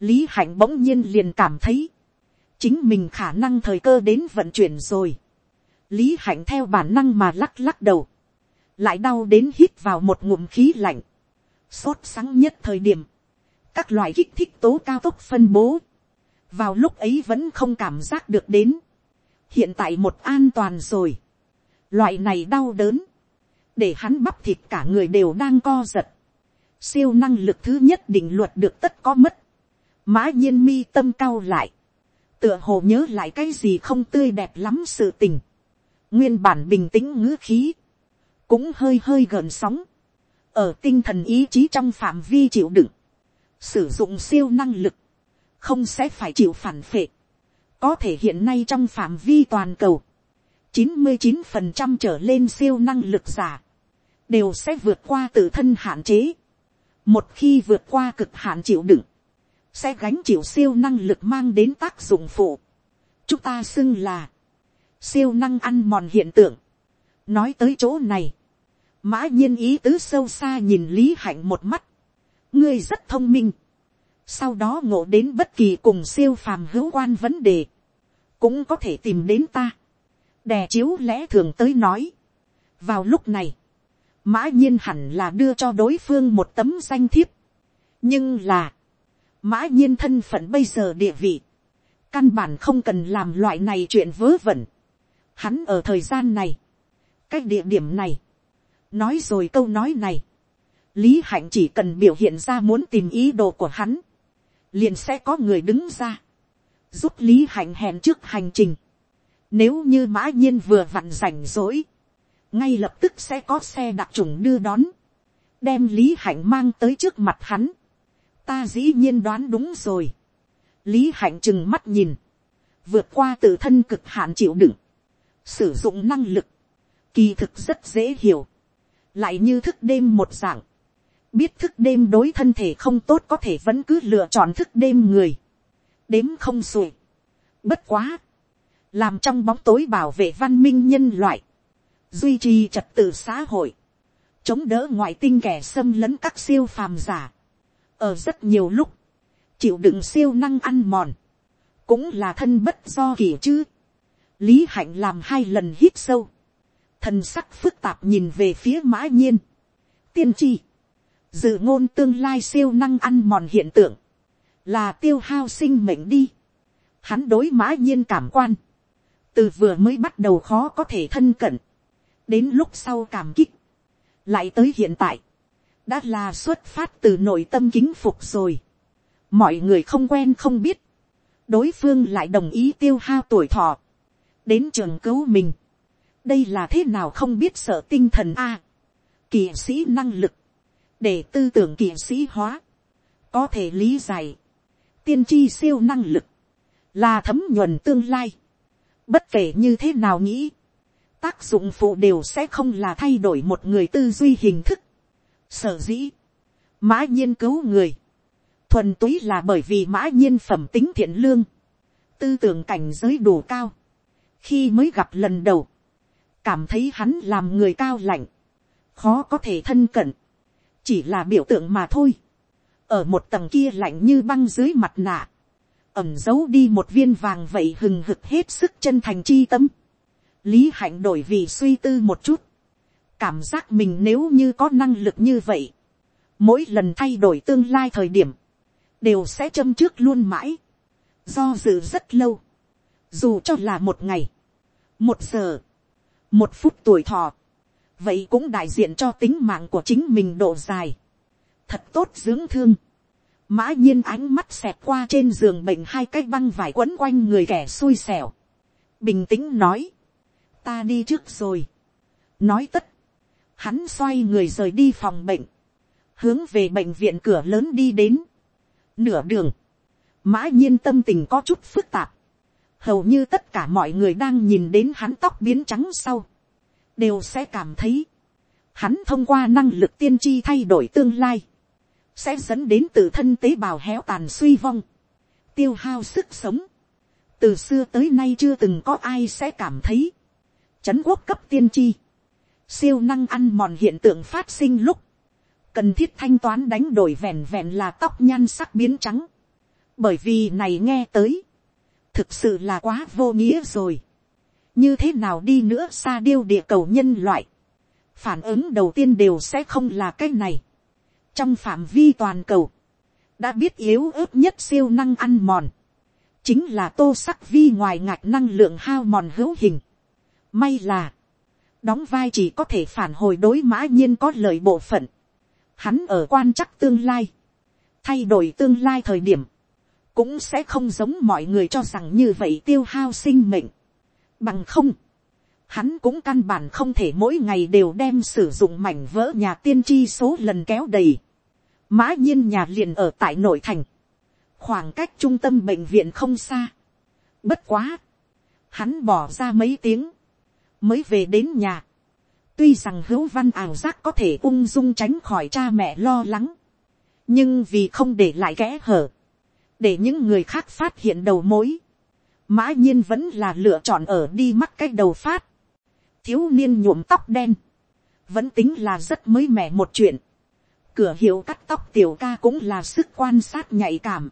lý hạnh bỗng nhiên liền cảm thấy, chính mình khả năng thời cơ đến vận chuyển rồi, lý hạnh theo bản năng mà lắc lắc đầu, lại đau đến hít vào một ngụm khí lạnh, sốt sáng nhất thời điểm, các loại kích thích tố cao tốc phân bố, vào lúc ấy vẫn không cảm giác được đến, hiện tại một an toàn rồi, loại này đau đớn, để hắn bắp thịt cả người đều đang co giật, siêu năng lực thứ nhất định luật được tất có mất, mã nhiên mi tâm cao lại, tựa hồ nhớ lại cái gì không tươi đẹp lắm sự tình, nguyên bản bình tĩnh ngữ khí, cũng hơi hơi gần sóng, ở tinh thần ý chí trong phạm vi chịu đựng, sử dụng siêu năng lực, không sẽ phải chịu phản phệ. Có thể hiện nay trong phạm vi toàn cầu, 99% trở lên siêu năng lực giả, đều sẽ vượt qua tự thân hạn chế. Một khi vượt qua cực hạn chịu đựng, sẽ gánh chịu siêu năng lực mang đến tác dụng phụ. Chúng ta xưng là siêu năng ăn mòn hiện tượng. Nói tới chỗ này, mã nhiên ý tứ sâu xa nhìn lý hạnh một mắt. ngươi rất thông minh sau đó ngộ đến bất kỳ cùng siêu phàm hữu quan vấn đề, cũng có thể tìm đến ta, đè chiếu lẽ thường tới nói. vào lúc này, mã nhiên hẳn là đưa cho đối phương một tấm danh thiếp, nhưng là, mã nhiên thân phận bây giờ địa vị, căn bản không cần làm loại này chuyện vớ vẩn. Hắn ở thời gian này, cái địa điểm này, nói rồi câu nói này, lý hạnh chỉ cần biểu hiện ra muốn tìm ý đồ của hắn, liền sẽ có người đứng ra, giúp lý hạnh hẹn trước hành trình. Nếu như mã nhiên vừa vặn rảnh rỗi, ngay lập tức sẽ có xe đặc trùng đưa đón, đem lý hạnh mang tới trước mặt hắn. Ta dĩ nhiên đoán đúng rồi. lý hạnh chừng mắt nhìn, vượt qua tự thân cực hạn chịu đựng, sử dụng năng lực, kỳ thực rất dễ hiểu, lại như thức đêm một dạng, biết thức đêm đối thân thể không tốt có thể vẫn cứ lựa chọn thức đêm người. đếm không xuể. bất quá. làm trong bóng tối bảo vệ văn minh nhân loại. duy trì trật tự xã hội. chống đỡ ngoại tinh kẻ xâm lấn các siêu phàm giả. ở rất nhiều lúc, chịu đựng siêu năng ăn mòn. cũng là thân bất do kỳ chứ. lý hạnh làm hai lần hít sâu thần sắc phức tạp nhìn về phía mã nhiên, tiên tri, dự ngôn tương lai siêu năng ăn mòn hiện tượng, là tiêu hao sinh mệnh đi. Hắn đối mã nhiên cảm quan, từ vừa mới bắt đầu khó có thể thân cận, đến lúc sau cảm kích, lại tới hiện tại, đã là xuất phát từ nội tâm kính phục rồi. mọi người không quen không biết, đối phương lại đồng ý tiêu hao tuổi thọ, đến trường cứu mình. đây là thế nào không biết sợ tinh thần a. kỳ sĩ năng lực, để tư tưởng kỳ sĩ hóa, có thể lý giải, tiên tri siêu năng lực, là thấm nhuần tương lai. bất kể như thế nào nghĩ, tác dụng phụ đều sẽ không là thay đổi một người tư duy hình thức. sở dĩ, mã nhiên cứu người, thuần túy là bởi vì mã nhiên phẩm tính thiện lương, tư tưởng cảnh giới đủ cao, khi mới gặp lần đầu, cảm thấy hắn làm người cao lạnh, khó có thể thân cận, chỉ là biểu tượng mà thôi, ở một tầng kia lạnh như băng dưới mặt nạ, ẩm giấu đi một viên vàng vậy hừng hực hết sức chân thành chi tâm, lý hạnh đổi vì suy tư một chút, cảm giác mình nếu như có năng lực như vậy, mỗi lần thay đổi tương lai thời điểm, đều sẽ châm trước luôn mãi, do dự rất lâu, dù cho là một ngày, một giờ, một phút tuổi thọ, vậy cũng đại diện cho tính mạng của chính mình độ dài, thật tốt dưỡng thương, mã nhiên ánh mắt xẹt qua trên giường bệnh hai cái băng vải quấn quanh người kẻ xui xẻo, bình tĩnh nói, ta đi trước rồi, nói tất, hắn xoay người rời đi phòng bệnh, hướng về bệnh viện cửa lớn đi đến, nửa đường, mã nhiên tâm tình có chút phức tạp, hầu như tất cả mọi người đang nhìn đến hắn tóc biến trắng sau, đều sẽ cảm thấy, hắn thông qua năng lực tiên tri thay đổi tương lai, sẽ dẫn đến tự thân tế bào héo tàn suy vong, tiêu hao sức sống. từ xưa tới nay chưa từng có ai sẽ cảm thấy, chấn quốc cấp tiên tri, siêu năng ăn mòn hiện tượng phát sinh lúc, cần thiết thanh toán đánh đổi vẹn vẹn là tóc nhan sắc biến trắng, bởi vì này nghe tới, thực sự là quá vô nghĩa rồi như thế nào đi nữa xa điêu địa cầu nhân loại, phản ứng đầu tiên đều sẽ không là cái này. trong phạm vi toàn cầu, đã biết yếu ớt nhất siêu năng ăn mòn, chính là tô sắc vi ngoài ngạch năng lượng hao mòn hữu hình. may là, đóng vai chỉ có thể phản hồi đối mã nhiên có lợi bộ phận. Hắn ở quan chắc tương lai, thay đổi tương lai thời điểm, cũng sẽ không giống mọi người cho rằng như vậy tiêu hao sinh mệnh. Bằng không, hắn cũng căn bản không thể mỗi ngày đều đem sử dụng mảnh vỡ nhà tiên tri số lần kéo đầy. Mã nhiên nhà liền ở tại nội thành, khoảng cách trung tâm bệnh viện không xa. Bất quá, hắn bỏ ra mấy tiếng, mới về đến nhà. Tuy rằng hữu văn ảo giác có thể ung dung tránh khỏi cha mẹ lo lắng, nhưng vì không để lại kẽ hở, để những người khác phát hiện đầu mối, mã nhiên vẫn là lựa chọn ở đi mắc cái đầu phát, thiếu niên nhuộm tóc đen, vẫn tính là rất mới mẻ một chuyện, cửa hiệu cắt tóc tiểu ca cũng là sức quan sát nhạy cảm,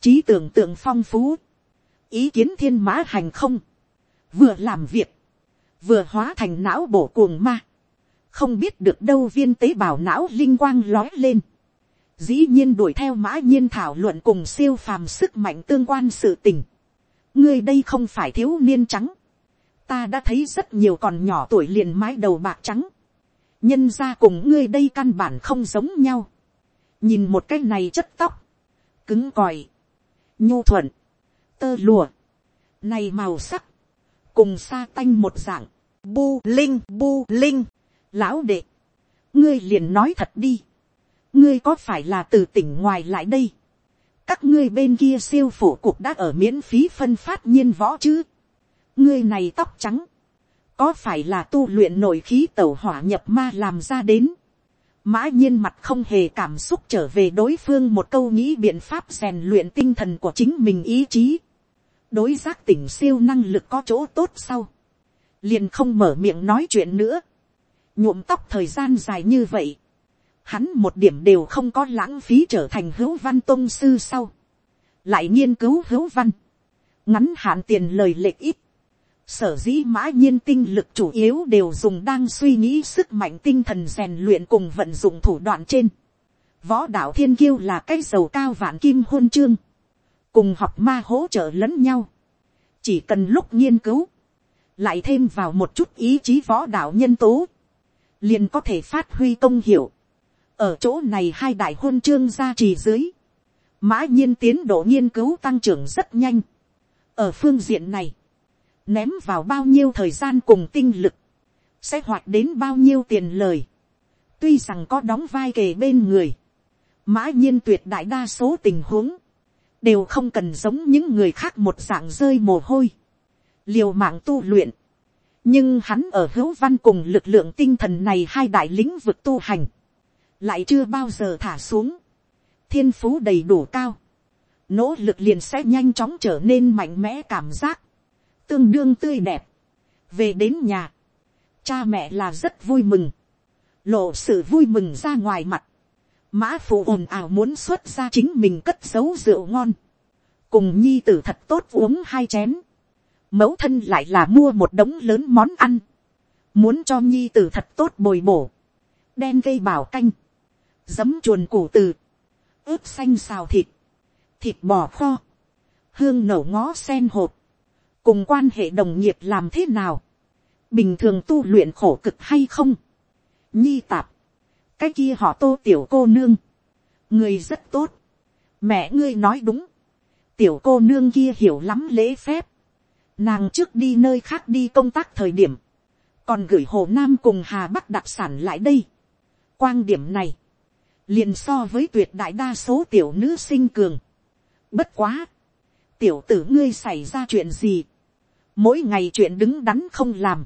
trí tưởng tượng phong phú, ý kiến thiên mã hành không, vừa làm việc, vừa hóa thành não bổ cuồng ma, không biết được đâu viên tế bào não linh quang lói lên, dĩ nhiên đuổi theo mã nhiên thảo luận cùng siêu phàm sức mạnh tương quan sự tình ngươi đây không phải thiếu niên trắng. ta đã thấy rất nhiều còn nhỏ tuổi liền mái đầu bạc trắng. nhân ra cùng ngươi đây căn bản không giống nhau. nhìn một cái này chất tóc, cứng còi, nhu thuận, tơ lùa, này màu sắc, cùng sa tanh một dạng, bu linh bu linh, lão đệ, ngươi liền nói thật đi. Ngươi có phải là từ tỉnh ngoài lại đây, các ngươi bên kia siêu phủ cuộc đã ở miễn phí phân phát nhiên võ chứ, ngươi này tóc trắng, có phải là tu luyện nội khí tẩu hỏa nhập ma làm ra đến, mã nhiên mặt không hề cảm xúc trở về đối phương một câu nghĩ biện pháp rèn luyện tinh thần của chính mình ý chí, đối giác tỉnh siêu năng lực có chỗ tốt sau, liền không mở miệng nói chuyện nữa, nhuộm tóc thời gian dài như vậy, hắn một điểm đều không có lãng phí trở thành hữu văn tôn sư sau, lại nghiên cứu hữu văn, ngắn hạn tiền lời lệch ít, Sở dĩ mã nhiên tinh lực chủ yếu đều dùng đang suy nghĩ sức mạnh tinh thần rèn luyện cùng vận dụng thủ đoạn trên. Võ đạo thiên kiêu là cái dầu cao vạn kim hôn chương. Cùng học ma hỗ trợ lẫn nhau. Chỉ cần lúc nghiên cứu. Lại thêm vào một chút ý chí võ đạo nhân tố. Liền có thể phát huy công hiệu. Ở chỗ này hai đại hôn chương gia trì dưới. Mã nhiên tiến độ nghiên cứu tăng trưởng rất nhanh. Ở phương diện này ném vào bao nhiêu thời gian cùng tinh lực, sẽ hoạt đến bao nhiêu tiền lời. tuy rằng có đóng vai kề bên người, mã nhiên tuyệt đại đa số tình huống, đều không cần giống những người khác một dạng rơi mồ hôi, liều mạng tu luyện. nhưng hắn ở hữu văn cùng lực lượng tinh thần này hai đại lĩnh vực tu hành, lại chưa bao giờ thả xuống, thiên phú đầy đủ cao, nỗ lực liền sẽ nhanh chóng trở nên mạnh mẽ cảm giác, tương đương tươi đẹp. về đến nhà, cha mẹ là rất vui mừng, lộ sự vui mừng ra ngoài mặt, mã phụ ồn ào muốn xuất ra chính mình cất giấu rượu ngon, cùng nhi tử thật tốt uống hai chén, mẫu thân lại là mua một đống lớn món ăn, muốn cho nhi tử thật tốt bồi bổ, đen cây bảo canh, giấm chuồn củ từ, ướp xanh xào thịt, thịt bò kho, hương nổ ngó sen hộp, cùng quan hệ đồng nghiệp làm thế nào, bình thường tu luyện khổ cực hay không, nhi tạp, cái kia họ tô tiểu cô nương, người rất tốt, mẹ ngươi nói đúng, tiểu cô nương kia hiểu lắm lễ phép, nàng trước đi nơi khác đi công tác thời điểm, còn gửi hồ nam cùng hà bắc đặc sản lại đây. quan điểm này, liền so với tuyệt đại đa số tiểu nữ sinh cường. Bất quá, tiểu tử ngươi xảy ra chuyện gì, mỗi ngày chuyện đứng đắn không làm,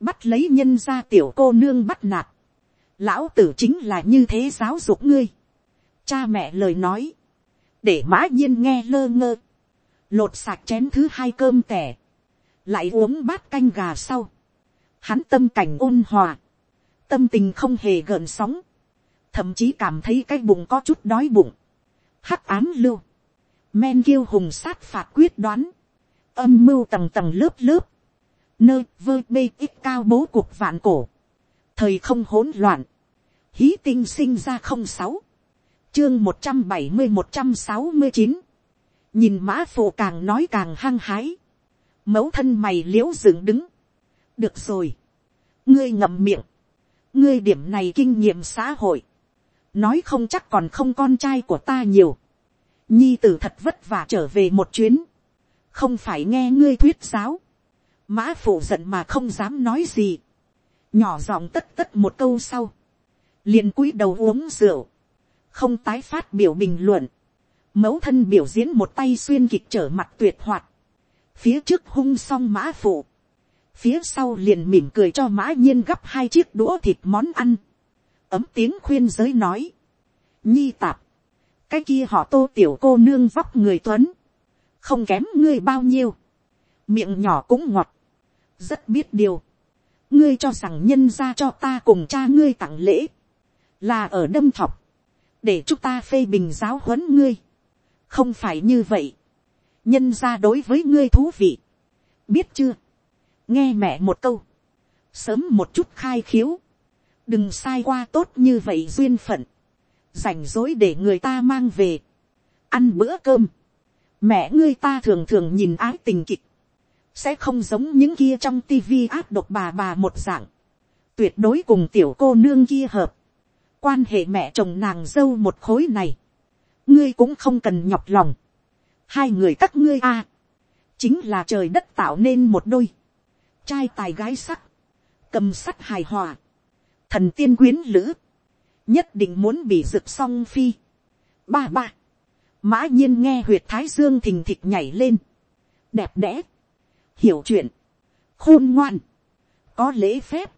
bắt lấy nhân gia tiểu cô nương bắt nạt, lão tử chính là như thế giáo dục ngươi, cha mẹ lời nói, để mã nhiên nghe lơ ngơ, lột sạc chén thứ hai cơm tẻ, lại uống bát canh gà sau, hắn tâm cảnh ôn hòa, tâm tình không hề gợn sóng, thậm chí cảm thấy cái bụng có chút đói bụng, hắc ám lưu, men kiêu hùng sát phạt quyết đoán, âm mưu tầng tầng lớp lớp, nơi vơ bê ít cao bố cuộc vạn cổ, thời không hỗn loạn, hí tinh sinh ra không sáu, chương một trăm bảy mươi một trăm sáu mươi chín, nhìn mã phụ càng nói càng hăng hái, mẫu thân mày l i ễ u dựng đứng, được rồi, ngươi ngậm miệng, ngươi điểm này kinh nghiệm xã hội, nói không chắc còn không con trai của ta nhiều, nhi tử thật vất vả trở về một chuyến, không phải nghe ngươi thuyết giáo, mã phụ giận mà không dám nói gì, nhỏ giọng tất tất một câu sau, liền cúi đầu uống rượu, không tái phát biểu bình luận, mẫu thân biểu diễn một tay xuyên kịch trở mặt tuyệt hoạt, phía trước hung xong mã phụ, phía sau liền mỉm cười cho mã nhiên gắp hai chiếc đũa thịt món ăn, ấm tiếng khuyên giới nói, nhi tạp, cái kia họ tô tiểu cô nương vóc người tuấn, không kém ngươi bao nhiêu, miệng nhỏ cũng ngọt, rất biết điều, ngươi cho rằng nhân ra cho ta cùng cha ngươi tặng lễ, là ở đâm thọc, để chúng ta phê bình giáo huấn ngươi, không phải như vậy, nhân ra đối với ngươi thú vị, biết chưa, nghe mẹ một câu, sớm một chút khai khiếu, đừng sai qua tốt như vậy duyên phận, rảnh rối để người ta mang về, ăn bữa cơm, mẹ ngươi ta thường thường nhìn ái tình kịch, sẽ không giống những kia trong tivi áp độc bà bà một dạng, tuyệt đối cùng tiểu cô nương kia hợp, quan hệ mẹ chồng nàng dâu một khối này, ngươi cũng không cần nhọc lòng, hai người các ngươi a, chính là trời đất tạo nên một đôi, trai tài gái sắc, cầm sắt hài hòa, thần tiên quyến lữ, nhất định muốn bị rực song phi, ba ba, mã nhiên nghe huyệt thái dương thình thịch nhảy lên, đẹp đẽ, hiểu chuyện, khôn ngoan, có lễ phép,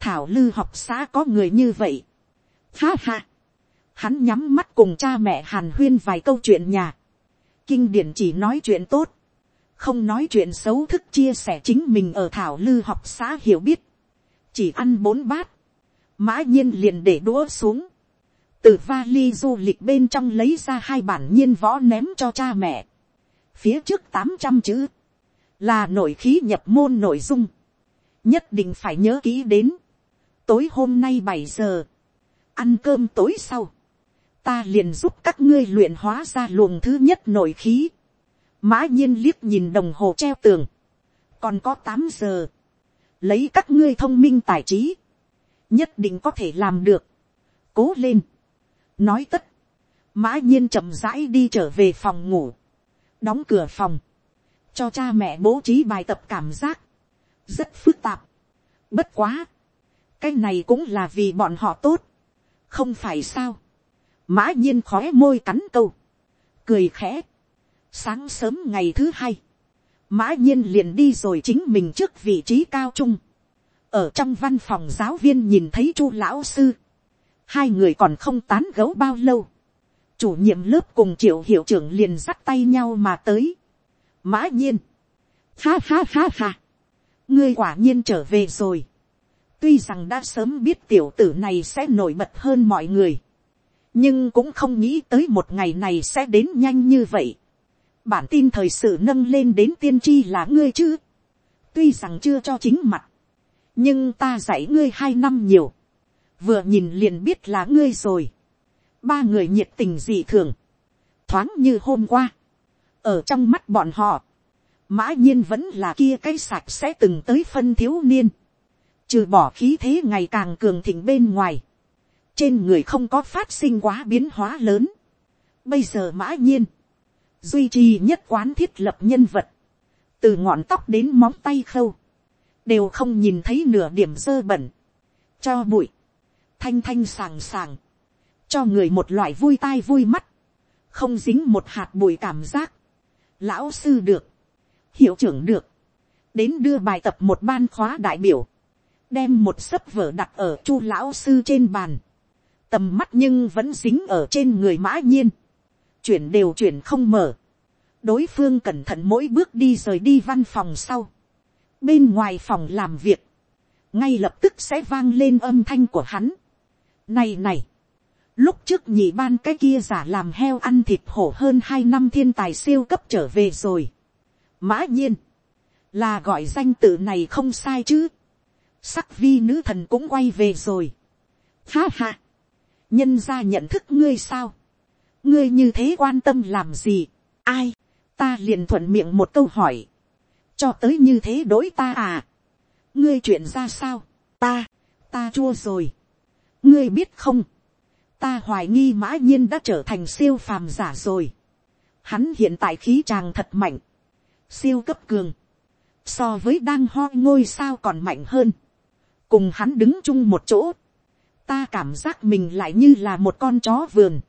thảo lư học xã có người như vậy, ha ha, hắn nhắm mắt cùng cha mẹ hàn huyên vài câu chuyện nhà, kinh điển chỉ nói chuyện tốt, không nói chuyện xấu thức chia sẻ chính mình ở thảo lư học xã hiểu biết, chỉ ăn bốn bát, mã nhiên liền để đũa xuống, từ vali du lịch bên trong lấy ra hai bản nhiên võ ném cho cha mẹ. phía trước tám trăm chữ, là nội khí nhập môn nội dung, nhất định phải nhớ kỹ đến, tối hôm nay bảy giờ, ăn cơm tối sau, ta liền giúp các ngươi luyện hóa ra luồng thứ nhất nội khí, mã nhiên liếc nhìn đồng hồ treo tường, còn có tám giờ, lấy các ngươi thông minh tài trí, nhất định có thể làm được, cố lên, nói tất, mã nhiên chậm rãi đi trở về phòng ngủ, đóng cửa phòng, cho cha mẹ bố trí bài tập cảm giác, rất phức tạp. Bất quá, cái này cũng là vì bọn họ tốt, không phải sao. mã nhiên khói môi cắn câu, cười khẽ. sáng sớm ngày thứ hai, mã nhiên liền đi rồi chính mình trước vị trí cao trung ở trong văn phòng giáo viên nhìn thấy chu lão sư, hai người còn không tán gấu bao lâu. chủ nhiệm lớp cùng triệu hiệu trưởng liền dắt tay nhau mà tới. mã nhiên, ha ha ha ha, ngươi quả nhiên trở về rồi. tuy rằng đã sớm biết tiểu tử này sẽ nổi bật hơn mọi người, nhưng cũng không nghĩ tới một ngày này sẽ đến nhanh như vậy. bản tin thời sự nâng lên đến tiên tri là ngươi chứ. tuy rằng chưa cho chính mặt, nhưng ta dạy ngươi hai năm nhiều, vừa nhìn liền biết là ngươi rồi. ba người nhiệt tình dị thường, thoáng như hôm qua, ở trong mắt bọn họ, mã nhiên vẫn là kia cái sạch sẽ từng tới phân thiếu niên, trừ bỏ khí thế ngày càng cường thịnh bên ngoài, trên người không có phát sinh quá biến hóa lớn. Bây giờ mã nhiên, duy trì nhất quán thiết lập nhân vật, từ ngọn tóc đến móng tay khâu, đều không nhìn thấy nửa điểm dơ bẩn, cho bụi, thanh thanh sàng sàng, cho người một loại vui tai vui mắt, không dính một hạt bụi cảm giác. Lão sư được, hiệu trưởng được, đến đưa bài tập một ban khóa đại biểu, đem một sấp vở đặt ở chu lão sư trên bàn, tầm mắt nhưng vẫn dính ở trên người mã nhiên, chuyển đều chuyển không mở, đối phương cẩn thận mỗi bước đi rời đi văn phòng sau, bên ngoài phòng làm việc, ngay lập tức sẽ vang lên âm thanh của hắn. Này này, lúc trước nhị ban cái kia giả làm heo ăn thịt hổ hơn hai năm thiên tài siêu cấp trở về rồi. Mã nhiên, là gọi danh tự này không sai chứ. Sắc vi nữ thần cũng quay về rồi. Ha ha, nhân ra nhận thức ngươi sao. ngươi như thế quan tâm làm gì. ai, ta liền thuận miệng một câu hỏi cho tới như thế đối ta à. ngươi chuyện ra sao. ta, ta chua rồi. ngươi biết không. ta hoài nghi mã nhiên đã trở thành siêu phàm giả rồi. hắn hiện tại khí tràng thật mạnh siêu cấp cường, so với đang ho ngôi sao còn mạnh hơn, cùng hắn đứng chung một chỗ, ta cảm giác mình lại như là một con chó vườn,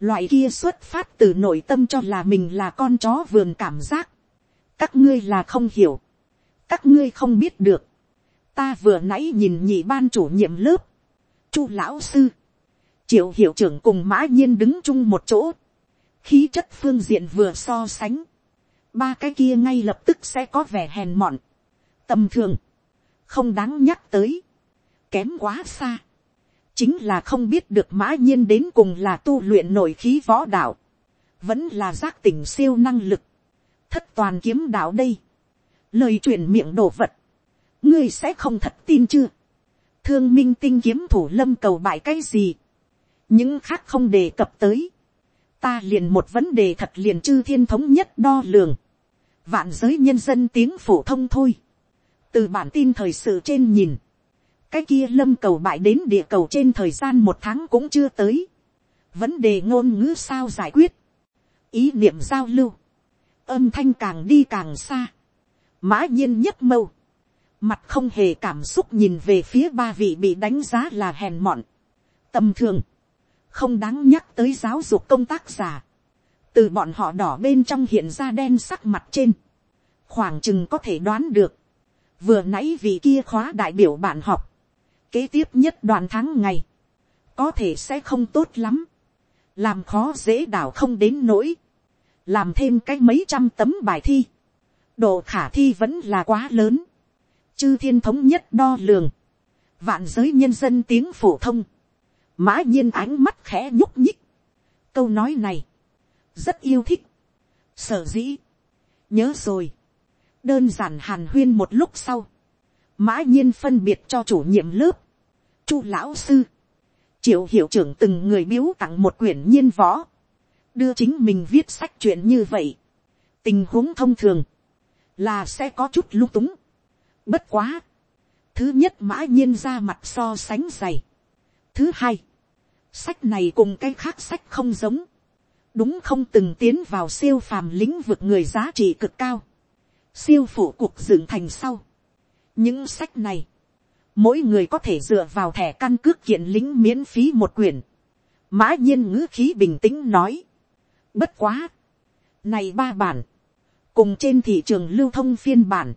loại kia xuất phát từ nội tâm cho là mình là con chó vườn cảm giác, các ngươi là không hiểu, các ngươi không biết được, ta vừa nãy nhìn nhị ban chủ nhiệm lớp, chu lão sư, triệu hiệu trưởng cùng mã nhiên đứng chung một chỗ, khí chất phương diện vừa so sánh, ba cái kia ngay lập tức sẽ có vẻ hèn mọn, tầm thường, không đáng nhắc tới, kém quá xa, chính là không biết được mã nhiên đến cùng là tu luyện nội khí võ đạo, vẫn là giác tỉnh siêu năng lực, thất toàn kiếm đạo đây, lời truyền miệng đồ vật, ngươi sẽ không thật tin chưa, thương minh tinh kiếm thủ lâm cầu bại cái gì, những khác không đề cập tới, ta liền một vấn đề thật liền chư thiên thống nhất đo lường, vạn giới nhân dân tiếng phổ thông thôi. từ bản tin thời sự trên nhìn, cái kia lâm cầu bại đến địa cầu trên thời gian một tháng cũng chưa tới. vấn đề ngôn ngữ sao giải quyết, ý niệm giao lưu, âm thanh càng đi càng xa, mã nhiên nhất mâu, mặt không hề cảm xúc nhìn về phía ba vị bị đánh giá là hèn mọn, tầm thường, không đáng nhắc tới giáo dục công tác giả, từ bọn họ đỏ bên trong hiện ra đen sắc mặt trên, khoảng chừng có thể đoán được, vừa nãy vị kia khóa đại biểu bạn học, kế tiếp nhất đoàn tháng ngày, có thể sẽ không tốt lắm, làm khó dễ đảo không đến nỗi, làm thêm cái mấy trăm tấm bài thi, độ khả thi vẫn là quá lớn, chư thiên thống nhất đo lường, vạn giới nhân dân tiếng phổ thông, mã nhiên ánh mắt khẽ nhúc nhích, câu nói này, rất yêu thích. Sở dĩ, nhớ rồi, đơn giản hàn huyên một lúc sau, mã nhiên phân biệt cho chủ nhiệm lớp, chu lão sư, triệu hiệu trưởng từng người biếu tặng một quyển nhiên võ, đưa chính mình viết sách chuyện như vậy, tình huống thông thường, là sẽ có chút lung túng. Bất quá, thứ nhất mã nhiên ra mặt so sánh dày. Thứ hai, sách này cùng cái khác sách không giống, đúng không từng tiến vào siêu phàm lĩnh vực người giá trị cực cao, siêu phủ cuộc dựng thành sau. những sách này, mỗi người có thể dựa vào thẻ căn cước kiện lính miễn phí một quyển. mã nhiên ngữ khí bình tĩnh nói bất quá. này ba bản. cùng trên thị trường lưu thông phiên bản.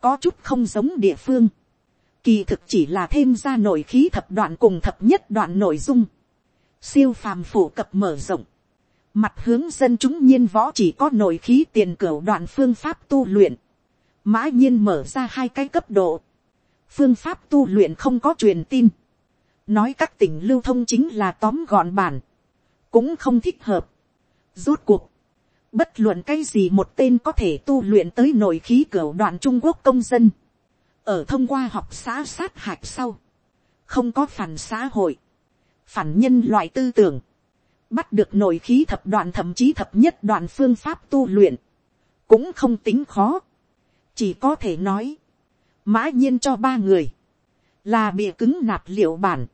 có chút không giống địa phương. kỳ thực chỉ là thêm ra nội khí thập đoạn cùng thập nhất đoạn nội dung. siêu phàm phổ cập mở rộng. mặt hướng dân chúng nhiên võ chỉ có nội khí tiền cửu đoạn phương pháp tu luyện. mã nhiên mở ra hai cái cấp độ phương pháp tu luyện không có truyền tin, nói các tỉnh lưu thông chính là tóm gọn bản, cũng không thích hợp. Rốt cuộc, bất luận cái gì một tên có thể tu luyện tới nội khí cửa đoạn trung quốc công dân, ở thông qua học xã sát hạch sau, không có phản xã hội, phản nhân loại tư tưởng, bắt được nội khí thập đoạn thậm chí thập nhất đoạn phương pháp tu luyện, cũng không tính khó, chỉ có thể nói, mã nhiên cho ba người, là bị cứng nạp liệu bản,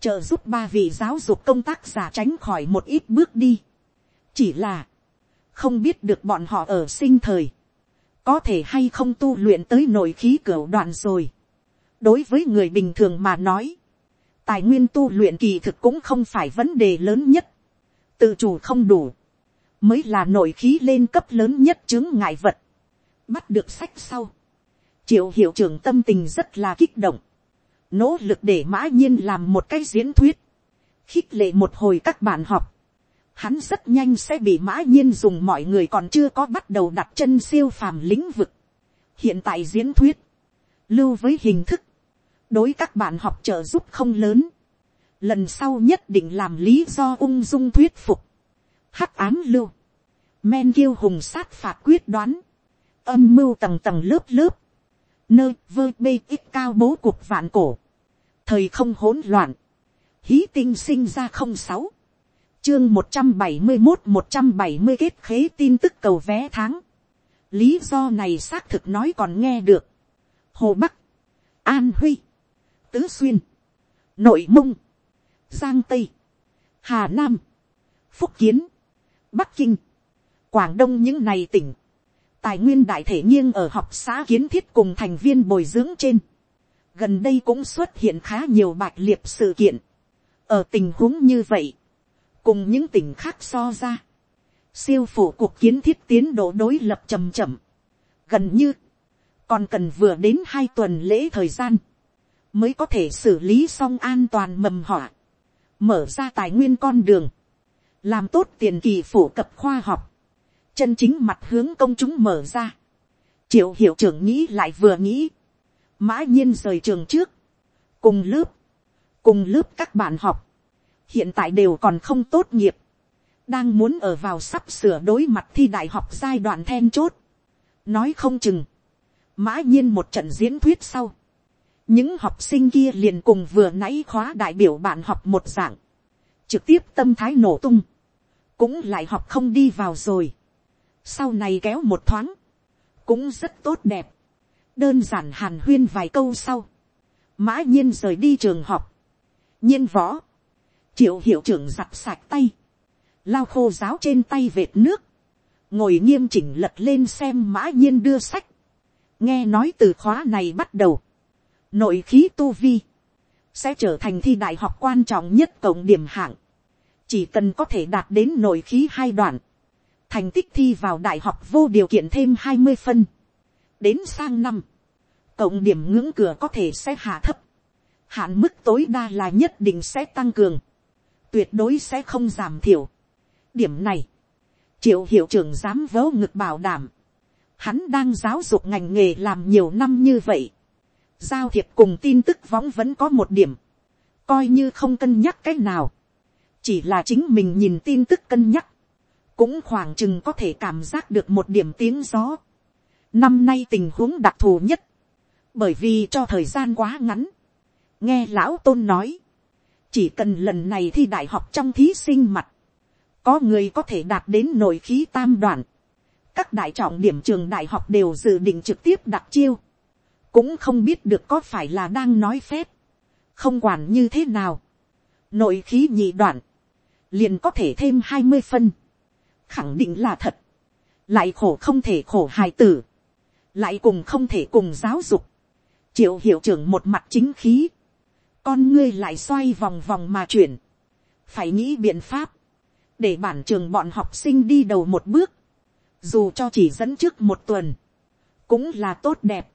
trợ giúp ba vị giáo dục công tác giả tránh khỏi một ít bước đi chỉ là, không biết được bọn họ ở sinh thời, có thể hay không tu luyện tới nội khí cửa đoạn rồi. đối với người bình thường mà nói, tài nguyên tu luyện kỳ thực cũng không phải vấn đề lớn nhất, tự chủ không đủ, mới là nội khí lên cấp lớn nhất chứng ngại vật. bắt được sách sau, triệu hiệu trưởng tâm tình rất là kích động, nỗ lực để mã nhiên làm một cái diễn thuyết, khích lệ một hồi các bạn học, hắn rất nhanh sẽ bị mã nhiên dùng mọi người còn chưa có bắt đầu đặt chân siêu phàm lĩnh vực. hiện tại diễn thuyết, lưu với hình thức, đối các bạn học trợ giúp không lớn, lần sau nhất định làm lý do ung dung thuyết phục, hắc ám lưu, men kiêu hùng sát phạt quyết đoán, âm mưu tầng tầng lớp lớp, nơi vơ bê ít cao bố cục vạn cổ, thời không hỗn loạn, hí tinh sinh ra không sáu, chương một trăm bảy mươi một một trăm bảy mươi kết khế tin tức cầu vé tháng, lý do này xác thực nói còn nghe được, hồ bắc, an huy, tứ xuyên, nội mông, giang tây, hà nam, phúc kiến, bắc kinh, quảng đông những này tỉnh, tài nguyên đại thể nghiêng ở học xã kiến thiết cùng thành viên bồi dưỡng trên. gần đây cũng xuất hiện khá nhiều bạch liệt sự kiện. ở tình huống như vậy, cùng những tỉnh khác so ra, siêu phủ cuộc kiến thiết tiến độ đối lập chầm chậm, gần như, còn cần vừa đến hai tuần lễ thời gian, mới có thể xử lý xong an toàn mầm họa, mở ra tài nguyên con đường, làm tốt tiền kỳ phổ cập khoa học, chân chính mặt hướng công chúng mở ra. triệu hiệu trưởng nghĩ lại vừa nghĩ, mã nhiên rời trường trước, cùng lớp, cùng lớp các bạn học, hiện tại đều còn không tốt nghiệp, đang muốn ở vào sắp sửa đối mặt thi đại học giai đoạn then chốt, nói không chừng, mã nhiên một trận diễn thuyết sau, những học sinh kia liền cùng vừa nãy khóa đại biểu bạn học một dạng, trực tiếp tâm thái nổ tung, cũng lại học không đi vào rồi. Sau này kéo một thoáng, cũng rất tốt đẹp, đơn giản hàn huyên vài câu sau, mã nhiên rời đi trường học, nhiên võ, triệu hiệu trưởng giặt sạch tay, lao khô giáo trên tay vệt nước, ngồi nghiêm chỉnh lật lên xem mã nhiên đưa sách, nghe nói từ khóa này bắt đầu, nội khí tu vi, sẽ trở thành thi đại học quan trọng nhất cộng điểm hạng, chỉ cần có thể đạt đến nội khí hai đoạn, thành tích thi vào đại học vô điều kiện thêm hai mươi phân. đến sang năm, cộng điểm ngưỡng cửa có thể sẽ hạ thấp, hạn mức tối đa là nhất định sẽ tăng cường, tuyệt đối sẽ không giảm thiểu. điểm này, triệu hiệu trưởng dám vớ ngực bảo đảm, hắn đang giáo dục ngành nghề làm nhiều năm như vậy, giao thiệp cùng tin tức võng vẫn có một điểm, coi như không cân nhắc cái nào, chỉ là chính mình nhìn tin tức cân nhắc, cũng khoảng chừng có thể cảm giác được một điểm tiếng gió. năm nay tình huống đặc thù nhất, bởi vì cho thời gian quá ngắn, nghe lão tôn nói, chỉ cần lần này thi đại học trong thí sinh mặt, có người có thể đạt đến nội khí tam đoạn, các đại trọng điểm trường đại học đều dự định trực tiếp đặt chiêu, cũng không biết được có phải là đang nói phép, không quản như thế nào, nội khí nhị đoạn, liền có thể thêm hai mươi phân, khẳng định là thật, lại khổ không thể khổ hài tử, lại cùng không thể cùng giáo dục, triệu hiệu trưởng một mặt chính khí, con ngươi lại xoay vòng vòng mà chuyển, phải nghĩ biện pháp, để bản trường bọn học sinh đi đầu một bước, dù cho chỉ dẫn trước một tuần, cũng là tốt đẹp.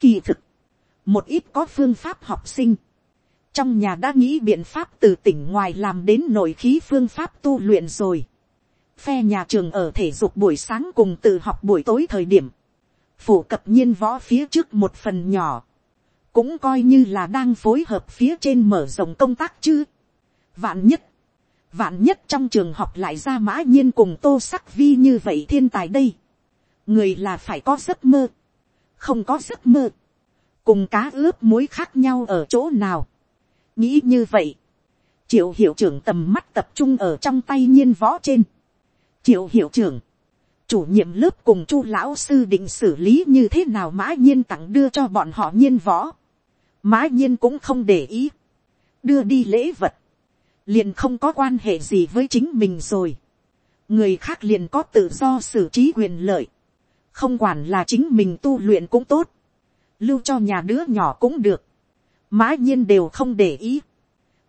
Kỳ thực, một ít có phương pháp học sinh, trong nhà đã nghĩ biện pháp từ tỉnh ngoài làm đến nội khí phương pháp tu luyện rồi. Phe nhà trường ở thể dục buổi sáng cùng tự học buổi tối thời điểm, phổ cập nhiên võ phía trước một phần nhỏ, cũng coi như là đang phối hợp phía trên mở rộng công tác chứ. Vạn nhất, vạn nhất trong trường học lại ra mã nhiên cùng tô sắc vi như vậy thiên tài đây. người là phải có giấc mơ, không có giấc mơ, cùng cá ướp muối khác nhau ở chỗ nào. nghĩ như vậy, triệu hiệu trưởng tầm mắt tập trung ở trong tay nhiên võ trên. triệu hiệu trưởng, chủ nhiệm lớp cùng chu lão sư định xử lý như thế nào mã nhiên tặng đưa cho bọn họ nhiên võ mã nhiên cũng không để ý, đưa đi lễ vật, liền không có quan hệ gì với chính mình rồi. người khác liền có tự do xử trí quyền lợi, không quản là chính mình tu luyện cũng tốt, lưu cho nhà đứa nhỏ cũng được, mã nhiên đều không để ý,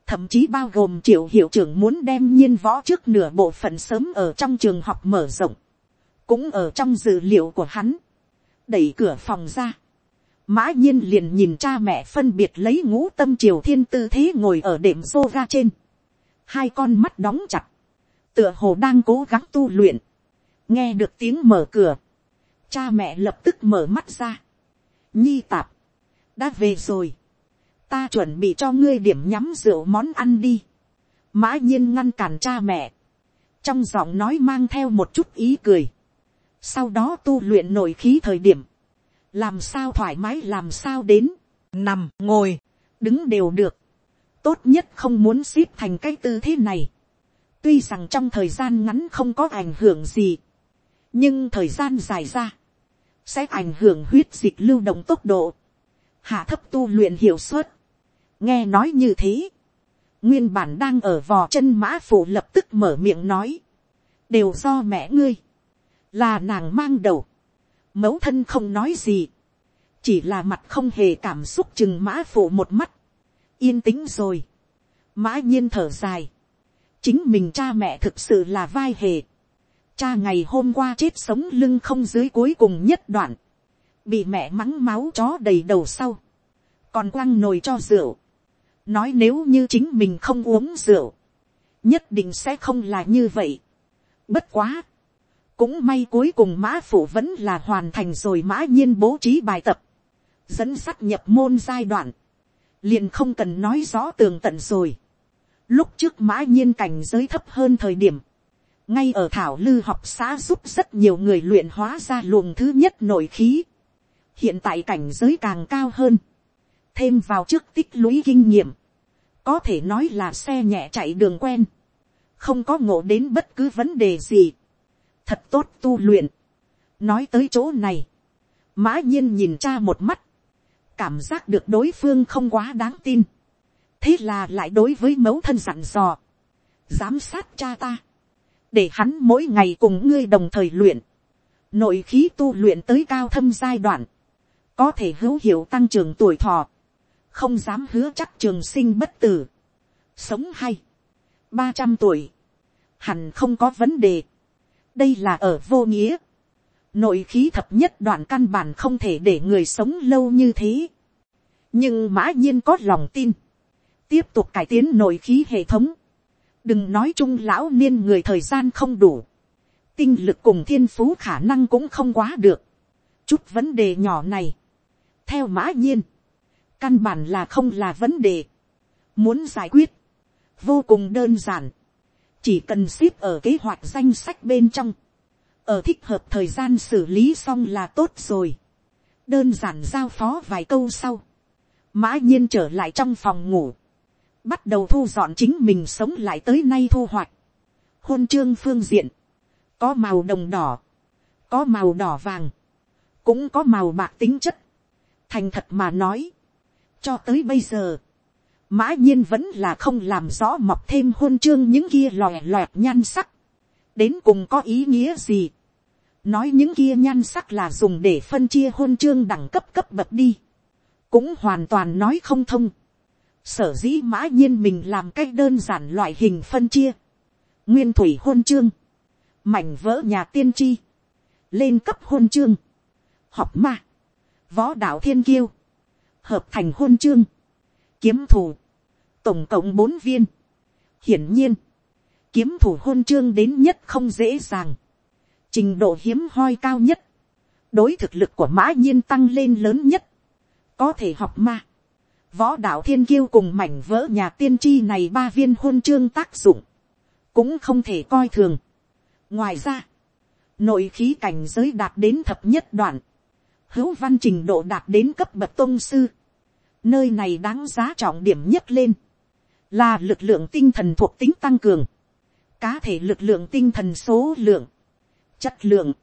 thậm chí bao gồm triệu hiệu trưởng muốn đem nhiên võ trước nửa bộ phận sớm ở trong trường học mở rộng, cũng ở trong dữ liệu của hắn, đẩy cửa phòng ra, mã nhiên liền nhìn cha mẹ phân biệt lấy ngũ tâm triều thiên tư thế ngồi ở đệm xô ga trên, hai con mắt đóng chặt, tựa hồ đang cố gắng tu luyện, nghe được tiếng mở cửa, cha mẹ lập tức mở mắt ra, nhi tạp, đã về rồi, ta chuẩn bị cho ngươi điểm nhắm rượu món ăn đi, mã nhiên ngăn cản cha mẹ, trong giọng nói mang theo một chút ý cười, sau đó tu luyện nội khí thời điểm, làm sao thoải mái làm sao đến, nằm ngồi, đứng đều được, tốt nhất không muốn ship thành cái tư thế này. tuy rằng trong thời gian ngắn không có ảnh hưởng gì, nhưng thời gian dài ra, sẽ ảnh hưởng huyết dịch lưu động tốc độ, hạ thấp tu luyện hiệu suất. nghe nói như thế, nguyên bản đang ở vò chân mã phủ lập tức mở miệng nói, đều do mẹ ngươi, là nàng mang đầu, mẫu thân không nói gì, chỉ là mặt không hề cảm xúc chừng mã phụ một mắt, yên tĩnh rồi, mã nhiên thở dài, chính mình cha mẹ thực sự là vai hề, cha ngày hôm qua chết sống lưng không dưới cuối cùng nhất đoạn, bị mẹ mắng máu chó đầy đầu sau, còn quăng nồi cho rượu, nói nếu như chính mình không uống rượu, nhất định sẽ không là như vậy. Bất quá, cũng may cuối cùng mã phủ vẫn là hoàn thành rồi mã nhiên bố trí bài tập, dẫn sắt nhập môn giai đoạn, liền không cần nói rõ tường tận rồi. Lúc trước mã nhiên cảnh giới thấp hơn thời điểm, ngay ở thảo lư học xã giúp rất nhiều người luyện hóa ra luồng thứ nhất nội khí. hiện tại cảnh giới càng cao hơn, thêm vào trước tích lũy kinh nghiệm, có thể nói là xe nhẹ chạy đường quen, không có ngộ đến bất cứ vấn đề gì, thật tốt tu luyện. nói tới chỗ này, mã nhiên nhìn cha một mắt, cảm giác được đối phương không quá đáng tin, thế là lại đối với mẫu thân dặn dò, giám sát cha ta, để hắn mỗi ngày cùng ngươi đồng thời luyện, nội khí tu luyện tới cao thâm giai đoạn, có thể hữu hiệu tăng trưởng tuổi thọ, không dám hứa chắc trường sinh bất tử, sống hay, ba trăm tuổi, hẳn không có vấn đề, đây là ở vô nghĩa, nội khí thập nhất đoạn căn bản không thể để người sống lâu như thế, nhưng mã nhiên có lòng tin, tiếp tục cải tiến nội khí hệ thống, đừng nói chung lão niên người thời gian không đủ, tinh lực cùng thiên phú khả năng cũng không quá được, chút vấn đề nhỏ này, theo mã nhiên, căn bản là không là vấn đề, muốn giải quyết, vô cùng đơn giản, chỉ cần ship ở kế hoạch danh sách bên trong, ở thích hợp thời gian xử lý xong là tốt rồi, đơn giản giao phó vài câu sau, mã nhiên trở lại trong phòng ngủ, bắt đầu thu dọn chính mình sống lại tới nay thu hoạch, hôn chương phương diện, có màu đồng đỏ, có màu đỏ vàng, cũng có màu bạc tính chất, thành thật mà nói, cho tới bây giờ, mã nhiên vẫn là không làm rõ mọc thêm hôn chương những kia lòe loẹt nhan sắc, đến cùng có ý nghĩa gì, nói những kia nhan sắc là dùng để phân chia hôn chương đẳng cấp cấp bậc đi, cũng hoàn toàn nói không thông, sở dĩ mã nhiên mình làm cách đơn giản loại hình phân chia, nguyên thủy hôn chương, mảnh vỡ nhà tiên tri, lên cấp hôn chương, học ma, võ đạo thiên kiêu, hợp thành hôn chương, kiếm thủ, tổng cộng bốn viên. hiển nhiên, kiếm thủ hôn chương đến nhất không dễ dàng, trình độ hiếm hoi cao nhất, đối thực lực của mã nhiên tăng lên lớn nhất, có thể học ma, võ đạo thiên kiêu cùng mảnh vỡ nhà tiên tri này ba viên hôn chương tác dụng, cũng không thể coi thường. ngoài ra, nội khí cảnh giới đạt đến thập nhất đoạn, hữu văn trình độ đạt đến cấp bậc tôn sư, nơi này đáng giá trọng điểm nhất lên, là lực lượng tinh thần thuộc tính tăng cường, cá thể lực lượng tinh thần số lượng, chất lượng,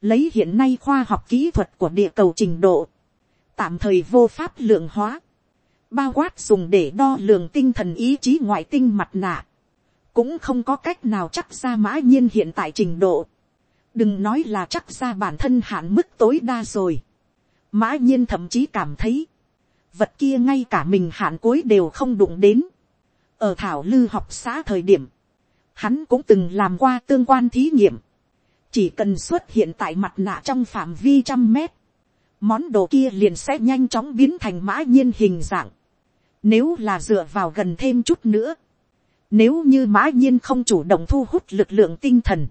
lấy hiện nay khoa học kỹ thuật của địa cầu trình độ, tạm thời vô pháp lượng hóa, bao quát dùng để đo lường tinh thần ý chí ngoại tinh mặt nạ, cũng không có cách nào chắc ra mã nhiên hiện tại trình độ, đừng nói là chắc ra bản thân hạn mức tối đa rồi, mã nhiên thậm chí cảm thấy, vật kia ngay cả mình hạn cuối đều không đụng đến, ở thảo lư học xã thời điểm, hắn cũng từng làm qua tương quan thí nghiệm, chỉ cần xuất hiện tại mặt nạ trong phạm vi trăm mét, món đồ kia liền sẽ nhanh chóng biến thành mã nhiên hình dạng. Nếu là dựa vào gần thêm chút nữa, nếu như mã nhiên không chủ động thu hút lực lượng tinh thần,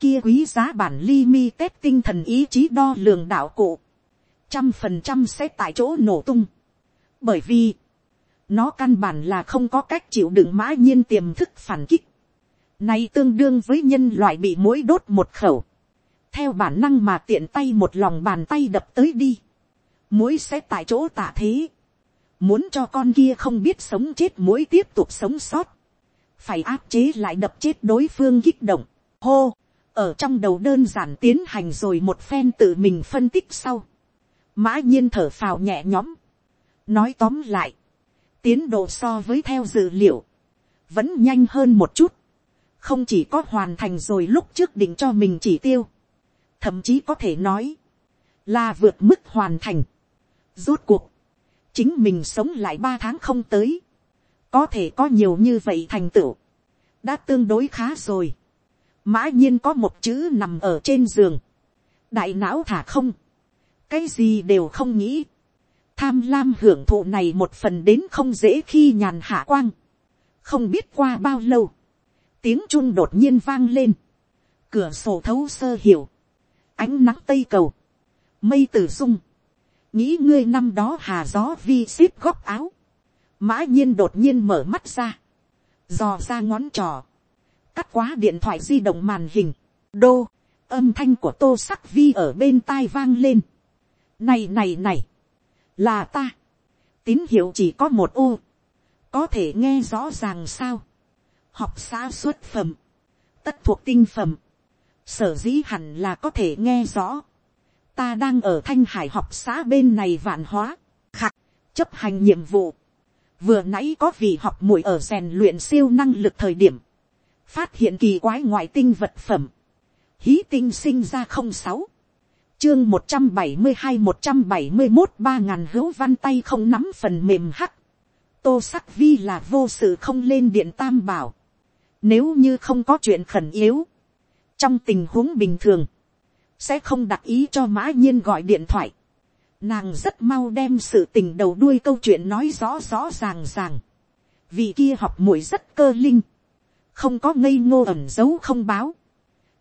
kia quý giá bản li mi tết tinh thần ý chí đo lường đạo cụ, trăm phần trăm sẽ tại chỗ nổ tung. Bởi vì, nó căn bản là không có cách chịu đựng mã nhiên tiềm thức phản kích. Này tương đương với nhân loại bị mũi đốt một khẩu. Theo bản năng mà tiện tay một lòng bàn tay đập tới đi. Mũi sẽ tại chỗ tạ thế. Muốn cho con kia không biết sống chết mũi tiếp tục sống sót. Phải áp chế lại đập chết đối phương kích động. Hô! Ở trong đầu đơn giản tiến hành rồi một phen tự mình phân tích sau. Mã nhiên thở phào nhẹ nhõm. Nói tóm lại tiến độ so với theo dự liệu, vẫn nhanh hơn một chút, không chỉ có hoàn thành rồi lúc trước định cho mình chỉ tiêu, thậm chí có thể nói, là vượt mức hoàn thành. Rốt cuộc, chính mình sống lại ba tháng không tới, có thể có nhiều như vậy thành tựu, đã tương đối khá rồi. mã nhiên có một chữ nằm ở trên giường, đại não thả không, cái gì đều không nghĩ, tham lam hưởng thụ này một phần đến không dễ khi nhàn hạ quang. không biết qua bao lâu, tiếng chun đột nhiên vang lên, cửa sổ thấu sơ hiểu, ánh nắng tây cầu, mây tử sung, nghĩ ngươi năm đó hà gió vi ship góc áo, mã nhiên đột nhiên mở mắt ra, dò ra ngón trò, cắt quá điện thoại di động màn hình, đô, âm thanh của tô sắc vi ở bên tai vang lên. này này này, là ta, tín hiệu chỉ có một u có thể nghe rõ ràng sao, học xã xuất phẩm, tất thuộc tinh phẩm, sở dĩ hẳn là có thể nghe rõ, ta đang ở thanh hải học xã bên này vạn hóa, khạc, chấp hành nhiệm vụ, vừa nãy có vị học muội ở rèn luyện siêu năng lực thời điểm, phát hiện kỳ quái ngoại tinh vật phẩm, hí tinh sinh ra không sáu, chương một trăm bảy mươi hai một trăm bảy mươi một ba ngàn hữu văn tay không nắm phần mềm hắc. tô sắc vi là vô sự không lên điện tam bảo. nếu như không có chuyện khẩn yếu, trong tình huống bình thường, sẽ không đặt ý cho mã nhiên gọi điện thoại. nàng rất mau đem sự tình đầu đuôi câu chuyện nói rõ rõ ràng ràng. vì kia học muội rất cơ linh, không có ngây ngô ẩn giấu không báo.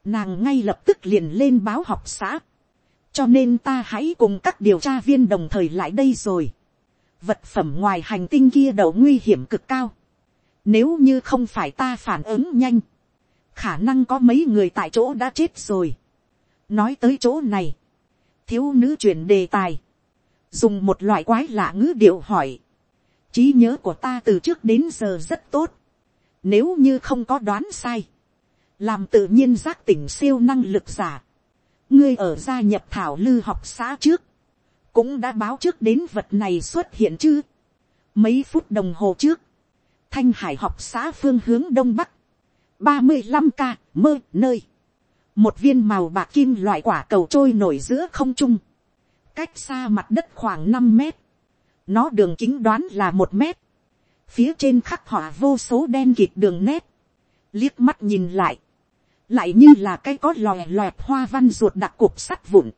nàng ngay lập tức liền lên báo học xã cho nên ta hãy cùng các điều tra viên đồng thời lại đây rồi. vật phẩm ngoài hành tinh kia đầu nguy hiểm cực cao. nếu như không phải ta phản ứng nhanh, khả năng có mấy người tại chỗ đã chết rồi. nói tới chỗ này, thiếu nữ chuyển đề tài, dùng một loại quái lạ ngữ điệu hỏi, trí nhớ của ta từ trước đến giờ rất tốt, nếu như không có đoán sai, làm tự nhiên giác tỉnh siêu năng lực giả, ngươi ở gia nhập thảo lư học xã trước, cũng đã báo trước đến vật này xuất hiện chứ. Mấy phút đồng hồ trước, thanh hải học xã phương hướng đông bắc, ba mươi 35 ca mơ nơi, một viên màu bạc kim loại quả cầu trôi nổi giữa không trung, cách xa mặt đất khoảng năm mét, nó đường kính đoán là một mét, phía trên khắc họa vô số đen kịt đường nét, liếc mắt nhìn lại, lại như là cái có lòe loẹt hoa văn ruột đặc cục sắt vụn.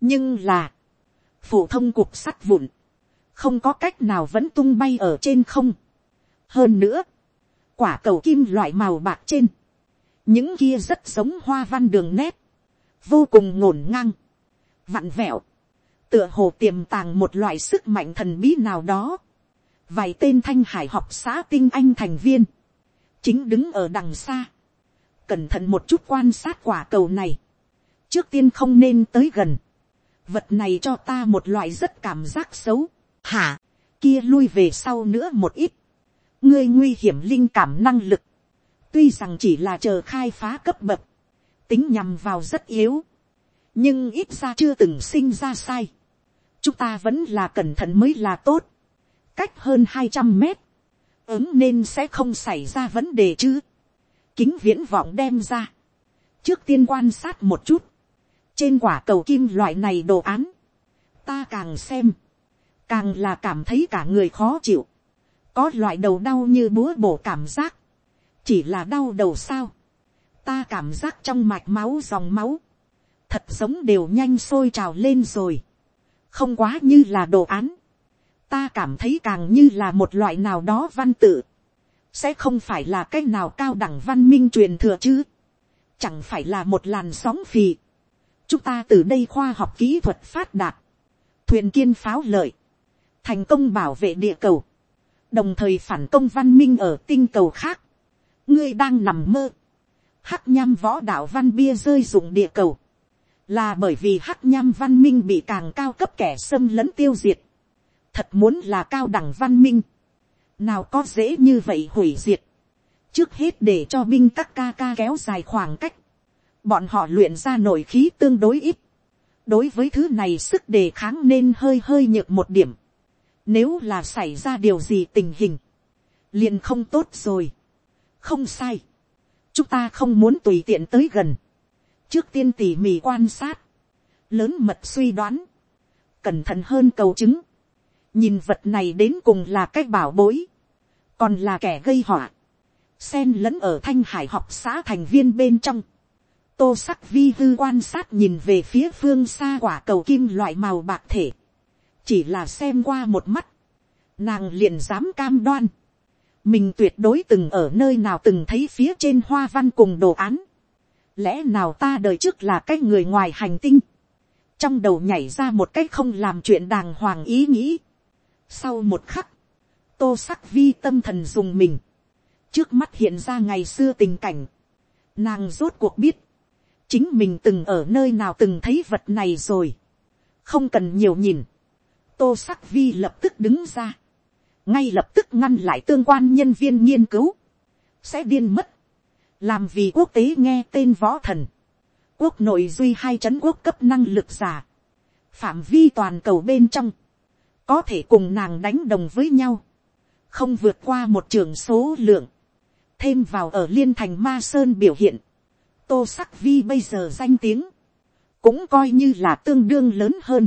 nhưng là, phổ thông cục sắt vụn, không có cách nào vẫn tung bay ở trên không. hơn nữa, quả cầu kim loại màu bạc trên, những kia rất giống hoa văn đường nét, vô cùng ngổn ngang, vặn vẹo, tựa hồ tiềm tàng một loại sức mạnh thần bí nào đó. vài tên thanh hải học xã tinh anh thành viên, chính đứng ở đằng xa, cẩn thận một chút quan sát quả cầu này, trước tiên không nên tới gần, vật này cho ta một loại rất cảm giác xấu, hả, kia lui về sau nữa một ít, ngươi nguy hiểm linh cảm năng lực, tuy rằng chỉ là chờ khai phá cấp bậc, tính nhằm vào rất yếu, nhưng ít ra chưa từng sinh ra sai, chúng ta vẫn là cẩn thận mới là tốt, cách hơn hai trăm mét, ứng nên sẽ không xảy ra vấn đề chứ, kính viễn vọng đem ra, trước tiên quan sát một chút, trên quả cầu kim loại này đồ án, ta càng xem, càng là cảm thấy cả người khó chịu, có loại đầu đau như búa bổ cảm giác, chỉ là đau đầu sao, ta cảm giác trong mạch máu dòng máu, thật giống đều nhanh sôi trào lên rồi, không quá như là đồ án, ta cảm thấy càng như là một loại nào đó văn tự, sẽ không phải là cái nào cao đẳng văn minh truyền thừa chứ, chẳng phải là một làn sóng phì. chúng ta từ đây khoa học kỹ thuật phát đạt, thuyền kiên pháo lợi, thành công bảo vệ địa cầu, đồng thời phản công văn minh ở tinh cầu khác, ngươi đang nằm mơ, hắc nham võ đạo văn bia rơi dụng địa cầu, là bởi vì hắc nham văn minh bị càng cao cấp kẻ xâm lấn tiêu diệt, thật muốn là cao đẳng văn minh, nào có dễ như vậy hủy diệt, trước hết để cho binh các ca ca kéo dài khoảng cách, bọn họ luyện ra nổi khí tương đối ít, đối với thứ này sức đề kháng nên hơi hơi nhược một điểm, nếu là xảy ra điều gì tình hình, liền không tốt rồi, không sai, chúng ta không muốn tùy tiện tới gần, trước tiên tỉ mỉ quan sát, lớn mật suy đoán, cẩn thận hơn cầu chứng, nhìn vật này đến cùng là cái bảo bối, còn là kẻ gây họa, sen lẫn ở thanh hải học xã thành viên bên trong, tô sắc vi hư quan sát nhìn về phía phương xa quả cầu kim loại màu bạc thể, chỉ là xem qua một mắt, nàng liền dám cam đoan, mình tuyệt đối từng ở nơi nào từng thấy phía trên hoa văn cùng đồ án, lẽ nào ta đời trước là cái người ngoài hành tinh, trong đầu nhảy ra một cái không làm chuyện đàng hoàng ý nghĩ, sau một khắc, tô sắc vi tâm thần dùng mình. Trước mắt hiện ra ngày xưa tình cảnh. Nàng rốt cuộc biết. Chính mình từng ở nơi nào từng thấy vật này rồi. Không cần nhiều nhìn. Tô sắc vi lập tức đứng ra. Ngay lập tức ngăn lại tương quan nhân viên nghiên cứu. Sẽ điên mất. Làm vì quốc tế nghe tên võ thần. Quốc nội duy hai chấn quốc cấp năng lực giả. Phạm vi toàn cầu bên trong có thể cùng nàng đánh đồng với nhau, không vượt qua một trường số lượng, thêm vào ở liên thành ma sơn biểu hiện, tô sắc vi bây giờ danh tiếng, cũng coi như là tương đương lớn hơn,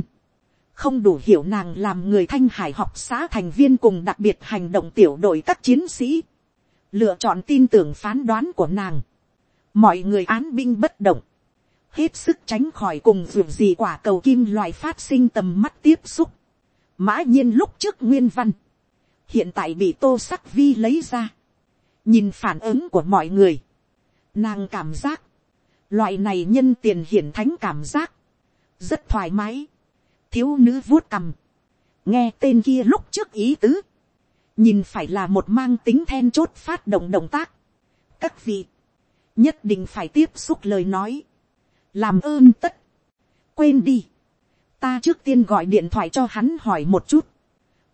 không đủ hiểu nàng làm người thanh hải học xã thành viên cùng đặc biệt hành động tiểu đội các chiến sĩ, lựa chọn tin tưởng phán đoán của nàng, mọi người án binh bất động, hết sức tránh khỏi cùng việc gì quả cầu kim loại phát sinh tầm mắt tiếp xúc, mã nhiên lúc trước nguyên văn, hiện tại bị tô sắc vi lấy ra, nhìn phản ứng của mọi người, nàng cảm giác, loại này nhân tiền hiển thánh cảm giác, rất thoải mái, thiếu nữ vuốt cằm, nghe tên kia lúc trước ý tứ, nhìn phải là một mang tính then chốt phát động động tác, các vị, nhất định phải tiếp xúc lời nói, làm ơn tất, quên đi, ta trước tiên gọi điện thoại cho hắn hỏi một chút,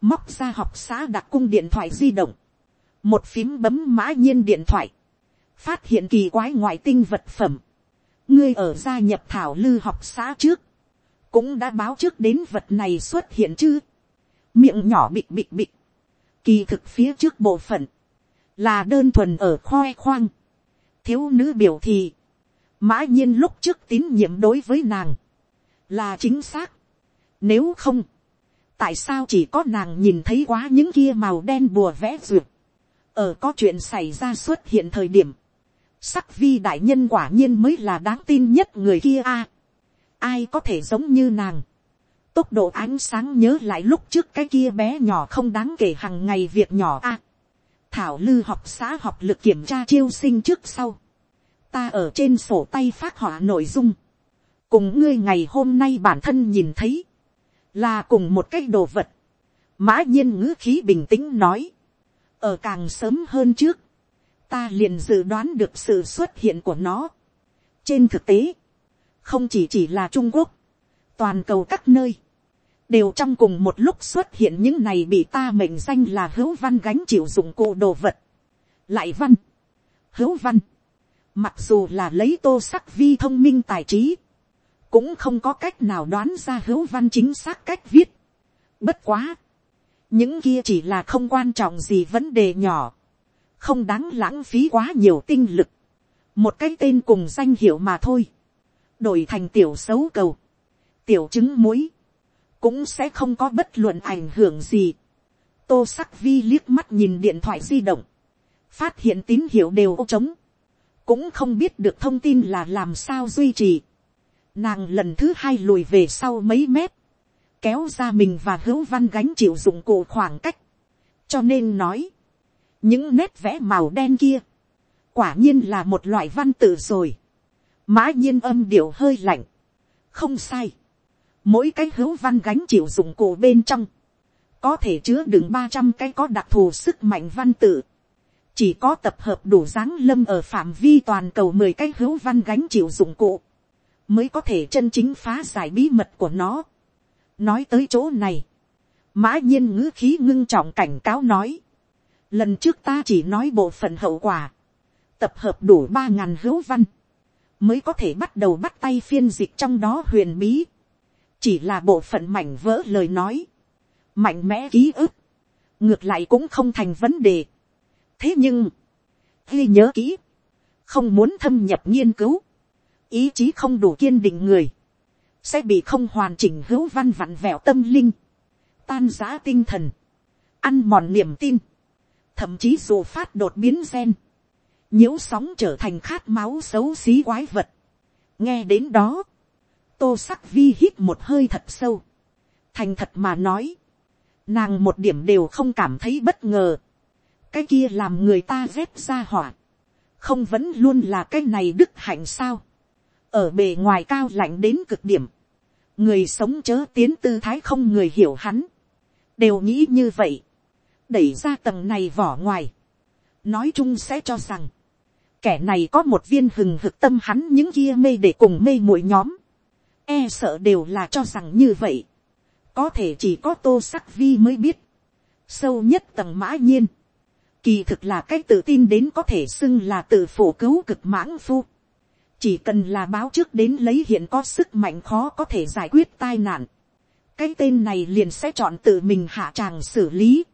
móc ra học xã đặc cung điện thoại di động, một phím bấm mã nhiên điện thoại, phát hiện kỳ quái ngoại tinh vật phẩm, ngươi ở gia nhập thảo lư học xã trước, cũng đã báo trước đến vật này xuất hiện chứ, miệng nhỏ bịt bịt bịt, kỳ thực phía trước bộ phận, là đơn thuần ở khoe khoang, thiếu nữ biểu thì, mã nhiên lúc trước tín nhiệm đối với nàng, là chính xác, nếu không, tại sao chỉ có nàng nhìn thấy quá những kia màu đen bùa vẽ duyệt, ở ờ, có chuyện xảy ra xuất hiện thời điểm, sắc vi đại nhân quả nhiên mới là đáng tin nhất người kia a. ai có thể giống như nàng. tốc độ ánh sáng nhớ lại lúc trước cái kia bé nhỏ không đáng kể hàng ngày việc nhỏ a. thảo lư học xã học lực kiểm tra chiêu sinh trước sau. ta ở trên sổ tay phát họa nội dung. cùng ngươi ngày hôm nay bản thân nhìn thấy là cùng một cái đồ vật. mã nhiên ngữ khí bình tĩnh nói. ở càng sớm hơn trước ta liền dự đoán được sự xuất hiện của nó. trên thực tế, không chỉ chỉ là trung quốc, toàn cầu các nơi, đều trong cùng một lúc xuất hiện những này bị ta mệnh danh là hữu văn gánh chịu dụng cụ đồ vật. lại văn, hữu văn, mặc dù là lấy tô sắc vi thông minh tài trí, cũng không có cách nào đoán ra hữu văn chính xác cách viết. bất quá, những kia chỉ là không quan trọng gì vấn đề nhỏ. Không đáng lãng phí quá nhiều tinh lực, một cái tên cùng danh hiệu mà thôi, đổi thành tiểu xấu cầu, tiểu trứng muối, cũng sẽ không có bất luận ảnh hưởng gì. tô sắc vi liếc mắt nhìn điện thoại di động, phát hiện tín hiệu đều ô trống, cũng không biết được thông tin là làm sao duy trì. Nàng lần thứ hai lùi về sau mấy mét, kéo ra mình và hữu văn gánh chịu dụng cụ khoảng cách, cho nên nói, những nét vẽ màu đen kia, quả nhiên là một loại văn tự rồi. mã nhiên âm điệu hơi lạnh, không sai. mỗi cái hữu văn gánh chịu dụng cụ bên trong, có thể chứa đựng ba trăm cái có đặc thù sức mạnh văn tự. chỉ có tập hợp đủ dáng lâm ở phạm vi toàn cầu mười cái hữu văn gánh chịu dụng cụ, mới có thể chân chính phá giải bí mật của nó. nói tới chỗ này, mã nhiên ngữ khí ngưng trọng cảnh cáo nói, Lần trước ta chỉ nói bộ phận hậu quả. Tập hợp đủ ba ngàn hữu văn. Mới có thể bắt đầu bắt tay phiên dịch trong đó huyền bí. Chỉ là bộ phận mảnh vỡ lời nói. Mạnh mẽ ký ức. Ngược lại cũng không thành vấn đề. Thế nhưng. Ghi nhớ kỹ. Không muốn thâm nhập nghiên cứu. Ý chí không đủ kiên định người. Sẽ bị không hoàn chỉnh hữu văn vặn vẹo tâm linh. Tan giã tinh thần. Ăn mòn niềm tin thậm chí dù phát đột biến gen, nhiễu sóng trở thành khát máu xấu xí quái vật. nghe đến đó, tô sắc vi hít một hơi thật sâu, thành thật mà nói, nàng một điểm đều không cảm thấy bất ngờ, cái kia làm người ta rét ra hỏa, không vẫn luôn là cái này đức hạnh sao, ở bề ngoài cao lạnh đến cực điểm, người sống chớ tiến tư thái không người hiểu hắn, đều nghĩ như vậy, đẩy ra tầng này vỏ ngoài, nói chung sẽ cho rằng, kẻ này có một viên hừng hực tâm hắn những kia mê để cùng mê muội nhóm, e sợ đều là cho rằng như vậy, có thể chỉ có tô sắc vi mới biết, sâu nhất tầng mã nhiên, kỳ thực là cái tự tin đến có thể xưng là tự phổ cứu cực mãng phu, chỉ cần là báo trước đến lấy hiện có sức mạnh khó có thể giải quyết tai nạn, cái tên này liền sẽ chọn tự mình hạ tràng xử lý,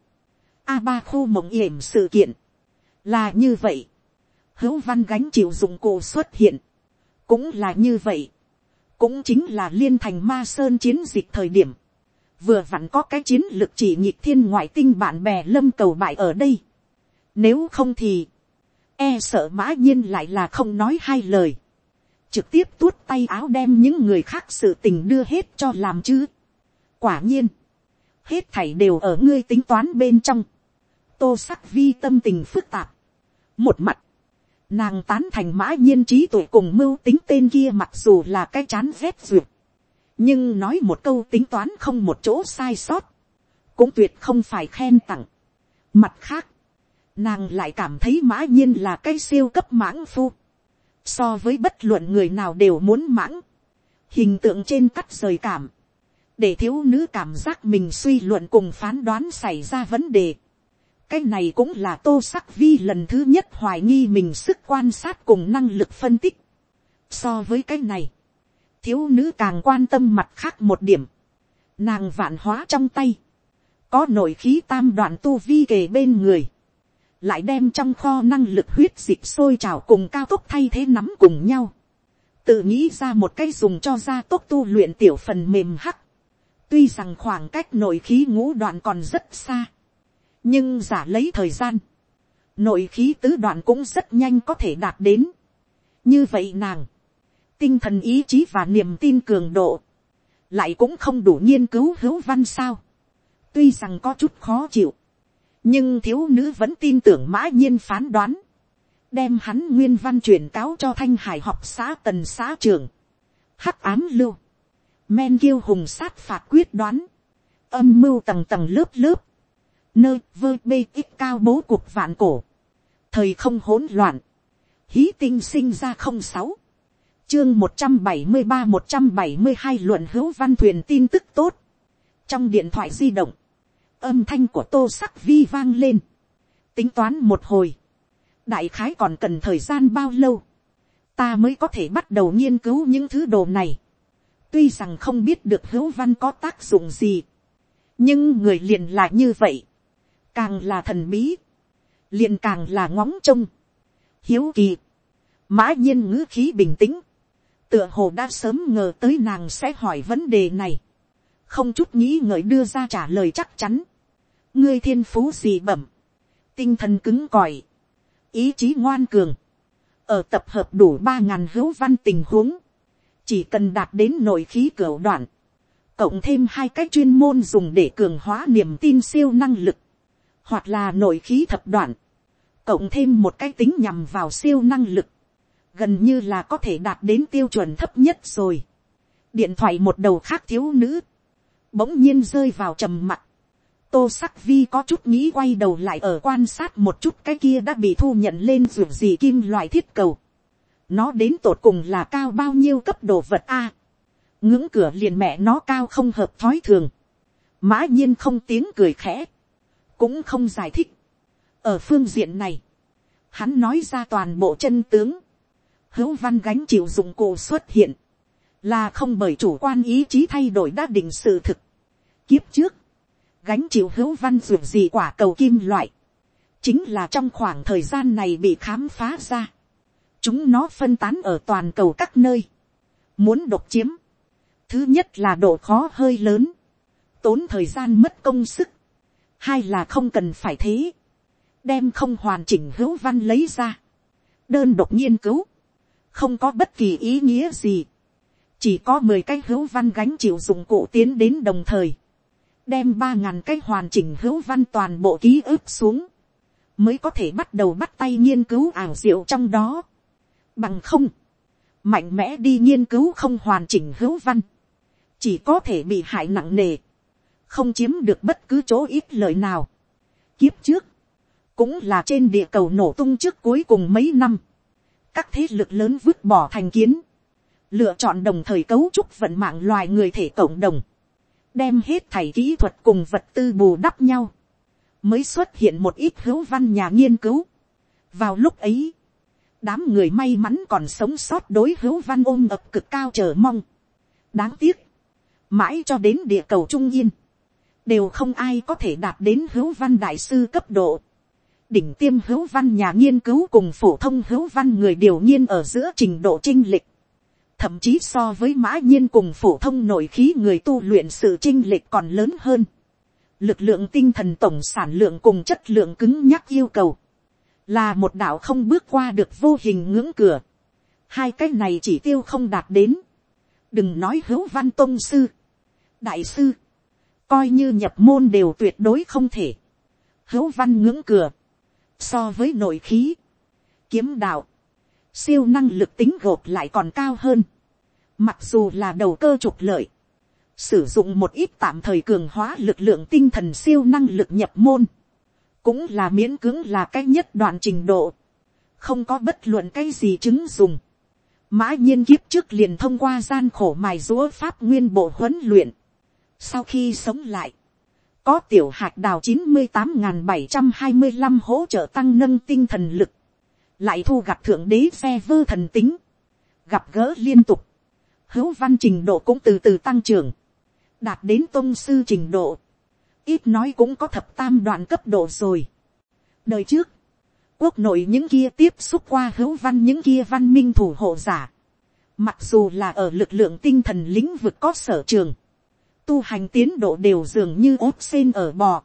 a ba khu mộng yểm sự kiện, là như vậy, hữu văn gánh chịu dụng cụ xuất hiện, cũng là như vậy, cũng chính là liên thành ma sơn chiến dịch thời điểm, vừa vặn có cái chiến lược chỉ nhịp thiên ngoại tinh bạn bè lâm cầu bại ở đây, nếu không thì, e sợ mã nhiên lại là không nói hai lời, trực tiếp tuốt tay áo đem những người khác sự tình đưa hết cho làm chứ. quả nhiên, hết thảy đều ở ngươi tính toán bên trong tô sắc vi tâm tình phức tạp. một mặt, nàng tán thành mã nhiên trí tuổi cùng mưu tính tên kia mặc dù là cái chán rét duyệt. nhưng nói một câu tính toán không một chỗ sai sót, cũng tuyệt không phải khen tặng. mặt khác, nàng lại cảm thấy mã nhiên là cái siêu cấp mãng phu so với bất luận người nào đều muốn mãng, hình tượng trên cắt rời cảm, để thiếu nữ cảm giác mình suy luận cùng phán đoán xảy ra vấn đề. cái này cũng là tô sắc vi lần thứ nhất hoài nghi mình sức quan sát cùng năng lực phân tích. so với cái này, thiếu nữ càng quan tâm mặt khác một điểm, nàng vạn hóa trong tay, có nội khí tam đoạn tu vi kề bên người, lại đem trong kho năng lực huyết dịch sôi trào cùng cao tốc thay thế nắm cùng nhau, tự nghĩ ra một cái dùng cho gia tốc tu luyện tiểu phần mềm hắc, tuy rằng khoảng cách nội khí ngũ đoạn còn rất xa, nhưng giả lấy thời gian, nội khí tứ đoạn cũng rất nhanh có thể đạt đến. như vậy nàng, tinh thần ý chí và niềm tin cường độ, lại cũng không đủ nghiên cứu hữu văn sao. tuy rằng có chút khó chịu, nhưng thiếu nữ vẫn tin tưởng mã nhiên phán đoán, đem hắn nguyên văn truyền cáo cho thanh hải học xã tần xã trường, hắc ám lưu, men kiêu hùng sát phạt quyết đoán, âm mưu tầng tầng lớp lớp, nơi vơ bê ít cao bố cuộc vạn cổ, thời không hỗn loạn, hí tinh sinh ra không sáu, chương một trăm bảy mươi ba một trăm bảy mươi hai luận hữu văn thuyền tin tức tốt, trong điện thoại di động, âm thanh của tô sắc vi vang lên, tính toán một hồi, đại khái còn cần thời gian bao lâu, ta mới có thể bắt đầu nghiên cứu những thứ đồ này, tuy rằng không biết được hữu văn có tác dụng gì, nhưng người liền là như vậy, càng là thần bí, liền càng là ngóng trông, hiếu kỳ, mã nhiên ngữ khí bình tĩnh, tựa hồ đã sớm ngờ tới nàng sẽ hỏi vấn đề này, không chút nghĩ ngợi đưa ra trả lời chắc chắn, ngươi thiên phú gì bẩm, tinh thần cứng còi, ý chí ngoan cường, ở tập hợp đủ ba ngàn hữu văn tình huống, chỉ cần đạt đến nội khí cửa đoạn, cộng thêm hai cách chuyên môn dùng để cường hóa niềm tin siêu năng lực, hoặc là nội khí thập đoạn, cộng thêm một cái tính nhằm vào siêu năng lực, gần như là có thể đạt đến tiêu chuẩn thấp nhất rồi. điện thoại một đầu khác thiếu nữ, bỗng nhiên rơi vào trầm mặt tô sắc vi có chút nghĩ quay đầu lại ở quan sát một chút cái kia đã bị thu nhận lên ruột gì kim loại thiết cầu nó đến tột cùng là cao bao nhiêu cấp đồ vật a. ngưỡng cửa liền mẹ nó cao không hợp thói thường. mã nhiên không tiếng cười khẽ. cũng không giải thích. ở phương diện này, hắn nói ra toàn bộ chân tướng. hữu văn gánh chịu dụng cụ xuất hiện. là không bởi chủ quan ý chí thay đổi đã định sự thực. kiếp trước, gánh chịu hữu văn ruột gì quả cầu kim loại. chính là trong khoảng thời gian này bị khám phá ra. Chúng nó phân tán ở toàn cầu các nơi, muốn độc chiếm, thứ nhất là độ khó hơi lớn, tốn thời gian mất công sức, hai là không cần phải thế, đem không hoàn chỉnh hữu văn lấy ra, đơn độc nghiên cứu, không có bất kỳ ý nghĩa gì, chỉ có mười cái hữu văn gánh chịu dụng cụ tiến đến đồng thời, đem ba ngàn cái hoàn chỉnh hữu văn toàn bộ ký ức xuống, mới có thể bắt đầu bắt tay nghiên cứu ảo diệu trong đó. Bằng không, mạnh mẽ đi nghiên cứu không hoàn chỉnh hữu văn, chỉ có thể bị hại nặng nề, không chiếm được bất cứ chỗ ít lợi nào. Kiếp trước, cũng là trên địa cầu nổ tung trước cuối cùng mấy năm, các thế lực lớn vứt bỏ thành kiến, lựa chọn đồng thời cấu trúc vận mạng loài người thể cộng đồng, đem hết thảy kỹ thuật cùng vật tư bù đắp nhau, mới xuất hiện một ít hữu văn nhà nghiên cứu. vào lúc ấy, đám người may mắn còn sống sót đối hữu văn ôm ập cực cao chờ mong. đáng tiếc, mãi cho đến địa cầu trung yên, đều không ai có thể đạt đến hữu văn đại sư cấp độ. đỉnh tiêm hữu văn nhà nghiên cứu cùng phổ thông hữu văn người điều nhiên ở giữa trình độ trinh lịch thậm chí so với mã nhiên cùng phổ thông nội khí người tu luyện sự chinh lịch còn lớn hơn. lực lượng tinh thần tổng sản lượng cùng chất lượng cứng nhắc yêu cầu là một đạo không bước qua được vô hình ngưỡng cửa. hai cái này chỉ tiêu không đạt đến. đừng nói hữu văn tôn sư, đại sư, coi như nhập môn đều tuyệt đối không thể. hữu văn ngưỡng cửa, so với nội khí, kiếm đạo, siêu năng lực tính gộp lại còn cao hơn. mặc dù là đầu cơ trục lợi, sử dụng một ít tạm thời cường hóa lực lượng tinh thần siêu năng lực nhập môn, cũng là miễn cưỡng là cái nhất đoạn trình độ, không có bất luận cái gì chứng dùng, Mã nhiên kiếp trước liền thông qua gian khổ mài rúa pháp nguyên bộ huấn luyện. Sau khi sống lại, có tiểu hạt đào chín mươi tám bảy trăm hai mươi 725 hỗ trợ tăng nâng tinh thần lực. Lại thu gặp thượng đế xe vơ thần tính. Gặp gỡ liên tục. Hữu văn trình độ cũng từ từ tăng trưởng. Đạt đến tôn sư trình độ. Ít nói cũng có thập tam đoạn cấp độ rồi. Đời trước, quốc nội những kia tiếp xúc qua hữu văn những kia văn minh thủ hộ giả. Mặc dù là ở lực lượng tinh thần lĩnh vực có sở trường, tu hành tiến độ đều dường như ốp sen ở bò,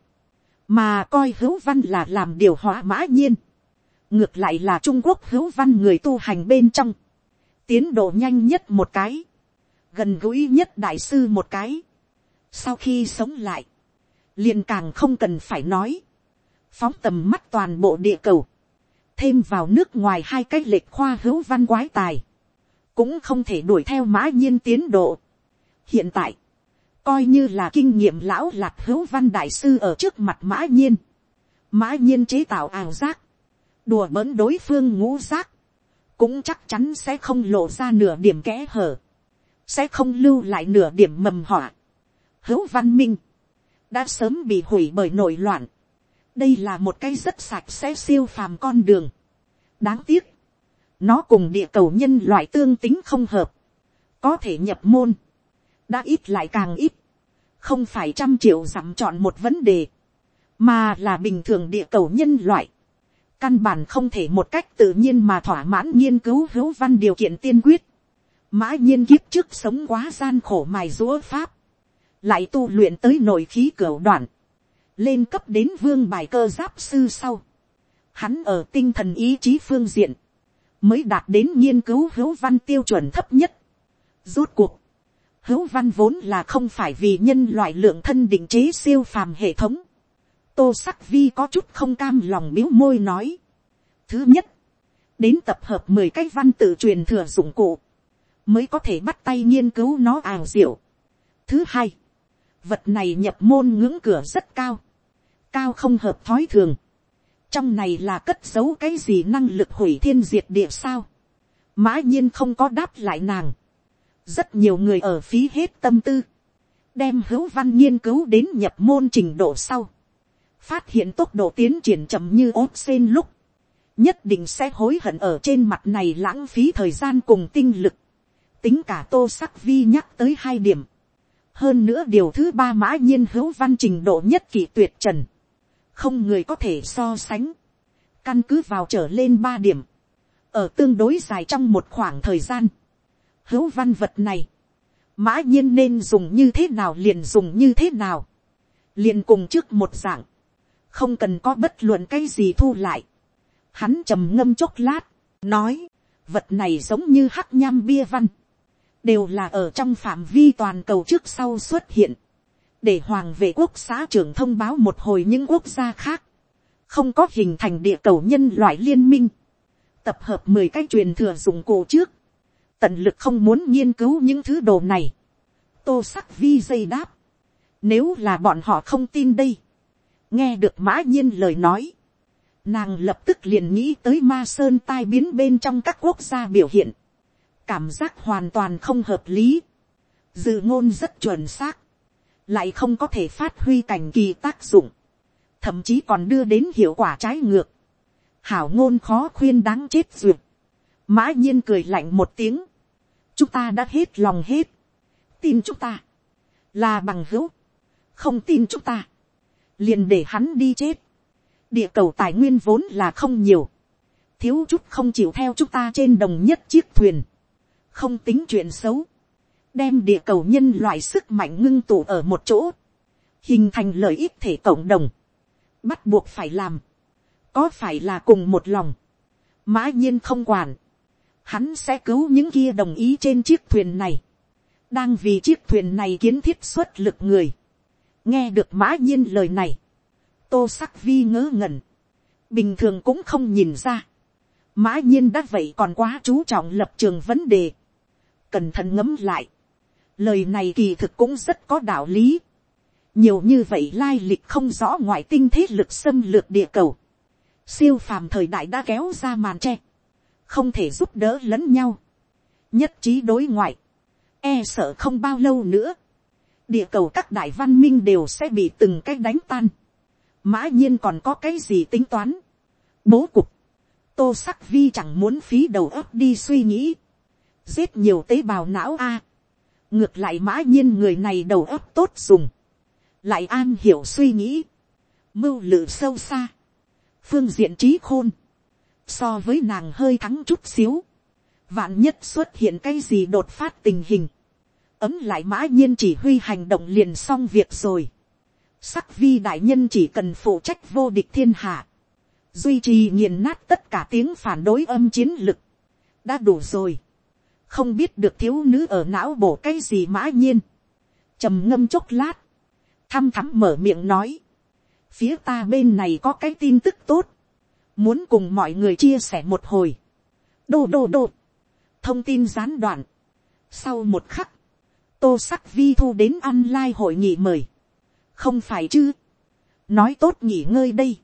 mà coi hữu văn là làm điều hóa mã nhiên ngược lại là trung quốc hữu văn người tu hành bên trong, tiến độ nhanh nhất một cái, gần gũi nhất đại sư một cái. sau khi sống lại, liền càng không cần phải nói, phóng tầm mắt toàn bộ địa cầu, thêm vào nước ngoài hai cái lệch khoa hữu văn quái tài, cũng không thể đuổi theo mã nhiên tiến độ. hiện tại, coi như là kinh nghiệm lão lạc hữu văn đại sư ở trước mặt mã nhiên, mã nhiên chế tạo ảo giác, đùa bỡn đối phương ngũ giác, cũng chắc chắn sẽ không lộ ra nửa điểm kẽ hở, sẽ không lưu lại nửa điểm mầm họa. hữu văn minh, đã sớm bị hủy bởi nội loạn, đây là một cái rất sạch sẽ siêu phàm con đường. đáng tiếc, nó cùng địa cầu nhân loại tương tính không hợp, có thể nhập môn, đã ít lại càng ít, không phải trăm triệu dặm chọn một vấn đề, mà là bình thường địa cầu nhân loại, căn bản không thể một cách tự nhiên mà thỏa mãn nghiên cứu hữu văn điều kiện tiên quyết, mã nhiên kiếp trước sống quá gian khổ mài rũa pháp, lại tu luyện tới nội khí cửa đoạn, lên cấp đến vương bài cơ giáp sư sau. Hắn ở tinh thần ý chí phương diện, mới đạt đến nghiên cứu hữu văn tiêu chuẩn thấp nhất. Rốt cuộc, hữu văn vốn là không phải vì nhân loại lượng thân định chế siêu phàm hệ thống. Tô sắc vi có chút không cam lòng biếu môi nói. Thứ nhất, đến tập hợp mười cái văn tự truyền thừa dụng cụ, mới có thể bắt tay nghiên cứu nó ảo diệu. Thứ hai, vật này nhập môn ngưỡng cửa rất cao, cao không hợp thói thường. trong này là cất giấu cái gì năng lực hủy thiên diệt địa sao. mã nhiên không có đáp lại nàng. rất nhiều người ở phí hết tâm tư, đem hữu văn nghiên cứu đến nhập môn trình độ sau phát hiện tốc độ tiến triển chậm như ốp sen lúc, nhất định sẽ hối hận ở trên mặt này lãng phí thời gian cùng tinh lực. tính cả tô sắc vi nhắc tới hai điểm. Hơn nữa điều thứ ba mã nhiên hữu văn trình độ nhất kỳ tuyệt trần, không người có thể so sánh, căn cứ vào trở lên ba điểm, ở tương đối dài trong một khoảng thời gian, hữu văn vật này, mã nhiên nên dùng như thế nào liền dùng như thế nào, liền cùng trước một dạng, không cần có bất luận cái gì thu lại, hắn trầm ngâm chốc lát, nói, vật này giống như hắc nham bia văn, đều là ở trong phạm vi toàn cầu trước sau xuất hiện, để hoàng vệ quốc xã trưởng thông báo một hồi những quốc gia khác, không có hình thành địa cầu nhân loại liên minh, tập hợp mười cái truyền thừa dụng cụ trước, tận lực không muốn nghiên cứu những thứ đồ này, tô sắc vi dây đáp, nếu là bọn họ không tin đây, nghe được mã nhiên lời nói, nàng lập tức liền nghĩ tới ma sơn tai biến bên trong các quốc gia biểu hiện, cảm giác hoàn toàn không hợp lý, dự ngôn rất chuẩn xác, lại không có thể phát huy cảnh kỳ tác dụng, thậm chí còn đưa đến hiệu quả trái ngược, hảo ngôn khó khuyên đáng chết duyệt, mã nhiên cười lạnh một tiếng, chúng ta đã hết lòng hết, tin chúng ta, là bằng hữu, không tin chúng ta, liền để hắn đi chết, địa cầu tài nguyên vốn là không nhiều, thiếu chút không chịu theo chúng ta trên đồng nhất chiếc thuyền, không tính chuyện xấu, đem địa cầu nhân loại sức mạnh ngưng tụ ở một chỗ, hình thành lợi ích thể cộng đồng, bắt buộc phải làm, có phải là cùng một lòng, mã nhiên không quản, hắn sẽ cứu những kia đồng ý trên chiếc thuyền này, đang vì chiếc thuyền này kiến thiết xuất lực người, nghe được mã nhiên lời này, tô sắc vi ngớ ngẩn, bình thường cũng không nhìn ra, mã nhiên đã vậy còn quá chú trọng lập trường vấn đề, cẩn thận ngấm lại, lời này kỳ thực cũng rất có đạo lý. nhiều như vậy lai lịch không rõ ngoại tinh thế lực xâm lược địa cầu. siêu phàm thời đại đã kéo ra màn tre. không thể giúp đỡ lẫn nhau. nhất trí đối ngoại, e sợ không bao lâu nữa, địa cầu các đại văn minh đều sẽ bị từng cái đánh tan, mã nhiên còn có cái gì tính toán, bố cục, tô sắc vi chẳng muốn phí đầu óc đi suy nghĩ, giết nhiều tế bào não a, ngược lại mã nhiên người này đầu óc tốt dùng, lại an hiểu suy nghĩ, mưu lự sâu xa, phương diện trí khôn, so với nàng hơi thắng chút xíu, vạn nhất xuất hiện cái gì đột phát tình hình, ấm lại mã nhiên chỉ huy hành động liền xong việc rồi. Sắc vi đại nhân chỉ cần phụ trách vô địch thiên hạ, duy trì nghiền nát tất cả tiếng phản đối âm chiến lực, đã đủ rồi. không biết được thiếu nữ ở não bổ cái gì mã nhiên, trầm ngâm chốc lát, thăm thắm mở miệng nói, phía ta bên này có cái tin tức tốt, muốn cùng mọi người chia sẻ một hồi. đô đô đô, thông tin gián đoạn. sau một khắc, tô sắc vi thu đến online hội nghị mời. không phải chứ, nói tốt nghỉ ngơi đây,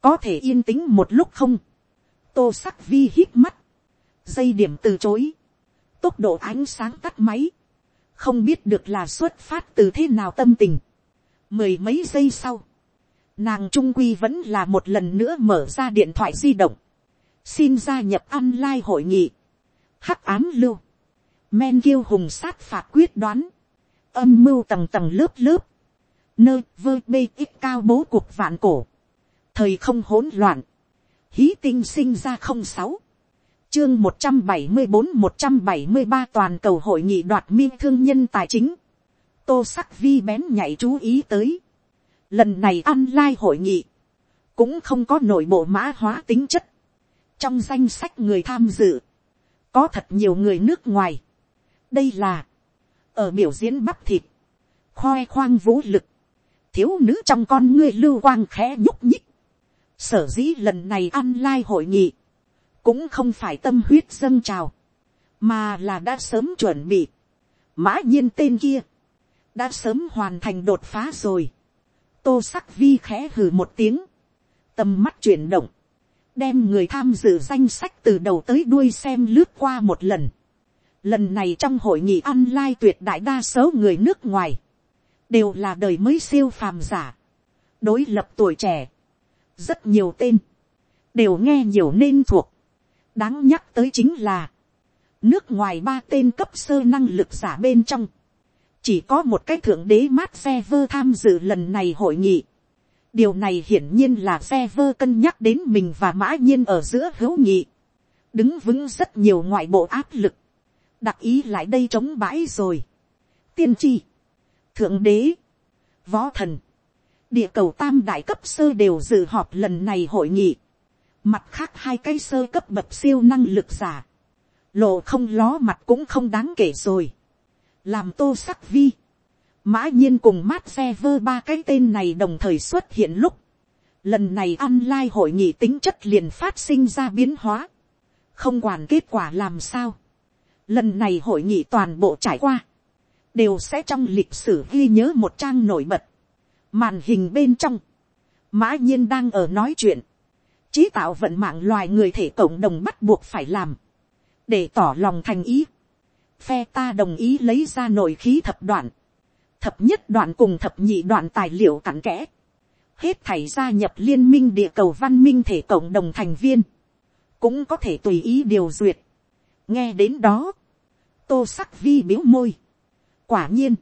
có thể yên tĩnh một lúc không, tô sắc vi hít mắt, dây điểm từ chối, tốc độ ánh sáng tắt máy, không biết được là xuất phát từ thế nào tâm tình. mười mấy giây sau, nàng trung quy vẫn là một lần nữa mở ra điện thoại di động, xin gia nhập online hội nghị, hắc ám lưu, men kiêu hùng sát phạt quyết đoán, âm mưu tầng tầng lớp lớp, nơi vơ bê ít cao bố cuộc vạn cổ, thời không hỗn loạn, hí tinh sinh ra không sáu, chương một trăm bảy mươi bốn một trăm bảy mươi ba toàn cầu hội nghị đoạt miên thương nhân tài chính, tô sắc vi bén nhảy chú ý tới, lần này online lai hội nghị, cũng không có nội bộ mã hóa tính chất, trong danh sách người tham dự, có thật nhiều người nước ngoài, đây là, ở biểu diễn bắp thịt, khoe khoang vũ lực, thiếu nữ trong con ngươi lưu quang khẽ nhúc nhích, sở dĩ lần này ăn lai hội nghị, cũng không phải tâm huyết dâng trào, mà là đã sớm chuẩn bị, mã nhiên tên kia, đã sớm hoàn thành đột phá rồi, tô sắc vi khẽ hừ một tiếng, tầm mắt chuyển động, đem người tham dự danh sách từ đầu tới đuôi xem lướt qua một lần. Lần này trong hội nghị online tuyệt đại đa số người nước ngoài, đều là đời mới siêu phàm giả, đối lập tuổi trẻ, rất nhiều tên, đều nghe nhiều nên thuộc. đáng nhắc tới chính là, nước ngoài ba tên cấp sơ năng lực giả bên trong, chỉ có một cái thượng đế mát xe vơ tham dự lần này hội nghị. điều này hiển nhiên là xe vơ cân nhắc đến mình và mã nhiên ở giữa hữu nghị, đứng vững rất nhiều ngoại bộ áp lực, đặc ý lại đây chống bãi rồi. tiên tri, thượng đế, võ thần, địa cầu tam đại cấp sơ đều dự họp lần này hội nghị, mặt khác hai cái sơ cấp bậc siêu năng lực giả, lộ không ló mặt cũng không đáng kể rồi. Làm tô sắc vi, mã nhiên cùng mát xe vơ ba cái tên này đồng thời xuất hiện lúc, lần này online hội nghị tính chất liền phát sinh ra biến hóa, không quản kết quả làm sao, lần này hội nghị toàn bộ trải qua, đều sẽ trong lịch sử ghi nhớ một trang nổi bật, màn hình bên trong, mã nhiên đang ở nói chuyện, trí tạo vận mạng loài người thể cộng đồng bắt buộc phải làm, để tỏ lòng thành ý, phe ta đồng ý lấy ra nội khí thập đoạn, thập nhất đoạn cùng thập nhị đoạn tài liệu cặn kẽ, hết thảy gia nhập liên minh địa cầu văn minh thể cộng đồng thành viên, cũng có thể tùy ý điều duyệt. nghe đến đó, tô sắc vi biếu môi. quả nhiên,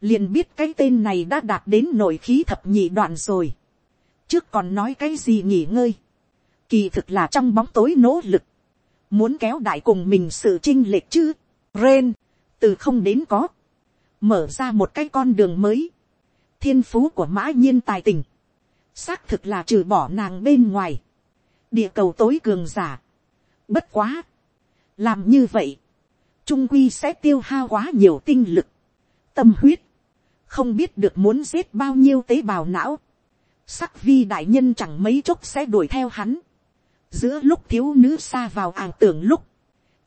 liền biết cái tên này đã đạt đến nội khí thập nhị đoạn rồi. trước còn nói cái gì nghỉ ngơi. kỳ thực là trong bóng tối nỗ lực, muốn kéo đại cùng mình sự chinh lệch chứ. Ren, từ không đến có, mở ra một cái con đường mới. Thiên phú của mã nhiên tài tình, xác thực là trừ bỏ nàng bên ngoài. Địa cầu tối cường giả. Bất quá. Làm như vậy, trung quy sẽ tiêu hao quá nhiều tinh lực, tâm huyết. Không biết được muốn giết bao nhiêu tế bào não. Sắc vi đại nhân chẳng mấy chốc sẽ đuổi theo hắn. Giữa lúc thiếu nữ xa vào ảng tưởng lúc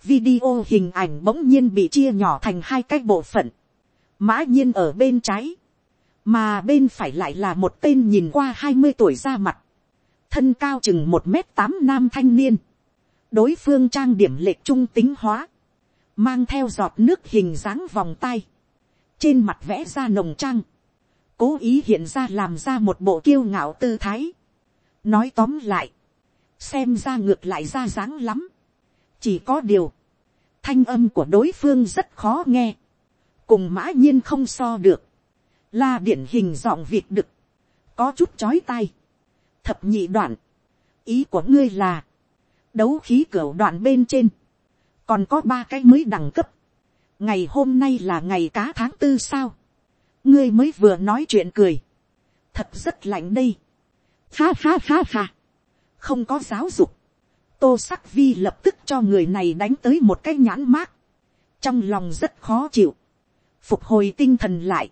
video hình ảnh bỗng nhiên bị chia nhỏ thành hai cái bộ phận, mã nhiên ở bên trái, mà bên phải lại là một tên nhìn qua hai mươi tuổi ra mặt, thân cao chừng một m tám nam thanh niên, đối phương trang điểm lệch trung tính hóa, mang theo giọt nước hình dáng vòng tay, trên mặt vẽ ra nồng trăng, cố ý hiện ra làm ra một bộ kiêu ngạo tư thái. nói tóm lại, xem ra ngược lại ra dáng lắm, chỉ có điều, thanh âm của đối phương rất khó nghe, cùng mã nhiên không so được, là điển hình dọn việc đực, có chút chói tai, thập nhị đoạn, ý của ngươi là, đấu khí cửa đoạn bên trên, còn có ba cái mới đẳng cấp, ngày hôm nay là ngày cá tháng tư sao, ngươi mới vừa nói chuyện cười, thật rất lạnh đây, ha ha ha ha, không có giáo dục, tô sắc vi lập tức cho người này đánh tới một cái nhãn mát, trong lòng rất khó chịu, phục hồi tinh thần lại,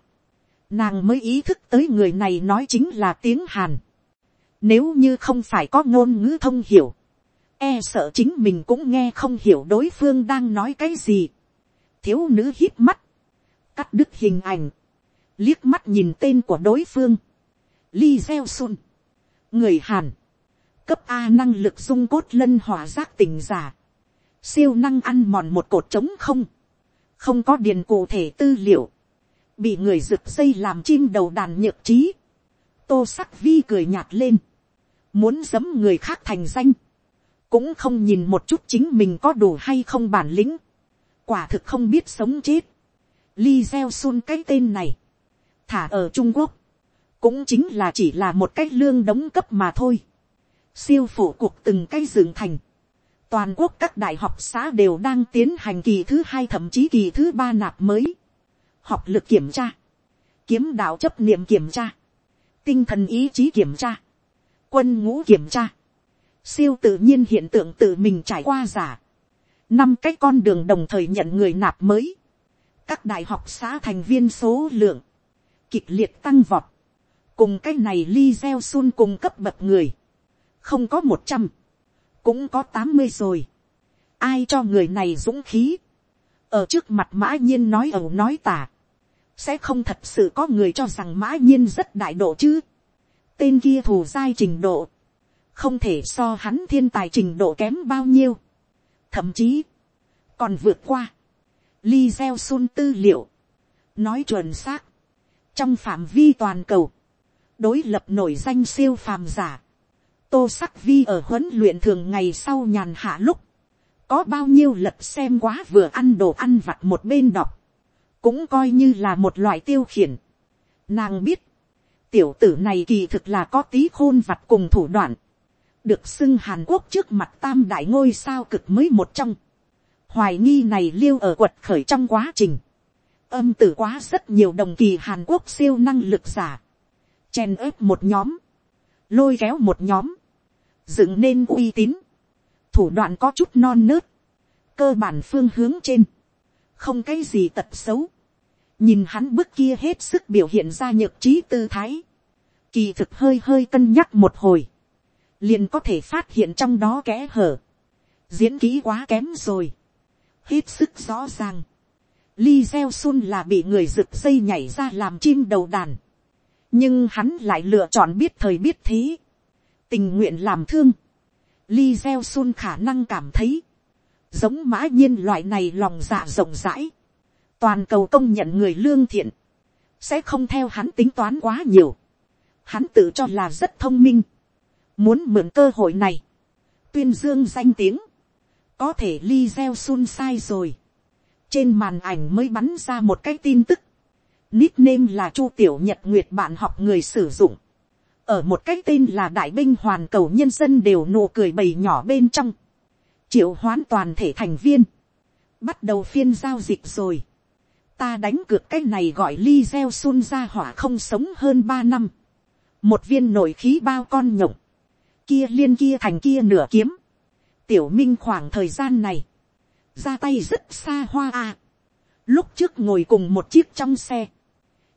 nàng mới ý thức tới người này nói chính là tiếng hàn, nếu như không phải có ngôn ngữ thông hiểu, e sợ chính mình cũng nghe không hiểu đối phương đang nói cái gì. thiếu nữ hít mắt, cắt đứt hình ảnh, liếc mắt nhìn tên của đối phương, li gieo sun, người hàn, cấp a năng lực dung cốt lân hỏa giác tình giả, siêu năng ăn mòn một cột trống không, không có điền cụ thể tư liệu, bị người rực dây làm chim đầu đàn nhược trí, tô sắc vi cười nhạt lên, muốn giấm người khác thành danh, cũng không nhìn một chút chính mình có đủ hay không bản lĩnh, quả thực không biết sống chết, li gieo sun cái tên này, thả ở trung quốc, cũng chính là chỉ là một cái lương đóng cấp mà thôi, siêu phủ cuộc từng cái dựng thành, toàn quốc các đại học xã đều đang tiến hành kỳ thứ hai thậm chí kỳ thứ ba nạp mới, học lực kiểm tra, kiếm đạo chấp niệm kiểm tra, tinh thần ý chí kiểm tra, quân ngũ kiểm tra, siêu tự nhiên hiện tượng tự mình trải qua giả, năm cái con đường đồng thời nhận người nạp mới, các đại học xã thành viên số lượng, kịch liệt tăng vọt, cùng cái này li gieo sun cùng cấp bậc người, không có một trăm, cũng có tám mươi rồi, ai cho người này dũng khí, ở trước mặt mã nhiên nói ẩu nói tả, sẽ không thật sự có người cho rằng mã nhiên rất đại độ chứ, tên kia thù dai trình độ, không thể so hắn thiên tài trình độ kém bao nhiêu, thậm chí, còn vượt qua, li gieo sun tư liệu, nói chuẩn xác, trong phạm vi toàn cầu, đối lập nổi danh siêu phàm giả, tô sắc vi ở huấn luyện thường ngày sau nhàn hạ lúc, có bao nhiêu lật xem quá vừa ăn đồ ăn vặt một bên đọc, cũng coi như là một loại tiêu khiển. Nàng biết, tiểu tử này kỳ thực là có tí khôn vặt cùng thủ đoạn, được xưng hàn quốc trước mặt tam đại ngôi sao cực mới một trong, hoài nghi này liêu ở quật khởi trong quá trình, âm tử quá rất nhiều đồng kỳ hàn quốc siêu năng lực giả, chen ớp một nhóm, lôi kéo một nhóm, dựng nên uy tín, thủ đoạn có chút non nớt, cơ bản phương hướng trên, không cái gì tật xấu, nhìn hắn bước kia hết sức biểu hiện ra nhược trí tư thái, kỳ thực hơi hơi cân nhắc một hồi, liền có thể phát hiện trong đó kẽ hở, diễn kỹ quá kém rồi, hết sức rõ ràng, Li Gieo Sun là bị người rực dây nhảy ra làm chim đầu đàn. Nhưng hắn lại lựa chọn biết thời biết thế. Tình nguyện làm thương. Li Gieo Sun khả năng cảm thấy. Giống mã nhiên loại này lòng dạ rộng rãi. Toàn cầu công nhận người lương thiện. Sẽ không theo hắn tính toán quá nhiều. Hắn tự cho là rất thông minh. Muốn mượn cơ hội này. Tuyên dương danh tiếng. Có thể Li Gieo Sun sai rồi trên màn ảnh mới bắn ra một cái tin tức. Nickname là Chu Tiểu Nhật Nguyệt bạn học người sử dụng. Ở một cái tên là Đại binh Hoàn cầu nhân dân đều nụ cười bầy nhỏ bên trong. Triệu hoán toàn thể thành viên. Bắt đầu phiên giao dịch rồi. Ta đánh cược cái này gọi Li Gieo Sun ra hỏa không sống hơn ba năm. Một viên nổi khí bao con nhộng. Kia liên kia thành kia nửa kiếm. Tiểu Minh khoảng thời gian này, ra tay rất xa hoa à. Lúc trước ngồi cùng một chiếc trong xe.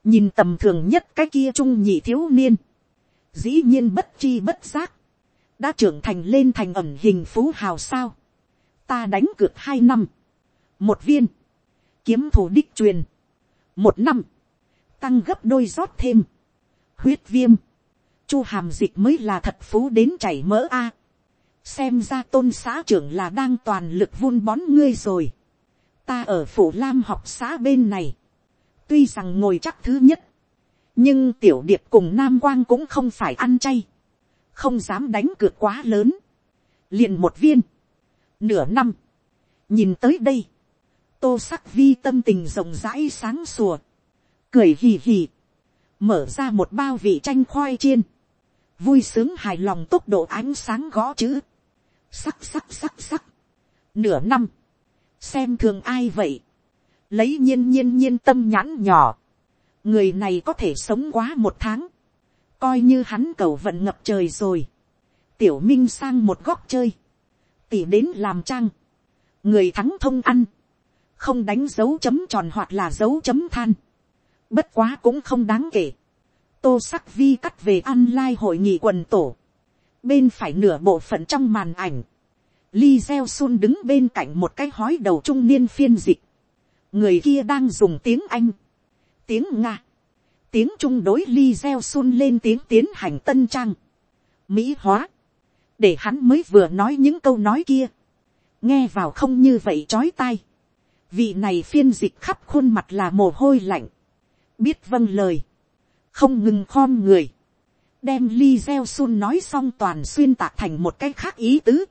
Nhìn tầm thường nhất cái kia trung nhị thiếu niên. Dĩ nhiên bất chi bất giác. Đã trưởng thành lên thành ẩn hình phú hào sao. Ta đánh cược hai năm. Một viên. Kiếm thủ đích truyền. Một năm. Tăng gấp đôi rót thêm. Huyết viêm. Chu hàm dịch mới là thật phú đến chảy mỡ a. Xem ra tôn xã trưởng là đang toàn lực vun bón ngươi rồi. ta ở phủ lam học xã bên này, tuy rằng ngồi chắc thứ nhất, nhưng tiểu điệp cùng nam quang cũng không phải ăn chay, không dám đánh cược quá lớn, liền một viên, nửa năm, nhìn tới đây, tô sắc vi tâm tình rộng rãi sáng sùa, cười hì hì, mở ra một bao vị chanh khoai chiên, vui sướng hài lòng tốc độ ánh sáng gõ chữ, sắc sắc sắc sắc, nửa năm, xem thường ai vậy, lấy nhiên nhiên nhiên tâm nhãn nhỏ, người này có thể sống quá một tháng, coi như hắn cầu vận ngập trời rồi, tiểu minh sang một góc chơi, tỉ đến làm trang, người thắng thông ăn, không đánh dấu chấm tròn hoặc là dấu chấm than, bất quá cũng không đáng kể, tô sắc vi cắt về online hội nghị quần tổ, bên phải nửa bộ phận trong màn ảnh, Li Gieo Sun đứng bên cạnh một cái hói đầu trung niên phiên dịch. Người kia đang dùng tiếng Anh, tiếng Nga, tiếng Trung đối Li Gieo Sun lên tiếng tiến hành tân trang. Mỹ hóa. Để hắn mới vừa nói những câu nói kia. Nghe vào không như vậy chói tai. Vị này phiên dịch khắp khuôn mặt là mồ hôi lạnh. Biết vâng lời. Không ngừng khom người. Đem Li Gieo Sun nói xong toàn xuyên tạc thành một cái khác ý tứ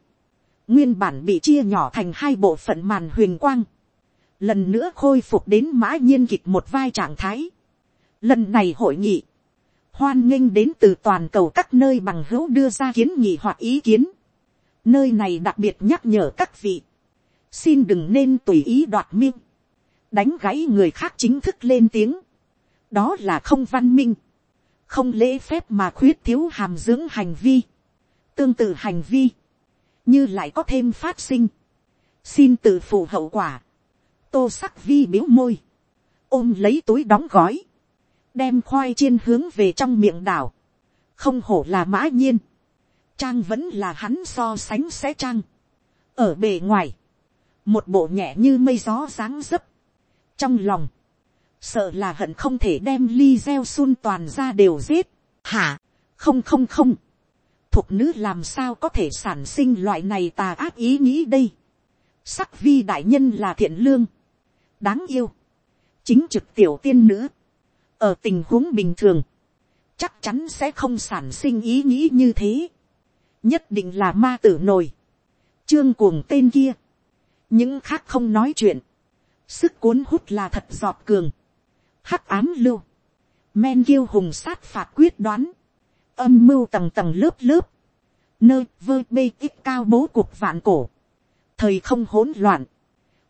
nguyên bản bị chia nhỏ thành hai bộ phận màn huyền quang, lần nữa khôi phục đến mã nhiên kịch một vai trạng thái. Lần này hội nghị, hoan nghênh đến từ toàn cầu các nơi bằng hữu đưa ra kiến nghị hoặc ý kiến. Nơi này đặc biệt nhắc nhở các vị, xin đừng nên tùy ý đoạt miên, đánh gãy người khác chính thức lên tiếng đó là không văn minh, không lễ phép mà khuyết thiếu hàm dưỡng hành vi, tương tự hành vi, như lại có thêm phát sinh, xin tự phụ hậu quả, tô sắc vi biếu môi, ôm lấy túi đóng gói, đem khoai chiên hướng về trong miệng đảo, không hổ là mã nhiên, trang vẫn là hắn so sánh sẽ trang, ở bề ngoài, một bộ nhẹ như mây gió dáng dấp, trong lòng, sợ là hận không thể đem ly gieo sun toàn ra đều giết, hả, không không không, thục nữ làm sao có thể sản sinh loại này tà ác ý nghĩ đây. Sắc vi đại nhân là thiện lương, đáng yêu, chính trực tiểu tiên nữ, ở tình huống bình thường, chắc chắn sẽ không sản sinh ý nghĩ như thế, nhất định là ma tử nồi, trương cuồng tên kia, những khác không nói chuyện, sức cuốn hút là thật giọt cường, hắc ám lưu, men kiêu hùng sát phạt quyết đoán, âm mưu tầng tầng lớp lớp, nơi vơ bê ít cao bố cuộc vạn cổ, thời không hỗn loạn,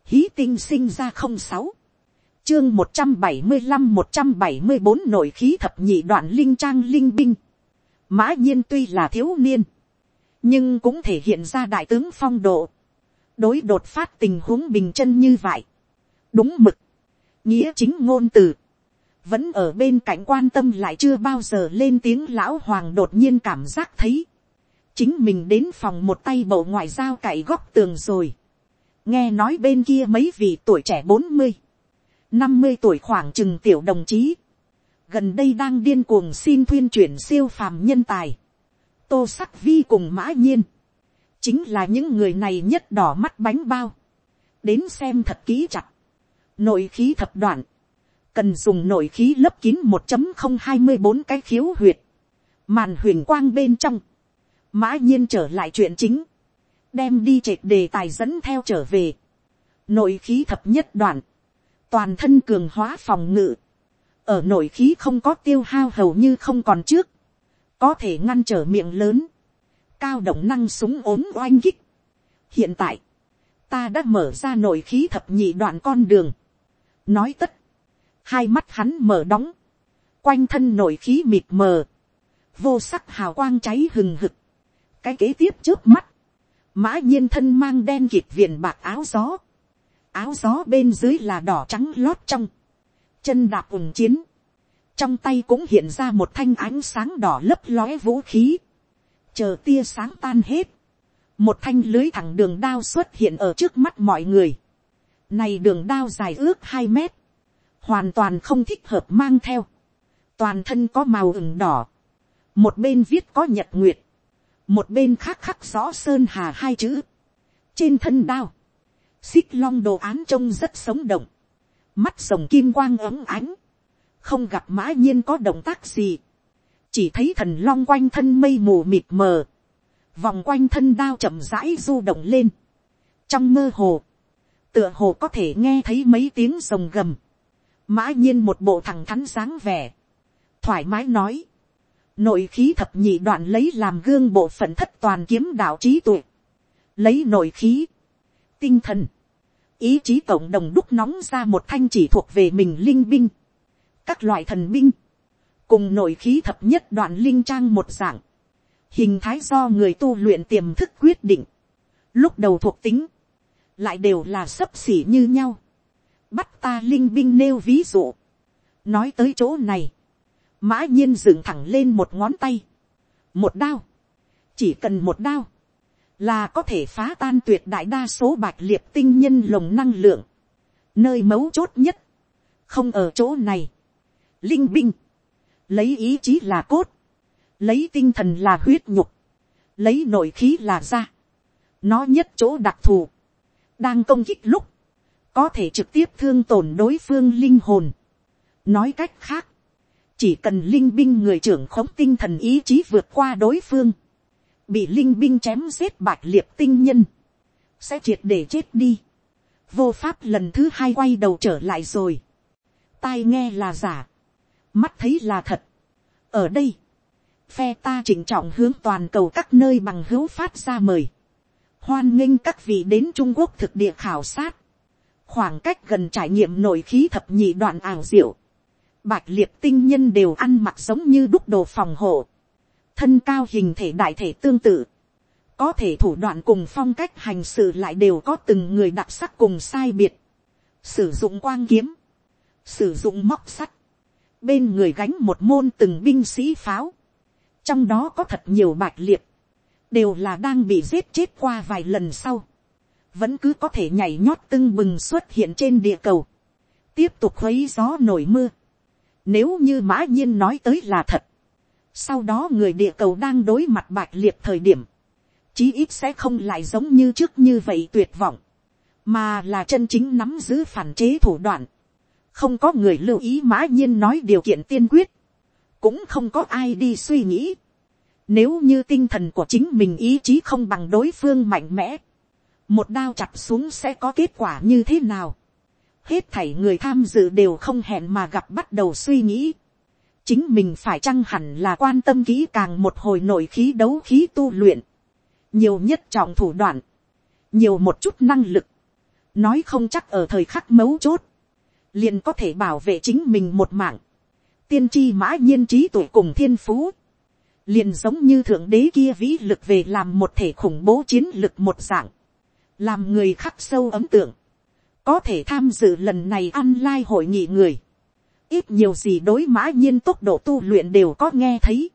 hí tinh sinh ra không sáu, chương một trăm bảy mươi năm một trăm bảy mươi bốn nội khí thập nhị đoạn linh trang linh binh, mã nhiên tuy là thiếu niên, nhưng cũng thể hiện ra đại tướng phong độ, đối đột phát tình huống bình chân như vậy, đúng mực, nghĩa chính ngôn từ, vẫn ở bên cạnh quan tâm lại chưa bao giờ lên tiếng lão hoàng đột nhiên cảm giác thấy, chính mình đến phòng một tay bộ ngoại giao cậy góc tường rồi, nghe nói bên kia mấy vị tuổi trẻ bốn mươi, năm mươi tuổi khoảng chừng tiểu đồng chí, gần đây đang điên cuồng xin thuyên chuyển siêu phàm nhân tài, tô sắc vi cùng mã nhiên, chính là những người này nhất đỏ mắt bánh bao, đến xem thật kỹ chặt, nội khí thập đoạn, cần dùng nội khí lấp kín một không hai mươi bốn cái khiếu huyệt, màn huyền quang bên trong, mã nhiên trở lại chuyện chính, đem đi trệt đề tài dẫn theo trở về, nội khí thập nhất đoạn, toàn thân cường hóa phòng ngự, ở nội khí không có tiêu hao hầu như không còn trước, có thể ngăn trở miệng lớn, cao động năng súng ốm oanh kích. hiện tại, ta đã mở ra nội khí thập nhị đoạn con đường, nói tất, hai mắt hắn mở đóng, quanh thân nổi khí mịt mờ, vô sắc hào quang cháy hừng hực, cái kế tiếp trước mắt, mã nhiên thân mang đen kịt viền bạc áo gió, áo gió bên dưới là đỏ trắng lót trong, chân đạp ủng chiến, trong tay cũng hiện ra một thanh ánh sáng đỏ lấp lóe vũ khí, chờ tia sáng tan hết, một thanh lưới thẳng đường đao xuất hiện ở trước mắt mọi người, này đường đao dài ước hai mét, hoàn toàn không thích hợp mang theo, toàn thân có màu ửng đỏ, một bên viết có nhật nguyệt, một bên khác khắc rõ sơn hà hai chữ, trên thân đao, xích long đồ án trông rất sống động, mắt rồng kim quang ấm ánh, không gặp mã nhiên có động tác gì, chỉ thấy thần long quanh thân mây mù mịt mờ, vòng quanh thân đao chậm rãi du động lên, trong mơ hồ, tựa hồ có thể nghe thấy mấy tiếng rồng gầm, mã nhiên một bộ thẳng thắn dáng vẻ, thoải mái nói, nội khí thập nhị đoạn lấy làm gương bộ phận thất toàn kiếm đạo trí tuệ, lấy nội khí, tinh thần, ý chí cộng đồng đúc nóng ra một thanh chỉ thuộc về mình linh binh, các loại thần binh, cùng nội khí thập nhất đoạn linh trang một dạng, hình thái do người tu luyện tiềm thức quyết định, lúc đầu thuộc tính, lại đều là sấp xỉ như nhau, bắt ta linh binh nêu ví dụ, nói tới chỗ này, mã nhiên dựng thẳng lên một ngón tay, một đao, chỉ cần một đao, là có thể phá tan tuyệt đại đa số bạch liệt tinh nhân lồng năng lượng, nơi mấu chốt nhất, không ở chỗ này, linh binh, lấy ý chí là cốt, lấy tinh thần là huyết nhục, lấy nội khí là da, nó nhất chỗ đặc thù, đang công kích lúc, có thể trực tiếp thương tổn đối phương linh hồn. nói cách khác, chỉ cần linh binh người trưởng khống tinh thần ý chí vượt qua đối phương, bị linh binh chém giết bạch liệt tinh nhân, sẽ triệt để chết đi. vô pháp lần thứ hai quay đầu trở lại rồi. tai nghe là giả, mắt thấy là thật. ở đây, phe ta chỉnh trọng hướng toàn cầu các nơi bằng hữu phát ra mời. hoan nghênh các vị đến trung quốc thực địa khảo sát khoảng cách gần trải nghiệm nội khí thập nhị đoạn ảo diệu. bạch liệt tinh nhân đều ăn mặc giống như đúc đồ phòng hộ. thân cao hình thể đại thể tương tự. có thể thủ đoạn cùng phong cách hành sự lại đều có từng người đặc sắc cùng sai biệt. sử dụng quang kiếm. sử dụng móc sắt bên người gánh một môn từng binh sĩ pháo, trong đó có thật nhiều bạch liệt, đều là đang bị giết chết qua vài lần sau, vẫn cứ có thể nhảy nhót tưng bừng xuất hiện trên địa cầu, tiếp tục khuấy gió nổi mưa. Nếu như mã nhiên nói tới là thật, sau đó người địa cầu đang đối mặt bạch liệt thời điểm, chí ít sẽ không lại giống như trước như vậy tuyệt vọng, mà là chân chính nắm giữ phản chế thủ đoạn, không có người lưu ý mã nhiên nói điều kiện tiên quyết, cũng không có ai đi suy nghĩ. Nếu như tinh thần của chính mình ý chí không bằng đối phương mạnh mẽ, một đao chặt xuống sẽ có kết quả như thế nào. Hết thảy người tham dự đều không hẹn mà gặp bắt đầu suy nghĩ. Chính mình phải chăng hẳn là quan tâm kỹ càng một hồi nội khí đấu khí tu luyện. Nhiều nhất trọng thủ đoạn. Nhiều một chút năng lực. Nói không chắc ở thời khắc mấu chốt liền có thể bảo vệ chính mình một mạng, tiên tri mã nhiên trí tuổi cùng thiên phú, liền giống như thượng đế kia vĩ lực về làm một thể khủng bố chiến lực một dạng, làm người khắc sâu ấm tượng, có thể tham dự lần này ăn lai hội nghị người, ít nhiều gì đối mã nhiên tốc độ tu luyện đều có nghe thấy,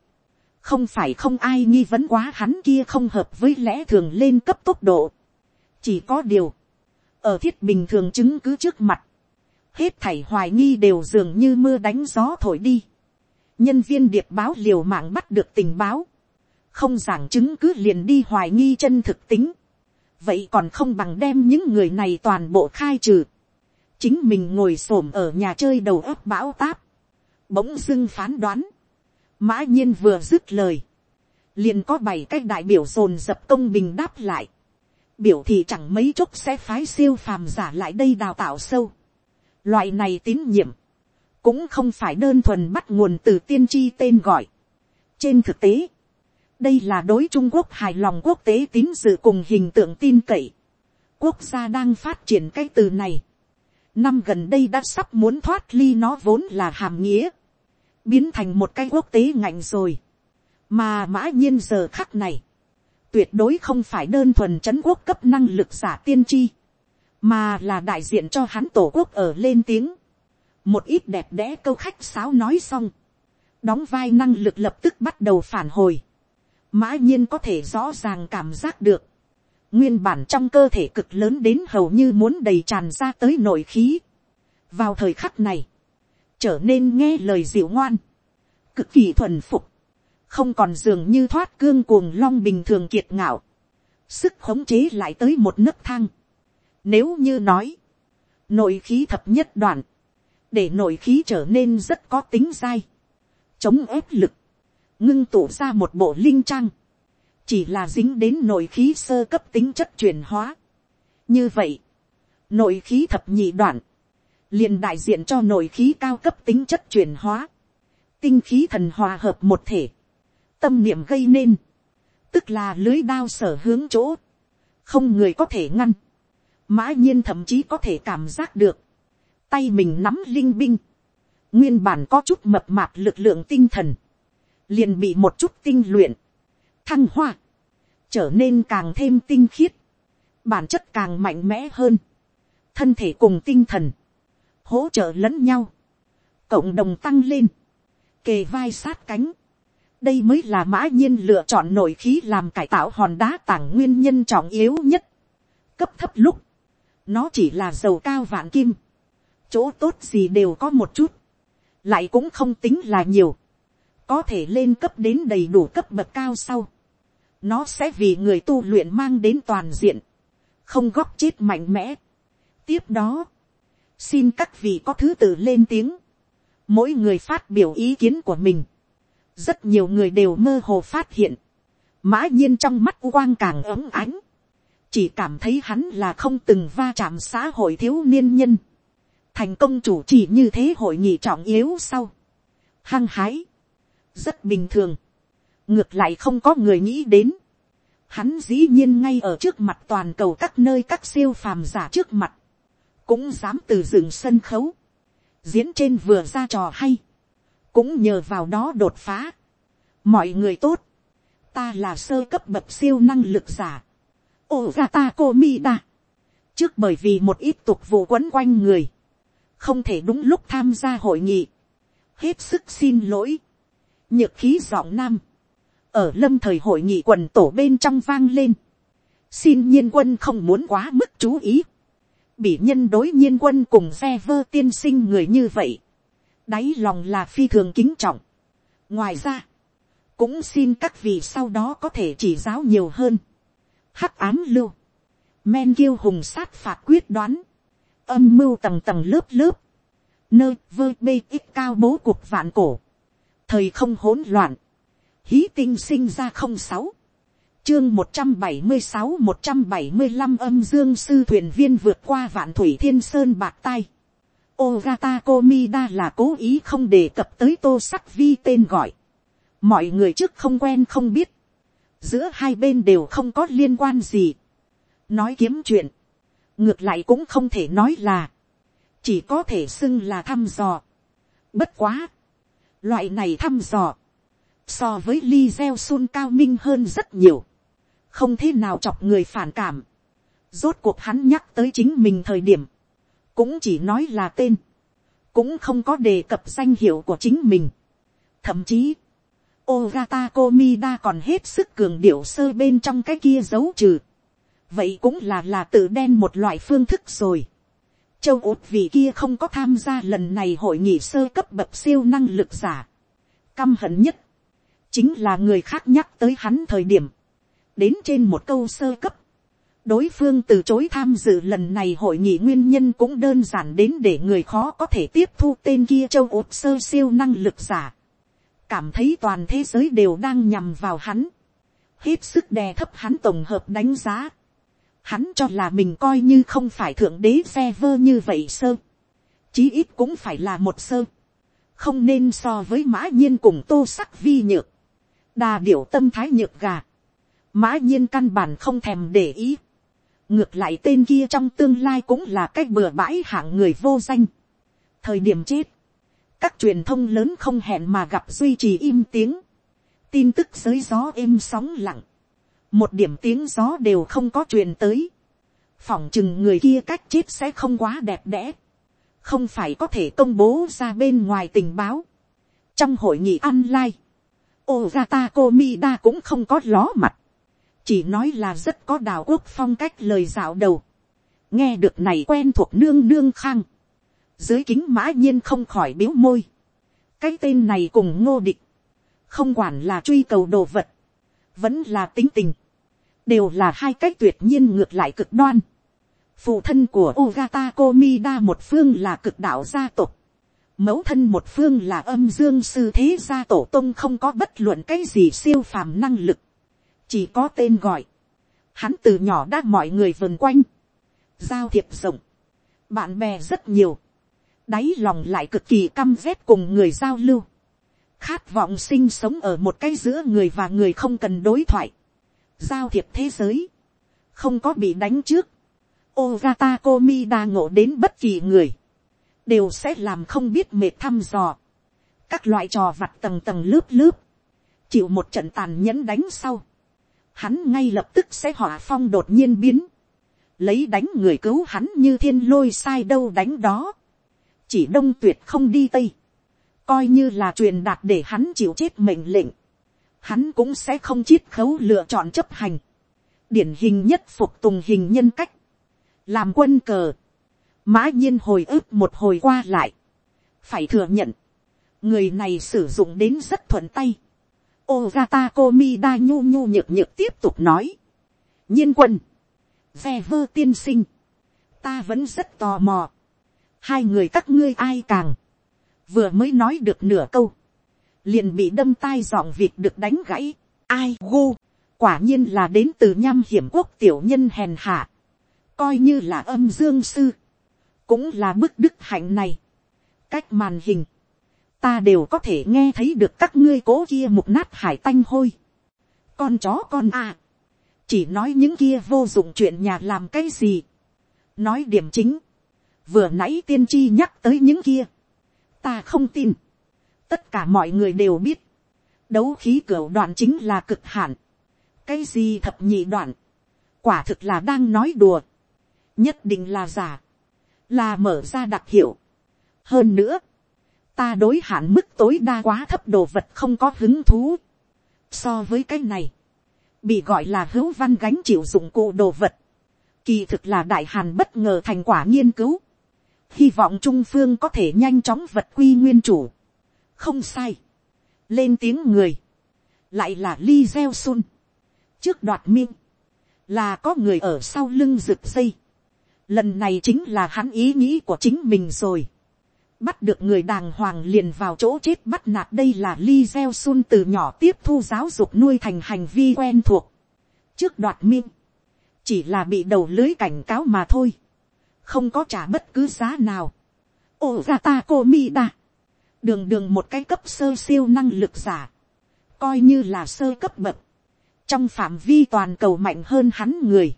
không phải không ai nghi vấn quá hắn kia không hợp với lẽ thường lên cấp tốc độ, chỉ có điều, ở thiết bình thường chứng cứ trước mặt, hết thảy hoài nghi đều dường như mưa đánh gió thổi đi. nhân viên điệp báo liều mạng bắt được tình báo, không giảng chứng cứ liền đi hoài nghi chân thực tính vậy còn không bằng đem những người này toàn bộ khai trừ. chính mình ngồi s ổ m ở nhà chơi đầu ấp bão táp, bỗng dưng phán đoán, mã nhiên vừa dứt lời, liền có bảy cái đại biểu dồn dập công bình đáp lại, biểu thì chẳng mấy chốc sẽ phái siêu phàm giả lại đây đào tạo sâu. Loại này tín nhiệm, cũng không phải đơn thuần bắt nguồn từ tiên tri tên gọi. Trên thực tế, đây là đối Trung Quốc hài lòng quốc tế tín dự cùng hình tượng tin cậy. Quốc gia đang phát triển cái từ này. Năm gần đây đã sắp muốn thoát ly nó vốn là hàm nghĩa. Biến thành một cái quốc tế ngạnh rồi. Mà mã nhiên giờ khắc này. Tuyệt đối không phải đơn thuần chấn quốc cấp năng lực giả tiên tri mà là đại diện cho hắn tổ quốc ở lên tiếng, một ít đẹp đẽ câu khách sáo nói xong, đóng vai năng lực lập tức bắt đầu phản hồi, mã nhiên có thể rõ ràng cảm giác được, nguyên bản trong cơ thể cực lớn đến hầu như muốn đầy tràn ra tới nội khí, vào thời khắc này, trở nên nghe lời dịu ngoan, cực kỳ thuần phục, không còn dường như thoát cương cuồng long bình thường kiệt ngạo, sức khống chế lại tới một nấc thang, Nếu như nói, nội khí thập nhất đoạn, để nội khí trở nên rất có tính dai, chống ép lực, ngưng tụ ra một bộ linh trang, chỉ là dính đến nội khí sơ cấp tính chất chuyển hóa. như vậy, nội khí thập nhị đoạn, liền đại diện cho nội khí cao cấp tính chất chuyển hóa, tinh khí thần hòa hợp một thể, tâm niệm gây nên, tức là lưới đao sở hướng chỗ, không người có thể ngăn, mã nhiên thậm chí có thể cảm giác được, tay mình nắm linh binh, nguyên bản có chút mập mạp lực lượng tinh thần, liền bị một chút tinh luyện, thăng hoa, trở nên càng thêm tinh khiết, bản chất càng mạnh mẽ hơn, thân thể cùng tinh thần, hỗ trợ lẫn nhau, cộng đồng tăng lên, kề vai sát cánh, đây mới là mã nhiên lựa chọn nội khí làm cải tạo hòn đá tảng nguyên nhân trọng yếu nhất. cấp thấp lúc, nó chỉ là dầu cao vạn kim, chỗ tốt gì đều có một chút, lại cũng không tính là nhiều, có thể lên cấp đến đầy đủ cấp bậc cao sau, nó sẽ vì người tu luyện mang đến toàn diện, không góp chết mạnh mẽ. tiếp đó, xin các vị có thứ tự lên tiếng, mỗi người phát biểu ý kiến của mình, rất nhiều người đều mơ hồ phát hiện, mã nhiên trong mắt quang càng ấm ánh, chỉ cảm thấy hắn là không từng va chạm xã hội thiếu niên nhân, thành công chủ trì như thế hội nghị trọng yếu sau, hăng hái, rất bình thường, ngược lại không có người nghĩ đến, hắn dĩ nhiên ngay ở trước mặt toàn cầu các nơi các siêu phàm giả trước mặt, cũng dám từ dựng sân khấu, diễn trên vừa ra trò hay, cũng nhờ vào đó đột phá. mọi người tốt, ta là sơ cấp bậc siêu năng lực giả, ô ra ta cô mi đa, trước bởi vì một ít tục vụ quấn quanh người, không thể đúng lúc tham gia hội nghị, hết sức xin lỗi, nhược khí giọng nam, ở lâm thời hội nghị quần tổ bên trong vang lên, xin nhiên quân không muốn quá mức chú ý, bị nhân đối nhiên quân cùng xe vơ tiên sinh người như vậy, đáy lòng là phi thường kính trọng. ngoài ra, cũng xin các vị sau đó có thể chỉ giáo nhiều hơn. hắc ám lưu, men kiêu hùng sát phạt quyết đoán, âm mưu tầng tầng lớp lớp, nơi vơ bê ít cao bố cuộc vạn cổ, thời không hỗn loạn, hí tinh sinh ra không sáu, chương một trăm bảy mươi sáu một trăm bảy mươi năm âm dương sư thuyền viên vượt qua vạn thủy thiên sơn bạc tay. Ogata Komida là cố ý không đề cập tới tô sắc vi tên gọi. Mọi người trước không quen không biết. Giữa hai bên đều không có liên quan gì. Nói kiếm chuyện. Ngược lại cũng không thể nói là. Chỉ có thể xưng là thăm dò. Bất quá. Loại này thăm dò. So với Li Gieo Sun cao minh hơn rất nhiều. Không thế nào chọc người phản cảm. Rốt cuộc hắn nhắc tới chính mình thời điểm cũng chỉ nói là tên, cũng không có đề cập danh hiệu của chính mình. Thậm chí, Ogata Komida còn hết sức cường điệu sơ bên trong cái kia dấu trừ. Vậy cũng là là tự đen một loại phương thức rồi. Châu út vì kia không có tham gia lần này hội nghị sơ cấp bậc siêu năng lực giả. Căm hận nhất. Chính là người khác nhắc tới hắn thời điểm. Đến trên một câu sơ cấp, đối phương từ chối tham dự lần này hội nghị nguyên nhân cũng đơn giản đến để người khó có thể tiếp thu tên kia châu út sơ siêu năng lực giả. cảm thấy toàn thế giới đều đang nhằm vào hắn. hết sức đè thấp hắn tổng hợp đánh giá hắn cho là mình coi như không phải thượng đế xe vơ như vậy sơ. chí ít cũng phải là một sơ. không nên so với mã nhiên cùng tô sắc vi nhược. đà điểu tâm thái nhược gà. mã nhiên căn bản không thèm để ý ngược lại tên kia trong tương lai cũng là cái bừa bãi hạng người vô danh. thời điểm chết, các truyền thông lớn không hẹn mà gặp duy trì im tiếng, tin tức giới gió êm sóng lặng, một điểm tiếng gió đều không có truyền tới, phỏng chừng người kia cách chết sẽ không quá đẹp đẽ, không phải có thể công bố ra bên ngoài tình báo. trong hội nghị online, Ogata Komida cũng không có ló mặt. Chỉ nói là rất có đào quốc phong cách lời dạo đầu, nghe được này quen thuộc nương nương khang, dưới kính mã nhiên không khỏi biếu môi, cái tên này cùng ngô địch, không quản là truy cầu đồ vật, vẫn là tính tình, đều là hai cách tuyệt nhiên ngược lại cực đoan, phụ thân của Ogata Komida một phương là cực đạo gia tộc, mẫu thân một phương là âm dương sư thế gia tổ tông không có bất luận cái gì siêu phàm năng lực, chỉ có tên gọi, hắn từ nhỏ đã mọi người vần quanh, giao thiệp rộng, bạn bè rất nhiều, đáy lòng lại cực kỳ căm rét cùng người giao lưu, khát vọng sinh sống ở một cái giữa người và người không cần đối thoại, giao thiệp thế giới, không có bị đánh trước, Ogata Komi đa ngộ đến bất kỳ người, đều sẽ làm không biết mệt thăm dò, các loại trò vặt tầng tầng lớp lớp, chịu một trận tàn nhẫn đánh sau, hắn ngay lập tức sẽ hỏa phong đột nhiên biến, lấy đánh người cứu hắn như thiên lôi sai đâu đánh đó, chỉ đông tuyệt không đi tây, coi như là truyền đạt để hắn chịu chết mệnh lệnh, hắn cũng sẽ không chiết khấu lựa chọn chấp hành, điển hình nhất phục tùng hình nhân cách, làm quân cờ, mã nhiên hồi ức một hồi qua lại, phải thừa nhận, người này sử dụng đến rất thuận tay, Ogata Komida nhu nhu nhược nhược tiếp tục nói. Nhiên quân. Ve vơ tiên sinh. Ta vẫn rất tò mò. Hai người các ngươi ai càng. Vừa mới nói được nửa câu. Liền bị đâm tai dọn vịt được đánh gãy. Ai gu. Quả nhiên là đến từ nham hiểm quốc tiểu nhân hèn hạ. Coi như là âm dương sư. Cũng là bức đức hạnh này. Cách màn hình ta đều có thể nghe thấy được các ngươi cố kia mục nát hải tanh hôi. con chó con à, chỉ nói những kia vô dụng chuyện nhà làm cái gì. nói điểm chính, vừa nãy tiên tri nhắc tới những kia, ta không tin, tất cả mọi người đều biết, đấu khí cửa đoạn chính là cực hạn, cái gì thập nhị đoạn, quả thực là đang nói đùa, nhất định là giả, là mở ra đặc hiệu. hơn nữa, ta đối hạn mức tối đa quá thấp đồ vật không có hứng thú. So với cái này, bị gọi là hữu văn gánh chịu dụng cụ đồ vật, kỳ thực là đại hàn bất ngờ thành quả nghiên cứu, hy vọng trung phương có thể nhanh chóng vật quy nguyên chủ. không sai, lên tiếng người, lại là Li Gieo Sun, trước đoạt minh, là có người ở sau lưng rực dây, lần này chính là hắn ý nghĩ của chính mình rồi. Bắt được người đàng hoàng liền vào chỗ chết bắt nạt đây là Li Gieo Sun từ nhỏ tiếp thu giáo dục nuôi thành hành vi quen thuộc. Trước đoạt minh, chỉ là bị đầu lưới cảnh cáo mà thôi, không có trả bất cứ giá nào. ô ra ta cô mi đa, đường đường một cái cấp sơ siêu năng lực giả, coi như là sơ cấp bậc, trong phạm vi toàn cầu mạnh hơn hắn người,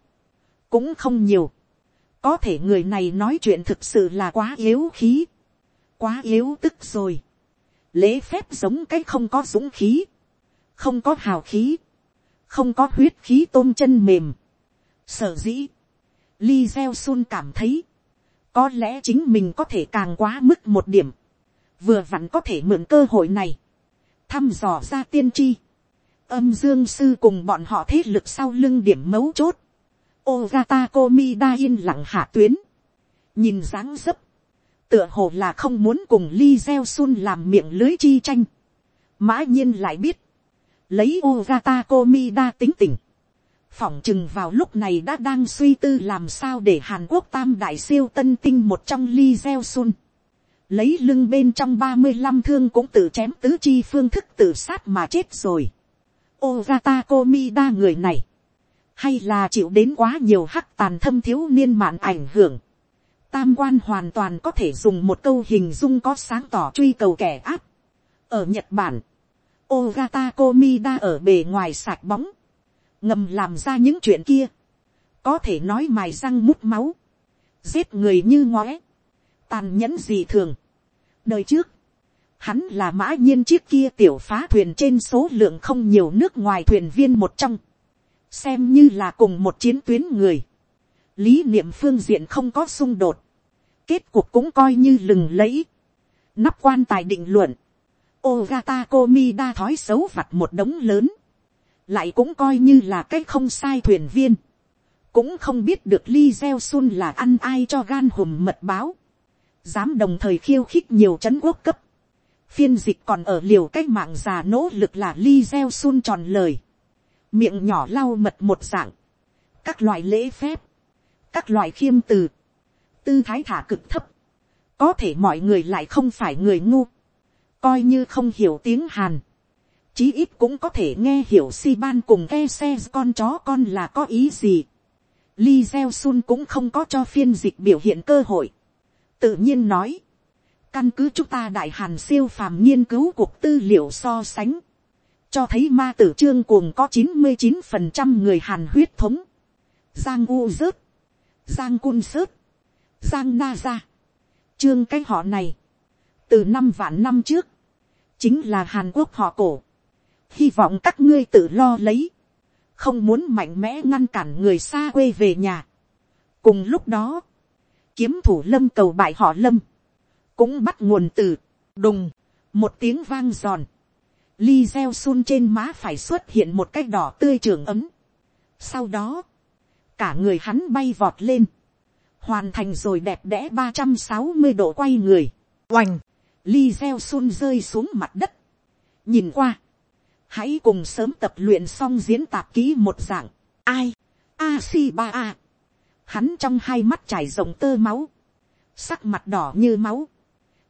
cũng không nhiều. có thể người này nói chuyện thực sự là quá yếu khí quá yếu tức rồi. lễ phép giống cái không có dũng khí, không có hào khí, không có huyết khí tôm chân mềm. sở dĩ, li gieo sun cảm thấy, có lẽ chính mình có thể càng quá mức một điểm, vừa vặn có thể mượn cơ hội này, thăm dò ra tiên tri, âm dương sư cùng bọn họ thế lực sau lưng điểm mấu chốt, Ogata Komida yên lặng hạ tuyến, nhìn dáng dấp, tựa hồ là không muốn cùng Li Gieo Sun làm miệng lưới chi tranh. Mã nhiên lại biết, lấy Ogata Komida tính tình. Phỏng chừng vào lúc này đã đang suy tư làm sao để Hàn Quốc tam đại siêu tân tinh một trong ly Gieo Sun. Lấy lưng bên trong ba mươi 35 thương cũng tự chém tứ chi phương thức tự sát mà chết rồi. Ogata Komida người này. Hay là chịu đến quá nhiều hắc tàn thâm thiếu niên mạn ảnh hưởng Tam quan hoàn toàn có thể dùng một câu hình dung có sáng tỏ truy cầu kẻ áp. Ở Nhật Bản, Ogata Komida ở bề ngoài sạch bóng. Ngầm làm ra những chuyện kia. Có thể nói mài răng mút máu. Giết người như ngóe. Tàn nhẫn gì thường. Đời trước, hắn là mã nhiên chiếc kia tiểu phá thuyền trên số lượng không nhiều nước ngoài thuyền viên một trong. Xem như là cùng một chiến tuyến người lý niệm phương diện không có xung đột, kết cuộc cũng coi như lừng lẫy, nắp quan tài định luận, Ogata Komida thói xấu vặt một đống lớn, lại cũng coi như là cái không sai thuyền viên, cũng không biết được Li Gieo Sun là ăn ai cho gan hùm mật báo, dám đồng thời khiêu khích nhiều c h ấ n quốc cấp, phiên dịch còn ở liều cái mạng già nỗ lực là Li Gieo Sun tròn lời, miệng nhỏ lau mật một dạng, các loại lễ phép, các loại khiêm từ, tư thái thả cực thấp, có thể mọi người lại không phải người ngu, coi như không hiểu tiếng hàn, chí ít cũng có thể nghe hiểu si ban cùng ke xe con chó con là có ý gì. Li Gieo Sun cũng không có cho phiên dịch biểu hiện cơ hội. Tự nhiên nói. Căn cứ chúng ta đại hàn siêu phàm nghiên cứu cuộc tư liệu so sánh. Cho thấy ma tử trương cuồng có chín mươi 99% người hàn huyết thống. Giang U Rớt. Giang Cun Sớt. Giang Na ra, Trương cái họ này. Từ năm vạn năm trước. Chính là Hàn Quốc họ cổ hy vọng các ngươi tự lo lấy, không muốn mạnh mẽ ngăn cản người xa quê về nhà. cùng lúc đó, kiếm thủ lâm cầu bại họ lâm, cũng bắt nguồn từ, đùng, một tiếng vang giòn, ly gieo sun trên má phải xuất hiện một cái đỏ tươi trường ấm. sau đó, cả người hắn bay vọt lên, hoàn thành rồi đẹp đẽ ba trăm sáu mươi độ quay người, oành, ly gieo sun rơi xuống mặt đất, nhìn qua, hãy cùng sớm tập luyện xong diễn tạp ký một dạng, ai, a si ba a, hắn trong hai mắt trải rộng tơ máu, sắc mặt đỏ như máu,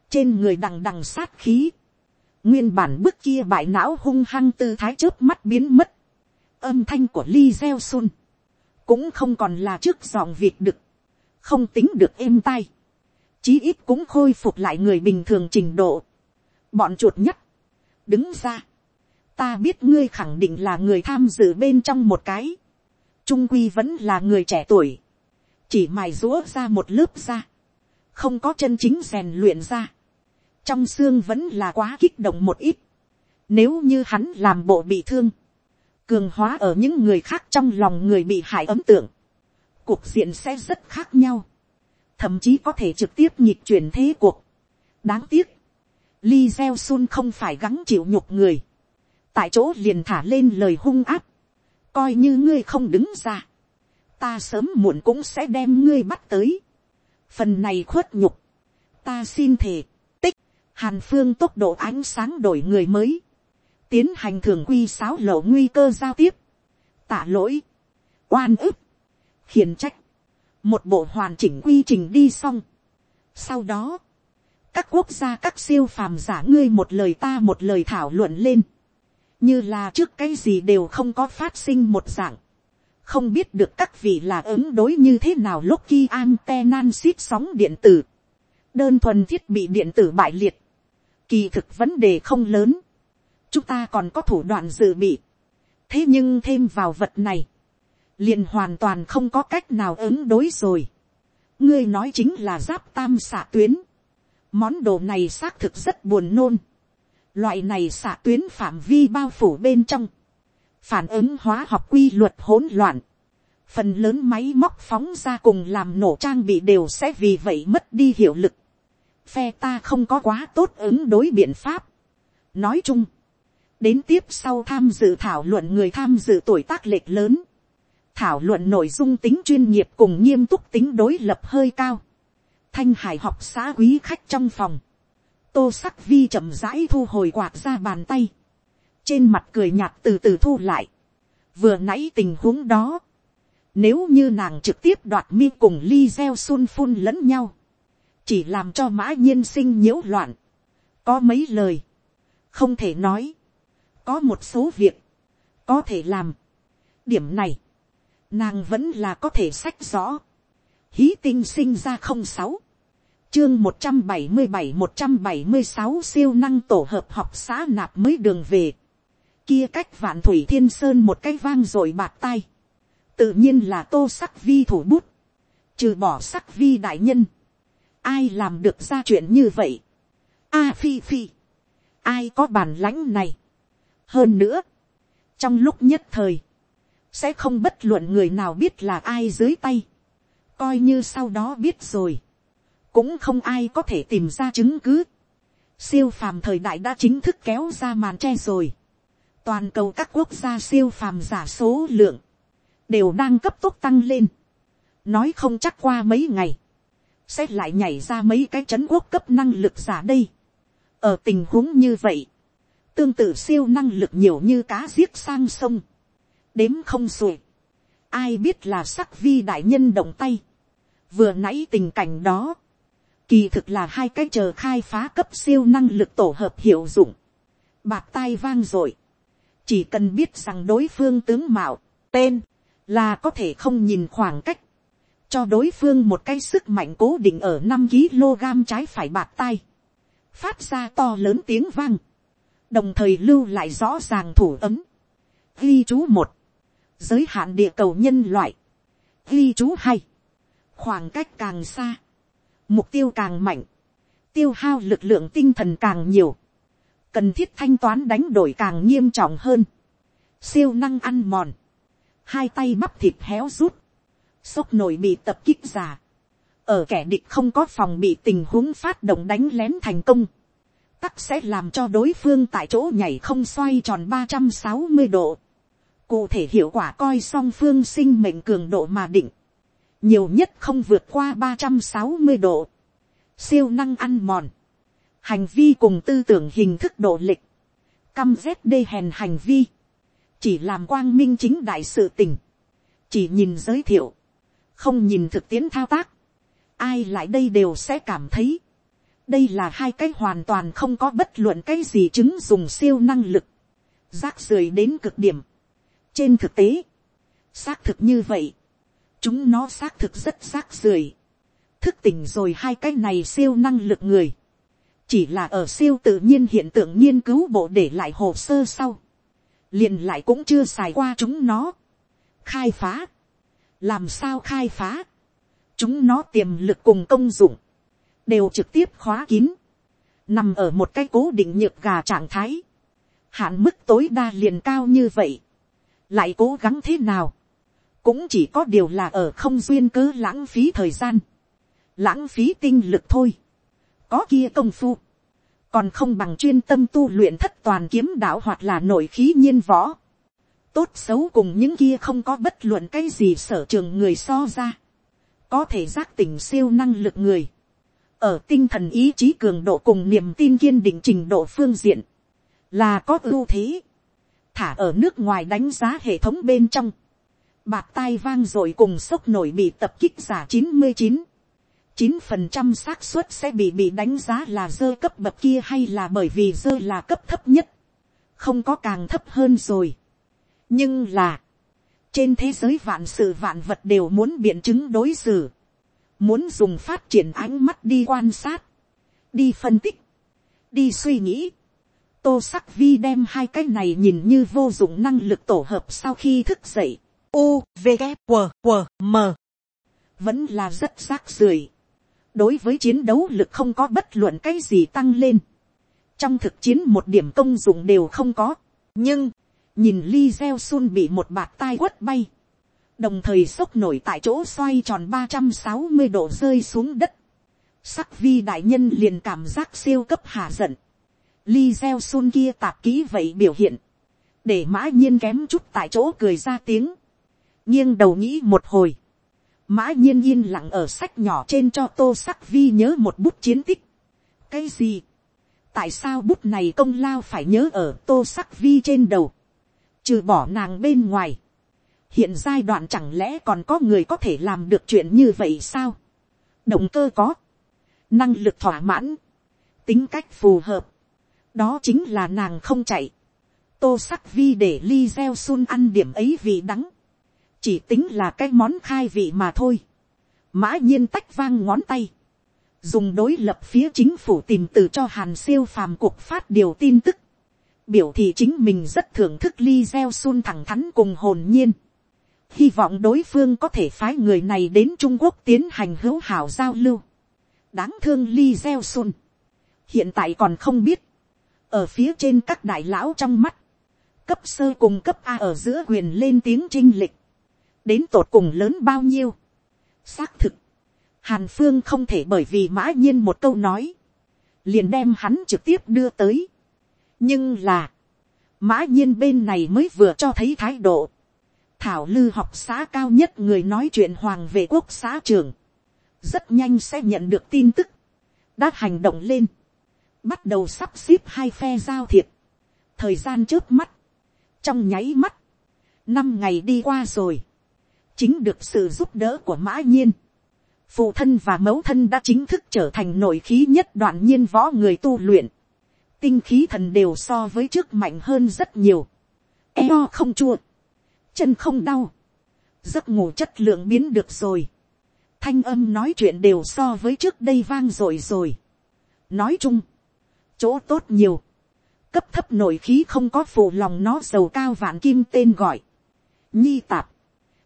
trên người đằng đằng sát khí, nguyên bản bước kia bại não hung hăng tư thái chớp mắt biến mất, âm thanh của Li Gieo Sun cũng không còn là trước giọng việc được. Không tính được êm tai, chí ít cũng khôi phục lại người bình thường trình độ. Bọn chuột nhất đứng ra, ta biết ngươi khẳng định là người tham dự bên trong một cái, trung quy vẫn là người trẻ tuổi, chỉ mài rũa ra một lớp da, không có chân chính rèn luyện ra, trong xương vẫn là quá kích động một ít, nếu như hắn làm bộ bị thương, cường hóa ở những người khác trong lòng người bị hại ấm tượng, cuộc diện sẽ rất khác nhau, thậm chí có thể trực tiếp nhịp chuyển thế cuộc. đáng tiếc, Li Gieo Sun không phải gắng chịu nhục người, tại chỗ liền thả lên lời hung áp, coi như ngươi không đứng ra, ta sớm muộn cũng sẽ đem ngươi bắt tới, phần này khuất nhục, ta xin thề, tích, hàn phương tốc độ ánh sáng đổi người mới, tiến hành thường quy sáo lộ nguy cơ giao tiếp, tả lỗi, oan ức, khiển trách, một bộ hoàn chỉnh quy trình đi xong. Sau đó, các quốc gia các siêu phàm giả ngươi một lời ta một lời thảo luận lên như là trước cái gì đều không có phát sinh một dạng, không biết được các vị là ứng đối như thế nào lúc khi antenan xít sóng điện tử, đơn thuần thiết bị điện tử bại liệt, kỳ thực vấn đề không lớn, chúng ta còn có thủ đoạn dự bị, thế nhưng thêm vào vật này, liền hoàn toàn không có cách nào ứng đối rồi. ngươi nói chính là giáp tam xạ tuyến, món đồ này xác thực rất buồn nôn, Loại này xạ tuyến phạm vi bao phủ bên trong. Phản ứng hóa học quy luật hỗn loạn. Phần lớn máy móc phóng ra cùng làm nổ trang bị đều sẽ vì vậy mất đi hiệu lực. Phe ta không có quá tốt ứng đối biện pháp. Nói chung. Đến tiếp sau tham dự thảo luận người tham dự tuổi tác lệch lớn. Thảo luận nội dung tính chuyên nghiệp cùng nghiêm túc tính đối lập hơi cao. Thanh hải học xã quý khách trong phòng tô sắc vi chậm rãi thu hồi quạt ra bàn tay, trên mặt cười nhạt từ từ thu lại, vừa nãy tình huống đó, nếu như nàng trực tiếp đoạt mi cùng ly gieo sun phun lẫn nhau, chỉ làm cho mã nhiên sinh nhiễu loạn, có mấy lời, không thể nói, có một số việc, có thể làm, điểm này, nàng vẫn là có thể sách rõ, hí tinh sinh ra không sáu, chương một trăm bảy mươi bảy, một trăm bảy mươi sáu siêu năng tổ hợp học xã nạp mới đường về. Kia cách vạn thủy thiên sơn một cái vang rồi bạc tay. Tự nhiên là tô sắc vi thủ bút. Trừ bỏ sắc vi đại nhân. Ai làm được ra chuyện như vậy? A phi phi. Ai có bản lãnh này? Hơn nữa. Trong lúc nhất thời. Sẽ không bất luận người nào biết là ai dưới tay. Coi như sau đó biết rồi cũng không ai có thể tìm ra chứng cứ. siêu phàm thời đại đã chính thức kéo ra màn tre rồi. toàn cầu các quốc gia siêu phàm giả số lượng, đều đang cấp tốc tăng lên. nói không chắc qua mấy ngày, sẽ lại nhảy ra mấy cái chấn quốc cấp năng lực giả đây. ở tình huống như vậy, tương tự siêu năng lực nhiều như cá giết sang sông, đếm không xuể. ai biết là sắc vi đại nhân động tay, vừa nãy tình cảnh đó, kỳ thực là hai cái chờ khai phá cấp siêu năng lực tổ hợp hiệu dụng, bạc tai vang rồi. chỉ cần biết rằng đối phương tướng mạo, tên, là có thể không nhìn khoảng cách, cho đối phương một cái sức mạnh cố định ở năm kg trái phải bạc tay, phát ra to lớn tiếng vang, đồng thời lưu lại rõ ràng thủ ấm, ghi chú một, giới hạn địa cầu nhân loại, ghi chú hai, khoảng cách càng xa, mục tiêu càng mạnh, tiêu hao lực lượng tinh thần càng nhiều, cần thiết thanh toán đánh đổi càng nghiêm trọng hơn, siêu năng ăn mòn, hai tay bắp thịt héo rút, sốc nổi bị tập kích giả, ở kẻ địch không có phòng bị tình huống phát động đánh lén thành công, tắc sẽ làm cho đối phương tại chỗ nhảy không xoay tròn ba trăm sáu mươi độ, cụ thể hiệu quả coi song phương sinh mệnh cường độ mà định, nhiều nhất không vượt qua ba trăm sáu mươi độ, siêu năng ăn mòn, hành vi cùng tư tưởng hình thức độ lịch, căm rét đê hèn hành vi, chỉ làm quang minh chính đại sự tình, chỉ nhìn giới thiệu, không nhìn thực tiễn thao tác, ai lại đây đều sẽ cảm thấy, đây là hai cái hoàn toàn không có bất luận cái gì chứng dùng siêu năng lực, rác rưởi đến cực điểm. trên thực tế, xác thực như vậy, chúng nó xác thực rất rác rưởi, thức tỉnh rồi hai cái này siêu năng lực người, chỉ là ở siêu tự nhiên hiện tượng nghiên cứu bộ để lại hồ sơ sau, liền lại cũng chưa xài qua chúng nó, khai phá, làm sao khai phá, chúng nó tiềm lực cùng công dụng, đều trực tiếp khóa kín, nằm ở một cái cố định nhược gà trạng thái, hạn mức tối đa liền cao như vậy, lại cố gắng thế nào, cũng chỉ có điều là ở không duyên cứ lãng phí thời gian, lãng phí tinh lực thôi, có kia công phu, còn không bằng chuyên tâm tu luyện thất toàn kiếm đạo hoặc là nội khí nhiên võ, tốt xấu cùng những kia không có bất luận cái gì sở trường người so ra, có thể giác tỉnh siêu năng lực người, ở tinh thần ý chí cường độ cùng niềm tin kiên định trình độ phương diện, là có ưu thế, thả ở nước ngoài đánh giá hệ thống bên trong, bạc tai vang rồi cùng sốc nổi bị tập kích giả chín mươi chín, chín phần trăm xác suất sẽ bị bị đánh giá là dơ cấp bậc kia hay là bởi vì dơ là cấp thấp nhất, không có càng thấp hơn rồi. nhưng là, trên thế giới vạn sự vạn vật đều muốn biện chứng đối xử, muốn dùng phát triển ánh mắt đi quan sát, đi phân tích, đi suy nghĩ. tô sắc vi đem hai cái này nhìn như vô dụng năng lực tổ hợp sau khi thức dậy u v g q q m vẫn là rất rác rưởi. đối với chiến đấu lực không có bất luận cái gì tăng lên. trong thực chiến một điểm công dụng đều không có. nhưng, nhìn Li Gieo Sun bị một bạt tai quất bay đồng thời sốc nổi tại chỗ xoay tròn ba trăm sáu mươi độ rơi xuống đất. Sắc vi đại nhân liền cảm giác siêu cấp hạ giận. Li gieo sun kia tạp ký vậy biểu hiện. Để mã nhiên kém chút tại chỗ cười ra tiếng nghiêng đầu nghĩ một hồi. Mã nhiên yên lặng ở sách nhỏ trên cho tô sắc vi nhớ một bút chiến tích. Cái gì? Tại sao bút này công lao phải nhớ ở tô sắc vi trên đầu? Trừ bỏ nàng bên ngoài hiện giai đoạn chẳng lẽ còn có người có thể làm được chuyện như vậy sao. động cơ có, năng lực thỏa mãn, tính cách phù hợp, đó chính là nàng không chạy. tô sắc vi để ly gieo sun ăn điểm ấy vì đắng, chỉ tính là cái món khai vị mà thôi. mã nhiên tách vang ngón tay, dùng đối lập phía chính phủ tìm từ cho hàn siêu phàm cuộc phát điều tin tức, biểu thị chính mình rất thưởng thức ly gieo sun thẳng thắn cùng hồn nhiên hy vọng đối phương có thể phái người này đến trung quốc tiến hành hữu hảo giao lưu. đáng thương ly gieo sun. hiện tại còn không biết, ở phía trên các đại lão trong mắt, cấp sơ cùng cấp a ở giữa quyền lên tiếng trinh lịch, đến tột cùng lớn bao nhiêu. xác thực, hàn phương không thể bởi vì mã nhiên một câu nói, liền đem hắn trực tiếp đưa tới. nhưng là, mã nhiên bên này mới vừa cho thấy thái độ, thảo lư học xã cao nhất người nói chuyện hoàng về quốc xã trường, rất nhanh sẽ nhận được tin tức, đã hành động lên, bắt đầu sắp xếp hai phe giao thiệp, thời gian trước mắt, trong nháy mắt, năm ngày đi qua rồi, chính được sự giúp đỡ của mã nhiên, phụ thân và mẫu thân đã chính thức trở thành nội khí nhất đoạn nhiên võ người tu luyện, tinh khí thần đều so với trước mạnh hơn rất nhiều, eo không chua, chân không đau, giấc ngủ chất lượng biến được rồi, thanh âm nói chuyện đều so với trước đây vang rồi rồi. nói chung, chỗ tốt nhiều, cấp thấp nội khí không có phụ lòng nó giàu cao vạn kim tên gọi, nhi tạp,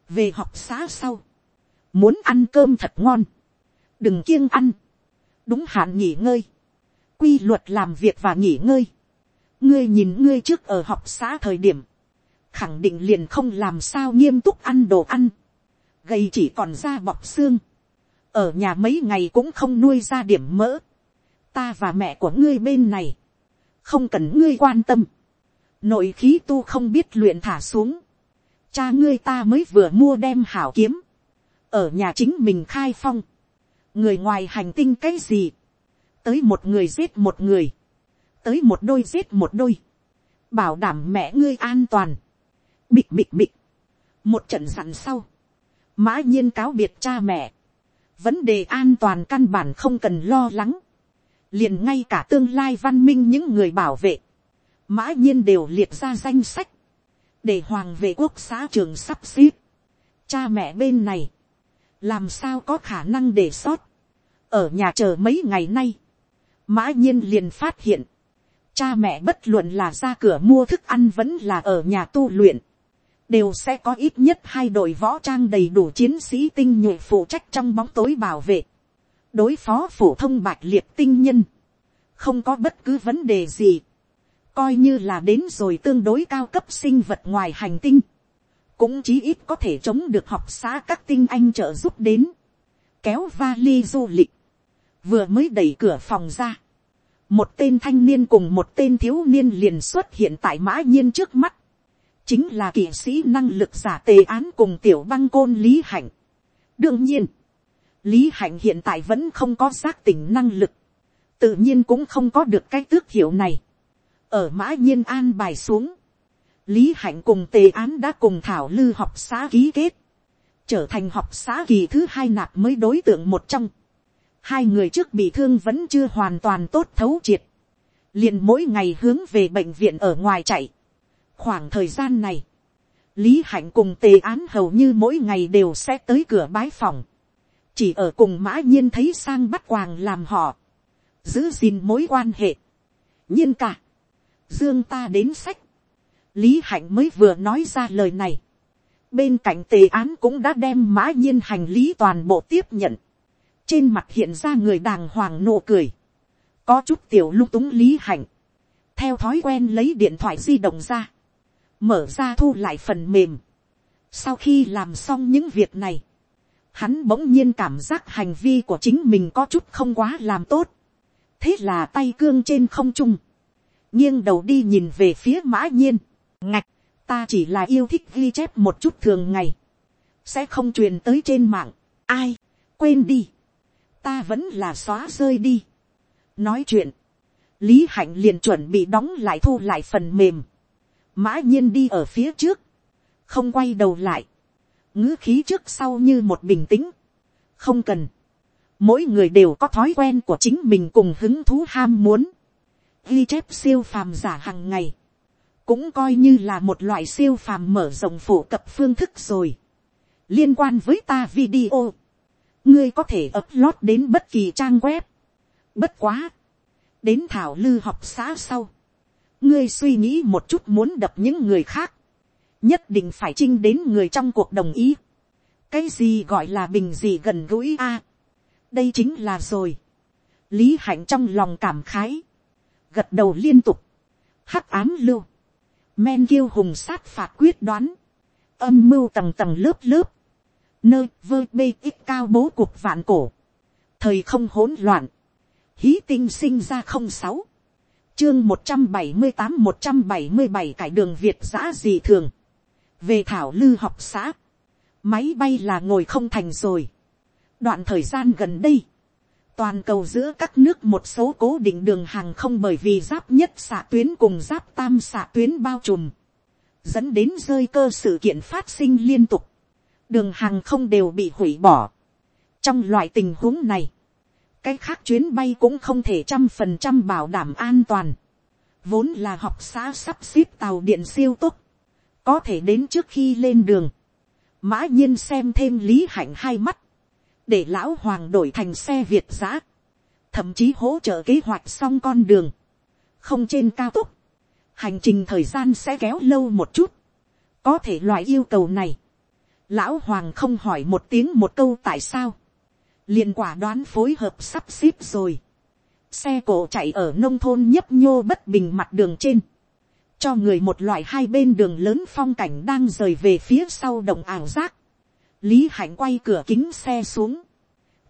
về học xá sau, muốn ăn cơm thật ngon, đừng kiêng ăn, đúng hạn nghỉ ngơi, quy luật làm việc và nghỉ ngơi, ngươi nhìn ngươi trước ở học xã thời điểm, khẳng định liền không làm sao nghiêm túc ăn đồ ăn, gây chỉ còn da bọc xương, ở nhà mấy ngày cũng không nuôi ra điểm mỡ, ta và mẹ của ngươi bên này, không cần ngươi quan tâm, nội khí tu không biết luyện thả xuống, cha ngươi ta mới vừa mua đem hảo kiếm, ở nhà chính mình khai phong, người ngoài hành tinh cái gì, tới một người giết một người, tới một đôi giết một đôi, bảo đảm mẹ ngươi an toàn, bịch bịch bịch, một trận sẵn sau, mã nhiên cáo biệt cha mẹ, vấn đề an toàn căn bản không cần lo lắng, liền ngay cả tương lai văn minh những người bảo vệ, mã nhiên đều liệt ra danh sách, để hoàng về quốc xã trường sắp xếp, cha mẹ bên này, làm sao có khả năng để sót, ở nhà chờ mấy ngày nay, mã nhiên liền phát hiện, cha mẹ bất luận là ra cửa mua thức ăn vẫn là ở nhà tu luyện, đều sẽ có ít nhất hai đội võ trang đầy đủ chiến sĩ tinh nhuệ phụ trách trong bóng tối bảo vệ, đối phó phổ thông bạch liệt tinh nhân, không có bất cứ vấn đề gì, coi như là đến rồi tương đối cao cấp sinh vật ngoài hành tinh, cũng chí ít có thể chống được học xã các tinh anh trợ giúp đến, kéo vali du lịch, vừa mới đẩy cửa phòng ra, một tên thanh niên cùng một tên thiếu niên liền xuất hiện tại mã nhiên trước mắt, chính là kỵ sĩ năng lực giả tề án cùng tiểu băng côn lý hạnh. đương nhiên, lý hạnh hiện tại vẫn không có xác tỉnh năng lực, tự nhiên cũng không có được cái tước hiệu này ở mã nhiên an bài xuống, lý hạnh cùng tề án đã cùng thảo lư học xã ký kết, trở thành học xã kỳ thứ hai nạp mới đối tượng một trong. hai người trước bị thương vẫn chưa hoàn toàn tốt thấu triệt, liền mỗi ngày hướng về bệnh viện ở ngoài chạy. Khoảng thời gian này, lý hạnh cùng tề án hầu như mỗi ngày đều sẽ tới cửa bái phòng, chỉ ở cùng mã nhiên thấy sang bắt quàng làm họ, giữ gìn mối quan hệ. nhiên cả, dương ta đến sách, lý hạnh mới vừa nói ra lời này, bên cạnh tề án cũng đã đem mã nhiên hành lý toàn bộ tiếp nhận, trên mặt hiện ra người đàng hoàng nụ cười, có chút tiểu lung túng lý hạnh, theo thói quen lấy điện thoại di động ra, mở ra thu lại phần mềm. Sau khi làm xong những việc này, hắn bỗng nhiên cảm giác hành vi của chính mình có chút không quá làm tốt. Thế là tay cương trên không trung, nghiêng đầu đi nhìn về phía mã nhiên. Ngạch, ta chỉ là yêu thích ghi chép một chút thường ngày, sẽ không truyền tới trên mạng. Ai, quên đi, ta vẫn là xóa rơi đi. Nói chuyện, lý hạnh liền chuẩn bị đóng lại thu lại phần mềm. Mã nhiên đi ở phía trước, không quay đầu lại, ngữ khí trước sau như một bình tĩnh, không cần, mỗi người đều có thói quen của chính mình cùng hứng thú ham muốn, ghi chép siêu phàm giả hàng ngày, cũng coi như là một loại siêu phàm mở rộng phổ cập phương thức rồi. liên quan với ta video, ngươi có thể upload đến bất kỳ trang web. bất quá, đến thảo lư học xã sau, ngươi suy nghĩ một chút muốn đập những người khác, nhất định phải chinh đến người trong cuộc đồng ý. cái gì gọi là bình gì gần gũi a. đây chính là rồi. lý hạnh trong lòng cảm khái, gật đầu liên tục, hắc ám lưu, men kiêu hùng sát phạt quyết đoán, âm mưu tầng tầng lớp lớp, nơi vơ bê ít cao bố cuộc vạn cổ, thời không hỗn loạn, hí tinh sinh ra không sáu, chương một trăm bảy mươi tám một trăm bảy mươi bảy cải đường việt giã gì thường. về thảo lư học xã. máy bay là ngồi không thành rồi. đoạn thời gian gần đây, toàn cầu giữa các nước một số cố định đường hàng không bởi vì giáp nhất xạ tuyến cùng giáp tam xạ tuyến bao trùm, dẫn đến rơi cơ sự kiện phát sinh liên tục, đường hàng không đều bị hủy bỏ, trong loại tình huống này, cái khác chuyến bay cũng không thể trăm phần trăm bảo đảm an toàn. vốn là học xã sắp xếp tàu điện siêu tốc, có thể đến trước khi lên đường, mã nhiên xem thêm lý hạnh hai mắt, để lão hoàng đổi thành xe việt giã, thậm chí hỗ trợ kế hoạch xong con đường, không trên cao tốc, hành trình thời gian sẽ kéo lâu một chút, có thể loại yêu cầu này, lão hoàng không hỏi một tiếng một câu tại sao, liền quả đoán phối hợp sắp xếp rồi, xe cổ chạy ở nông thôn nhấp nhô bất bình mặt đường trên, cho người một loại hai bên đường lớn phong cảnh đang rời về phía sau đồng ảo giác, lý hạnh quay cửa kính xe xuống,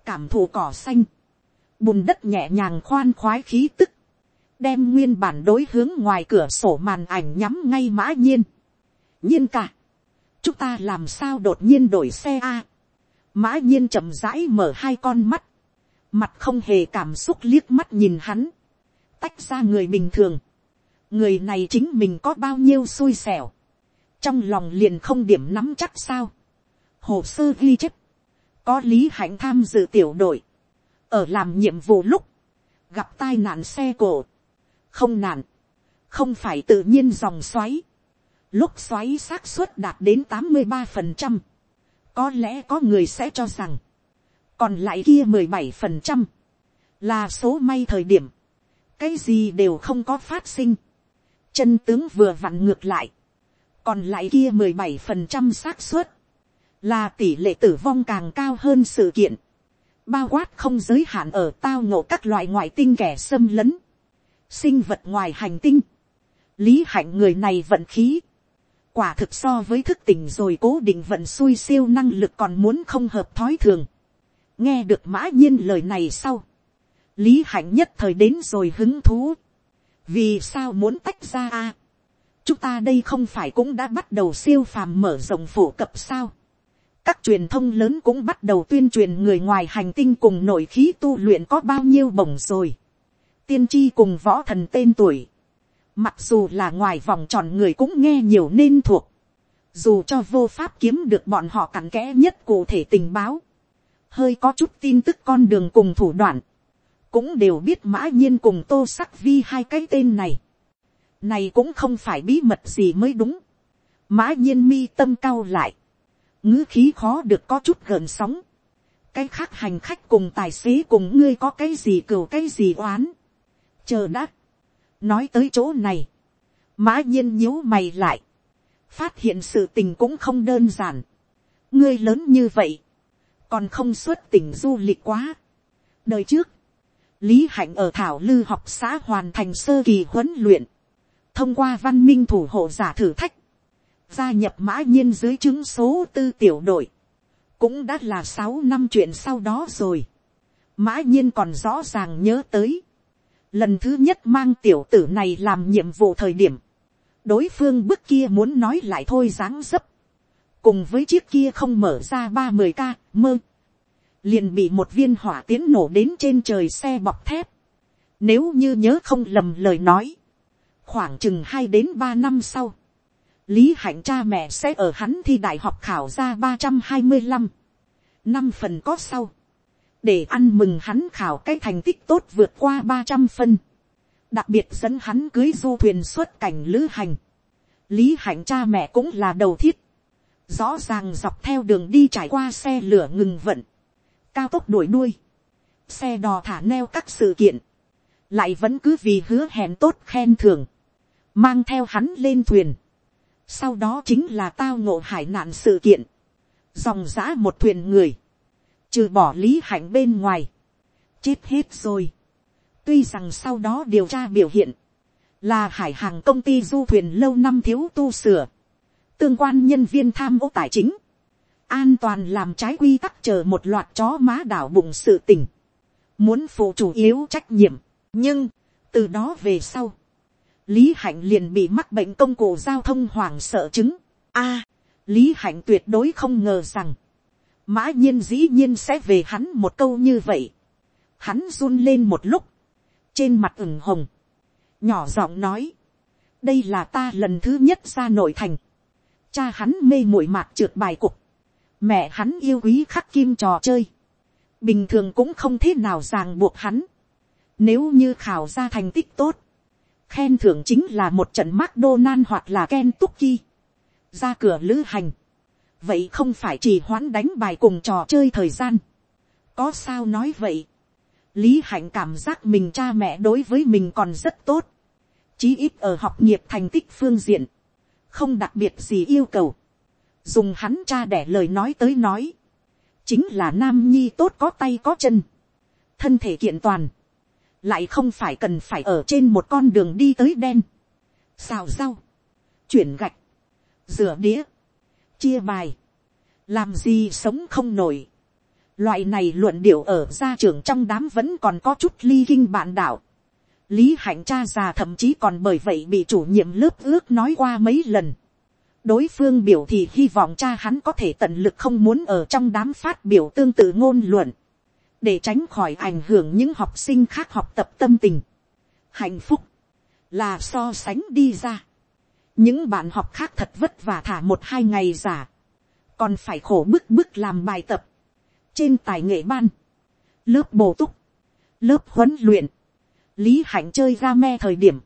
cảm thụ cỏ xanh, bùn đất nhẹ nhàng khoan khoái khí tức, đem nguyên bản đối hướng ngoài cửa sổ màn ảnh nhắm ngay mã nhiên. nhiên cả, chúng ta làm sao đột nhiên đổi xe a. mã nhiên chậm rãi mở hai con mắt, mặt không hề cảm xúc liếc mắt nhìn hắn, tách ra người bình thường, người này chính mình có bao nhiêu xui xẻo, trong lòng liền không điểm nắm chắc sao, hồ sơ ghi chép, có lý hạnh tham dự tiểu đội, ở làm nhiệm vụ lúc, gặp tai nạn xe cổ, không nạn, không phải tự nhiên dòng xoáy, lúc xoáy xác suất đạt đến tám mươi ba phần trăm, có lẽ có người sẽ cho rằng, còn lại kia mười bảy phần trăm, là số may thời điểm, cái gì đều không có phát sinh, chân tướng vừa vặn ngược lại, còn lại kia mười bảy phần trăm xác suất, là tỷ lệ tử vong càng cao hơn sự kiện, bao quát không giới hạn ở tao ngộ các loại ngoại tinh kẻ xâm lấn, sinh vật ngoài hành tinh, lý hạnh người này vận khí, quả thực so với thức tỉnh rồi cố định vận xui siêu năng lực còn muốn không hợp thói thường, nghe được mã nhiên lời này sau, lý hạnh nhất thời đến rồi hứng thú, vì sao muốn tách ra a, chúng ta đây không phải cũng đã bắt đầu siêu phàm mở rộng phổ cập sao, các truyền thông lớn cũng bắt đầu tuyên truyền người ngoài hành tinh cùng nội khí tu luyện có bao nhiêu bổng rồi. tiên tri cùng võ thần tên tuổi. mặc dù là ngoài vòng tròn người cũng nghe nhiều nên thuộc. dù cho vô pháp kiếm được bọn họ cặn kẽ nhất cụ thể tình báo. hơi có chút tin tức con đường cùng thủ đoạn. cũng đều biết mã nhiên cùng tô sắc vi hai cái tên này. này cũng không phải bí mật gì mới đúng. mã nhiên mi tâm cao lại ngữ khí khó được có chút gợn sóng. cái khác hành khách cùng tài xế cùng ngươi có cái gì cừu cái gì oán. chờ đã. nói tới chỗ này. mã nhiên nhíu mày lại. phát hiện sự tình cũng không đơn giản. ngươi lớn như vậy. còn không xuất tỉnh du lịch quá. đời trước, lý hạnh ở thảo lư học xã hoàn thành sơ kỳ huấn luyện. thông qua văn minh thủ hộ giả thử thách gia nhập mã nhiên dưới chứng số tư tiểu đội, cũng đã là sáu năm chuyện sau đó rồi. mã nhiên còn rõ ràng nhớ tới, lần thứ nhất mang tiểu tử này làm nhiệm vụ thời điểm, đối phương bức kia muốn nói lại thôi dáng dấp, cùng với chiếc kia không mở ra ba mươi k mơ, liền bị một viên hỏa tiến nổ đến trên trời xe bọc thép. Nếu như nhớ không lầm lời nói, khoảng chừng hai đến ba năm sau, lý hạnh cha mẹ sẽ ở hắn thi đại học khảo ra ba trăm hai mươi năm, năm phần có sau, để ăn mừng hắn khảo cái thành tích tốt vượt qua ba trăm phân, đặc biệt dẫn hắn cưới du thuyền xuất cảnh lữ hành, lý hạnh cha mẹ cũng là đầu thiết, rõ ràng dọc theo đường đi trải qua xe lửa ngừng vận, cao tốc đuổi đuôi, xe đò thả neo các sự kiện, lại vẫn cứ vì hứa hẹn tốt khen thưởng, mang theo hắn lên thuyền, sau đó chính là tao ngộ hải nạn sự kiện. Dòng giã một thuyền người. Trừ bỏ lý hạnh bên ngoài. Chết hết rồi. Tuy rằng sau đó điều tra biểu hiện. Là hải hàng công ty du thuyền lâu năm thiếu tu sửa. Tương quan nhân viên tham ô tài chính. An toàn làm trái quy tắc chờ một loạt chó má đảo bụng sự tình. Muốn phụ chủ yếu trách nhiệm. Nhưng, từ đó về sau lý hạnh liền bị mắc bệnh công cụ giao thông hoảng sợ chứng. a, lý hạnh tuyệt đối không ngờ rằng, mã nhiên dĩ nhiên sẽ về hắn một câu như vậy. hắn run lên một lúc, trên mặt ửng hồng, nhỏ giọng nói, đây là ta lần thứ nhất ra nội thành, cha hắn mê muội mạc trượt bài cục, mẹ hắn yêu quý khắc kim trò chơi, bình thường cũng không thế nào ràng buộc hắn. Nếu như khảo ra thành tích tốt, khen thưởng chính là một trận McDonald hoặc là Ken Tuki. Ra cửa lữ hành. Vậy không phải chỉ hoãn đánh bài cùng trò chơi thời gian. Có sao nói vậy? Lý Hạnh cảm giác mình cha mẹ đối với mình còn rất tốt. Chí ít ở học nghiệp thành tích phương diện. Không đặc biệt gì yêu cầu. Dùng hắn cha đẻ lời nói tới nói. Chính là nam nhi tốt có tay có chân. Thân thể kiện toàn lại không phải cần phải ở trên một con đường đi tới đen, xào rau, chuyển gạch, rửa đĩa, chia bài, làm gì sống không nổi. Loại này luận điệu ở gia trưởng trong đám vẫn còn có chút ly kinh bạn đạo. Lý hạnh cha già thậm chí còn bởi vậy bị chủ nhiệm lớp ước nói qua mấy lần. đối phương biểu thì hy vọng cha hắn có thể tận lực không muốn ở trong đám phát biểu tương tự ngôn luận để tránh khỏi ảnh hưởng những học sinh khác học tập tâm tình. hạnh phúc là so sánh đi ra. những bạn học khác thật vất vả thả một hai ngày giả, còn phải khổ bức bức làm bài tập, trên tài nghệ ban, lớp bổ túc, lớp huấn luyện, lý hạnh chơi ra me thời điểm,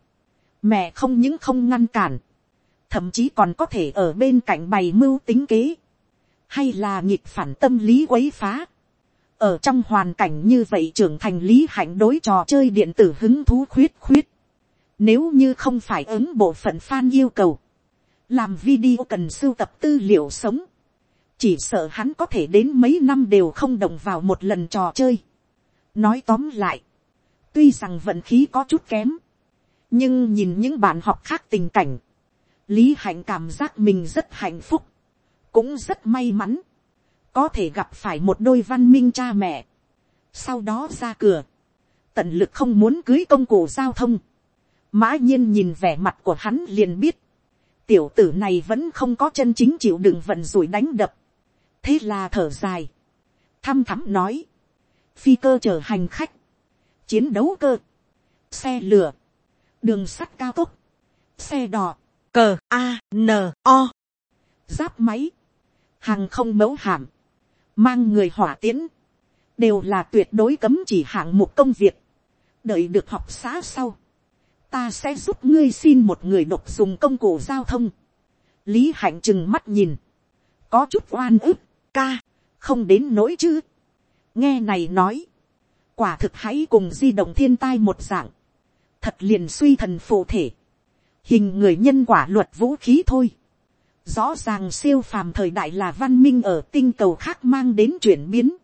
mẹ không những không ngăn cản, thậm chí còn có thể ở bên cạnh bày mưu tính kế, hay là nghịch phản tâm lý quấy phá, ở trong hoàn cảnh như vậy trưởng thành lý hạnh đối trò chơi điện tử hứng thú khuyết khuyết. Nếu như không phải ứng bộ phận fan yêu cầu, làm video cần sưu tập tư liệu sống, chỉ sợ hắn có thể đến mấy năm đều không đồng vào một lần trò chơi. nói tóm lại, tuy rằng vận khí có chút kém, nhưng nhìn những bạn học khác tình cảnh, lý hạnh cảm giác mình rất hạnh phúc, cũng rất may mắn có thể gặp phải một đôi văn minh cha mẹ, sau đó ra cửa, tận lực không muốn cưới công cụ giao thông, mã nhiên nhìn vẻ mặt của hắn liền biết, tiểu tử này vẫn không có chân chính chịu đựng vận rủi đánh đập, thế là thở dài, thăm thắm nói, phi cơ chở hành khách, chiến đấu cơ, xe lửa, đường sắt cao tốc, xe đò, cờ. A. N. O, giáp máy, hàng không mẫu hàm, mang người hỏa tiễn, đều là tuyệt đối cấm chỉ hạng mục công việc, đợi được học xã sau, ta sẽ giúp ngươi xin một người độc dùng công cụ giao thông, lý hạnh chừng mắt nhìn, có chút oan ức, ca, không đến nỗi chứ, nghe này nói, quả thực hãy cùng di động thiên tai một dạng, thật liền suy thần phụ thể, hình người nhân quả luật vũ khí thôi, Rõ ràng siêu phàm thời đại là văn minh ở tinh cầu khác mang đến chuyển biến.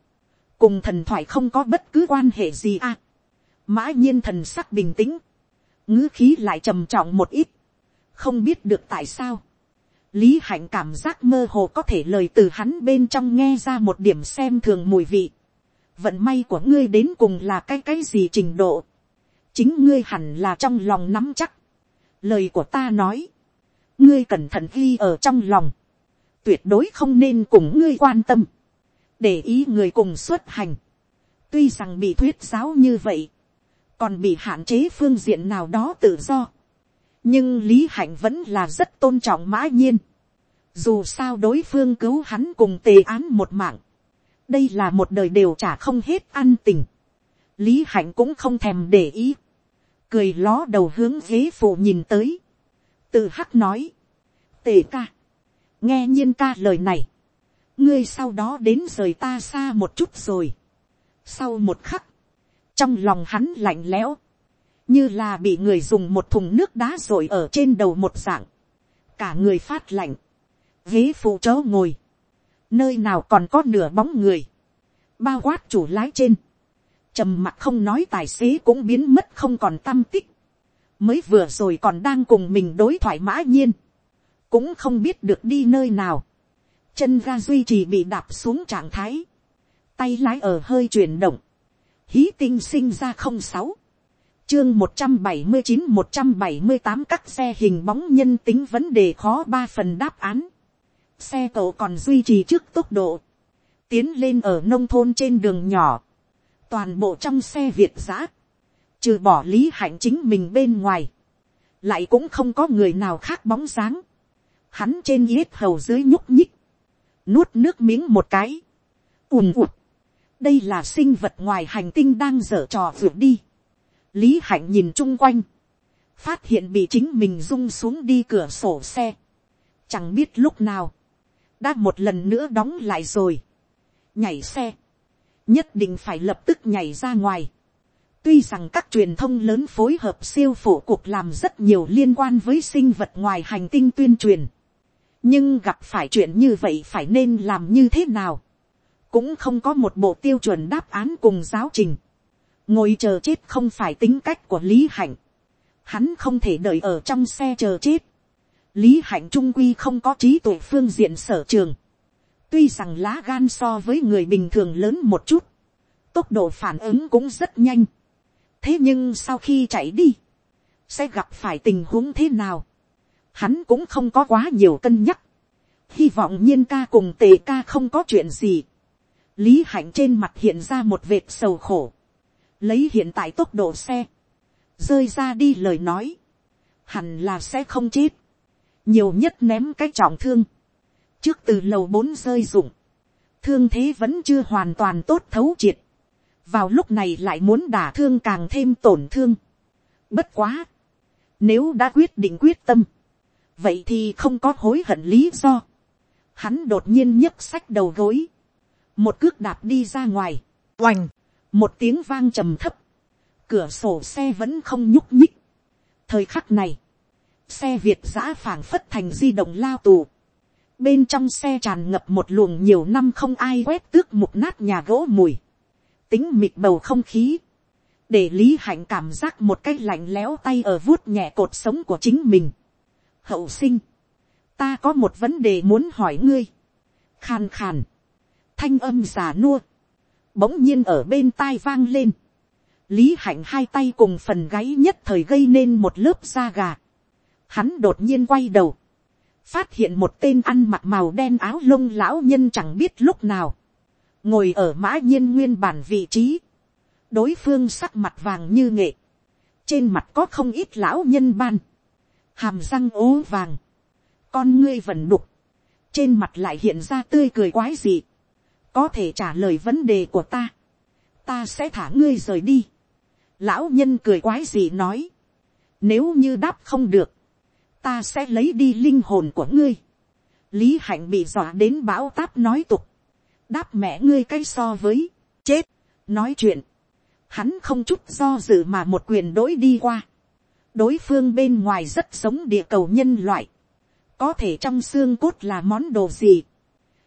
Cùng thần thoại không có bất cứ quan hệ gì à. Mã nhiên thần sắc bình tĩnh. ngữ khí lại trầm trọng một ít. Không biết được tại sao. Lý hạnh cảm giác mơ hồ có thể lời từ hắn bên trong nghe ra một điểm xem thường mùi vị. Vận may của ngươi đến cùng là cái cái gì trình độ. Chính ngươi hẳn là trong lòng nắm chắc. Lời của ta nói ngươi cẩn thận ghi ở trong lòng, tuyệt đối không nên cùng ngươi quan tâm, để ý người cùng xuất hành, tuy rằng bị thuyết giáo như vậy, còn bị hạn chế phương diện nào đó tự do, nhưng lý hạnh vẫn là rất tôn trọng mã nhiên, dù sao đối phương cứu hắn cùng tề án một mạng, đây là một đời đều trả không hết ăn tình, lý hạnh cũng không thèm để ý, cười ló đầu hướng ghế phụ nhìn tới, từ hắc nói, tề ca, nghe nhiên ca lời này, ngươi sau đó đến rời ta xa một chút rồi. sau một khắc, trong lòng hắn lạnh lẽo, như là bị người dùng một thùng nước đá rồi ở trên đầu một dạng, cả người phát lạnh, ghế phụ chớ ngồi, nơi nào còn có nửa bóng người, bao quát chủ lái trên, trầm mặt không nói tài xế cũng biến mất không còn tâm tích, mới vừa rồi còn đang cùng mình đối thoại mã nhiên, cũng không biết được đi nơi nào, chân ga duy trì bị đạp xuống trạng thái, tay lái ở hơi chuyển động, hí tinh sinh ra không sáu, chương một trăm bảy mươi chín một trăm bảy mươi tám các xe hình bóng nhân tính vấn đề khó ba phần đáp án, xe cậu còn duy trì trước tốc độ, tiến lên ở nông thôn trên đường nhỏ, toàn bộ trong xe việt giã, trừ bỏ lý hạnh chính mình bên ngoài, lại cũng không có người nào khác bóng dáng, hắn trên yết hầu dưới nhúc nhích, nuốt nước miếng một cái, ùm ụt, đây là sinh vật ngoài hành tinh đang dở trò vượt đi. lý hạnh nhìn chung quanh, phát hiện bị chính mình rung xuống đi cửa sổ xe. chẳng biết lúc nào, đã một lần nữa đóng lại rồi. nhảy xe, nhất định phải lập tức nhảy ra ngoài tuy rằng các truyền thông lớn phối hợp siêu phổ cuộc làm rất nhiều liên quan với sinh vật ngoài hành tinh tuyên truyền. nhưng gặp phải chuyện như vậy phải nên làm như thế nào cũng không có một bộ tiêu chuẩn đáp án cùng giáo trình. ngồi chờ chết không phải tính cách của lý hạnh. hắn không thể đợi ở trong xe chờ chết. lý hạnh trung quy không có trí tuệ phương diện sở trường. tuy rằng lá gan so với người bình thường lớn một chút, tốc độ phản ứng cũng rất nhanh thế nhưng sau khi chạy đi, sẽ gặp phải tình huống thế nào. hắn cũng không có quá nhiều cân nhắc. hy vọng nhiên ca cùng tề ca không có chuyện gì. Lý hạnh trên mặt hiện ra một vệt sầu khổ, lấy hiện tại tốc độ xe, rơi ra đi lời nói, hẳn là sẽ không chết, nhiều nhất ném cái trọng thương, trước từ lầu bốn rơi rụng, thương thế vẫn chưa hoàn toàn tốt thấu triệt, vào lúc này lại muốn đả thương càng thêm tổn thương. Bất quá, nếu đã quyết định quyết tâm, vậy thì không có hối hận lý do. Hắn đột nhiên nhấc sách đầu gối, một cước đạp đi ra ngoài, oành, một tiếng vang trầm thấp, cửa sổ xe vẫn không nhúc nhích. thời khắc này, xe việt giã phảng phất thành di động lao tù, bên trong xe tràn ngập một luồng nhiều năm không ai quét tước mục nát nhà gỗ mùi, tính mịt bầu không khí, để lý hạnh cảm giác một cái lạnh lẽo tay ở vuốt nhẹ cột sống của chính mình. hậu sinh, ta có một vấn đề muốn hỏi ngươi, khàn khàn, thanh âm già nua, bỗng nhiên ở bên tai vang lên, lý hạnh hai tay cùng phần gáy nhất thời gây nên một lớp da gà, hắn đột nhiên quay đầu, phát hiện một tên ăn mặc màu đen áo lông lão nhân chẳng biết lúc nào, ngồi ở mã nhiên nguyên bản vị trí, đối phương sắc mặt vàng như nghệ, trên mặt có không ít lão nhân ban, hàm răng ố vàng, con ngươi vần đục, trên mặt lại hiện ra tươi cười quái dị, có thể trả lời vấn đề của ta, ta sẽ thả ngươi rời đi. lão nhân cười quái gì nói, nếu như đáp không được, ta sẽ lấy đi linh hồn của ngươi. lý hạnh bị dọa đến bão táp nói tục, đáp mẹ ngươi cái so với, chết, nói chuyện, hắn không chút do dự mà một quyền đối đi qua, đối phương bên ngoài rất sống địa cầu nhân loại, có thể trong xương cốt là món đồ gì,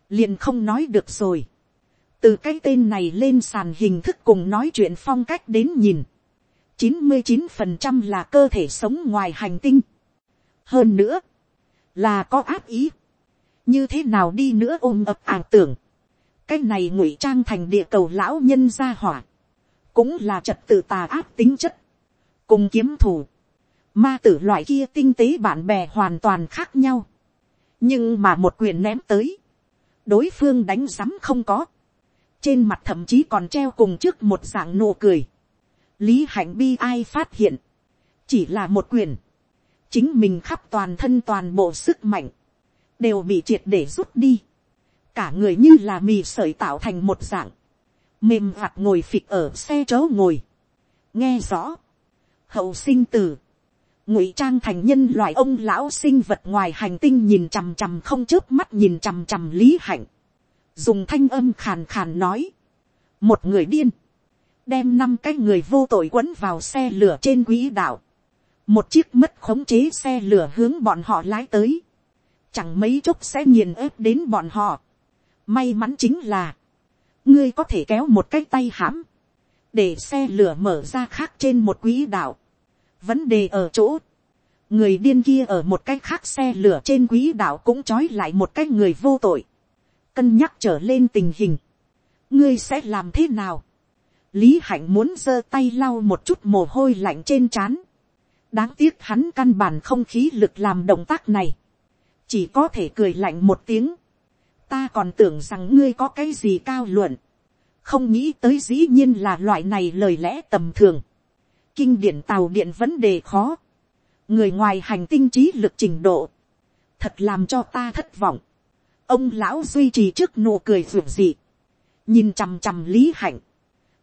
liền không nói được rồi. Từ cái tên này lên sàn hình thức cùng nói chuyện phong cách đến nhìn, chín mươi chín phần trăm là cơ thể sống ngoài hành tinh. hơn nữa, là có áp ý, như thế nào đi nữa ôm ập ảo tưởng, cái này ngụy trang thành địa cầu lão nhân gia hỏa, cũng là trật tự tà áp tính chất, cùng kiếm thủ, ma tử loại kia tinh tế bạn bè hoàn toàn khác nhau, nhưng mà một quyền ném tới, đối phương đánh rắm không có, trên mặt thậm chí còn treo cùng trước một dạng nụ cười. lý hạnh bi ai phát hiện, chỉ là một quyền, chính mình khắp toàn thân toàn bộ sức mạnh, đều bị triệt để rút đi, cả người như là mì sợi tạo thành một dạng, mềm vặt ngồi phịch ở xe chỗ ngồi, nghe rõ, hậu sinh tử, ngụy trang thành nhân loại ông lão sinh vật ngoài hành tinh nhìn chằm chằm không chớp mắt nhìn chằm chằm lý hạnh, dùng thanh âm khàn khàn nói, một người điên, đem năm cái người vô tội quấn vào xe lửa trên quỹ đạo, một chiếc mất khống chế xe lửa hướng bọn họ lái tới, chẳng mấy chốc sẽ nghiền ép đến bọn họ. May mắn chính là, ngươi có thể kéo một cái tay hãm, để xe lửa mở ra khác trên một quỹ đạo. Vấn đề ở chỗ, người điên kia ở một cái khác xe lửa trên quỹ đạo cũng trói lại một cái người vô tội cân nhắc trở lên tình hình, ngươi sẽ làm thế nào. lý hạnh muốn giơ tay lau một chút mồ hôi lạnh trên trán. đáng tiếc hắn căn bản không khí lực làm động tác này. chỉ có thể cười lạnh một tiếng ta còn tưởng rằng ngươi có cái gì cao luận. không nghĩ tới dĩ nhiên là loại này lời lẽ tầm thường. kinh điển tàu điện vấn đề khó. người ngoài hành tinh trí lực trình độ. thật làm cho ta thất vọng ông lão duy trì trước nụ cười ruột dị. nhìn chằm chằm lý hạnh,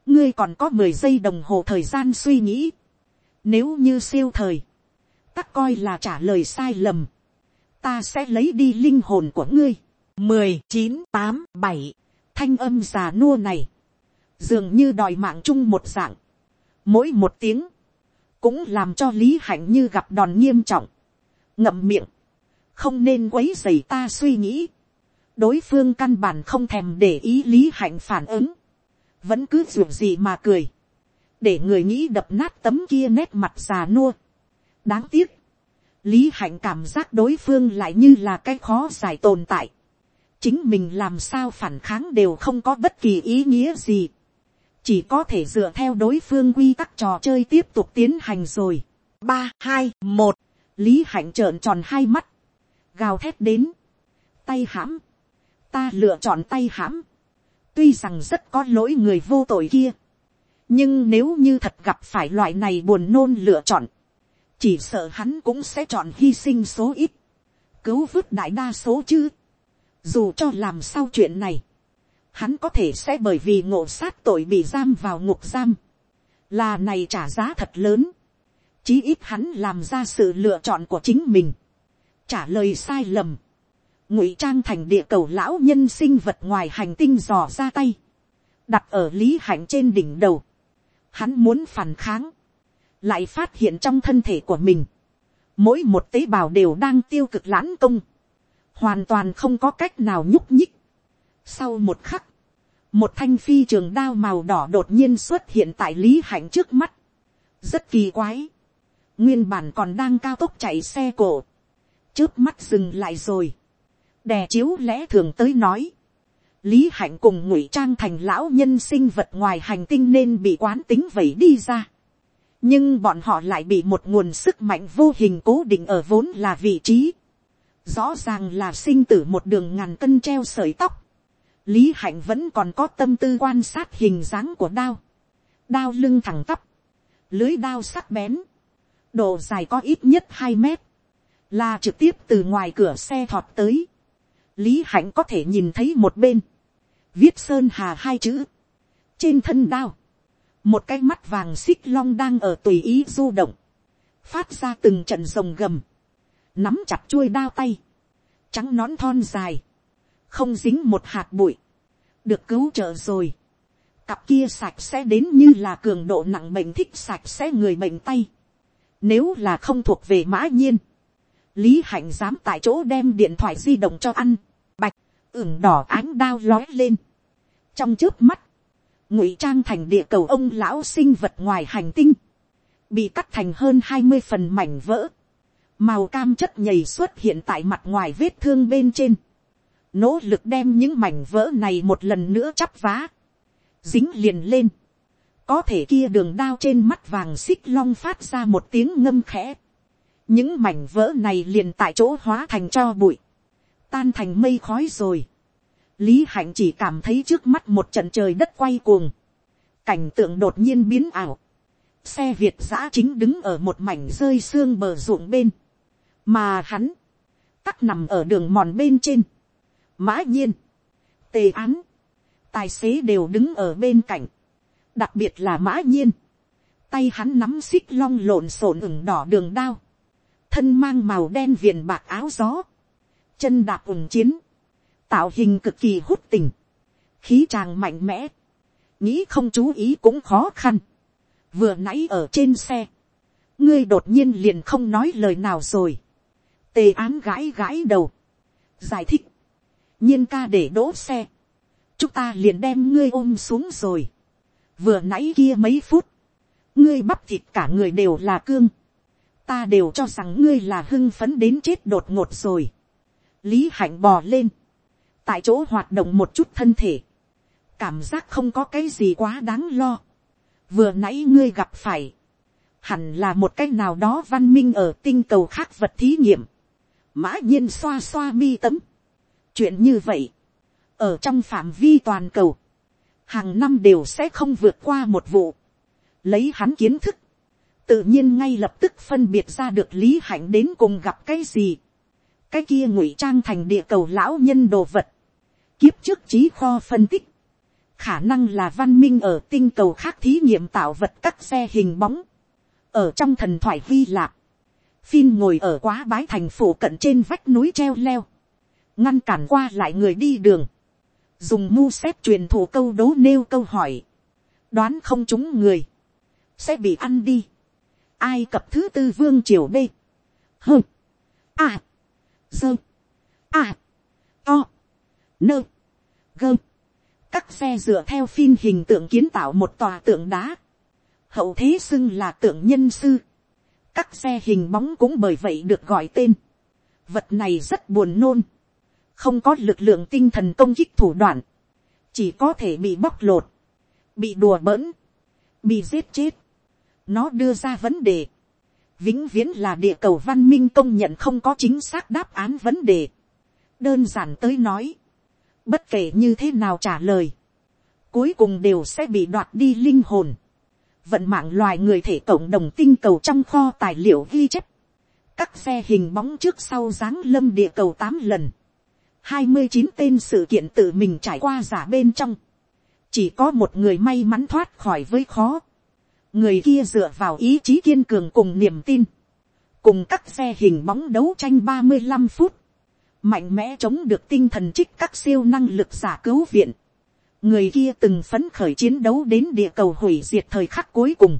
ngươi còn có mười giây đồng hồ thời gian suy nghĩ, nếu như siêu thời, tắc coi là trả lời sai lầm, ta sẽ lấy đi linh hồn của ngươi, mười chín tám bảy. Thanh âm già nua này, dường như đòi mạng chung một dạng, mỗi một tiếng, cũng làm cho lý hạnh như gặp đòn nghiêm trọng, ngậm miệng, không nên quấy dày ta suy nghĩ, đối phương căn bản không thèm để ý lý hạnh phản ứng, vẫn cứ ruộng gì mà cười, để người nghĩ đập nát tấm kia nét mặt già nua. đáng tiếc, lý hạnh cảm giác đối phương lại như là cái khó giải tồn tại, chính mình làm sao phản kháng đều không có bất kỳ ý nghĩa gì, chỉ có thể dựa theo đối phương quy tắc trò chơi tiếp tục tiến hành rồi. ba hai một, lý hạnh trợn tròn hai mắt, gào thét đến, tay hãm, ta lựa chọn tay hãm, tuy rằng rất có lỗi người vô tội kia, nhưng nếu như thật gặp phải loại này buồn nôn lựa chọn, chỉ sợ hắn cũng sẽ chọn hy sinh số ít, cứu vớt đại đa số chứ, dù cho làm sao chuyện này, hắn có thể sẽ bởi vì ngộ sát tội bị giam vào ngục giam, là này trả giá thật lớn, chí ít hắn làm ra sự lựa chọn của chính mình, trả lời sai lầm, ngụy trang thành địa cầu lão nhân sinh vật ngoài hành tinh dò ra tay, đặt ở lý hạnh trên đỉnh đầu, hắn muốn phản kháng, lại phát hiện trong thân thể của mình, mỗi một tế bào đều đang tiêu cực lãn công, hoàn toàn không có cách nào nhúc nhích. Sau một khắc, một thanh phi trường đao màu đỏ đột nhiên xuất hiện tại lý hạnh trước mắt, rất kỳ quái, nguyên bản còn đang cao tốc chạy xe cổ, trước mắt dừng lại rồi, đè chiếu lẽ thường tới nói, lý hạnh cùng ngụy trang thành lão nhân sinh vật ngoài hành tinh nên bị quán tính vẩy đi ra. nhưng bọn họ lại bị một nguồn sức mạnh vô hình cố định ở vốn là vị trí rõ ràng là sinh tử một đường ngàn cân treo sợi tóc. lý hạnh vẫn còn có tâm tư quan sát hình dáng của đao. đao lưng thẳng tắp. lưới đao sắc bén. độ dài có ít nhất hai mét. là trực tiếp từ ngoài cửa xe thọt tới. lý hạnh có thể nhìn thấy một bên viết sơn hà hai chữ, trên thân đao, một cái mắt vàng xích long đang ở tùy ý du động, phát ra từng trận rồng gầm, nắm chặt chuôi đao tay, trắng nón thon dài, không dính một hạt bụi, được cứu trợ rồi, cặp kia sạch sẽ đến như là cường độ nặng bệnh thích sạch sẽ người bệnh tay, nếu là không thuộc về mã nhiên, lý hạnh dám tại chỗ đem điện thoại di động cho ăn, bạch ửng đỏ ánh đao lói lên. trong trước mắt, ngụy trang thành địa cầu ông lão sinh vật ngoài hành tinh, bị cắt thành hơn hai mươi phần mảnh vỡ, màu cam chất nhầy xuất hiện tại mặt ngoài vết thương bên trên, nỗ lực đem những mảnh vỡ này một lần nữa chắp vá, dính liền lên, có thể kia đường đao trên mắt vàng xích long phát ra một tiếng ngâm khẽ, những mảnh vỡ này liền tại chỗ hóa thành cho bụi, tan thành mây khói rồi. lý hạnh chỉ cảm thấy trước mắt một trận trời đất quay cuồng, cảnh tượng đột nhiên biến ảo, xe việt giã chính đứng ở một mảnh rơi xương bờ ruộng bên, mà hắn, tắc nằm ở đường mòn bên trên, mã nhiên, tề án, tài xế đều đứng ở bên cạnh, đặc biệt là mã nhiên, tay hắn nắm xích long lộn xộn ửng đỏ đường đao, thân mang màu đen viền bạc áo gió, chân đạp ủng chiến, tạo hình cực kỳ hút tình, khí tràng mạnh mẽ, nghĩ không chú ý cũng khó khăn, vừa nãy ở trên xe, ngươi đột nhiên liền không nói lời nào rồi, tề án gãi gãi đầu, giải thích, nhiên ca để đỗ xe, chúng ta liền đem ngươi ôm xuống rồi, vừa nãy kia mấy phút, ngươi bắp thịt cả người đều là cương, ta đều cho rằng ngươi là hưng phấn đến chết đột ngột rồi, lý hạnh bò lên, tại chỗ hoạt động một chút thân thể, cảm giác không có cái gì quá đáng lo. vừa nãy ngươi gặp phải, hẳn là một cái nào đó văn minh ở tinh cầu khác vật thí nghiệm, mã nhiên xoa xoa mi tấm. chuyện như vậy, ở trong phạm vi toàn cầu, hàng năm đều sẽ không vượt qua một vụ, lấy hắn kiến thức, tự nhiên ngay lập tức phân biệt ra được lý hạnh đến cùng gặp cái gì. Cái kia ngụy trang thành địa cầu lão nhân đồ vật, kiếp trước trí kho phân tích, khả năng là văn minh ở tinh cầu khác thí nghiệm tạo vật các xe hình bóng, ở trong thần thoại vi lạc, Phin ngồi ở quá bái thành phủ cận trên vách núi treo leo. Ngăn cản qua lại người đi đường. Dùng mu xếp truyền thủ câu đố nêu câu hỏi. Đoán không chúng người. Sẽ bị ăn đi. Ai cập thứ tư vương triều B. Hơ. À. Dơ. À. To. Nơ. Gơ. Các xe dựa theo phim hình tượng kiến tạo một tòa tượng đá. Hậu thế xưng là tượng nhân sư các xe hình bóng cũng bởi vậy được gọi tên. vật này rất buồn nôn, không có lực lượng tinh thần công kích thủ đoạn, chỉ có thể bị bóc lột, bị đùa bỡn, bị giết chết. nó đưa ra vấn đề, vĩnh viễn là địa cầu văn minh công nhận không có chính xác đáp án vấn đề. đơn giản tới nói, bất kể như thế nào trả lời, cuối cùng đều sẽ bị đoạt đi linh hồn vận mạng loài người thể cộng đồng tinh cầu trong kho tài liệu ghi chép, các xe hình bóng trước sau dáng lâm địa cầu tám lần, hai mươi chín tên sự kiện tự mình trải qua giả bên trong, chỉ có một người may mắn thoát khỏi với khó, người kia dựa vào ý chí kiên cường cùng niềm tin, cùng các xe hình bóng đấu tranh ba mươi 35 phút, mạnh mẽ chống được tinh thần trích các siêu năng lực giả cứu viện, người kia từng phấn khởi chiến đấu đến địa cầu hủy diệt thời khắc cuối cùng,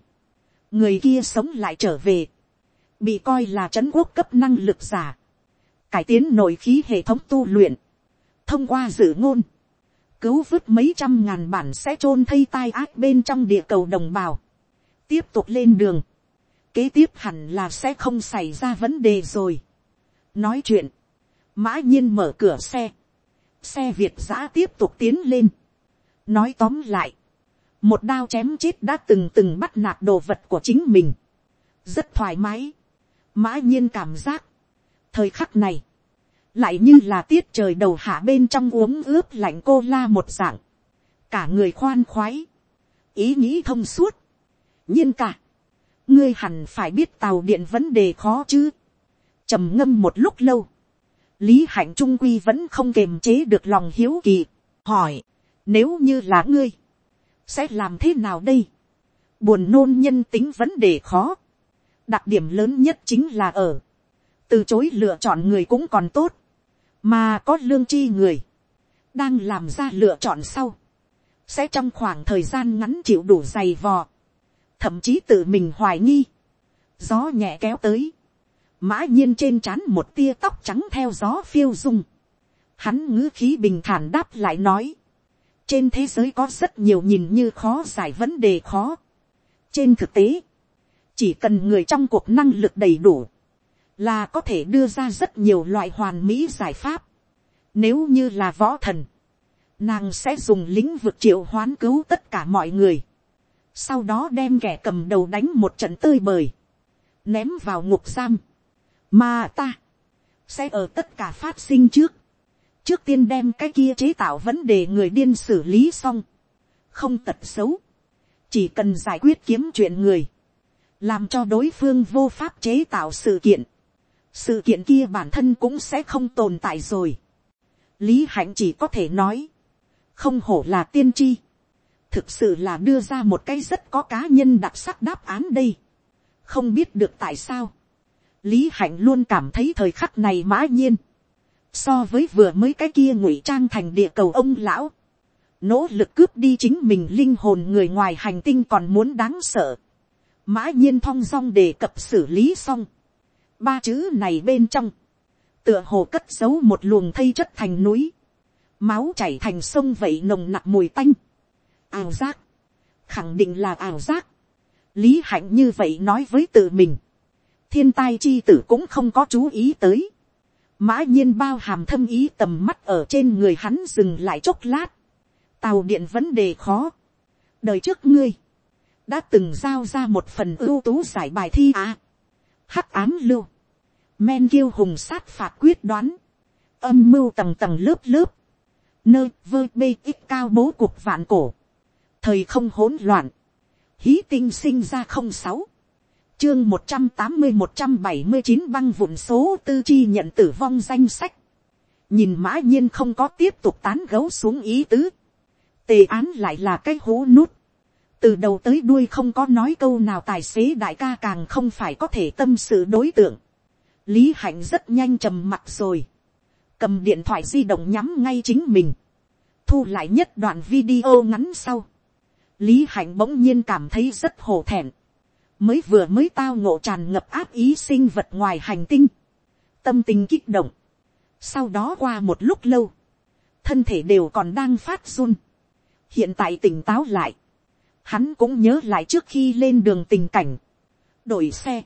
người kia sống lại trở về, bị coi là c quốc cấp năng lực giả, cải tiến nội khí hệ thống tu luyện, thông qua dự ngôn, cứu vứt mấy trăm ngàn bản sẽ chôn thây tai ác bên trong địa cầu đồng bào, tiếp tục lên đường, kế tiếp hẳn là sẽ không xảy ra vấn đề rồi. nói chuyện, mã nhiên mở cửa xe, xe việt giã tiếp tục tiến lên, nói tóm lại, một đao chém chết đã từng từng bắt nạt đồ vật của chính mình, rất thoải mái, mã nhiên cảm giác, thời khắc này, lại như là tiết trời đầu hạ bên trong uống ướp lạnh cô la một dạng, cả người khoan khoái, ý nghĩ thông suốt, nhiên cả, ngươi hẳn phải biết tàu điện vấn đề khó chứ, trầm ngâm một lúc lâu, lý hạnh trung quy vẫn không kềm chế được lòng hiếu kỳ, hỏi, nếu như là ngươi, sẽ làm thế nào đây? Buồn nôn nhân tính vấn đề khó. Đặc điểm lớn nhất chính là ở. Từ chối lựa chọn người cũng còn tốt. Mà có lương chi người. Đang làm ra lựa chọn sau. Sẽ trong khoảng thời gian ngắn chịu đủ dày vò. Thậm chí tự mình hoài nghi. Gió nhẹ kéo tới. Mã nhiên trên trán một tia tóc trắng theo gió phiêu dung. Hắn ngữ khí bình thản đáp lại nói trên thế giới có rất nhiều nhìn như khó giải vấn đề khó. trên thực tế, chỉ cần người trong cuộc năng lực đầy đủ, là có thể đưa ra rất nhiều loại hoàn mỹ giải pháp. Nếu như là võ thần, nàng sẽ dùng lĩnh vực triệu hoán cứu tất cả mọi người. Sau đó đem kẻ cầm đầu đánh một trận tơi bời. Ném vào ngục giam. Mà ta, sẽ ở tất cả phát sinh trước trước tiên đem cái kia chế tạo vấn đề người điên xử lý xong, không tật xấu, chỉ cần giải quyết kiếm chuyện người, làm cho đối phương vô pháp chế tạo sự kiện, sự kiện kia bản thân cũng sẽ không tồn tại rồi. lý hạnh chỉ có thể nói, không hổ là tiên tri, thực sự là đưa ra một cái rất có cá nhân đặc sắc đáp án đây, không biết được tại sao, lý hạnh luôn cảm thấy thời khắc này mã nhiên, so với vừa mới cái kia ngụy trang thành địa cầu ông lão, nỗ lực cướp đi chính mình linh hồn người ngoài hành tinh còn muốn đáng sợ, mã nhiên thong dong đề cập xử lý xong, ba chữ này bên trong, tựa hồ cất giấu một luồng thây chất thành núi, máu chảy thành sông vậy nồng nặc mùi tanh, ảo giác, khẳng định là ảo giác, lý hạnh như vậy nói với tự mình, thiên tai chi tử cũng không có chú ý tới, mã nhiên bao hàm thâm ý tầm mắt ở trên người hắn dừng lại chốc lát. tàu điện vấn đề khó. đời trước ngươi, đã từng giao ra một phần ưu tú giải bài thi à. hắc ám lưu, men kiêu hùng sát phạt quyết đoán, âm mưu tầng tầng lớp lớp, nơi vơ bê ít cao bố cuộc vạn cổ, thời không hỗn loạn, hí tinh sinh ra không sáu, chương một trăm tám mươi một trăm bảy mươi chín băng vụn số tư chi nhận tử vong danh sách. nhìn mã nhiên không có tiếp tục tán gấu xuống ý tứ. tề án lại là cái hố nút, từ đầu tới đuôi không có nói câu nào tài xế đại ca càng không phải có thể tâm sự đối tượng, lý hạnh rất nhanh trầm mặt rồi, cầm điện thoại di động nhắm ngay chính mình, thu lại nhất đoạn video ngắn sau, lý hạnh bỗng nhiên cảm thấy rất hổ thẹn, mới vừa mới tao ngộ tràn ngập áp ý sinh vật ngoài hành tinh, tâm tình kích động, sau đó qua một lúc lâu, thân thể đều còn đang phát run, hiện tại tỉnh táo lại, hắn cũng nhớ lại trước khi lên đường tình cảnh, đổi xe,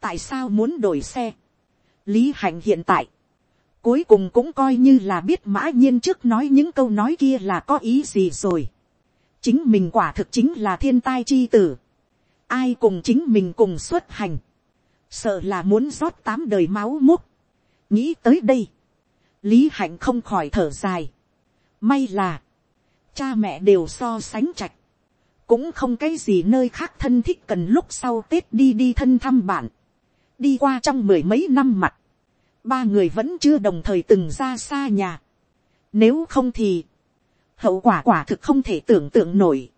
tại sao muốn đổi xe, lý hạnh hiện tại, cuối cùng cũng coi như là biết mã nhiên trước nói những câu nói kia là có ý gì rồi. chính mình quả thực chính là thiên tai chi tử ai cùng chính mình cùng xuất hành. sợ là muốn rót tám đời máu múc. nghĩ tới đây. lý hạnh không khỏi thở dài. may là, cha mẹ đều so sánh chạch. cũng không cái gì nơi khác thân thích cần lúc sau tết đi đi thân thăm bạn. đi qua trong mười mấy năm mặt ba người vẫn chưa đồng thời từng ra xa nhà. Nếu không thì, hậu quả quả thực không thể tưởng tượng nổi.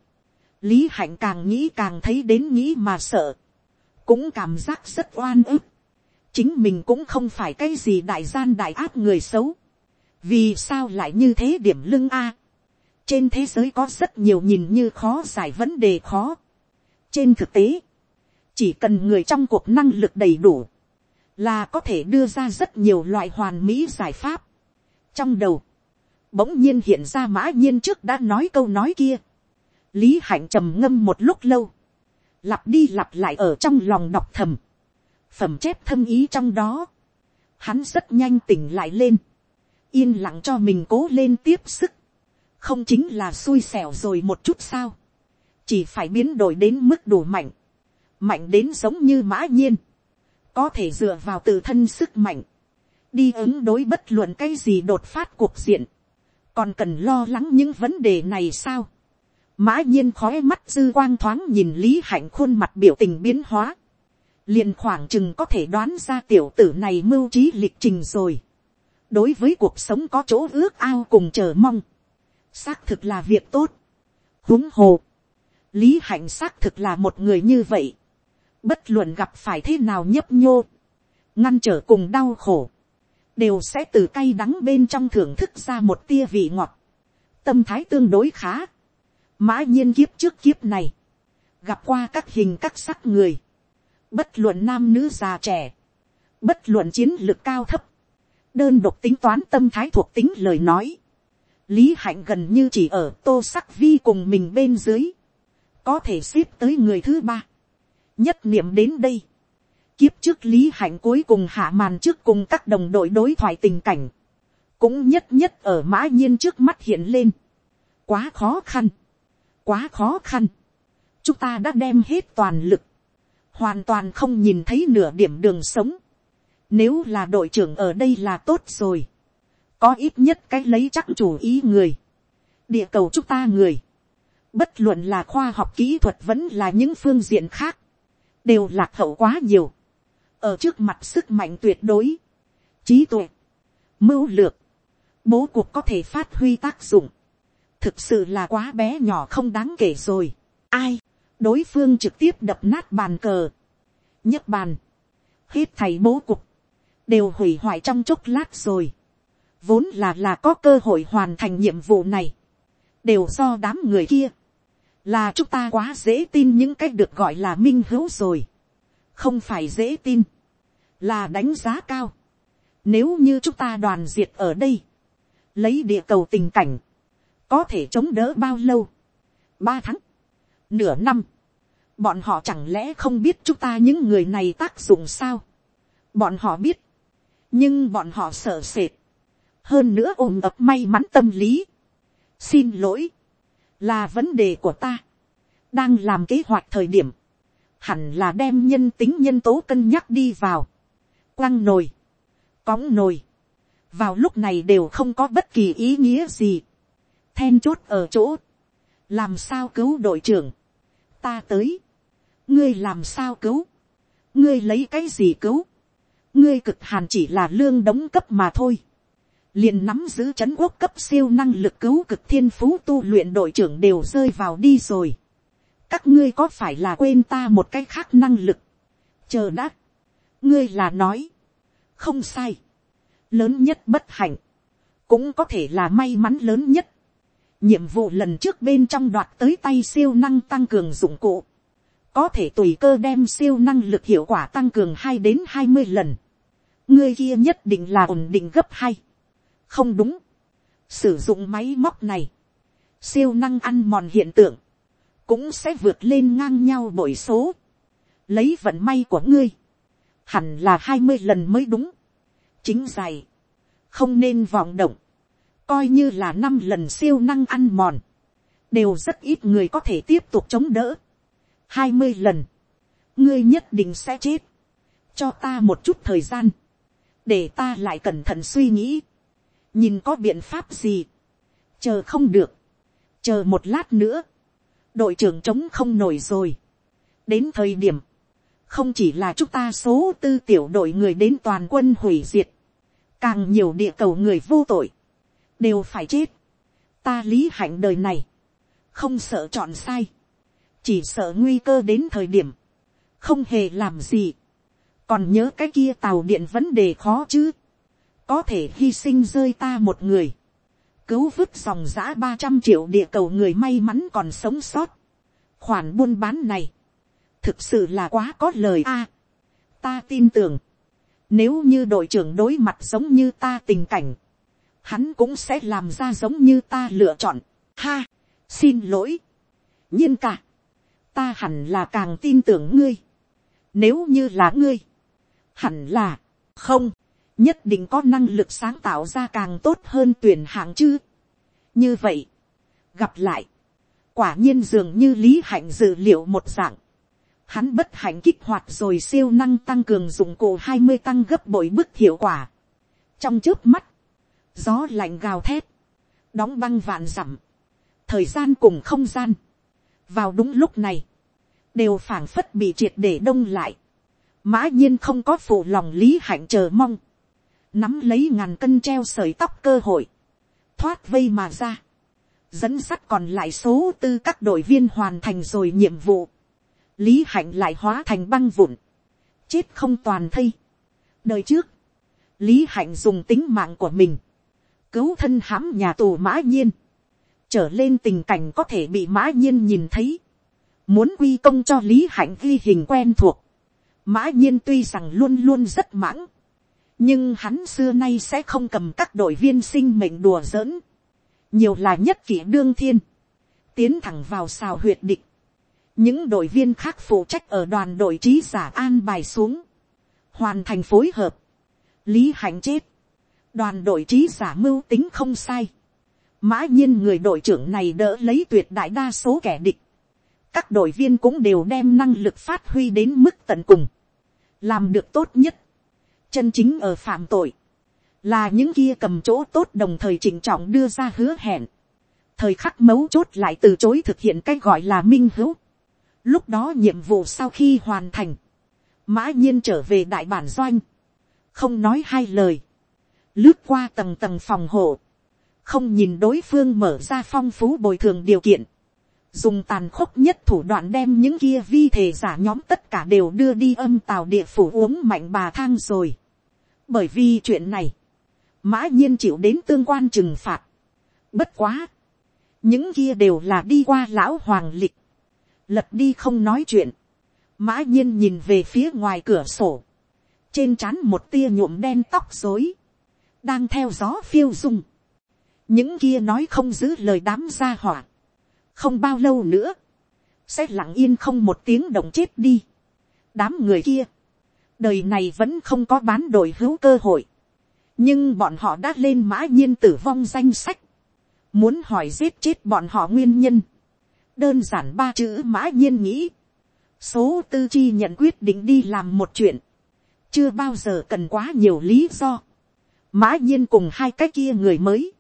Lý hạnh càng nghĩ càng thấy đến nghĩ mà sợ. Cũng cảm giác rất oan ức. Chính mình cũng không phải cái gì đại gian đại áp người xấu. Vì sao lại như thế điểm lưng A. Trên thế giới có rất nhiều nhìn như khó giải vấn đề khó. Trên thực tế, chỉ cần người trong cuộc năng lực đầy đủ là có thể đưa ra rất nhiều loại hoàn mỹ giải pháp. trong đầu, bỗng nhiên hiện ra mã nhiên trước đã nói câu nói kia lý hạnh trầm ngâm một lúc lâu, lặp đi lặp lại ở trong lòng đọc thầm, phẩm chép thâm ý trong đó, hắn rất nhanh tỉnh lại lên, yên lặng cho mình cố lên tiếp sức, không chính là xui xẻo rồi một chút sao, chỉ phải biến đổi đến mức đủ mạnh, mạnh đến giống như mã nhiên, có thể dựa vào tự thân sức mạnh, đi ứng đối bất luận cái gì đột phát cuộc diện, còn cần lo lắng những vấn đề này sao mã nhiên khói mắt dư quang thoáng nhìn lý hạnh khuôn mặt biểu tình biến hóa, liền khoảng chừng có thể đoán ra tiểu tử này mưu trí lịch trình rồi. đối với cuộc sống có chỗ ước ao cùng chờ mong, xác thực là việc tốt. huống hồ, lý hạnh xác thực là một người như vậy. bất luận gặp phải thế nào nhấp nhô, ngăn trở cùng đau khổ, đều sẽ từ cay đắng bên trong thưởng thức ra một tia vị ngọt, tâm thái tương đối khá, mã nhiên kiếp trước kiếp này, gặp qua các hình các sắc người, bất luận nam nữ già trẻ, bất luận chiến lược cao thấp, đơn độc tính toán tâm thái thuộc tính lời nói, lý hạnh gần như chỉ ở tô sắc vi cùng mình bên dưới, có thể xếp tới người thứ ba, nhất niệm đến đây, kiếp trước lý hạnh cuối cùng hạ màn trước cùng các đồng đội đối thoại tình cảnh, cũng nhất nhất ở mã nhiên trước mắt hiện lên. quá khó khăn, quá khó khăn, chúng ta đã đem hết toàn lực, hoàn toàn không nhìn thấy nửa điểm đường sống. Nếu là đội trưởng ở đây là tốt rồi, có ít nhất cái lấy chắc chủ ý người, địa cầu chúng ta người, bất luận là khoa học kỹ thuật vẫn là những phương diện khác, đều lạc hậu quá nhiều, ở trước mặt sức mạnh tuyệt đối, trí tuệ, mưu lược, bố cuộc có thể phát huy tác dụng, thực sự là quá bé nhỏ không đáng kể rồi. Ai, đối phương trực tiếp đập nát bàn cờ, nhấc bàn, hết thầy bố cục, đều hủy hoại trong chốc lát rồi. Vốn là là có cơ hội hoàn thành nhiệm vụ này, đều do đám người kia. Là chúng ta quá dễ tin những cách được gọi là minh hữu rồi. không phải dễ tin, là đánh giá cao. nếu như chúng ta đoàn diệt ở đây, lấy địa cầu tình cảnh, có thể chống đỡ bao lâu, ba tháng, nửa năm, bọn họ chẳng lẽ không biết chúng ta những người này tác dụng sao, bọn họ biết, nhưng bọn họ sợ sệt, hơn nữa ôm ập may mắn tâm lý, xin lỗi, là vấn đề của ta. đang làm kế hoạch thời điểm, hẳn là đem nhân tính nhân tố cân nhắc đi vào. quăng nồi, cóng nồi, vào lúc này đều không có bất kỳ ý nghĩa gì then chốt ở chỗ, làm sao cứu đội trưởng, ta tới, ngươi làm sao cứu, ngươi lấy cái gì cứu, ngươi cực hàn chỉ là lương đóng cấp mà thôi, liền nắm giữ c h ấ n quốc cấp siêu năng lực cứu cực thiên phú tu luyện đội trưởng đều rơi vào đi rồi. các ngươi có phải là quên ta một cái khác năng lực. chờ đã. ngươi là nói. không sai. lớn nhất bất hạnh. cũng có thể là may mắn lớn nhất nhiệm vụ lần trước bên trong đoạt tới tay siêu năng tăng cường dụng cụ. có thể tùy cơ đem siêu năng lực hiệu quả tăng cường hai đến hai mươi lần. ngươi kia nhất định là ổn định gấp hai. Không đúng, sử dụng máy móc này, siêu năng ăn mòn hiện tượng, cũng sẽ vượt lên ngang nhau bội số, lấy vận may của ngươi, hẳn là hai mươi lần mới đúng, chính dày, không nên vọng động, coi như là năm lần siêu năng ăn mòn, đều rất ít người có thể tiếp tục chống đỡ, hai mươi lần, ngươi nhất định sẽ chết, cho ta một chút thời gian, để ta lại cẩn thận suy nghĩ, nhìn có biện pháp gì, chờ không được, chờ một lát nữa, đội trưởng trống không nổi rồi, đến thời điểm, không chỉ là chúng ta số tư tiểu đội người đến toàn quân hủy diệt, càng nhiều địa cầu người vô tội, đều phải chết, ta lý hạnh đời này, không sợ chọn sai, chỉ sợ nguy cơ đến thời điểm, không hề làm gì, còn nhớ cái kia tàu điện vấn đề khó chứ, có thể hy sinh rơi ta một người, cứu vứt dòng giã ba trăm triệu địa cầu người may mắn còn sống sót. khoản buôn bán này, thực sự là quá có lời a. ta tin tưởng, nếu như đội trưởng đối mặt giống như ta tình cảnh, hắn cũng sẽ làm ra giống như ta lựa chọn. Ha, xin lỗi. nhiên cả, ta hẳn là càng tin tưởng ngươi. Nếu như là ngươi, hẳn là, không, nhất định có năng lực sáng tạo ra càng tốt hơn tuyển hạng chứ. như vậy, gặp lại, quả nhiên dường như lý hạnh dự liệu một dạng, hắn bất hạnh kích hoạt rồi siêu năng tăng cường dụng cụ hai mươi tăng gấp bội bức hiệu quả. trong trước mắt, gió lạnh gào thét, đóng băng vạn dặm, thời gian cùng không gian, vào đúng lúc này, đều phảng phất bị triệt để đông lại, mã nhiên không có phụ lòng lý hạnh chờ mong, nắm lấy ngàn cân treo sợi tóc cơ hội, thoát vây mà ra, dẫn sắt còn lại số tư các đội viên hoàn thành rồi nhiệm vụ, lý hạnh lại hóa thành băng vụn, chết không toàn thây. đời trước, lý hạnh dùng tính mạng của mình, cứu thân hãm nhà tù mã nhiên, trở lên tình cảnh có thể bị mã nhiên nhìn thấy, muốn quy công cho lý hạnh ghi hình quen thuộc, mã nhiên tuy rằng luôn luôn rất mãng, nhưng hắn xưa nay sẽ không cầm các đội viên sinh mệnh đùa giỡn, nhiều là nhất kỷ đương thiên, tiến thẳng vào xào huyệt địch, những đội viên khác phụ trách ở đoàn đội trí giả an bài xuống, hoàn thành phối hợp, lý hạnh chết, đoàn đội trí giả mưu tính không sai, mã nhiên người đội trưởng này đỡ lấy tuyệt đại đa số kẻ địch, các đội viên cũng đều đem năng lực phát huy đến mức tận cùng, làm được tốt nhất, chân chính ở phạm tội, là những kia cầm chỗ tốt đồng thời chỉnh trọng đưa ra hứa hẹn, thời khắc mấu chốt lại từ chối thực hiện cái gọi là minh hữu. Lúc đó nhiệm vụ sau khi hoàn thành, mã nhiên trở về đại bản doanh, không nói hai lời, lướt qua tầng tầng phòng hộ, không nhìn đối phương mở ra phong phú bồi thường điều kiện, dùng tàn khốc nhất thủ đoạn đem những kia vi thể giả nhóm tất cả đều đưa đi âm tàu địa phủ uống mạnh bà thang rồi. Bởi vì chuyện này, mã nhiên chịu đến tương quan trừng phạt. Bất quá, những kia đều là đi qua lão hoàng lịch, lật đi không nói chuyện, mã nhiên nhìn về phía ngoài cửa sổ, trên trán một tia nhuộm đen tóc dối, đang theo gió phiêu dung, những kia nói không giữ lời đám gia hỏa, không bao lâu nữa, sẽ lặng yên không một tiếng động chết đi, đám người kia, đời này vẫn không có bán đội hữu cơ hội. nhưng bọn họ đã lên mã nhiên tử vong danh sách. muốn hỏi giết chết bọn họ nguyên nhân. đơn giản ba chữ mã nhiên nghĩ. số tư chi nhận quyết định đi làm một chuyện. chưa bao giờ cần quá nhiều lý do mã nhiên cùng hai cái kia người mới.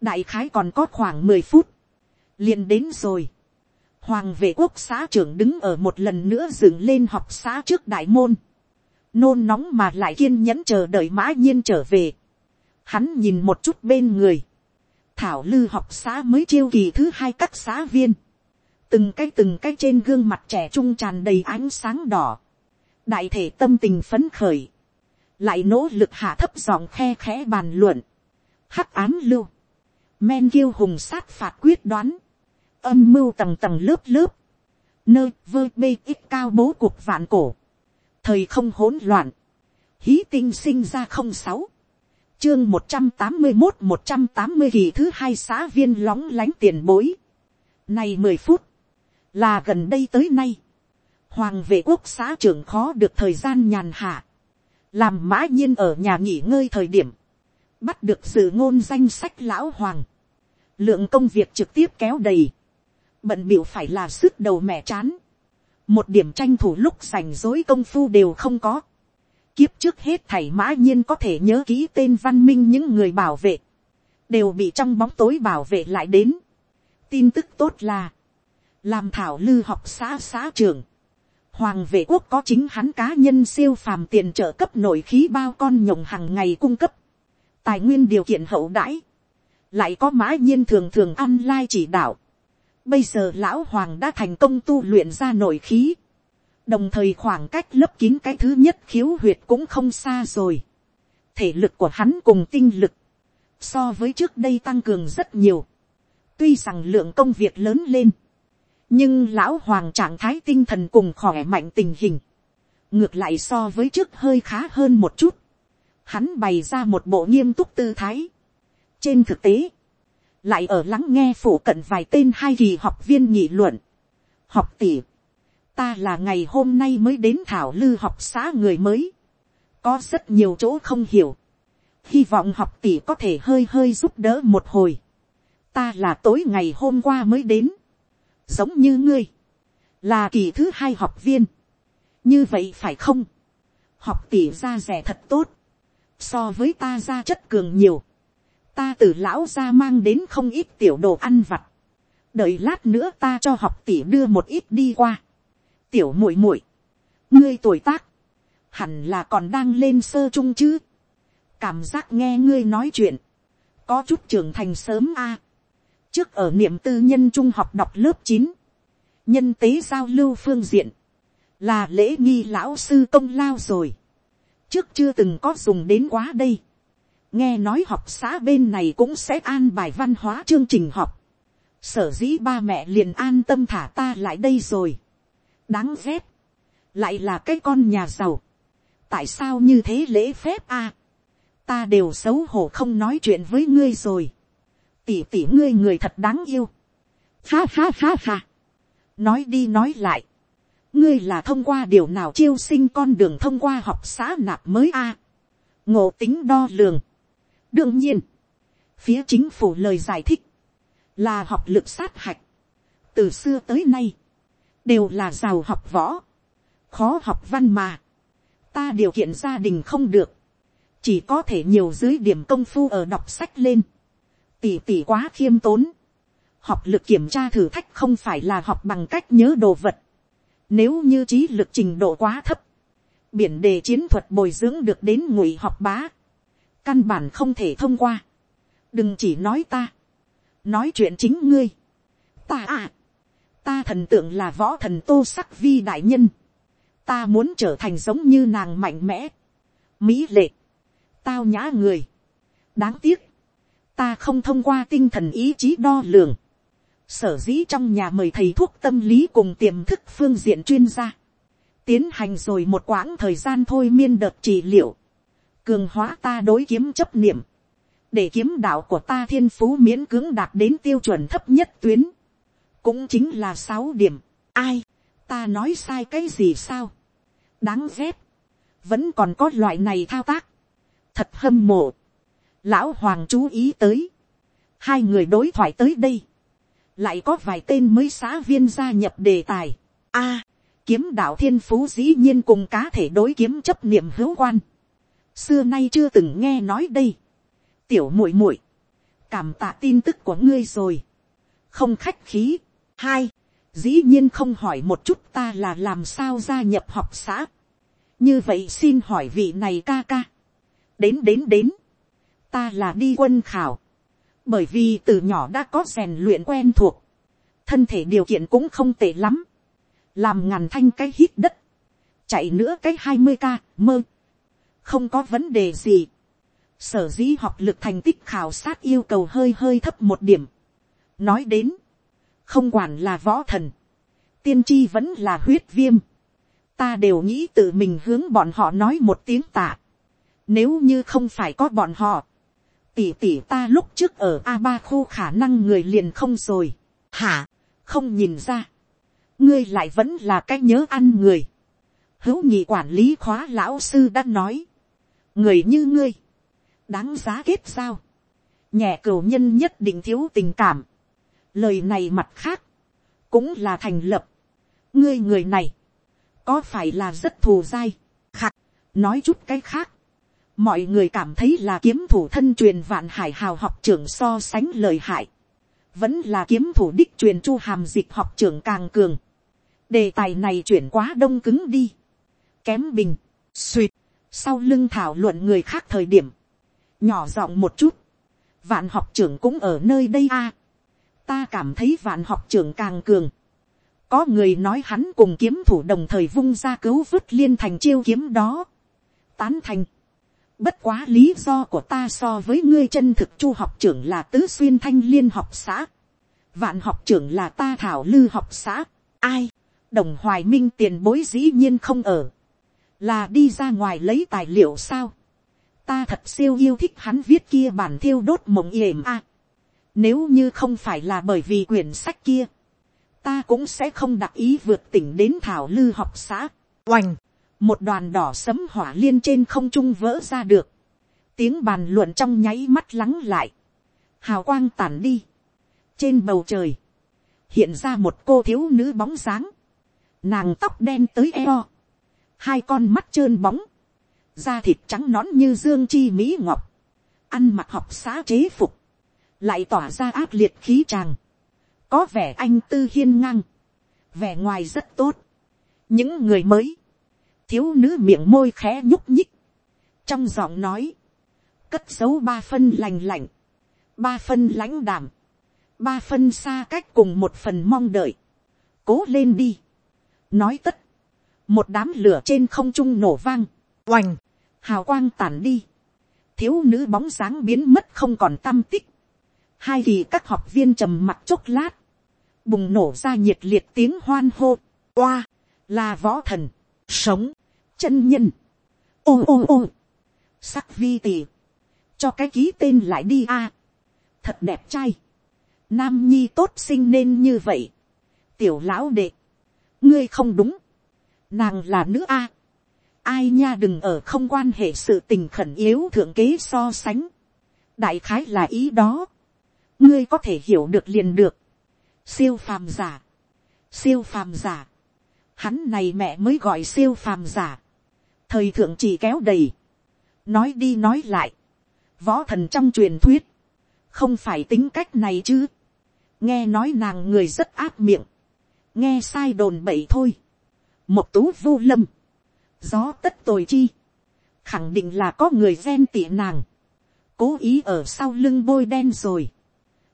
đại khái còn có khoảng mười phút. liền đến rồi. Hoàng vệ quốc xã trưởng đứng ở một lần nữa dựng lên học xã trước đại môn nôn nóng mà lại kiên nhẫn chờ đợi mã nhiên trở về. Hắn nhìn một chút bên người. Thảo lư học xã mới chiêu kỳ thứ hai các xã viên. Từng cái từng cái trên gương mặt trẻ trung tràn đầy ánh sáng đỏ. Đại thể tâm tình phấn khởi. Lại nỗ lực hạ thấp giọng khe khẽ bàn luận. Hắc án lưu. Men kiêu hùng sát phạt quyết đoán. Âm mưu tầng tầng lớp lớp. Nơi vơ bê ít cao bố cuộc vạn cổ. Thời không hỗn loạn. Hí tinh sinh ra không sáu chương một trăm tám mươi một một trăm tám mươi kỳ thứ hai xã viên lóng lánh tiền bối. Này mười phút, là gần đây tới nay. Hoàng vệ quốc xã trưởng khó được thời gian nhàn hạ. Làm mã nhiên ở nhà nghỉ ngơi thời điểm. Bắt được sự ngôn danh sách lão hoàng. Lượng công việc trực tiếp kéo đầy. Bận biểu phải là sức đầu mẹ chán. Một điểm tranh thủ lúc rảnh rối công phu đều không có Kiếp trước hết thầy mã nhiên có thể nhớ kỹ tên văn minh những người bảo vệ. Đều bị trong bóng tối bảo vệ lại đến. Tin tức tốt là. Làm thảo lư học xã xã trưởng. Hoàng vệ quốc có chính hắn cá nhân siêu phàm tiền trợ cấp nội khí bao con nhộng hàng ngày cung cấp. Tài nguyên điều kiện hậu đãi. Lại có mã nhiên thường thường ăn lai chỉ đạo. Bây giờ lão hoàng đã thành công tu luyện ra nội khí đồng thời khoảng cách lấp kín cái thứ nhất khiếu huyệt cũng không xa rồi. thể lực của hắn cùng tinh lực, so với trước đây tăng cường rất nhiều. tuy rằng lượng công việc lớn lên, nhưng lão hoàng trạng thái tinh thần cùng khỏe mạnh tình hình, ngược lại so với trước hơi khá hơn một chút. hắn bày ra một bộ nghiêm túc tư thái. trên thực tế, lại ở lắng nghe phủ cận vài tên hai kỳ học viên nghị luận. học tỷ ta là ngày hôm nay mới đến thảo lư học xã người mới, có rất nhiều chỗ không hiểu, hy vọng học tỷ có thể hơi hơi giúp đỡ một hồi, ta là tối ngày hôm qua mới đến, giống như ngươi, là kỳ thứ hai học viên, như vậy phải không, học tỷ ra rẻ thật tốt, so với ta ra chất cường nhiều, ta từ lão ra mang đến không ít tiểu đồ ăn vặt, đợi lát nữa ta cho học tỷ đưa một ít đi qua, tiểu muội muội, ngươi tuổi tác, hẳn là còn đang lên sơ chung chứ. cảm giác nghe ngươi nói chuyện, có chút trưởng thành sớm a trước ở niệm tư nhân trung học đọc lớp chín, nhân tế giao lưu phương diện, là lễ nghi lão sư công lao rồi. trước chưa từng có dùng đến quá đây. nghe nói học xã bên này cũng sẽ an bài văn hóa chương trình học. sở dĩ ba mẹ liền an tâm thả ta lại đây rồi. Đáng ghét, lại là cái con nhà giàu, tại sao như thế lễ phép a, ta đều xấu hổ không nói chuyện với ngươi rồi, tỉ tỉ ngươi người thật đáng yêu, ha ha ha ha, nói đi nói lại, ngươi là thông qua điều nào chiêu sinh con đường thông qua học xã nạp mới a, ngộ tính đo lường, đương nhiên, phía chính phủ lời giải thích, là học lực sát hạch, từ xưa tới nay, đều là giàu học võ, khó học văn mà, ta điều kiện gia đình không được, chỉ có thể nhiều dưới điểm công phu ở đọc sách lên, tỉ tỉ quá khiêm tốn, học lực kiểm tra thử thách không phải là học bằng cách nhớ đồ vật, nếu như trí lực trình độ quá thấp, biển đề chiến thuật bồi dưỡng được đến ngụy học bá, căn bản không thể thông qua, đừng chỉ nói ta, nói chuyện chính ngươi, ta à, ta thần tượng là võ thần tô sắc vi đại nhân, ta muốn trở thành giống như nàng mạnh mẽ, mỹ lệ, tao nhã người, đáng tiếc, ta không thông qua tinh thần ý chí đo lường, sở dĩ trong nhà mời thầy thuốc tâm lý cùng tiềm thức phương diện chuyên gia, tiến hành rồi một quãng thời gian thôi miên đợt trị liệu, cường hóa ta đối kiếm chấp niệm, để kiếm đạo của ta thiên phú miễn cưỡng đạt đến tiêu chuẩn thấp nhất tuyến, cũng chính là sáu điểm. ai, ta nói sai cái gì sao. đáng ghét, vẫn còn có loại này thao tác. thật hâm mộ lão hoàng chú ý tới. hai người đối thoại tới đây. lại có vài tên mới xã viên gia nhập đề tài. a, à, kiếm đạo thiên phú dĩ nhiên cùng cá thể đối kiếm chấp niệm hữu quan. xưa nay chưa từng nghe nói đây. tiểu muội muội, cảm tạ tin tức của ngươi rồi. không khách khí hai, dĩ nhiên không hỏi một chút ta là làm sao gia nhập học xã. như vậy xin hỏi vị này ca ca. đến đến đến, ta là đi quân khảo, bởi vì từ nhỏ đã có rèn luyện quen thuộc, thân thể điều kiện cũng không tệ lắm, làm ngàn thanh cái hít đất, chạy nữa cái hai mươi k, mơ, không có vấn đề gì, sở dĩ học lực thành tích khảo sát yêu cầu hơi hơi thấp một điểm, nói đến, không quản là võ thần, tiên tri vẫn là huyết viêm, ta đều nghĩ tự mình hướng bọn họ nói một tiếng tạ. Nếu như không phải có bọn họ, tỷ tỷ ta lúc trước ở a ba khu khả năng người liền không rồi. hả, không nhìn ra, ngươi lại vẫn là cái nhớ ăn người. hữu nhị quản lý khóa lão sư đã nói, người như ngươi, đáng giá kết sao, nhẹ cửu nhân nhất định thiếu tình cảm, lời này mặt khác, cũng là thành lập, ngươi người này, có phải là rất thù dai, khặt, nói chút cái khác, mọi người cảm thấy là kiếm thủ thân truyền vạn hải hào học trưởng so sánh lời hại, vẫn là kiếm thủ đích truyền chu hàm dịch học trưởng càng cường, đề tài này chuyển quá đông cứng đi, kém bình, suỵt, sau lưng thảo luận người khác thời điểm, nhỏ giọng một chút, vạn học trưởng cũng ở nơi đây a, ta cảm thấy vạn học trưởng càng cường, có người nói hắn cùng kiếm thủ đồng thời vung ra cứu vứt liên thành chiêu kiếm đó. Tán thành. Bất quá lý do của ta so với ngươi chân thực chu học trưởng là tứ xuyên thanh liên học xã. Vạn học trưởng là ta thảo lư học xã. Ai? Đồng hoài minh tiền bối dĩ nhiên không ở. Là đi ra ngoài lấy tài liệu sao? Ta thật siêu yêu thích hắn viết kia bản thiêu đốt mộng yểm a. Nếu như không phải là bởi vì quyển sách kia ta cũng sẽ không đặc ý vượt tỉnh đến thảo lư học xã. Oành, một đoàn đỏ sấm hỏa liên trên không trung vỡ ra được. Tiếng bàn luận trong nháy mắt lắng lại. Hào quang tản đi. Trên bầu trời, hiện ra một cô thiếu nữ bóng dáng. Nàng tóc đen tới eo. Hai con mắt trơn bóng. Da thịt trắng nõn như dương chi mỹ ngọc. Ăn mặc học xã chế phục. Lại tỏa ra ác liệt khí tràng có vẻ anh tư hiên ngang, vẻ ngoài rất tốt. những người mới, thiếu nữ miệng môi khẽ nhúc nhích, trong giọng nói, cất dấu ba phân lành lạnh, ba phân lãnh đảm, ba phân xa cách cùng một phần mong đợi, cố lên đi, nói tất, một đám lửa trên không trung nổ vang, oành, hào quang tản đi, thiếu nữ bóng dáng biến mất không còn tâm tích, hai vì các học viên trầm mặt chốc lát, bùng nổ ra nhiệt liệt tiếng hoan hô, oa, là võ thần, sống, chân nhân, ô ô ô, sắc vi tì, cho cái ký tên lại đi a, thật đẹp trai, nam nhi tốt sinh nên như vậy, tiểu lão đệ, ngươi không đúng, nàng là nữ a, ai nha đừng ở không quan hệ sự tình khẩn yếu thượng kế so sánh, đại khái là ý đó, ngươi có thể hiểu được liền được, siêu phàm giả, siêu phàm giả, hắn này mẹ mới gọi siêu phàm giả, thời thượng chỉ kéo đầy, nói đi nói lại, võ thần trong truyền thuyết, không phải tính cách này chứ, nghe nói nàng người rất áp miệng, nghe sai đồn bậy thôi, một tú vô lâm, gió tất tồi chi, khẳng định là có người ghen tị nàng, cố ý ở sau lưng bôi đen rồi,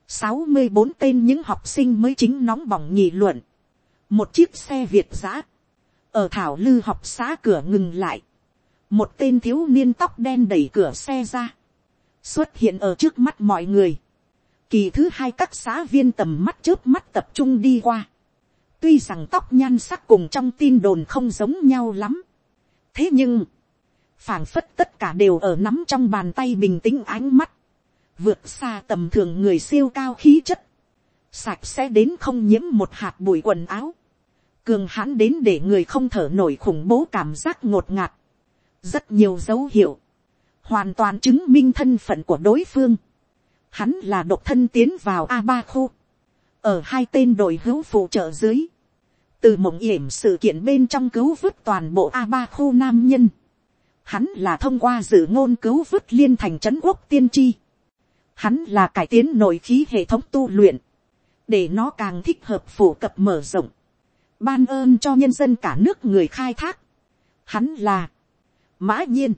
sáu mươi bốn tên những học sinh mới chính nóng bỏng nhị luận. Một chiếc xe Việt giã. Ở Thảo Lư học xã cửa ngừng lại. Một tên thiếu niên tóc đen đẩy cửa xe ra. Xuất hiện ở trước mắt mọi người. Kỳ thứ hai các xã viên tầm mắt trước mắt tập trung đi qua. Tuy rằng tóc nhan sắc cùng trong tin đồn không giống nhau lắm. Thế nhưng, phảng phất tất cả đều ở nắm trong bàn tay bình tĩnh ánh mắt vượt xa tầm thường người siêu cao khí chất, sạch sẽ đến không nhiễm một hạt bụi quần áo, cường hãn đến để người không thở nổi khủng bố cảm giác ngột ngạt, rất nhiều dấu hiệu, hoàn toàn chứng minh thân phận của đối phương. Hắn là độc thân tiến vào a ba khu, ở hai tên đội hữu phụ trợ dưới, từ mộng yểm sự kiện bên trong cứu vớt toàn bộ a ba khu nam nhân. Hắn là thông qua dự ngôn cứu vớt liên thành trấn quốc tiên tri hắn là cải tiến nội khí hệ thống tu luyện, để nó càng thích hợp phổ cập mở rộng, ban ơn cho nhân dân cả nước người khai thác. Hắn là mã nhiên,